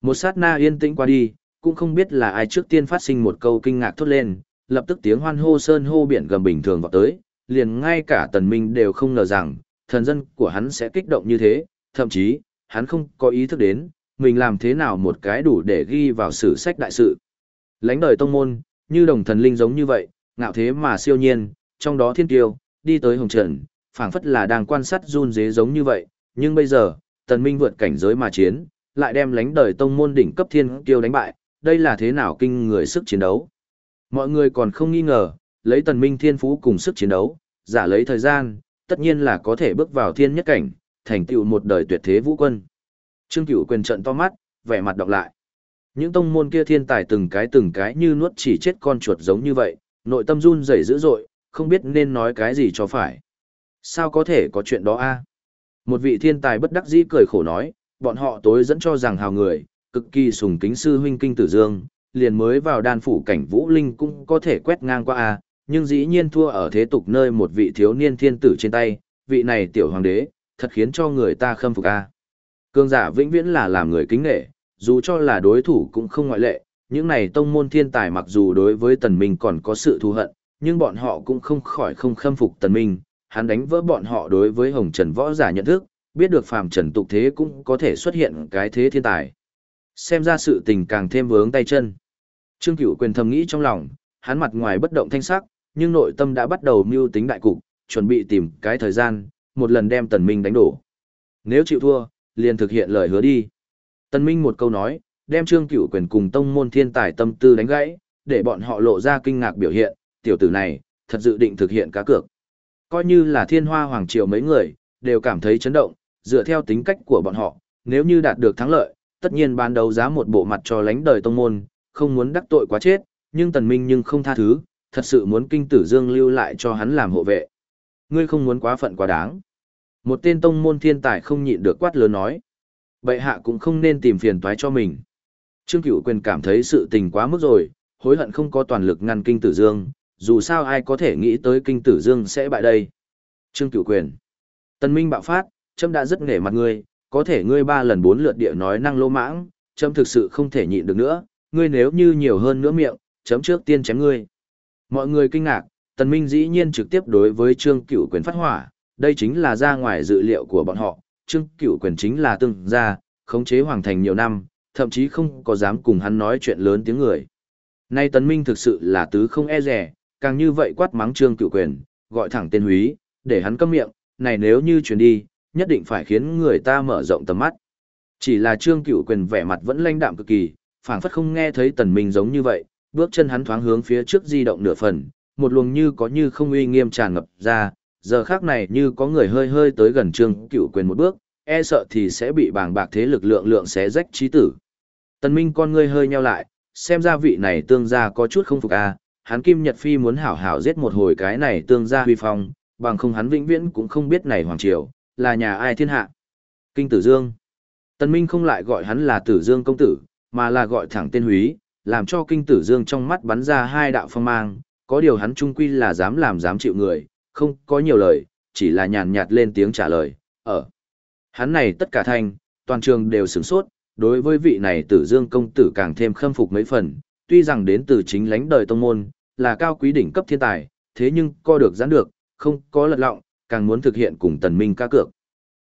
S1: Một sát na yên tĩnh qua đi, cũng không biết là ai trước tiên phát sinh một câu kinh ngạc thốt lên, lập tức tiếng hoan hô sơn hô biển gầm bình thường vọt tới, liền ngay cả tần minh đều không ngờ rằng, thần dân của hắn sẽ kích động như thế, thậm chí, hắn không có ý thức đến, mình làm thế nào một cái đủ để ghi vào sử sách đại sự. Lánh đời tông môn, như đồng thần linh giống như vậy, ngạo thế mà siêu nhiên, trong đó thiên tiêu, đi tới hồng trần, phảng phất là đang quan sát run dế giống như vậy, nhưng bây giờ, tần minh vượt cảnh giới mà chiến, lại đem lánh đời tông môn đỉnh cấp thiên kiêu đánh bại, đây là thế nào kinh người sức chiến đấu. Mọi người còn không nghi ngờ, lấy tần minh thiên phú cùng sức chiến đấu, giả lấy thời gian, tất nhiên là có thể bước vào thiên nhất cảnh, thành tựu một đời tuyệt thế vũ quân. Trương Cửu quyền trận to mắt, vẻ mặt đọc lại. Những tông môn kia thiên tài từng cái từng cái như nuốt chỉ chết con chuột giống như vậy, nội tâm run rẩy dữ dội, không biết nên nói cái gì cho phải. Sao có thể có chuyện đó a? Một vị thiên tài bất đắc dĩ cười khổ nói, bọn họ tối dẫn cho rằng hào người, cực kỳ sùng kính sư huynh kinh tử dương, liền mới vào đan phủ cảnh vũ linh cũng có thể quét ngang qua a, nhưng dĩ nhiên thua ở thế tục nơi một vị thiếu niên thiên tử trên tay, vị này tiểu hoàng đế, thật khiến cho người ta khâm phục a. Cương giả vĩnh viễn là làm người kính nghệ, dù cho là đối thủ cũng không ngoại lệ, những này tông môn thiên tài mặc dù đối với tần minh còn có sự thù hận, nhưng bọn họ cũng không khỏi không khâm phục tần minh, hắn đánh vỡ bọn họ đối với hồng trần võ giả nhận thức, biết được phàm trần tục thế cũng có thể xuất hiện cái thế thiên tài. Xem ra sự tình càng thêm vướng tay chân. Trương Cửu quyền thầm nghĩ trong lòng, hắn mặt ngoài bất động thanh sắc, nhưng nội tâm đã bắt đầu mưu tính đại cục, chuẩn bị tìm cái thời gian, một lần đem tần minh đánh đổ. Nếu chịu thua, liền thực hiện lời hứa đi. Tần minh một câu nói, đem Trương Cửu quyền cùng tông môn thiên tài tâm tư đánh gãy, để bọn họ lộ ra kinh ngạc biểu hiện, tiểu tử này, thật dự định thực hiện cá cược. Coi như là thiên hoa hoàng triều mấy người, đều cảm thấy chấn động, dựa theo tính cách của bọn họ, nếu như đạt được thắng lợi, tất nhiên ban đầu giá một bộ mặt cho lánh đời tông môn, không muốn đắc tội quá chết, nhưng tần minh nhưng không tha thứ, thật sự muốn kinh tử dương lưu lại cho hắn làm hộ vệ. Ngươi không muốn quá phận quá đáng. Một tên tông môn thiên tài không nhịn được quát lớn nói. Bệ hạ cũng không nên tìm phiền toái cho mình. Trương Cửu Quyền cảm thấy sự tình quá mức rồi, hối hận không có toàn lực ngăn kinh tử dương, dù sao ai có thể nghĩ tới kinh tử dương sẽ bại đây. Trương Cửu Quyền. Tân Minh bạo phát, chấm đã rất nghề mặt ngươi, có thể ngươi ba lần bốn lượt địa nói năng lô mãng, chấm thực sự không thể nhịn được nữa, ngươi nếu như nhiều hơn nữa miệng, chấm trước tiên chém ngươi. Mọi người kinh ngạc, Tần Minh dĩ nhiên trực tiếp đối với Trương Cửu Quyền phát hỏa, đây chính là ra ngoài dự liệu của bọn họ, Trương Cửu Quyền chính là từng ra, khống chế hoàng thành nhiều năm, thậm chí không có dám cùng hắn nói chuyện lớn tiếng người. Nay Tần Minh thực sự là tứ không e rẻ, càng như vậy quát mắng Trương Cửu Quyền, gọi thẳng tên húy, để hắn câm miệng, này nếu như truyền đi, nhất định phải khiến người ta mở rộng tầm mắt. Chỉ là Trương Cửu Quyền vẻ mặt vẫn lãnh đạm cực kỳ, phảng phất không nghe thấy Tần Minh giống như vậy, bước chân hắn thoáng hướng phía trước di động nửa phần, một luồng như có như không uy nghiêm tràn ngập ra, giờ khác này như có người hơi hơi tới gần Trương Cửu Quyền một bước, e sợ thì sẽ bị bàng bạc thế lực lượng lượng xé rách trí tử. Tần Minh con ngươi hơi nheo lại, xem ra vị này tương gia có chút không phục a, à, hắn Kim Nhật Phi muốn hảo hảo giết một hồi cái này tương gia huy phong, bằng không hắn vĩnh viễn cũng không biết này hoàng triều, là nhà ai thiên hạ. Kinh Tử Dương. Tần Minh không lại gọi hắn là Tử Dương công tử, mà là gọi thẳng tên húy, làm cho Kinh Tử Dương trong mắt bắn ra hai đạo phong mang, có điều hắn trung quy là dám làm dám chịu người, không có nhiều lời, chỉ là nhàn nhạt lên tiếng trả lời, ở. Hắn này tất cả thanh, toàn trường đều sửng sốt, đối với vị này Tử Dương công tử càng thêm khâm phục mấy phần, tuy rằng đến từ chính lãnh đời tông môn, là cao quý đỉnh cấp thiên tài, thế nhưng co được giãn được, không có lật lọng, càng muốn thực hiện cùng tần minh ca cược.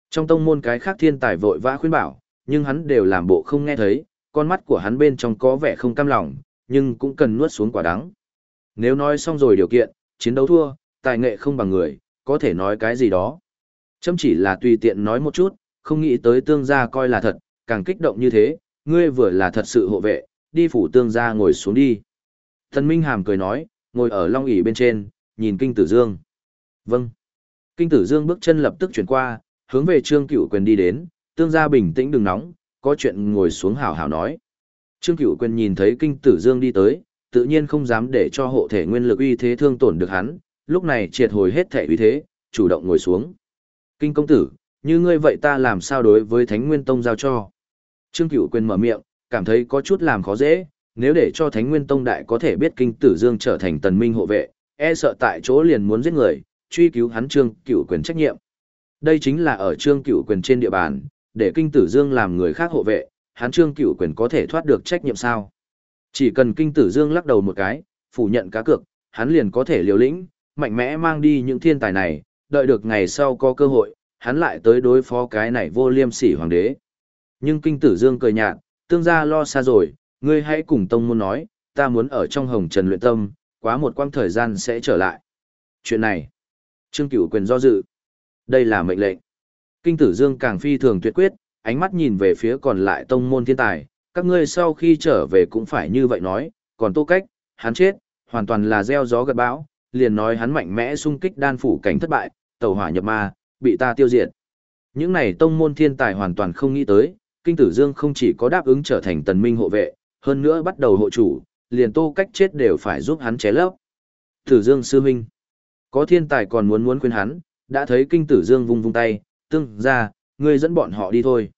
S1: Trong tông môn cái khác thiên tài vội vã khuyên bảo, nhưng hắn đều làm bộ không nghe thấy, con mắt của hắn bên trong có vẻ không cam lòng, nhưng cũng cần nuốt xuống quả đắng. Nếu nói xong rồi điều kiện, chiến đấu thua, tài nghệ không bằng người, có thể nói cái gì đó. Chấm chỉ là tùy tiện nói một chút, không nghĩ tới tương gia coi là thật, càng kích động như thế, ngươi vừa là thật sự hộ vệ, đi phủ tương gia ngồi xuống đi. Thần Minh Hàm cười nói, ngồi ở long ỷ bên trên, nhìn Kinh Tử Dương. Vâng. Kinh Tử Dương bước chân lập tức chuyển qua, hướng về Trương Cửu Quyền đi đến, tương gia bình tĩnh đừng nóng, có chuyện ngồi xuống hảo hảo nói. Trương Cửu Quyền nhìn thấy Kinh Tử Dương đi tới, tự nhiên không dám để cho hộ thể nguyên lực uy thế thương tổn được hắn, lúc này triệt hồi hết thể uy thế, chủ động ngồi xuống. Kinh công tử, như ngươi vậy ta làm sao đối với Thánh Nguyên Tông giao cho? Trương Cửu Quyền mở miệng, cảm thấy có chút làm khó dễ, nếu để cho Thánh Nguyên Tông đại có thể biết Kinh Tử Dương trở thành tần minh hộ vệ, e sợ tại chỗ liền muốn giết người, truy cứu hắn Trương Cửu Quyền trách nhiệm. Đây chính là ở Trương Cửu Quyền trên địa bàn, để Kinh Tử Dương làm người khác hộ vệ, hắn Trương Cửu Quyền có thể thoát được trách nhiệm sao? Chỉ cần Kinh Tử Dương lắc đầu một cái, phủ nhận cá cược, hắn liền có thể liều lĩnh, mạnh mẽ mang đi những thiên tài này, đợi được ngày sau có cơ hội, hắn lại tới đối phó cái này vô liêm sỉ hoàng đế. Nhưng Kinh Tử Dương cười nhạt, tương gia lo xa rồi, ngươi hãy cùng tông môn nói, ta muốn ở trong hồng trần luyện tâm, quá một quãng thời gian sẽ trở lại. Chuyện này, Trương Cửu quyền do dự. Đây là mệnh lệnh. Kinh tử dương càng phi thường tuyệt quyết, ánh mắt nhìn về phía còn lại tông môn thiên tài, các ngươi sau khi trở về cũng phải như vậy nói, còn tô cách, hắn chết, hoàn toàn là gieo gió gặt bão, liền nói hắn mạnh mẽ xung kích đan phủ cảnh thất bại, tẩu hỏa nhập ma, bị ta tiêu diệt. Những này tông môn thiên tài hoàn toàn không nghĩ tới, Kinh Tử Dương không chỉ có đáp ứng trở thành tần minh hộ vệ, hơn nữa bắt đầu hộ chủ, liền tô cách chết đều phải giúp hắn ché lấp. Tử Dương sư minh, có thiên tài còn muốn muốn khuyên hắn, đã thấy Kinh Tử Dương vung vung tay, tương ra, ngươi dẫn bọn họ đi thôi.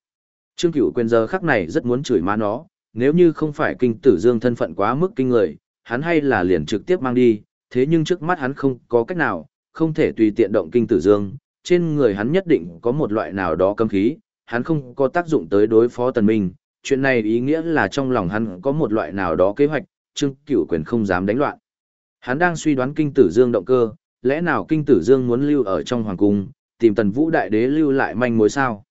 S1: Trương Cửu quyền giờ khắc này rất muốn chửi má nó, nếu như không phải Kinh Tử Dương thân phận quá mức kinh người, hắn hay là liền trực tiếp mang đi, thế nhưng trước mắt hắn không có cách nào, không thể tùy tiện động Kinh Tử Dương, trên người hắn nhất định có một loại nào đó cấm khí, hắn không có tác dụng tới đối phó tần minh, chuyện này ý nghĩa là trong lòng hắn có một loại nào đó kế hoạch, Trương Cửu Quyền không dám đánh loạn. Hắn đang suy đoán kinh tử dương động cơ, lẽ nào kinh tử dương muốn lưu ở trong hoàng cung, tìm tần vũ đại đế lưu lại manh mối sao?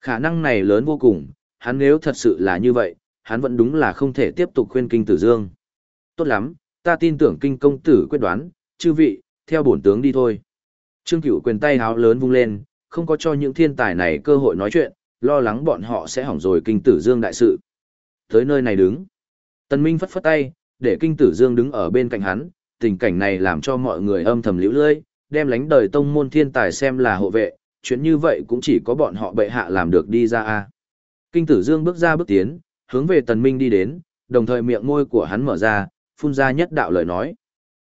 S1: Khả năng này lớn vô cùng, hắn nếu thật sự là như vậy, hắn vẫn đúng là không thể tiếp tục khuyên kinh tử dương. Tốt lắm, ta tin tưởng kinh công tử quyết đoán, chư vị, theo bổn tướng đi thôi. Trương Cửu quyền tay háo lớn vung lên, không có cho những thiên tài này cơ hội nói chuyện, lo lắng bọn họ sẽ hỏng rồi kinh tử dương đại sự. Tới nơi này đứng. Tần Minh phất phất tay, để kinh tử dương đứng ở bên cạnh hắn, tình cảnh này làm cho mọi người âm thầm liễu lơi, đem lánh đời tông môn thiên tài xem là hộ vệ, chuyện như vậy cũng chỉ có bọn họ bệ hạ làm được đi ra a. Kinh tử dương bước ra bước tiến, hướng về tần minh đi đến, đồng thời miệng môi của hắn mở ra, phun ra nhất đạo lời nói.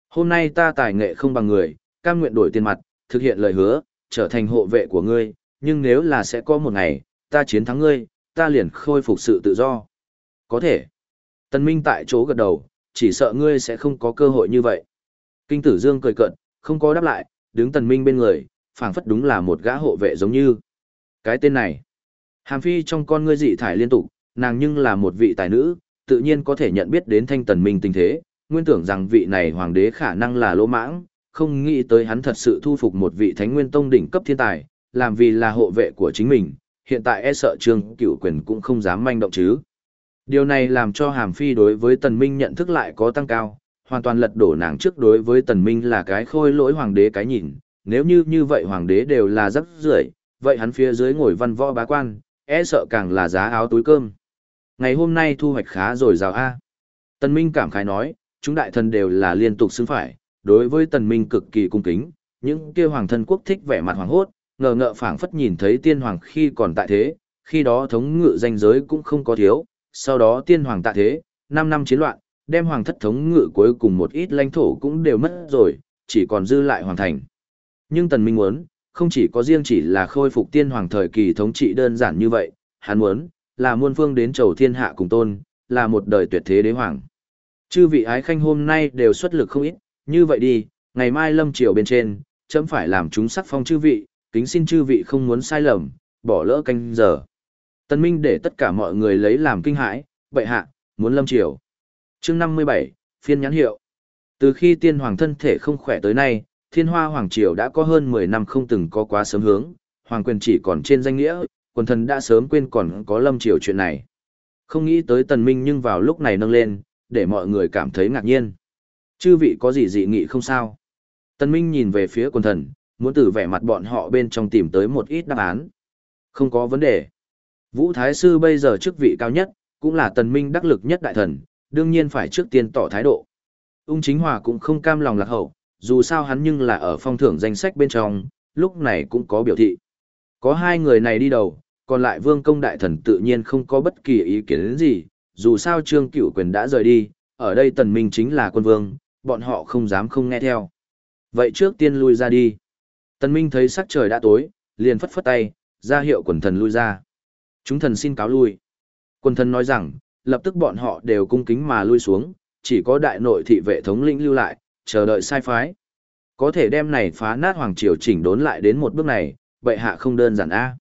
S1: Hôm nay ta tài nghệ không bằng người, cam nguyện đổi tiền mặt, thực hiện lời hứa, trở thành hộ vệ của ngươi, nhưng nếu là sẽ có một ngày, ta chiến thắng ngươi, ta liền khôi phục sự tự do. Có thể. Tần Minh tại chỗ gật đầu, chỉ sợ ngươi sẽ không có cơ hội như vậy. Kinh tử Dương cười cợt, không có đáp lại, đứng Tần Minh bên người, phảng phất đúng là một gã hộ vệ giống như. Cái tên này. Hàm Phi trong con ngươi dị thải liên tục, nàng nhưng là một vị tài nữ, tự nhiên có thể nhận biết đến thanh Tần Minh tình thế, nguyên tưởng rằng vị này hoàng đế khả năng là lỗ mãng, không nghĩ tới hắn thật sự thu phục một vị thánh nguyên tông đỉnh cấp thiên tài, làm vì là hộ vệ của chính mình, hiện tại e sợ trương cửu quyền cũng không dám manh động chứ. Điều này làm cho Hàm Phi đối với Tần Minh nhận thức lại có tăng cao, hoàn toàn lật đổ nàng trước đối với Tần Minh là cái khôi lỗi hoàng đế cái nhìn, nếu như như vậy hoàng đế đều là rất rưởi, vậy hắn phía dưới ngồi văn võ bá quan, e sợ càng là giá áo túi cơm. Ngày hôm nay thu hoạch khá rồi rào a. Tần Minh cảm khái nói, chúng đại thần đều là liên tục xứng phải, đối với Tần Minh cực kỳ cung kính, những kia hoàng thân quốc thích vẻ mặt hoàng hốt, ngờ ngợ phảng phất nhìn thấy tiên hoàng khi còn tại thế, khi đó thống ngự danh giới cũng không có thiếu, sau đó tiên hoàng tại thế, 5 năm chiến loạn, đem hoàng thất thống ngự cuối cùng một ít lãnh thổ cũng đều mất rồi, chỉ còn dư lại hoàng thành. Nhưng Tần Minh muốn, không chỉ có riêng chỉ là khôi phục tiên hoàng thời kỳ thống trị đơn giản như vậy, hắn muốn, là muôn phương đến chầu thiên hạ cùng tôn, là một đời tuyệt thế đế hoàng. Chư vị ái khanh hôm nay đều xuất lực không ít, như vậy đi, ngày mai lâm triều bên trên, chấm phải làm chúng sắc phong chư vị, kính xin chư vị không muốn sai lầm, bỏ lỡ canh giờ. Tân Minh để tất cả mọi người lấy làm kinh hãi, bệ hạ, muốn lâm triều. Chương 57, phiên nhãn hiệu. Từ khi tiên hoàng thân thể không khỏe tới nay, thiên hoa hoàng triều đã có hơn 10 năm không từng có quá sớm hướng, hoàng quyền chỉ còn trên danh nghĩa, quần thần đã sớm quên còn có lâm triều chuyện này. Không nghĩ tới tần minh nhưng vào lúc này nâng lên, để mọi người cảm thấy ngạc nhiên. Chư vị có gì dị nghị không sao? Tần minh nhìn về phía quần thần, muốn từ vẻ mặt bọn họ bên trong tìm tới một ít đáp án. Không có vấn đề. Vũ Thái Sư bây giờ chức vị cao nhất, cũng là tần minh đắc lực nhất đại thần, đương nhiên phải trước tiên tỏ thái độ. Ung Chính Hòa cũng không cam lòng lạc hậu, dù sao hắn nhưng là ở phong thưởng danh sách bên trong, lúc này cũng có biểu thị. Có hai người này đi đầu, còn lại vương công đại thần tự nhiên không có bất kỳ ý kiến gì, dù sao trương cửu quyền đã rời đi, ở đây tần minh chính là quân vương, bọn họ không dám không nghe theo. Vậy trước tiên lui ra đi. Tần minh thấy sắc trời đã tối, liền phất phất tay, ra hiệu quần thần lui ra. Chúng thần xin cáo lui. Quần thần nói rằng, lập tức bọn họ đều cung kính mà lui xuống, chỉ có đại nội thị vệ thống lĩnh lưu lại, chờ đợi sai phái. Có thể đem này phá nát hoàng triều chỉnh đốn lại đến một bước này, vậy hạ không đơn giản a.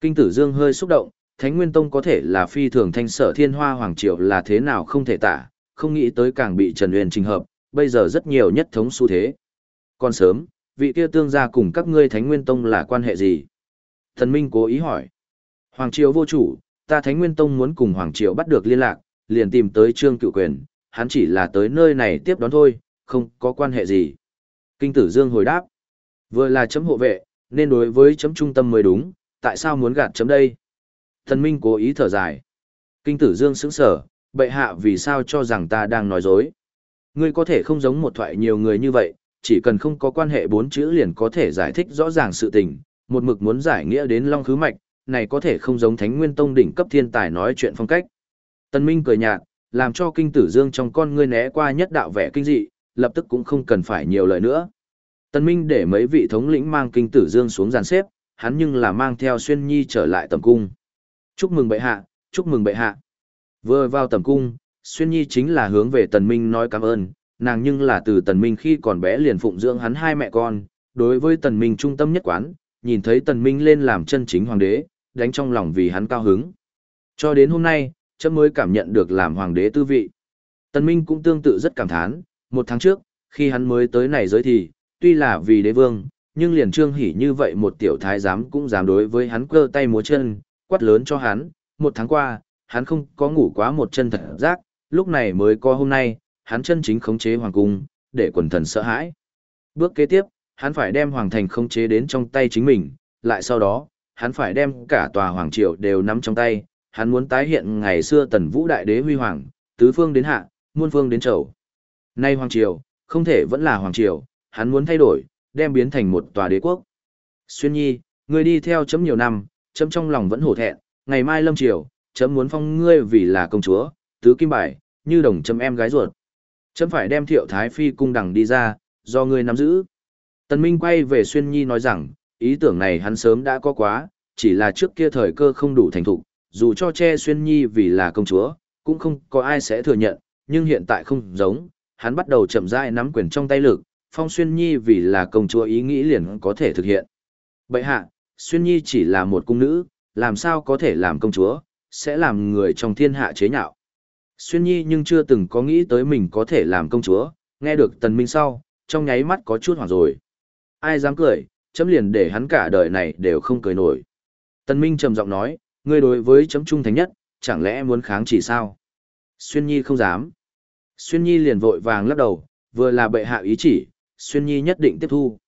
S1: Kinh tử dương hơi xúc động, Thánh Nguyên Tông có thể là phi thường thanh sở thiên hoa hoàng triều là thế nào không thể tả, không nghĩ tới càng bị Trần Uyên trình hợp, bây giờ rất nhiều nhất thống xu thế. Còn sớm, vị kia tương gia cùng các ngươi Thánh Nguyên Tông là quan hệ gì? Thần Minh cố ý hỏi. Hoàng triều vô chủ, ta Thánh Nguyên Tông muốn cùng Hoàng triều bắt được liên lạc, liền tìm tới Trương Cựu Quyền, hắn chỉ là tới nơi này tiếp đón thôi, không có quan hệ gì. Kinh tử Dương hồi đáp. Vừa là chấm hộ vệ, Nên đối với chấm trung tâm mới đúng, tại sao muốn gạt chấm đây? thần Minh cố ý thở dài. Kinh tử dương sững sờ bệ hạ vì sao cho rằng ta đang nói dối. Ngươi có thể không giống một thoại nhiều người như vậy, chỉ cần không có quan hệ bốn chữ liền có thể giải thích rõ ràng sự tình, một mực muốn giải nghĩa đến long khứ mạch, này có thể không giống thánh nguyên tông đỉnh cấp thiên tài nói chuyện phong cách. Tân Minh cười nhạt, làm cho kinh tử dương trong con ngươi né qua nhất đạo vẻ kinh dị, lập tức cũng không cần phải nhiều lời nữa. Tân Minh để mấy vị thống lĩnh mang kinh tử dương xuống dàn xếp, hắn nhưng là mang theo xuyên nhi trở lại tầm cung. Chúc mừng bệ hạ, chúc mừng bệ hạ. Vừa vào tầm cung, xuyên nhi chính là hướng về tần minh nói cảm ơn, nàng nhưng là từ tần minh khi còn bé liền phụng dưỡng hắn hai mẹ con, đối với tần minh trung tâm nhất quán, nhìn thấy tần minh lên làm chân chính hoàng đế, đánh trong lòng vì hắn cao hứng. Cho đến hôm nay, chấm mới cảm nhận được làm hoàng đế tư vị. Tần minh cũng tương tự rất cảm thán, một tháng trước, khi hắn mới tới này giới thì, tuy là vì đế vương, nhưng liền trương hỉ như vậy một tiểu thái giám cũng dám đối với hắn cơ tay múa chân, quát lớn cho hắn, một tháng qua, hắn không có ngủ quá một chân thật giác, lúc này mới có hôm nay, hắn chân chính khống chế hoàng cung, để quần thần sợ hãi. Bước kế tiếp, hắn phải đem hoàng thành khống chế đến trong tay chính mình, lại sau đó, hắn phải đem cả tòa hoàng triều đều nắm trong tay, hắn muốn tái hiện ngày xưa tần vũ đại đế huy hoàng, tứ phương đến hạ, muôn phương đến chầu. Nay hoàng triều, không thể vẫn là hoàng triều, hắn muốn thay đổi, đem biến thành một tòa đế quốc. Xuyên nhi, người đi theo chấm nhiều năm, chấm trong lòng vẫn hổ thẹn, ngày mai lâm triều, chấm muốn phong ngươi vì là công chúa, tứ kim bài, như đồng chấm em gái ruột. Chấm phải đem thiệu thái phi cung đằng đi ra, do ngươi nắm giữ. Tần Minh quay về Xuyên Nhi nói rằng, ý tưởng này hắn sớm đã có quá, chỉ là trước kia thời cơ không đủ thành thục, dù cho che Xuyên Nhi vì là công chúa, cũng không có ai sẽ thừa nhận, nhưng hiện tại không giống, hắn bắt đầu chậm rãi nắm quyền trong tay lực, phong Xuyên Nhi vì là công chúa ý nghĩ liền có thể thực hiện. Bậy hạ, Xuyên Nhi chỉ là một cung nữ, làm sao có thể làm công chúa, sẽ làm người trong thiên hạ chế nhạo. Xuyên Nhi nhưng chưa từng có nghĩ tới mình có thể làm công chúa, nghe được tần minh sau, trong nháy mắt có chút hoảng rồi. Ai dám cười, chấm liền để hắn cả đời này đều không cười nổi. Tần minh trầm giọng nói, ngươi đối với chấm trung thành nhất, chẳng lẽ muốn kháng chỉ sao? Xuyên Nhi không dám. Xuyên Nhi liền vội vàng lắc đầu, vừa là bệ hạ ý chỉ, Xuyên Nhi nhất định tiếp thu.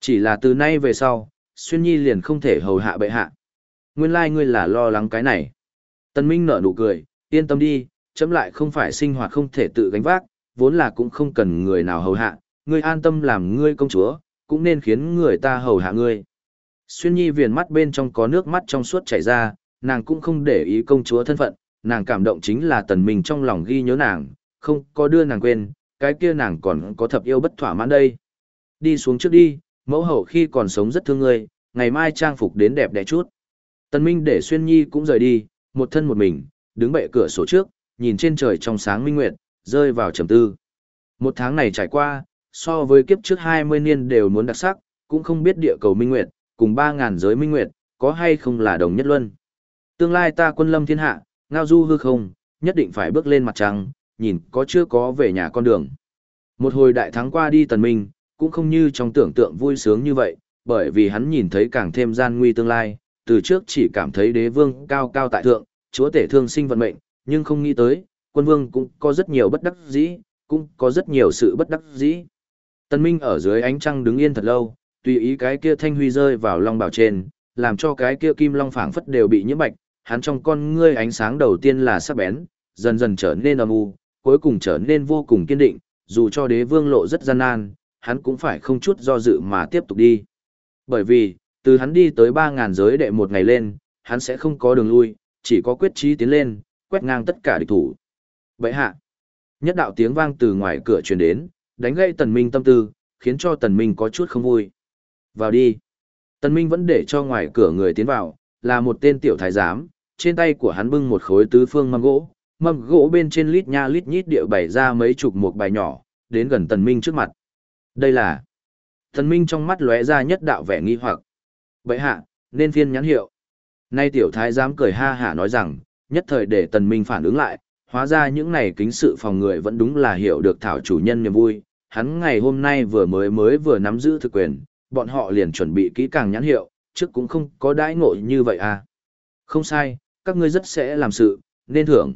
S1: Chỉ là từ nay về sau, Xuyên Nhi liền không thể hầu hạ bệ hạ. Nguyên lai like ngươi là lo lắng cái này. Tần Minh nở nụ cười, yên tâm đi, chấm lại không phải sinh hoạt không thể tự gánh vác, vốn là cũng không cần người nào hầu hạ, ngươi an tâm làm ngươi công chúa, cũng nên khiến người ta hầu hạ ngươi. Xuyên Nhi viền mắt bên trong có nước mắt trong suốt chảy ra, nàng cũng không để ý công chúa thân phận, nàng cảm động chính là tần mình trong lòng ghi nhớ nàng, không có đưa nàng quên, cái kia nàng còn có thập yêu bất thỏa mãn đây. Đi xuống trước đi, mẫu hậu khi còn sống rất thương ngươi, ngày mai trang phục đến đẹp đẽ chút. Tần Minh để Xuyên Nhi cũng rời đi, một thân một mình, đứng bệ cửa sổ trước, nhìn trên trời trong sáng minh nguyệt, rơi vào trầm tư. Một tháng này trải qua, so với kiếp trước 20 niên đều muốn đặc sắc, cũng không biết địa cầu minh nguyệt, cùng 3.000 giới minh nguyệt, có hay không là đồng nhất luân. Tương lai ta quân lâm thiên hạ, ngao du hư không, nhất định phải bước lên mặt trăng, nhìn có chưa có về nhà con đường. Một hồi đại thắng qua đi tần minh, cũng không như trong tưởng tượng vui sướng như vậy, bởi vì hắn nhìn thấy càng thêm gian nguy tương lai, từ trước chỉ cảm thấy đế vương cao cao tại thượng, chúa tể thương sinh vận mệnh, nhưng không nghĩ tới, quân vương cũng có rất nhiều bất đắc dĩ, cũng có rất nhiều sự bất đắc dĩ. Tân Minh ở dưới ánh trăng đứng yên thật lâu, tùy ý cái kia thanh huy rơi vào long bảo trên, làm cho cái kia kim long phảng phất đều bị nhiễm bạch, hắn trong con ngươi ánh sáng đầu tiên là sắc bén, dần dần trở nên âm u, cuối cùng trở nên vô cùng kiên định, dù cho đế vương lộ rất gian nan, hắn cũng phải không chút do dự mà tiếp tục đi. Bởi vì, từ hắn đi tới 3.000 giới đệ một ngày lên, hắn sẽ không có đường lui, chỉ có quyết chí tiến lên, quét ngang tất cả địch thủ. Vậy hạ, nhất đạo tiếng vang từ ngoài cửa truyền đến, đánh gây tần minh tâm tư, khiến cho tần minh có chút không vui. Vào đi. Tần minh vẫn để cho ngoài cửa người tiến vào, là một tên tiểu thái giám, trên tay của hắn bưng một khối tứ phương mâm gỗ, mâm gỗ bên trên lít nha lít nhít địa bày ra mấy chục một bài nhỏ, đến gần tần minh trước mặt. Đây là... Tần minh trong mắt lóe ra nhất đạo vẻ nghi hoặc. Vậy hạ, nên phiên nhắn hiệu. Nay tiểu thái giám cười ha hả nói rằng, nhất thời để tần minh phản ứng lại, hóa ra những này kính sự phòng người vẫn đúng là hiểu được thảo chủ nhân niềm vui. Hắn ngày hôm nay vừa mới mới vừa nắm giữ thực quyền, bọn họ liền chuẩn bị kỹ càng nhãn hiệu, trước cũng không có đãi ngộ như vậy à. Không sai, các ngươi rất sẽ làm sự, nên thưởng.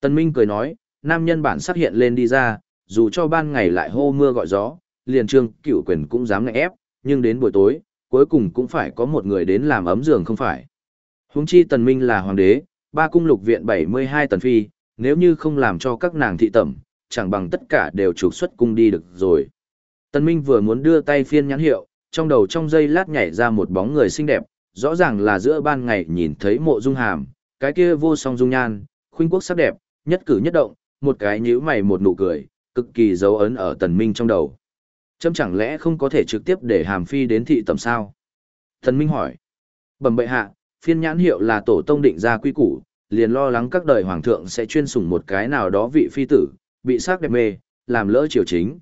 S1: Tần Minh cười nói, nam nhân bản sắc hiện lên đi ra, dù cho ban ngày lại hô mưa gọi gió, liền trương cửu quyền cũng dám ngại ép, nhưng đến buổi tối, cuối cùng cũng phải có một người đến làm ấm giường không phải. Huống chi tần minh là hoàng đế, ba cung lục viện 72 tần phi, nếu như không làm cho các nàng thị tẩm, chẳng bằng tất cả đều trục xuất cung đi được rồi. Tần minh vừa muốn đưa tay phiên nhãn hiệu, trong đầu trong giây lát nhảy ra một bóng người xinh đẹp, rõ ràng là giữa ban ngày nhìn thấy mộ dung hàm, cái kia vô song dung nhan, khuynh quốc sắc đẹp, nhất cử nhất động, một cái nhíu mày một nụ cười, cực kỳ dấu ấn ở tần minh trong đầu. Chấm chẳng lẽ không có thể trực tiếp để hàm phi đến thị tầm sao? Tần minh hỏi. Bẩm bệ hạ, phiên nhãn hiệu là tổ tông định ra quy củ, liền lo lắng các đời hoàng thượng sẽ chuyên sủng một cái nào đó vị phi tử, bị sắc đẹp mê, làm lỡ triều chính.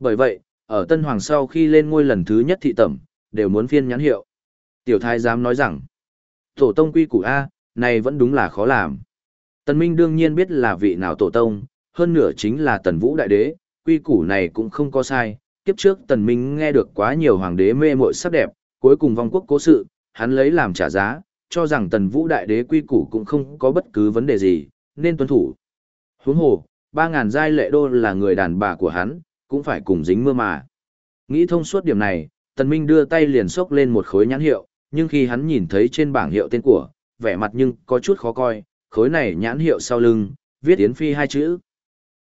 S1: Bởi vậy, ở tân hoàng sau khi lên ngôi lần thứ nhất thị tẩm, đều muốn phiên nhãn hiệu. Tiểu thái giám nói rằng, tổ tông quy củ A, này vẫn đúng là khó làm. Tần Minh đương nhiên biết là vị nào tổ tông, hơn nửa chính là tần vũ đại đế, quy củ này cũng không có sai. Kiếp trước tần Minh nghe được quá nhiều hoàng đế mê muội sắc đẹp, cuối cùng vong quốc cố sự, hắn lấy làm trả giá, cho rằng tần vũ đại đế quy củ cũng không có bất cứ vấn đề gì, nên tuân thủ. Huống hồ, ba ngàn giai lệ đô là người đàn bà của hắn, cũng phải cùng dính mưa mà. Nghĩ thông suốt điểm này, tần minh đưa tay liền xốc lên một khối nhãn hiệu, nhưng khi hắn nhìn thấy trên bảng hiệu tên của, vẻ mặt nhưng có chút khó coi, khối này nhãn hiệu sau lưng, viết Yến Phi hai chữ,